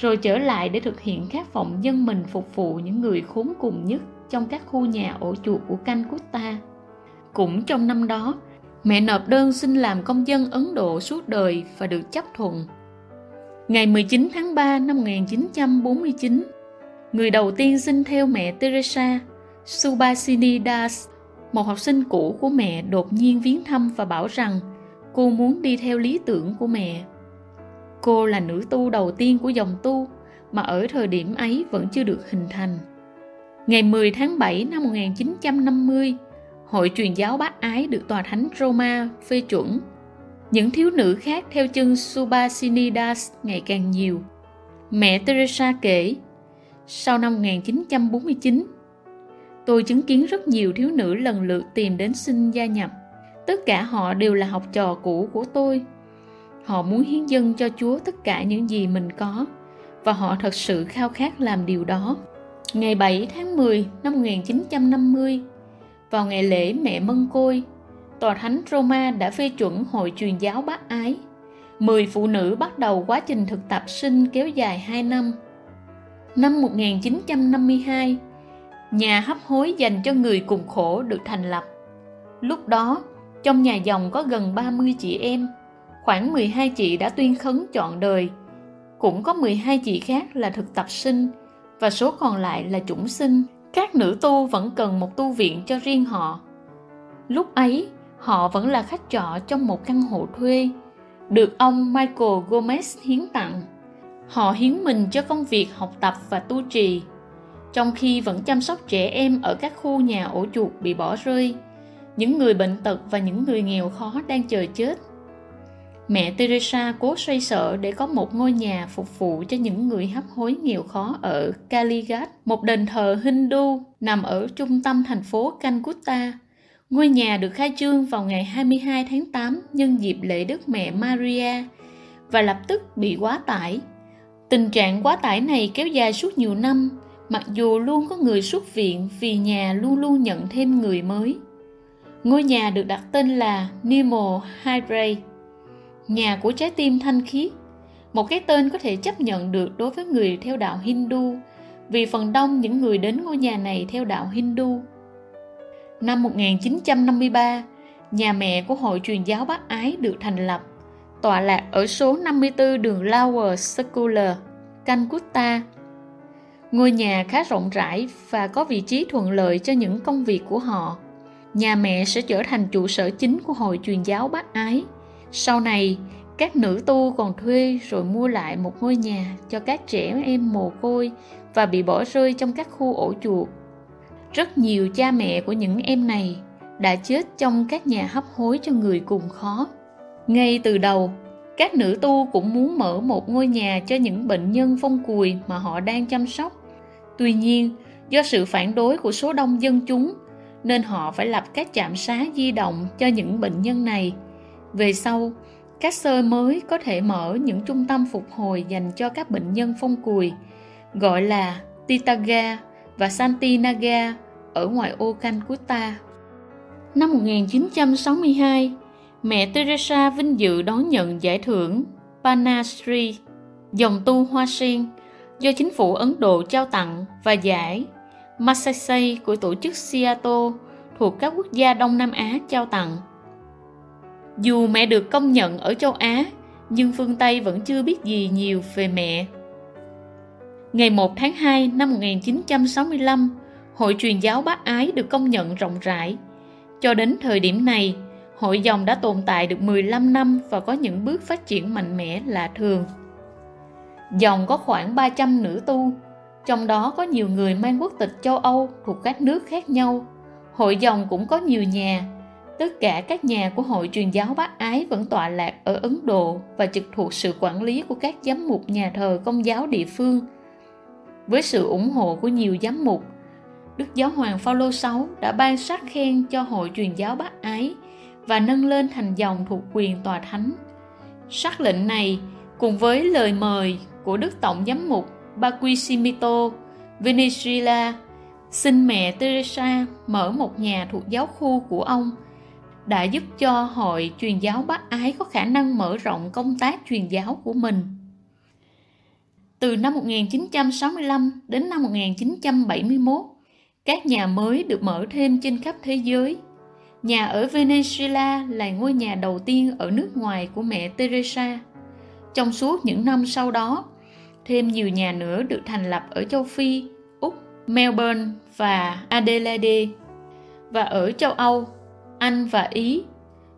rồi trở lại để thực hiện khát vọng dân mình phục vụ những người khốn cùng nhất trong các khu nhà ổ chuột của Calcutta. Cũng trong năm đó, mẹ nộp đơn xin làm công dân Ấn Độ suốt đời và được chấp thuận. Ngày 19 tháng 3 năm 1949, người đầu tiên xin theo mẹ Teresa, Subhasini Das, một học sinh cũ của mẹ đột nhiên viếng thăm và bảo rằng cô muốn đi theo lý tưởng của mẹ. Cô là nữ tu đầu tiên của dòng tu mà ở thời điểm ấy vẫn chưa được hình thành. Ngày 10 tháng 7 năm 1950, Hội truyền giáo bác ái được Tòa Thánh Roma phê chuẩn. Những thiếu nữ khác theo chân Subhasinidas ngày càng nhiều. Mẹ Teresa kể, sau năm 1949, tôi chứng kiến rất nhiều thiếu nữ lần lượt tìm đến xin gia nhập. Tất cả họ đều là học trò cũ của tôi. Họ muốn hiến dâng cho Chúa tất cả những gì mình có và họ thật sự khao khát làm điều đó. Ngày 7 tháng 10 năm 1950, vào ngày lễ mẹ Mân Côi, Tòa Thánh Roma đã phê chuẩn Hội truyền giáo bác ái. Mười phụ nữ bắt đầu quá trình thực tập sinh kéo dài 2 năm. Năm 1952, nhà hấp hối dành cho người cùng khổ được thành lập. Lúc đó, trong nhà dòng có gần 30 chị em, khoảng 12 chị đã tuyên khấn chọn đời. Cũng có 12 chị khác là thực tập sinh và số còn lại là chủng sinh. Các nữ tu vẫn cần một tu viện cho riêng họ. Lúc ấy, họ vẫn là khách trọ trong một căn hộ thuê, được ông Michael Gomez hiến tặng. Họ hiến mình cho công việc học tập và tu trì, trong khi vẫn chăm sóc trẻ em ở các khu nhà ổ chuột bị bỏ rơi, những người bệnh tật và những người nghèo khó đang chờ chết. Mẹ Teresa cố xoay sở để có một ngôi nhà phục vụ cho những người hấp hối nghèo khó ở Kaligat, một đền thờ Hindu nằm ở trung tâm thành phố Calcutta. Ngôi nhà được khai trương vào ngày 22 tháng 8 nhân dịp lễ Đức Mẹ Maria và lập tức bị quá tải. Tình trạng quá tải này kéo dài suốt nhiều năm, mặc dù luôn có người xuất viện vì nhà luôn luôn nhận thêm người mới. Ngôi nhà được đặt tên là Nemo Hydray nhà của trái tim thanh khiết, một cái tên có thể chấp nhận được đối với người theo đạo Hindu, vì phần đông những người đến ngôi nhà này theo đạo Hindu. Năm 1953, nhà mẹ của Hội truyền giáo Bác Ái được thành lập, tọa lạc ở số 54 đường Lower Circular, Calcutta. Ngôi nhà khá rộng rãi và có vị trí thuận lợi cho những công việc của họ. Nhà mẹ sẽ trở thành trụ sở chính của Hội truyền giáo Bác Ái – sau này, các nữ tu còn thuê rồi mua lại một ngôi nhà cho các trẻ em mồ côi và bị bỏ rơi trong các khu ổ chuột. Rất nhiều cha mẹ của những em này đã chết trong các nhà hấp hối cho người cùng khó. Ngay từ đầu, các nữ tu cũng muốn mở một ngôi nhà cho những bệnh nhân phong cùi mà họ đang chăm sóc. Tuy nhiên, do sự phản đối của số đông dân chúng, nên họ phải lập các trạm xá di động cho những bệnh nhân này – về sau, các sơ mới có thể mở những trung tâm phục hồi dành cho các bệnh nhân phong cùi, gọi là Titaga và Santinaga ở ngoại ô Calcutta. Năm 1962, mẹ Teresa vinh dự đón nhận giải thưởng Panasri, dòng tu hoa sen, do chính phủ Ấn Độ trao tặng và giải Massaisei của tổ chức Seattle thuộc các quốc gia Đông Nam Á trao tặng. Dù mẹ được công nhận ở châu Á, nhưng phương Tây vẫn chưa biết gì nhiều về mẹ. Ngày 1 tháng 2 năm 1965, Hội truyền giáo bác ái được công nhận rộng rãi. Cho đến thời điểm này, hội dòng đã tồn tại được 15 năm và có những bước phát triển mạnh mẽ lạ thường. Dòng có khoảng 300 nữ tu, trong đó có nhiều người mang quốc tịch châu Âu thuộc các nước khác nhau. Hội dòng cũng có nhiều nhà, tất cả các nhà của hội truyền giáo bác ái vẫn tọa lạc ở Ấn Độ và trực thuộc sự quản lý của các giám mục nhà thờ công giáo địa phương. Với sự ủng hộ của nhiều giám mục, Đức Giáo hoàng Phaolô VI đã ban sát khen cho hội truyền giáo bác ái và nâng lên thành dòng thuộc quyền tòa thánh. Sắc lệnh này cùng với lời mời của Đức Tổng giám mục Baquisimito Venezuela xin mẹ Teresa mở một nhà thuộc giáo khu của ông – đã giúp cho hội truyền giáo bác ái có khả năng mở rộng công tác truyền giáo của mình. Từ năm 1965 đến năm 1971, các nhà mới được mở thêm trên khắp thế giới. Nhà ở Venezuela là ngôi nhà đầu tiên ở nước ngoài của mẹ Teresa. Trong suốt những năm sau đó, thêm nhiều nhà nữa được thành lập ở châu Phi, Úc, Melbourne và Adelaide. Và ở châu Âu, anh và Ý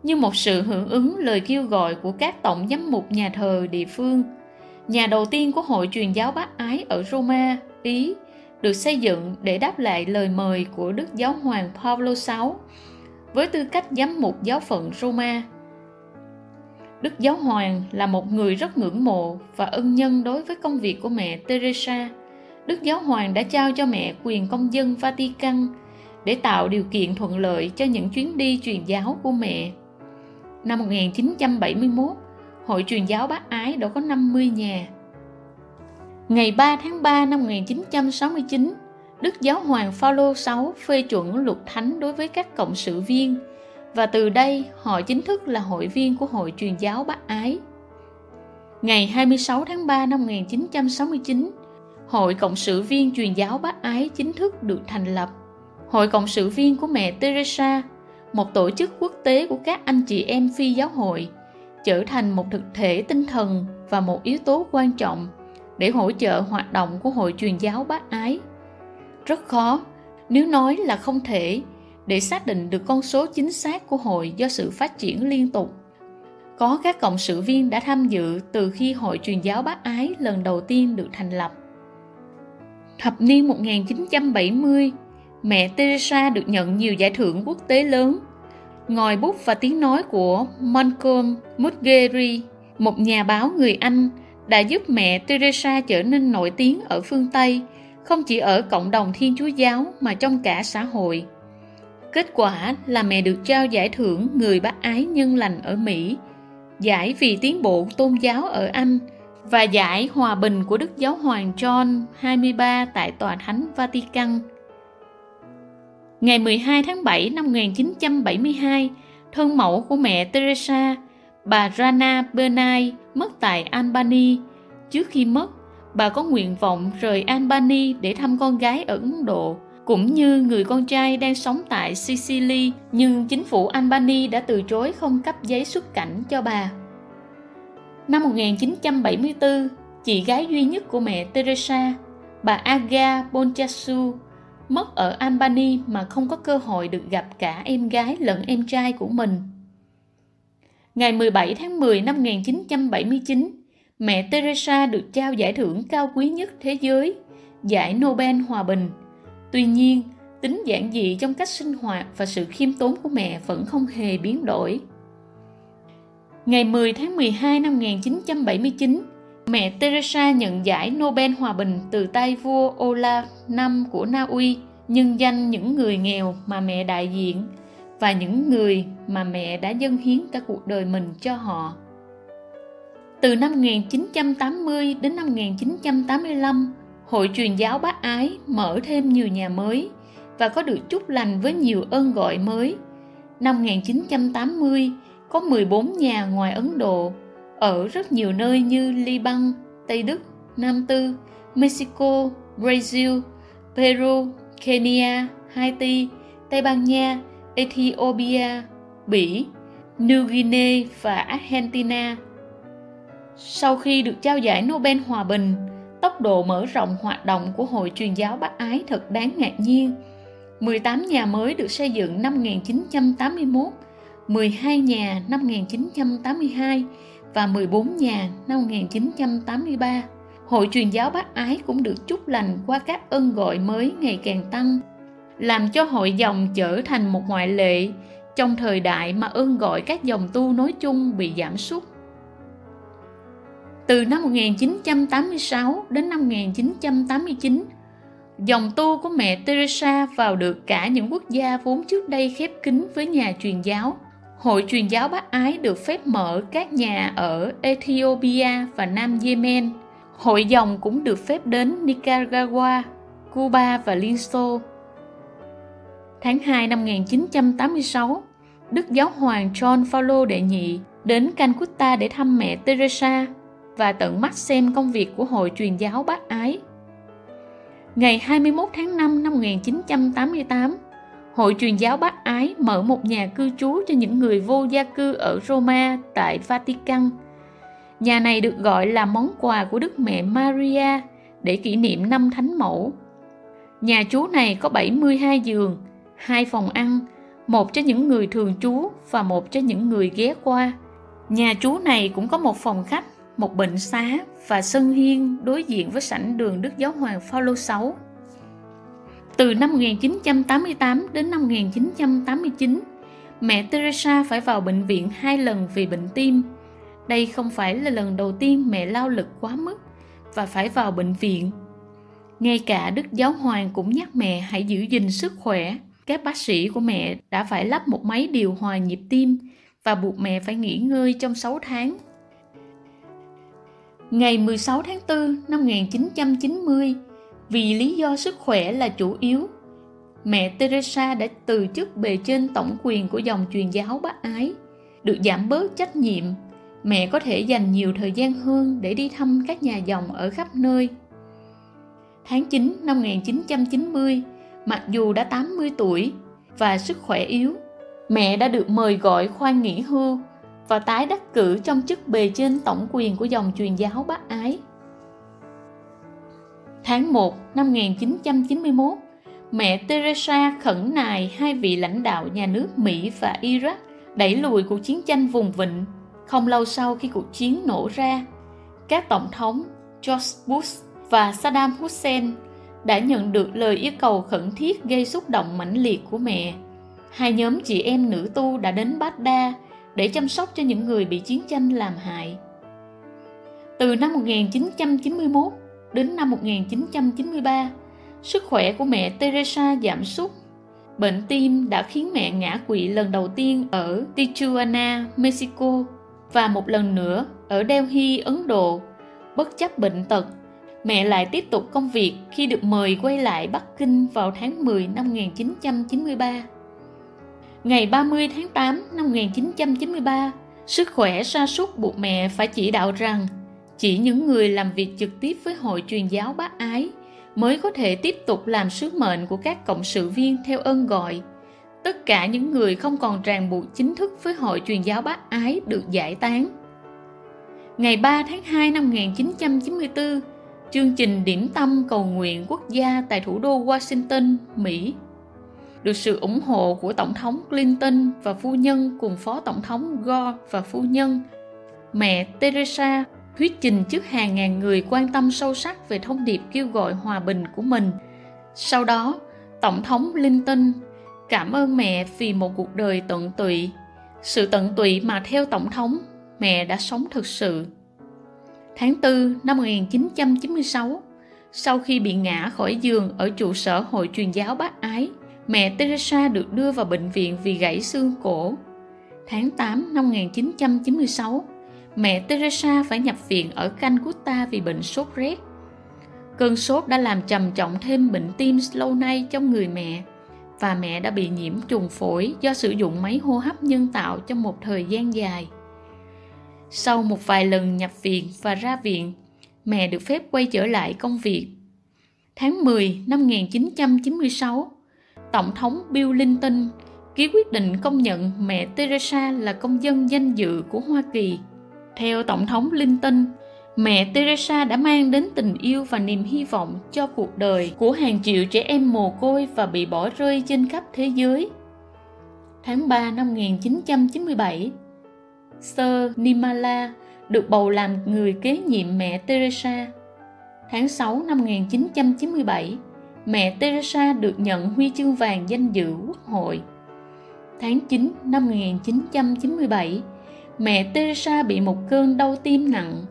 như một sự hưởng ứng lời kêu gọi của các tổng giám mục nhà thờ địa phương. Nhà đầu tiên của hội truyền giáo bác ái ở Roma, Ý, được xây dựng để đáp lại lời mời của Đức Giáo hoàng Pablo VI với tư cách giám mục giáo phận Roma. Đức Giáo hoàng là một người rất ngưỡng mộ và ân nhân đối với công việc của mẹ Teresa. Đức Giáo hoàng đã trao cho mẹ quyền công dân Vatican để tạo điều kiện thuận lợi cho những chuyến đi truyền giáo của mẹ. Năm 1971, Hội truyền giáo bác ái đã có 50 nhà. Ngày 3 tháng 3 năm 1969, Đức Giáo hoàng Phaolô VI phê chuẩn luật thánh đối với các cộng sự viên và từ đây họ chính thức là hội viên của Hội truyền giáo bác ái. Ngày 26 tháng 3 năm 1969, Hội Cộng sự viên truyền giáo bác ái chính thức được thành lập. Hội Cộng sự viên của mẹ Teresa, một tổ chức quốc tế của các anh chị em phi giáo hội, trở thành một thực thể tinh thần và một yếu tố quan trọng để hỗ trợ hoạt động của Hội truyền giáo bác ái. Rất khó, nếu nói là không thể, để xác định được con số chính xác của hội do sự phát triển liên tục. Có các cộng sự viên đã tham dự từ khi Hội truyền giáo bác ái lần đầu tiên được thành lập. Thập niên 1970, mẹ Teresa được nhận nhiều giải thưởng quốc tế lớn. Ngòi bút và tiếng nói của Malcolm Mudgeri, một nhà báo người Anh, đã giúp mẹ Teresa trở nên nổi tiếng ở phương Tây, không chỉ ở cộng đồng Thiên Chúa giáo mà trong cả xã hội. Kết quả là mẹ được trao giải thưởng Người bác ái nhân lành ở Mỹ, giải vì tiến bộ tôn giáo ở Anh và giải hòa bình của Đức Giáo hoàng John 23 tại Tòa Thánh Vatican. Ngày 12 tháng 7 năm 1972, thân mẫu của mẹ Teresa, bà Rana Bernay, mất tại Albany. Trước khi mất, bà có nguyện vọng rời Albany để thăm con gái ở Ấn Độ, cũng như người con trai đang sống tại Sicily, nhưng chính phủ Albany đã từ chối không cấp giấy xuất cảnh cho bà. Năm 1974, chị gái duy nhất của mẹ Teresa, bà Aga Bonchasu, mất ở Albany mà không có cơ hội được gặp cả em gái lẫn em trai của mình. Ngày 17 tháng 10 năm 1979, mẹ Teresa được trao giải thưởng cao quý nhất thế giới, giải Nobel Hòa Bình. Tuy nhiên, tính giản dị trong cách sinh hoạt và sự khiêm tốn của mẹ vẫn không hề biến đổi. Ngày 10 tháng 12 năm 1979, mẹ Teresa nhận giải Nobel Hòa Bình từ tay vua Olaf V của Na Uy, nhân danh những người nghèo mà mẹ đại diện và những người mà mẹ đã dâng hiến cả cuộc đời mình cho họ. Từ năm 1980 đến năm 1985, Hội truyền giáo bác ái mở thêm nhiều nhà mới và có được chúc lành với nhiều ơn gọi mới. Năm 1980, có 14 nhà ngoài Ấn Độ, ở rất nhiều nơi như Liban, Tây Đức, Nam Tư, Mexico, Brazil, Peru, Kenya, Haiti, Tây Ban Nha, Ethiopia, Bỉ, New Guinea và Argentina. Sau khi được trao giải Nobel Hòa Bình, tốc độ mở rộng hoạt động của Hội truyền giáo Bắc Ái thật đáng ngạc nhiên. 18 nhà mới được xây dựng năm 1981 12 nhà năm 1982 và 14 nhà năm 1983. Hội truyền giáo bác ái cũng được chúc lành qua các ơn gọi mới ngày càng tăng, làm cho hội dòng trở thành một ngoại lệ trong thời đại mà ơn gọi các dòng tu nói chung bị giảm sút. Từ năm 1986 đến năm 1989, dòng tu của mẹ Teresa vào được cả những quốc gia vốn trước đây khép kín với nhà truyền giáo Hội truyền giáo bác ái được phép mở các nhà ở Ethiopia và Nam Yemen. Hội dòng cũng được phép đến Nicaragua, Cuba và Liên Xô. Tháng 2 năm 1986, Đức Giáo hoàng John Paul đệ nhị đến Calcutta để thăm mẹ Teresa và tận mắt xem công việc của Hội truyền giáo bác ái. Ngày 21 tháng 5 năm 1988, Hội truyền giáo bác ái mở một nhà cư trú cho những người vô gia cư ở Roma tại Vatican. Nhà này được gọi là món quà của Đức Mẹ Maria để kỷ niệm năm Thánh Mẫu. Nhà trú này có 72 giường, hai phòng ăn, một cho những người thường trú và một cho những người ghé qua. Nhà trú này cũng có một phòng khách, một bệnh xá và sân hiên đối diện với sảnh đường Đức Giáo hoàng Phaolô 6. Từ năm 1988 đến năm 1989, mẹ Teresa phải vào bệnh viện hai lần vì bệnh tim. Đây không phải là lần đầu tiên mẹ lao lực quá mức và phải vào bệnh viện. Ngay cả Đức Giáo Hoàng cũng nhắc mẹ hãy giữ gìn sức khỏe. Các bác sĩ của mẹ đã phải lắp một máy điều hòa nhịp tim và buộc mẹ phải nghỉ ngơi trong 6 tháng. Ngày 16 tháng 4 năm 1990, vì lý do sức khỏe là chủ yếu, mẹ Teresa đã từ chức bề trên tổng quyền của dòng truyền giáo bác ái. Được giảm bớt trách nhiệm, mẹ có thể dành nhiều thời gian hơn để đi thăm các nhà dòng ở khắp nơi. Tháng 9 năm 1990, mặc dù đã 80 tuổi và sức khỏe yếu, mẹ đã được mời gọi khoan nghỉ hưu và tái đắc cử trong chức bề trên tổng quyền của dòng truyền giáo bác ái. Tháng 1 năm 1991, mẹ Teresa khẩn nài hai vị lãnh đạo nhà nước Mỹ và Iraq đẩy lùi cuộc chiến tranh vùng vịnh. Không lâu sau khi cuộc chiến nổ ra, các tổng thống George Bush và Saddam Hussein đã nhận được lời yêu cầu khẩn thiết gây xúc động mãnh liệt của mẹ. Hai nhóm chị em nữ tu đã đến Baghdad để chăm sóc cho những người bị chiến tranh làm hại. Từ năm 1991 đến năm 1993, sức khỏe của mẹ Teresa giảm sút. Bệnh tim đã khiến mẹ ngã quỵ lần đầu tiên ở Tijuana, Mexico và một lần nữa ở Delhi, Ấn Độ. Bất chấp bệnh tật, mẹ lại tiếp tục công việc khi được mời quay lại Bắc Kinh vào tháng 10 năm 1993. Ngày 30 tháng 8 năm 1993, sức khỏe sa sút buộc mẹ phải chỉ đạo rằng chỉ những người làm việc trực tiếp với hội truyền giáo bác ái mới có thể tiếp tục làm sứ mệnh của các cộng sự viên theo ơn gọi. Tất cả những người không còn ràng buộc chính thức với hội truyền giáo bác ái được giải tán. Ngày 3 tháng 2 năm 1994, chương trình điểm tâm cầu nguyện quốc gia tại thủ đô Washington, Mỹ được sự ủng hộ của Tổng thống Clinton và phu nhân cùng Phó Tổng thống Gore và phu nhân, mẹ Teresa thuyết trình trước hàng ngàn người quan tâm sâu sắc về thông điệp kêu gọi hòa bình của mình. Sau đó, Tổng thống Clinton cảm ơn mẹ vì một cuộc đời tận tụy, sự tận tụy mà theo Tổng thống, mẹ đã sống thực sự. Tháng 4 năm 1996, sau khi bị ngã khỏi giường ở trụ sở Hội truyền giáo bác ái, mẹ Teresa được đưa vào bệnh viện vì gãy xương cổ. Tháng 8 năm 1996, mẹ Teresa phải nhập viện ở Calcutta vì bệnh sốt rét. Cơn sốt đã làm trầm trọng thêm bệnh tim lâu nay trong người mẹ và mẹ đã bị nhiễm trùng phổi do sử dụng máy hô hấp nhân tạo trong một thời gian dài. Sau một vài lần nhập viện và ra viện, mẹ được phép quay trở lại công việc. Tháng 10 năm 1996, Tổng thống Bill Clinton ký quyết định công nhận mẹ Teresa là công dân danh dự của Hoa Kỳ. Theo Tổng thống Clinton, mẹ Teresa đã mang đến tình yêu và niềm hy vọng cho cuộc đời của hàng triệu trẻ em mồ côi và bị bỏ rơi trên khắp thế giới. Tháng 3 năm 1997, Sir Nimala được bầu làm người kế nhiệm mẹ Teresa. Tháng 6 năm 1997, mẹ Teresa được nhận huy chương vàng danh dự quốc hội. Tháng 9 năm 1997, mẹ Teresa bị một cơn đau tim nặng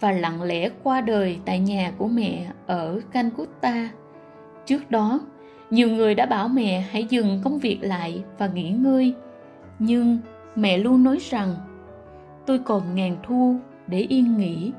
và lặng lẽ qua đời tại nhà của mẹ ở Calcutta. Trước đó, nhiều người đã bảo mẹ hãy dừng công việc lại và nghỉ ngơi, nhưng mẹ luôn nói rằng tôi còn ngàn thu để yên nghỉ